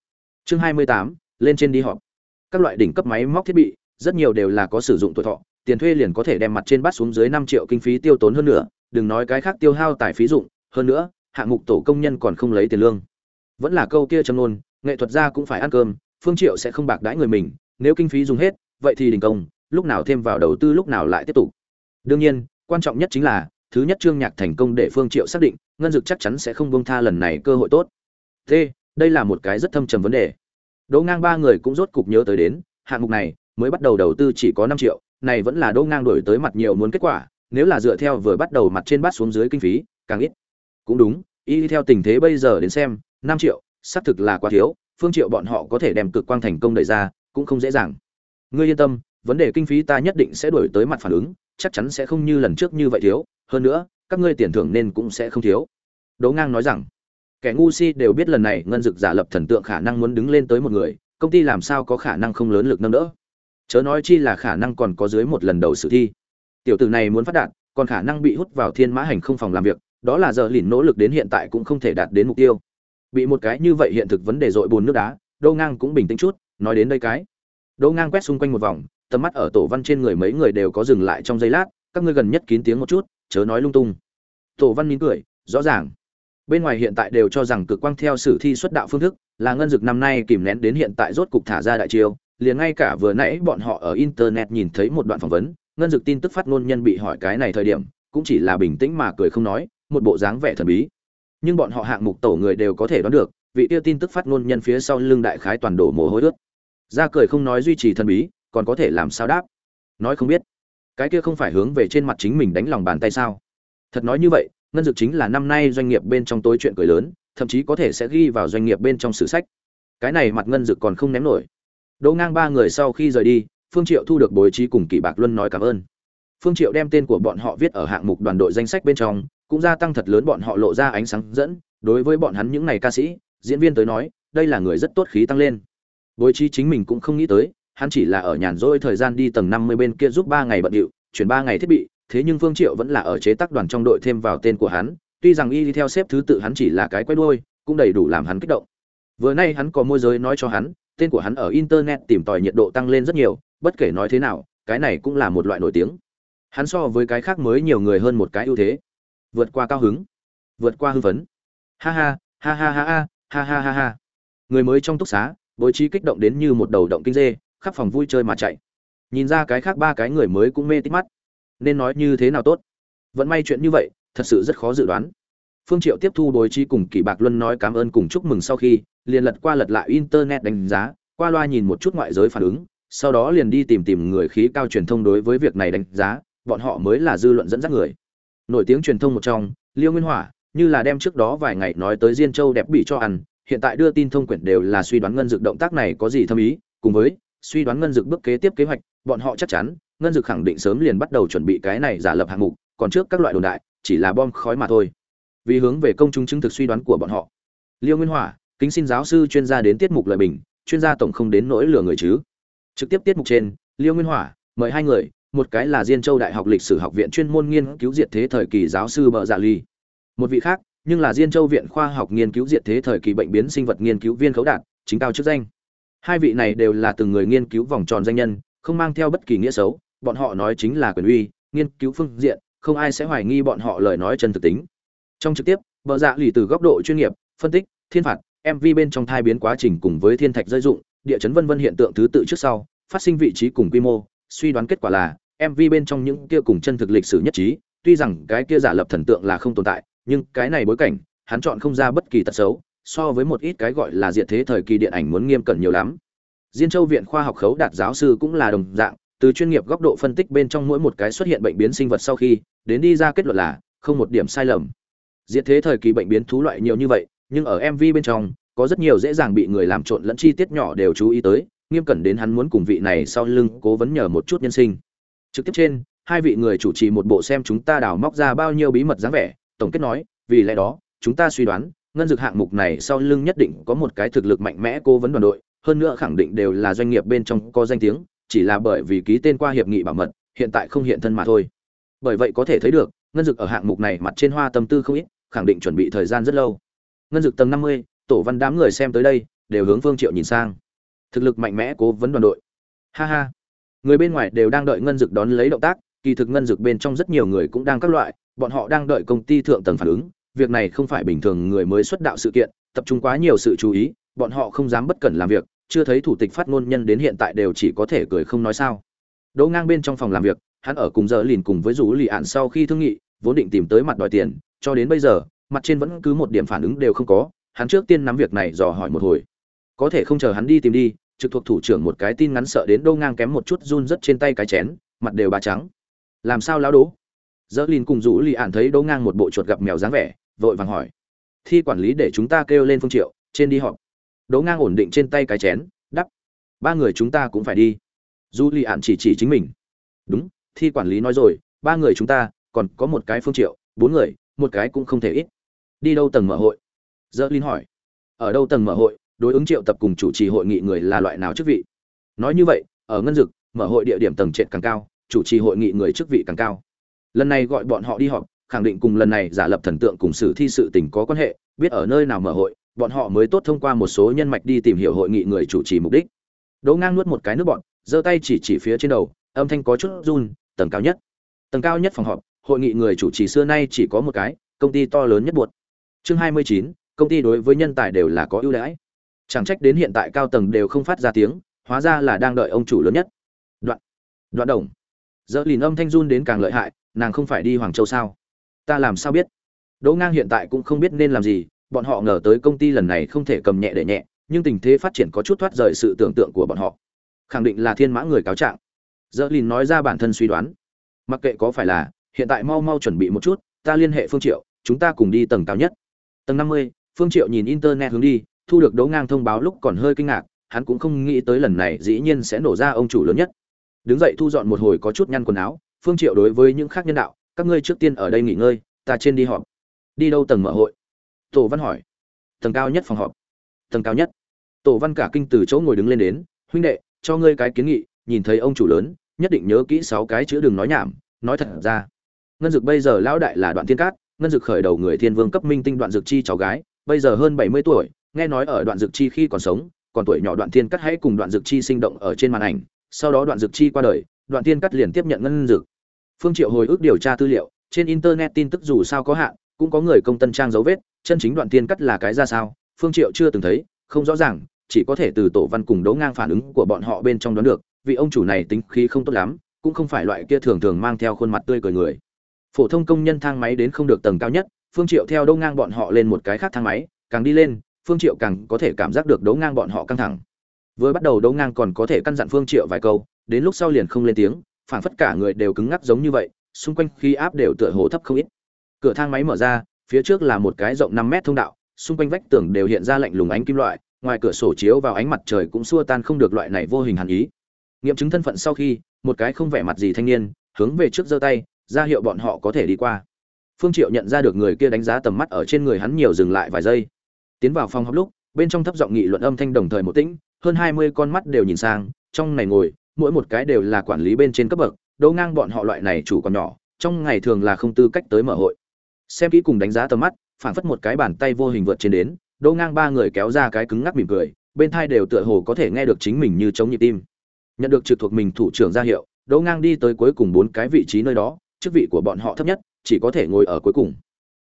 Chương 28, lên trên đi họp. Các loại đỉnh cấp máy móc thiết bị rất nhiều đều là có sử dụng tuổi thọ, tiền thuê liền có thể đem mặt trên bắt xuống dưới năm triệu kinh phí tiêu tốn hơn nữa, đừng nói cái khác tiêu hao tài phí dụng, hơn nữa, hạng mục tổ công nhân còn không lấy tiền lương. Vẫn là câu kia châm nôn nghệ thuật gia cũng phải ăn cơm, phương triệu sẽ không bạc đãi người mình, nếu kinh phí dùng hết, vậy thì đình công, lúc nào thêm vào đầu tư lúc nào lại tiếp tục. Đương nhiên, quan trọng nhất chính là, thứ nhất trương nhạc thành công để phương triệu xác định, ngân dực chắc chắn sẽ không buông tha lần này cơ hội tốt. T đây là một cái rất thâm trầm vấn đề. Đỗ ngang ba người cũng rốt cục nhớ tới đến, hạng mục này mới bắt đầu đầu tư chỉ có 5 triệu, này vẫn là đỗ ngang đổi tới mặt nhiều muốn kết quả, nếu là dựa theo vừa bắt đầu mặt trên bát xuống dưới kinh phí, càng ít. Cũng đúng, y theo tình thế bây giờ đến xem 5 triệu, xác thực là quá thiếu, phương triệu bọn họ có thể đem cực quang thành công đẩy ra, cũng không dễ dàng. Ngươi yên tâm, vấn đề kinh phí ta nhất định sẽ đổi tới mặt phản ứng, chắc chắn sẽ không như lần trước như vậy thiếu, hơn nữa, các ngươi tiền thưởng nên cũng sẽ không thiếu. Đỗ ngang nói rằng, kẻ ngu si đều biết lần này ngân dực giả lập thần tượng khả năng muốn đứng lên tới một người, công ty làm sao có khả năng không lớn lực nâng đỡ chớ nói chi là khả năng còn có dưới một lần đầu sử thi. Tiểu tử này muốn phát đạt, còn khả năng bị hút vào thiên mã hành không phòng làm việc, đó là giờ lìn nỗ lực đến hiện tại cũng không thể đạt đến mục tiêu. Bị một cái như vậy hiện thực vấn đề dội bùn nước đá, đô ngang cũng bình tĩnh chút, nói đến đây cái. Đô ngang quét xung quanh một vòng, tầm mắt ở tổ văn trên người mấy người đều có dừng lại trong giây lát, các ngươi gần nhất kín tiếng một chút, chớ nói lung tung. Tổ văn mỉm cười, rõ ràng. Bên ngoài hiện tại đều cho rằng cực quang theo sử thi xuất đạo phương thức, là ngân dực năm nay kìm nén đến hiện tại rốt cục thả ra đại chiêu liền ngay cả vừa nãy bọn họ ở internet nhìn thấy một đoạn phỏng vấn, ngân dực tin tức phát ngôn nhân bị hỏi cái này thời điểm, cũng chỉ là bình tĩnh mà cười không nói, một bộ dáng vẻ thần bí. Nhưng bọn họ hạng mục tổ người đều có thể đoán được, vị tiêu tin tức phát ngôn nhân phía sau lưng đại khái toàn đổ mồ hôi ướt. Ra cười không nói duy trì thần bí, còn có thể làm sao đáp? Nói không biết. Cái kia không phải hướng về trên mặt chính mình đánh lòng bàn tay sao? Thật nói như vậy, ngân dược chính là năm nay doanh nghiệp bên trong tối chuyện cười lớn, thậm chí có thể sẽ ghi vào doanh nghiệp bên trong sử sách. Cái này mặt ngân dực còn không ném nổi đỗ ngang ba người sau khi rời đi, phương triệu thu được bối trí cùng kỷ bạc luân nói cảm ơn. Phương triệu đem tên của bọn họ viết ở hạng mục đoàn đội danh sách bên trong, cũng gia tăng thật lớn bọn họ lộ ra ánh sáng dẫn. Đối với bọn hắn những này ca sĩ, diễn viên tới nói, đây là người rất tốt khí tăng lên. Bối trí chính mình cũng không nghĩ tới, hắn chỉ là ở nhàn rỗi thời gian đi tầng 50 bên kia giúp ba ngày bận điệu, chuyển ba ngày thiết bị, thế nhưng phương triệu vẫn là ở chế tác đoàn trong đội thêm vào tên của hắn. Tuy rằng y đi theo xếp thứ tự hắn chỉ là cái quay đuôi, cũng đầy đủ làm hắn kích động. Vừa nay hắn có môi giới nói cho hắn tên của hắn ở internet tìm tòi nhiệt độ tăng lên rất nhiều, bất kể nói thế nào, cái này cũng là một loại nổi tiếng. Hắn so với cái khác mới nhiều người hơn một cái ưu thế. Vượt qua cao hứng. Vượt qua hưng phấn. Ha ha ha ha ha ha ha ha ha ha. Người mới trong túc xá, bố trí kích động đến như một đầu động kinh dê, khắp phòng vui chơi mà chạy. Nhìn ra cái khác ba cái người mới cũng mê tít mắt. Nên nói như thế nào tốt? Vẫn may chuyện như vậy, thật sự rất khó dự đoán phương triệu tiếp thu đối trí cùng kỷ bạc luân nói cảm ơn cùng chúc mừng sau khi, liền lật qua lật lại internet đánh giá, qua loa nhìn một chút ngoại giới phản ứng, sau đó liền đi tìm tìm người khí cao truyền thông đối với việc này đánh giá, bọn họ mới là dư luận dẫn dắt người. Nổi tiếng truyền thông một trong, liêu nguyên hỏa, như là đem trước đó vài ngày nói tới diên châu đẹp bị cho ăn, hiện tại đưa tin thông quyển đều là suy đoán ngân dược động tác này có gì thâm ý, cùng với, suy đoán ngân dược bước kế tiếp kế hoạch, bọn họ chắc chắn, ngân dược khẳng định sớm liền bắt đầu chuẩn bị cái này giả lập hạng mục, còn trước các loại đồn đại, chỉ là bom khói mà thôi vì hướng về công chúng chứng thực suy đoán của bọn họ. Liêu nguyên hỏa, kính xin giáo sư chuyên gia đến tiết mục lời bình, chuyên gia tổng không đến nỗi lừa người chứ? Trực tiếp tiết mục trên, liêu nguyên hỏa, mời hai người, một cái là diên châu đại học lịch sử học viện chuyên môn nghiên cứu diệt thế thời kỳ giáo sư bợ dạ ly một vị khác, nhưng là diên châu viện khoa học nghiên cứu diệt thế thời kỳ bệnh biến sinh vật nghiên cứu viên khấu đạt, chính cao chức danh. Hai vị này đều là từng người nghiên cứu vòng tròn danh nhân, không mang theo bất kỳ nghĩa xấu, bọn họ nói chính là quyền uy, nghiên cứu phương diện, không ai sẽ hoài nghi bọn họ lời nói chân thực tính trong trực tiếp, bờ dạ lì từ góc độ chuyên nghiệp, phân tích, thiên phạt mv bên trong thai biến quá trình cùng với thiên thạch dây dụng, địa chấn vân vân hiện tượng thứ tự trước sau, phát sinh vị trí cùng quy mô, suy đoán kết quả là mv bên trong những kia cùng chân thực lịch sử nhất trí, tuy rằng cái kia giả lập thần tượng là không tồn tại, nhưng cái này bối cảnh, hắn chọn không ra bất kỳ tật xấu, so với một ít cái gọi là diện thế thời kỳ điện ảnh muốn nghiêm cẩn nhiều lắm. Diên châu viện khoa học khấu đạt giáo sư cũng là đồng dạng, từ chuyên nghiệp góc độ phân tích bên trong mỗi một cái xuất hiện bệnh biến sinh vật sau khi, đến đi ra kết luận là không một điểm sai lầm diệt thế thời kỳ bệnh biến thú loại nhiều như vậy, nhưng ở mv bên trong, có rất nhiều dễ dàng bị người làm trộn lẫn chi tiết nhỏ đều chú ý tới, nghiêm cẩn đến hắn muốn cùng vị này sau lưng cố vấn nhờ một chút nhân sinh. Trực tiếp trên, hai vị người chủ trì một bộ xem chúng ta đào móc ra bao nhiêu bí mật dáng vẻ, tổng kết nói, vì lẽ đó, chúng ta suy đoán, ngân dược hạng mục này sau lưng nhất định có một cái thực lực mạnh mẽ cố vấn đoàn đội, hơn nữa khẳng định đều là doanh nghiệp bên trong có danh tiếng, chỉ là bởi vì ký tên qua hiệp nghị bảo mật, hiện tại không hiện thân mà thôi. Bởi vậy có thể thấy được ngân Dực ở hạng mục này mặt trên hoa tâm tư không ít, khẳng định chuẩn bị thời gian rất lâu. Ngân Dực tầng năm mươi, tổ văn đám người xem tới đây, đều hướng phương triệu nhìn sang. Thực lực mạnh mẽ cố vấn đoàn đội. Ha ha. Người bên ngoài đều đang đợi ngân Dực đón lấy động tác, kỳ thực ngân Dực bên trong rất nhiều người cũng đang các loại, bọn họ đang đợi công ty thượng tầng phản ứng. Việc này không phải bình thường người mới xuất đạo sự kiện, tập trung quá nhiều sự chú ý, bọn họ không dám bất cẩn làm việc, chưa thấy thủ tịch phát ngôn nhân đến hiện tại đều chỉ có thể cười không nói sao. Đỗ ngang bên trong phòng làm việc hắn ở cùng giờ lìn cùng với rủ lì ạn sau khi thương nghị, vốn định tìm tới mặt đòi tiền, cho đến bây giờ, mặt trên vẫn cứ một điểm phản ứng đều không có, hắn trước tiên nắm việc này dò hỏi một hồi. Có thể không chờ hắn đi tìm đi, trực thuộc thủ trưởng một cái tin ngắn sợ đến đâu ngang kém một chút run rất trên tay cái chén, mặt đều bà trắng. Làm sao lão đố? Dỡ lìn cùng rủ lì ạn thấy Đỗ ngang một bộ chuột gặp mèo dáng vẻ, vội vàng hỏi. Thi quản lý để chúng ta kêu lên phương triệu, trên đi họp. Đỗ ngang ổn định trên tay cái chén, đắp. Ba người chúng ta cũng phải đi. Du lì ạn chỉ chỉ chính mình. Đúng thi quản lý nói rồi, ba người chúng ta, còn có một cái phương triệu, bốn người, một cái cũng không thể ít. Đi đâu tầng mở hội? Dơ linh hỏi. Ở đâu tầng mở hội? Đối ứng triệu tập cùng chủ trì hội nghị người là loại nào chức vị? Nói như vậy, ở ngân dực, mở hội địa điểm tầng trệt càng cao, chủ trì hội nghị người chức vị càng cao. Lần này gọi bọn họ đi họp, khẳng định cùng lần này giả lập thần tượng cùng sử thi sự tình có quan hệ, biết ở nơi nào mở hội, bọn họ mới tốt thông qua một số nhân mạch đi tìm hiểu hội nghị người chủ trì mục đích. Đỗ ngang nuốt một cái nước bọn, giơ tay chỉ chỉ phía trên đầu, âm thanh có chút run tầng cao nhất. Tầng cao nhất phòng họp, hội nghị người chủ trì xưa nay chỉ có một cái, công ty to lớn nhất buộc. Chương hai mươi chín, công ty đối với nhân tài đều là có ưu đãi. Chẳng trách đến hiện tại cao tầng đều không phát ra tiếng, hóa ra là đang đợi ông chủ lớn nhất. Đoạn đoạn đồng. Dỡ lìn âm thanh run đến càng lợi hại, nàng không phải đi hoàng châu sao? Ta làm sao biết? Đỗ ngang hiện tại cũng không biết nên làm gì, bọn họ ngờ tới công ty lần này không thể cầm nhẹ để nhẹ, nhưng tình thế phát triển có chút thoát rời sự tưởng tượng của bọn họ. Khẳng định là thiên mã người cáo trạng dỡ lìn nói ra bản thân suy đoán. Mặc kệ có phải là, hiện tại mau mau chuẩn bị một chút, ta liên hệ phương triệu, chúng ta cùng đi tầng cao nhất. Tầng năm mươi, phương triệu nhìn internet hướng đi, thu được đấu ngang thông báo lúc còn hơi kinh ngạc, hắn cũng không nghĩ tới lần này dĩ nhiên sẽ nổ ra ông chủ lớn nhất. Đứng dậy thu dọn một hồi có chút nhăn quần áo, phương triệu đối với những khác nhân đạo, các ngươi trước tiên ở đây nghỉ ngơi, ta trên đi họp. Đi đâu tầng mở hội? Tổ văn hỏi. Tầng cao nhất phòng họp. Tầng cao nhất. Tổ văn cả kinh từ chỗ ngồi đứng lên đến, huynh đệ, cho ngươi cái kiến nghị, nhìn thấy ông chủ lớn nhất định nhớ kỹ sáu cái chữ đừng nói nhảm, nói thật ra. Ngân dực bây giờ lão đại là đoạn thiên cát, ngân dực khởi đầu người thiên vương cấp minh tinh đoạn dực chi cháu gái, bây giờ hơn bảy mươi tuổi, nghe nói ở đoạn dực chi khi còn sống, còn tuổi nhỏ đoạn thiên cát hãy cùng đoạn dực chi sinh động ở trên màn ảnh, sau đó đoạn dực chi qua đời, đoạn thiên cát liền tiếp nhận ngân dực. Phương triệu hồi ức điều tra tư liệu, trên internet tin tức dù sao có hạn, cũng có người công tân trang dấu vết, chân chính đoạn thiên cát là cái ra sao, phương triệu chưa từng thấy, không rõ ràng, chỉ có thể từ tổ văn cùng đấu ngang phản ứng của bọn họ bên trong đoán được vị ông chủ này tính khí không tốt lắm, cũng không phải loại kia thường thường mang theo khuôn mặt tươi cười người. Phổ thông công nhân thang máy đến không được tầng cao nhất, phương triệu theo đấu ngang bọn họ lên một cái khác thang máy, càng đi lên, phương triệu càng có thể cảm giác được đấu ngang bọn họ căng thẳng. Vừa bắt đầu đấu ngang còn có thể căn dặn phương triệu vài câu, đến lúc sau liền không lên tiếng, phảng phất cả người đều cứng ngắc giống như vậy, xung quanh khí áp đều tựa hồ thấp không ít. Cửa thang máy mở ra, phía trước là một cái rộng 5 mét thông đạo, xung quanh vách tường đều hiện ra lạnh lùng ánh kim loại, ngoài cửa sổ chiếu vào ánh mặt trời cũng xua tan không được loại này vô hình hàn ý nghiệm chứng thân phận sau khi, một cái không vẻ mặt gì thanh niên, hướng về trước giơ tay, ra hiệu bọn họ có thể đi qua. Phương triệu nhận ra được người kia đánh giá tầm mắt ở trên người hắn nhiều dừng lại vài giây. Tiến vào phòng họp lúc, bên trong thấp giọng nghị luận âm thanh đồng thời một tĩnh, hơn 20 con mắt đều nhìn sang, trong này ngồi, mỗi một cái đều là quản lý bên trên cấp bậc đấu ngang bọn họ loại này chủ còn nhỏ, trong ngày thường là không tư cách tới mở hội. Xem kỹ cùng đánh giá tầm mắt, phản phất một cái bàn tay vô hình vượt trên đến đấu ngang ba người kéo ra cái cứng ngắc mỉm cười, bên thai đều tựa hồ có thể nghe được chính mình như chống nhịp tim nhận được trực thuộc mình thủ trưởng ra hiệu, đỗ ngang đi tới cuối cùng bốn cái vị trí nơi đó, chức vị của bọn họ thấp nhất, chỉ có thể ngồi ở cuối cùng.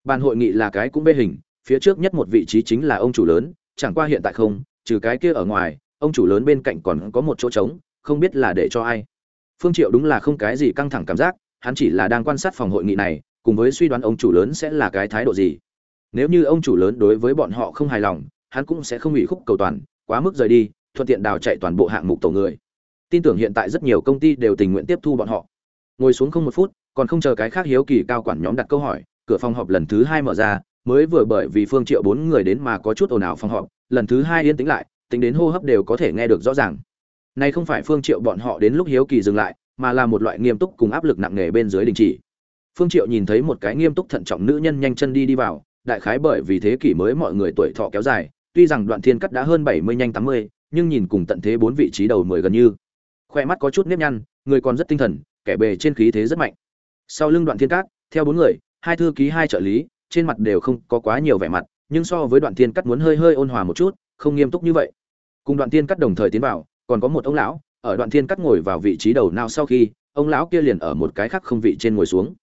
Bàn hội nghị là cái cũng bê hình, phía trước nhất một vị trí chính là ông chủ lớn, chẳng qua hiện tại không, trừ cái kia ở ngoài, ông chủ lớn bên cạnh còn có một chỗ trống, không biết là để cho ai. Phương triệu đúng là không cái gì căng thẳng cảm giác, hắn chỉ là đang quan sát phòng hội nghị này, cùng với suy đoán ông chủ lớn sẽ là cái thái độ gì. Nếu như ông chủ lớn đối với bọn họ không hài lòng, hắn cũng sẽ không ủy khúc cầu toàn, quá mức rời đi, thuận tiện đào chạy toàn bộ hạng mục tổ người tin tưởng hiện tại rất nhiều công ty đều tình nguyện tiếp thu bọn họ. Ngồi xuống không một phút còn không chờ cái khác hiếu kỳ cao quản nhóm đặt câu hỏi cửa phòng họp lần thứ hai mở ra mới vừa bởi vì phương triệu bốn người đến mà có chút ồn ào phòng họp lần thứ hai yên tĩnh lại tính đến hô hấp đều có thể nghe được rõ ràng. Này không phải phương triệu bọn họ đến lúc hiếu kỳ dừng lại mà là một loại nghiêm túc cùng áp lực nặng nề bên dưới đình chỉ. Phương triệu nhìn thấy một cái nghiêm túc thận trọng nữ nhân nhanh chân đi đi vào đại khái bởi vì thế kỷ mới mọi người tuổi thọ kéo dài, tuy rằng Đoạn Thiên Cắt đã hơn 70 nhanh 80, nhưng nhìn cùng tận thế bốn vị trí đầu 10 gần như. Khoe mắt có chút nếp nhăn, người còn rất tinh thần, kẻ bề trên khí thế rất mạnh. Sau lưng Đoạn Thiên Cắt, theo bốn người, hai thư ký hai trợ lý, trên mặt đều không có quá nhiều vẻ mặt, nhưng so với Đoạn Thiên Cắt muốn hơi hơi ôn hòa một chút, không nghiêm túc như vậy. Cùng Đoạn Thiên Cắt đồng thời tiến vào, còn có một ông lão, ở Đoạn Thiên Cắt ngồi vào vị trí đầu nào sau khi, ông lão kia liền ở một cái khác không vị trên ngồi xuống.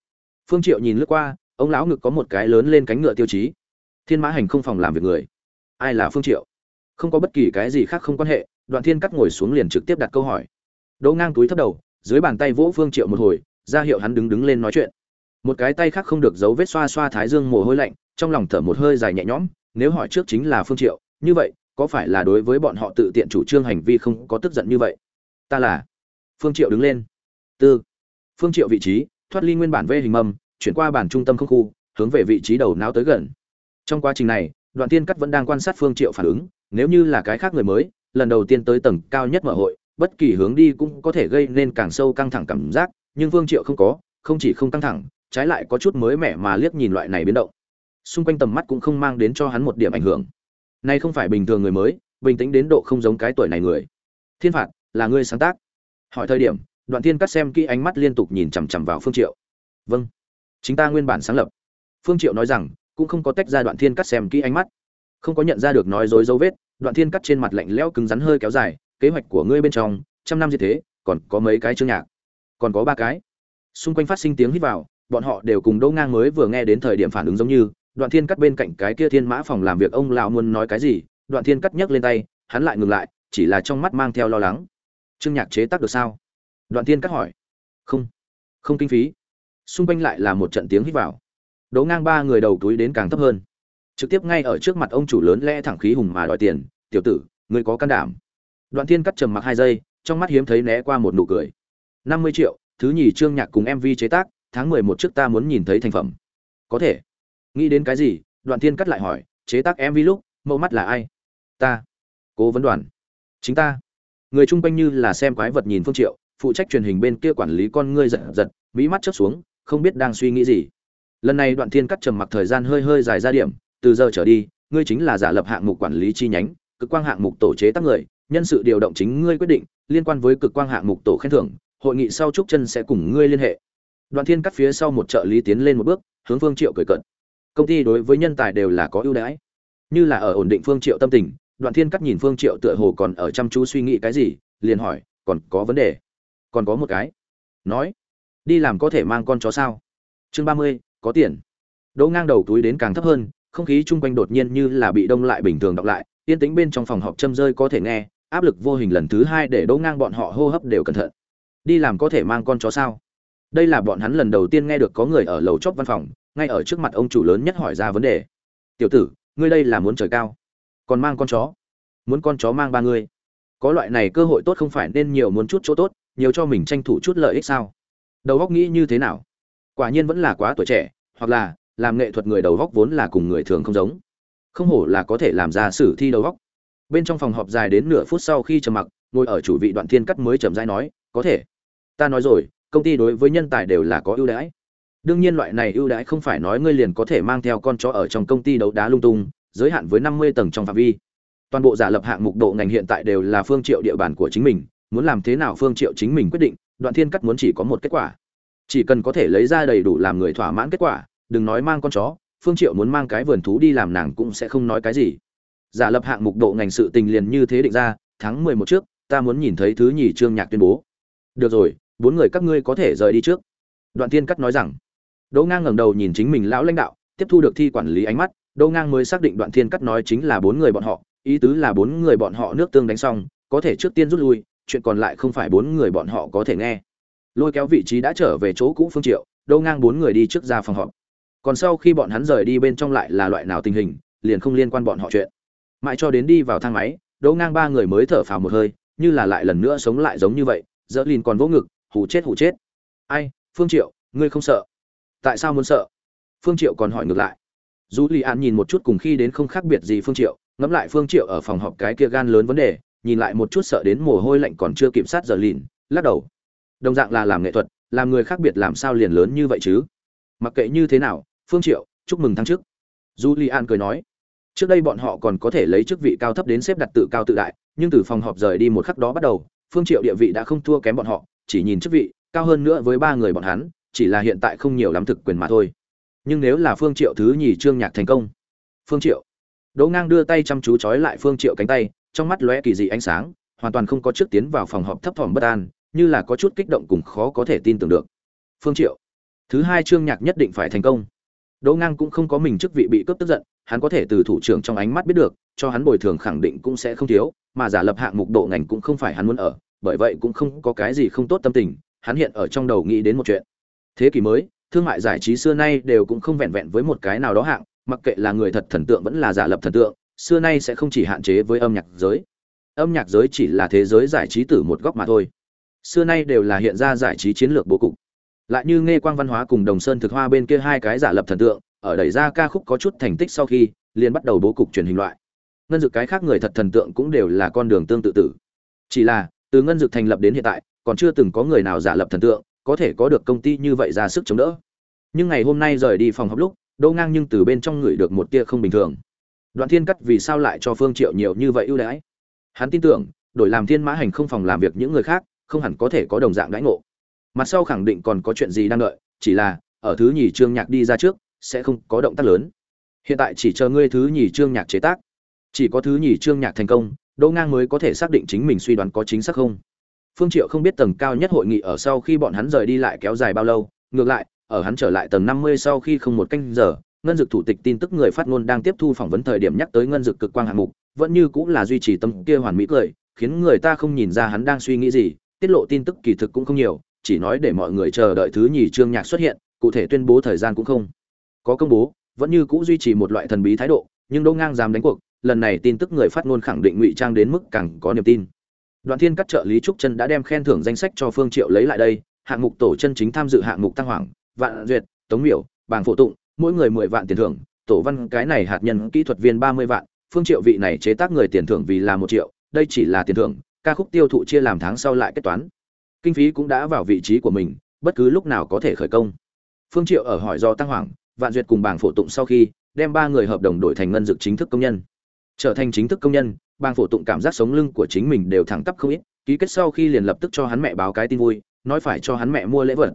Phương Triệu nhìn lướt qua, ông lão ngực có một cái lớn lên cánh ngựa tiêu chí thiên mã hành không phòng làm việc người ai là phương triệu không có bất kỳ cái gì khác không quan hệ đoạn thiên cắt ngồi xuống liền trực tiếp đặt câu hỏi đỗ ngang túi thấp đầu, dưới bàn tay vỗ phương triệu một hồi, ra hiệu hắn đứng đứng lên nói chuyện. Một cái tay khác không được giấu vết xoa xoa thái dương mồ hôi lạnh, trong lòng thở một hơi dài nhẹ nhõm, nếu hỏi trước chính là phương triệu, như vậy, có phải là đối với bọn họ tự tiện chủ trương hành vi không có tức giận như vậy? Ta là phương triệu đứng lên. Tư. Phương triệu vị trí, thoát ly nguyên bản vê hình mâm, chuyển qua bản trung tâm không khu, hướng về vị trí đầu não tới gần. Trong quá trình này, đoạn tiên cắt vẫn đang quan sát phương triệu phản ứng, nếu như là cái khác người mới, lần đầu tiên tới tầng cao nhất mở hội bất kỳ hướng đi cũng có thể gây nên càng sâu căng thẳng cảm giác, nhưng Vương triệu không có, không chỉ không căng thẳng, trái lại có chút mới mẻ mà liếc nhìn loại này biến động. Xung quanh tầm mắt cũng không mang đến cho hắn một điểm ảnh hưởng. Nay không phải bình thường người mới, bình tĩnh đến độ không giống cái tuổi này người. Thiên phạt, là ngươi sáng tác. Hỏi thời điểm, đoạn Thiên cắt xem kỹ ánh mắt liên tục nhìn chằm chằm vào phương triệu. Vâng. Chính ta nguyên bản sáng lập. Phương triệu nói rằng, cũng không có tách ra đoạn thiên cắt xem kỹ ánh mắt. Không có nhận ra được nói dối dấu vết, đoạn thiên cắt trên mặt lạnh lẽo cứng rắn hơi kéo dài kế hoạch của ngươi bên trong, trăm năm như thế, còn có mấy cái chương nhạc. Còn có ba cái. Xung quanh phát sinh tiếng hít vào, bọn họ đều cùng đỗ ngang mới vừa nghe đến thời điểm phản ứng giống như, đoạn thiên cắt bên cạnh cái kia thiên mã phòng làm việc ông lão muốn nói cái gì, đoạn thiên cắt nhấc lên tay, hắn lại ngừng lại, chỉ là trong mắt mang theo lo lắng. Chương nhạc chế tác được sao? Đoạn thiên cắt hỏi. Không. Không kinh phí. Xung quanh lại là một trận tiếng hít vào. Đỗ ngang ba người đầu túi đến càng thấp hơn. Trực tiếp ngay ở trước mặt ông chủ lớn lẽ thẳng khí hùng mà đòi tiền, tiểu tử, ngươi có can đảm? Đoạn thiên cắt trầm mặc hai giây, trong mắt hiếm thấy né qua một nụ cười. Năm mươi triệu, thứ nhì trương nhạc cùng mv chế tác, tháng mười một trước ta muốn nhìn thấy thành phẩm. Có thể. Nghĩ đến cái gì, đoạn thiên cắt lại hỏi, chế tác mv lúc, mẫu mắt là ai? Ta. Cố vấn đoàn. Chính ta. Người chung quanh như là xem quái vật nhìn phương triệu, phụ trách truyền hình bên kia quản lý con ngươi giật giật, mỹ mắt chớp xuống, không biết đang suy nghĩ gì. Lần này đoạn thiên cắt trầm mặc thời gian hơi hơi dài ra điểm, từ giờ trở đi, ngươi chính là giả lập hạng mục quản lý chi nhánh, cực quang hạng mục tổ chế tác người nhân sự điều động chính ngươi quyết định, liên quan với cực quang hạng mục tổ khen thưởng, hội nghị sau trúc chân sẽ cùng ngươi liên hệ. Đoàn thiên cắt phía sau một trợ lý tiến lên một bước, hướng phương triệu cười cận công ty đối với nhân tài đều là có ưu đãi. Như là ở ổn định phương triệu tâm tình Đoàn thiên cắt nhìn phương triệu tựa hồ còn ở chăm chú suy nghĩ cái gì, liền hỏi, còn có vấn đề? Còn có một cái. Nói, đi làm có thể mang con chó sao? Chương ba mươi, có tiền. Đỗ ngang đầu túi đến càng thấp hơn, không khí chung quanh đột nhiên như là bị đông lại bình thường đọc lại, yên tĩnh bên trong phòng họp châm rơi có thể nghe áp lực vô hình lần thứ hai để đỗ ngang bọn họ hô hấp đều cẩn thận. Đi làm có thể mang con chó sao? Đây là bọn hắn lần đầu tiên nghe được có người ở lầu chóp văn phòng, ngay ở trước mặt ông chủ lớn nhất hỏi ra vấn đề. Tiểu tử, ngươi đây là muốn trời cao, còn mang con chó? Muốn con chó mang ba ngươi. Có loại này cơ hội tốt không phải nên nhiều muốn chút chỗ tốt, nhiều cho mình tranh thủ chút lợi ích sao? Đầu góc nghĩ như thế nào? Quả nhiên vẫn là quá tuổi trẻ, hoặc là, làm nghệ thuật người đầu góc vốn là cùng người thường không giống. Không hổ là có thể làm ra sử thi đầu góc bên trong phòng họp dài đến nửa phút sau khi trầm mặc, ngồi ở chủ vị đoạn thiên cắt mới chậm rãi nói, có thể. Ta nói rồi, công ty đối với nhân tài đều là có ưu đãi. Đương nhiên loại này ưu đãi không phải nói ngươi liền có thể mang theo con chó ở trong công ty đấu đá lung tung, giới hạn với năm mươi tầng trong phạm vi. Toàn bộ giả lập hạng mục độ ngành hiện tại đều là phương triệu địa bàn của chính mình, muốn làm thế nào phương triệu chính mình quyết định, đoạn thiên cắt muốn chỉ có một kết quả. Chỉ cần có thể lấy ra đầy đủ làm người thỏa mãn kết quả, đừng nói mang con chó, phương triệu muốn mang cái vườn thú đi làm nàng cũng sẽ không nói cái gì giả lập hạng mục độ ngành sự tình liền như thế định ra, tháng mười một trước, ta muốn nhìn thấy thứ nhì trương nhạc tuyên bố. Được rồi, bốn người các ngươi có thể rời đi trước. Đoạn thiên cắt nói rằng. Đỗ ngang ngẩng đầu nhìn chính mình lão lãnh đạo, tiếp thu được thi quản lý ánh mắt, đỗ ngang mới xác định đoạn thiên cắt nói chính là bốn người bọn họ, ý tứ là bốn người bọn họ nước tương đánh xong, có thể trước tiên rút lui, chuyện còn lại không phải bốn người bọn họ có thể nghe. Lôi kéo vị trí đã trở về chỗ cũ phương triệu, đỗ ngang bốn người đi trước ra phòng họp. Còn sau khi bọn hắn rời đi bên trong lại là loại nào tình hình, liền không liên quan bọn họ chuyện mãi cho đến đi vào thang máy, đỗ ngang ba người mới thở phào một hơi, như là lại lần nữa sống lại giống như vậy dỡ lìn còn vỗ ngực, hù chết hù chết. Ai, phương triệu, ngươi không sợ? Tại sao muốn sợ? Phương triệu còn hỏi ngược lại. Dù lì an nhìn một chút cùng khi đến không khác biệt gì phương triệu, ngẫm lại phương triệu ở phòng họp cái kia gan lớn vấn đề, nhìn lại một chút sợ đến mồ hôi lạnh còn chưa kiểm sát giờ lìn lắc đầu. Đồng dạng là làm nghệ thuật, làm người khác biệt làm sao liền lớn như vậy chứ? Mặc kệ như thế nào, phương triệu, chúc mừng tháng trước dù lì an cười nói trước đây bọn họ còn có thể lấy chức vị cao thấp đến xếp đặt tự cao tự đại, nhưng từ phòng họp rời đi một khắc đó bắt đầu, phương triệu địa vị đã không thua kém bọn họ, chỉ nhìn chức vị, cao hơn nữa với ba người bọn hắn, chỉ là hiện tại không nhiều lắm thực quyền mà thôi. Nhưng nếu là phương triệu thứ nhì trương nhạc thành công, phương triệu. Đỗ ngang đưa tay chăm chú chói lại phương triệu cánh tay, trong mắt lóe kỳ dị ánh sáng, hoàn toàn không có trước tiến vào phòng họp thấp thỏm bất an, như là có chút kích động cùng khó có thể tin tưởng được. Phương triệu. Thứ hai trương nhạc nhất định phải thành công. Đỗ ngang cũng không có mình chức vị bị cướp tức giận hắn có thể từ thủ trưởng trong ánh mắt biết được, cho hắn bồi thường khẳng định cũng sẽ không thiếu, mà giả lập hạng mục độ ngành cũng không phải hắn muốn ở, bởi vậy cũng không có cái gì không tốt tâm tình, hắn hiện ở trong đầu nghĩ đến một chuyện. Thế kỷ mới, thương mại giải trí xưa nay đều cũng không vẹn vẹn với một cái nào đó hạng, mặc kệ là người thật thần tượng vẫn là giả lập thần tượng, xưa nay sẽ không chỉ hạn chế với âm nhạc giới. Âm nhạc giới chỉ là thế giới giải trí từ một góc mà thôi. Xưa nay đều là hiện ra giải trí chiến lược bố cục. Lại như nghe quang văn hóa cùng đồng sơn thực hoa bên kia hai cái giả lập thần tượng ở đẩy ra ca khúc có chút thành tích sau khi, liền bắt đầu bố cục truyền hình loại. Ngân dực cái khác người thật thần tượng cũng đều là con đường tương tự tử. Chỉ là, từ ngân dực thành lập đến hiện tại, còn chưa từng có người nào giả lập thần tượng, có thể có được công ty như vậy ra sức chống đỡ. Nhưng ngày hôm nay rời đi phòng học lúc, đỗ ngang nhưng từ bên trong người được một tia không bình thường. Đoạn thiên cắt vì sao lại cho phương triệu nhiều như vậy ưu đãi? Hắn tin tưởng, đổi làm thiên mã hành không phòng làm việc những người khác, không hẳn có thể có đồng dạng đãi ngộ. Mặt sau khẳng định còn có chuyện gì đang đợi, chỉ là, ở thứ nhì trương nhạc đi ra trước sẽ không có động tác lớn. Hiện tại chỉ chờ ngươi thứ nhì trương nhạc chế tác. Chỉ có thứ nhì trương nhạc thành công, đỗ ngang mới có thể xác định chính mình suy đoán có chính xác không. Phương triệu không biết tầng cao nhất hội nghị ở sau khi bọn hắn rời đi lại kéo dài bao lâu, ngược lại, ở hắn trở lại tầng 50 sau khi không một canh giờ, ngân dực thủ tịch tin tức người phát ngôn đang tiếp thu phỏng vấn thời điểm nhắc tới ngân dực cực quang hạng mục, vẫn như cũng là duy trì tâm kia hoàn mỹ cười, khiến người ta không nhìn ra hắn đang suy nghĩ gì, tiết lộ tin tức kỳ thực cũng không nhiều, chỉ nói để mọi người chờ đợi thứ nhì trương nhạc xuất hiện, cụ thể tuyên bố thời gian cũng không có công bố, vẫn như cũ duy trì một loại thần bí thái độ, nhưng đỗ ngang dám đánh cuộc, lần này tin tức người phát ngôn khẳng định ngụy trang đến mức càng có niềm tin. Đoạn thiên cắt trợ lý trúc chân đã đem khen thưởng danh sách cho phương triệu lấy lại đây, hạng mục tổ chân chính tham dự hạng mục tăng hoàng, vạn duyệt, tống miểu, bàng phổ tụng, mỗi người mười vạn tiền thưởng, tổ văn cái này hạt nhân kỹ thuật viên ba mươi vạn, phương triệu vị này chế tác người tiền thưởng vì là một triệu, đây chỉ là tiền thưởng, ca khúc tiêu thụ chia làm tháng sau lại kết toán. Kinh phí cũng đã vào vị trí của mình, bất cứ lúc nào có thể khởi công. Phương triệu ở hỏi do tăng hoàng vạn duyệt cùng bảng phổ tụng sau khi, đem ba người hợp đồng đổi thành ngân dực chính thức công nhân. Trở thành chính thức công nhân bang phổ tụng cảm giác sống lưng của chính mình đều thẳng tắp không ít, ký kết sau khi liền lập tức cho hắn mẹ báo cái tin vui, nói phải cho hắn mẹ mua lễ vật.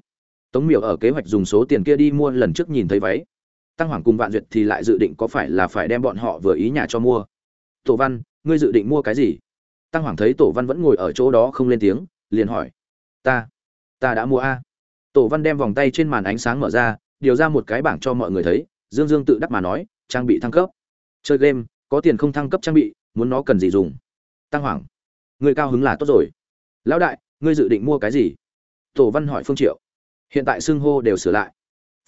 Tống miểu ở kế hoạch dùng số tiền kia đi mua lần trước nhìn thấy váy. Tăng hoàng cùng vạn duyệt thì lại dự định có phải là phải đem bọn họ vừa ý nhà cho mua. Tổ văn, ngươi dự định mua cái gì? Tăng hoàng thấy tổ văn vẫn ngồi ở chỗ đó không lên tiếng, liền hỏi. Ta ta đã mua a. Tổ văn đem vòng tay trên màn ánh sáng mở ra điều ra một cái bảng cho mọi người thấy, dương dương tự đắc mà nói, trang bị thăng cấp. Chơi game, có tiền không thăng cấp trang bị, muốn nó cần gì dùng? Tăng hoàng người cao hứng là tốt rồi. Lão đại, ngươi dự định mua cái gì? Tổ văn hỏi phương triệu. Hiện tại xưng hô đều sửa lại.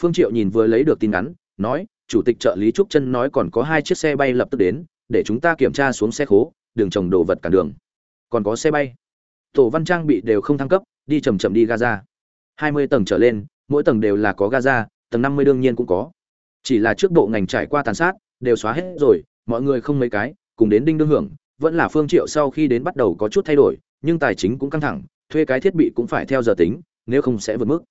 Phương triệu nhìn vừa lấy được tin ngắn nói, chủ tịch trợ lý trúc chân nói còn có hai chiếc xe bay lập tức đến, để chúng ta kiểm tra xuống xe khố, đường trồng đồ vật cả đường. Còn có xe bay. Tổ văn trang bị đều không thăng cấp, đi chậm chậm đi gaza. Hai mươi tầng trở lên, mỗi tầng đều là có gaza tầng năm mươi đương nhiên cũng có. Chỉ là trước bộ ngành trải qua tàn sát, đều xóa hết rồi, mọi người không mấy cái, cùng đến đinh đương hưởng, vẫn là phương triệu sau khi đến bắt đầu có chút thay đổi, nhưng tài chính cũng căng thẳng, thuê cái thiết bị cũng phải theo giờ tính, nếu không sẽ vượt mức.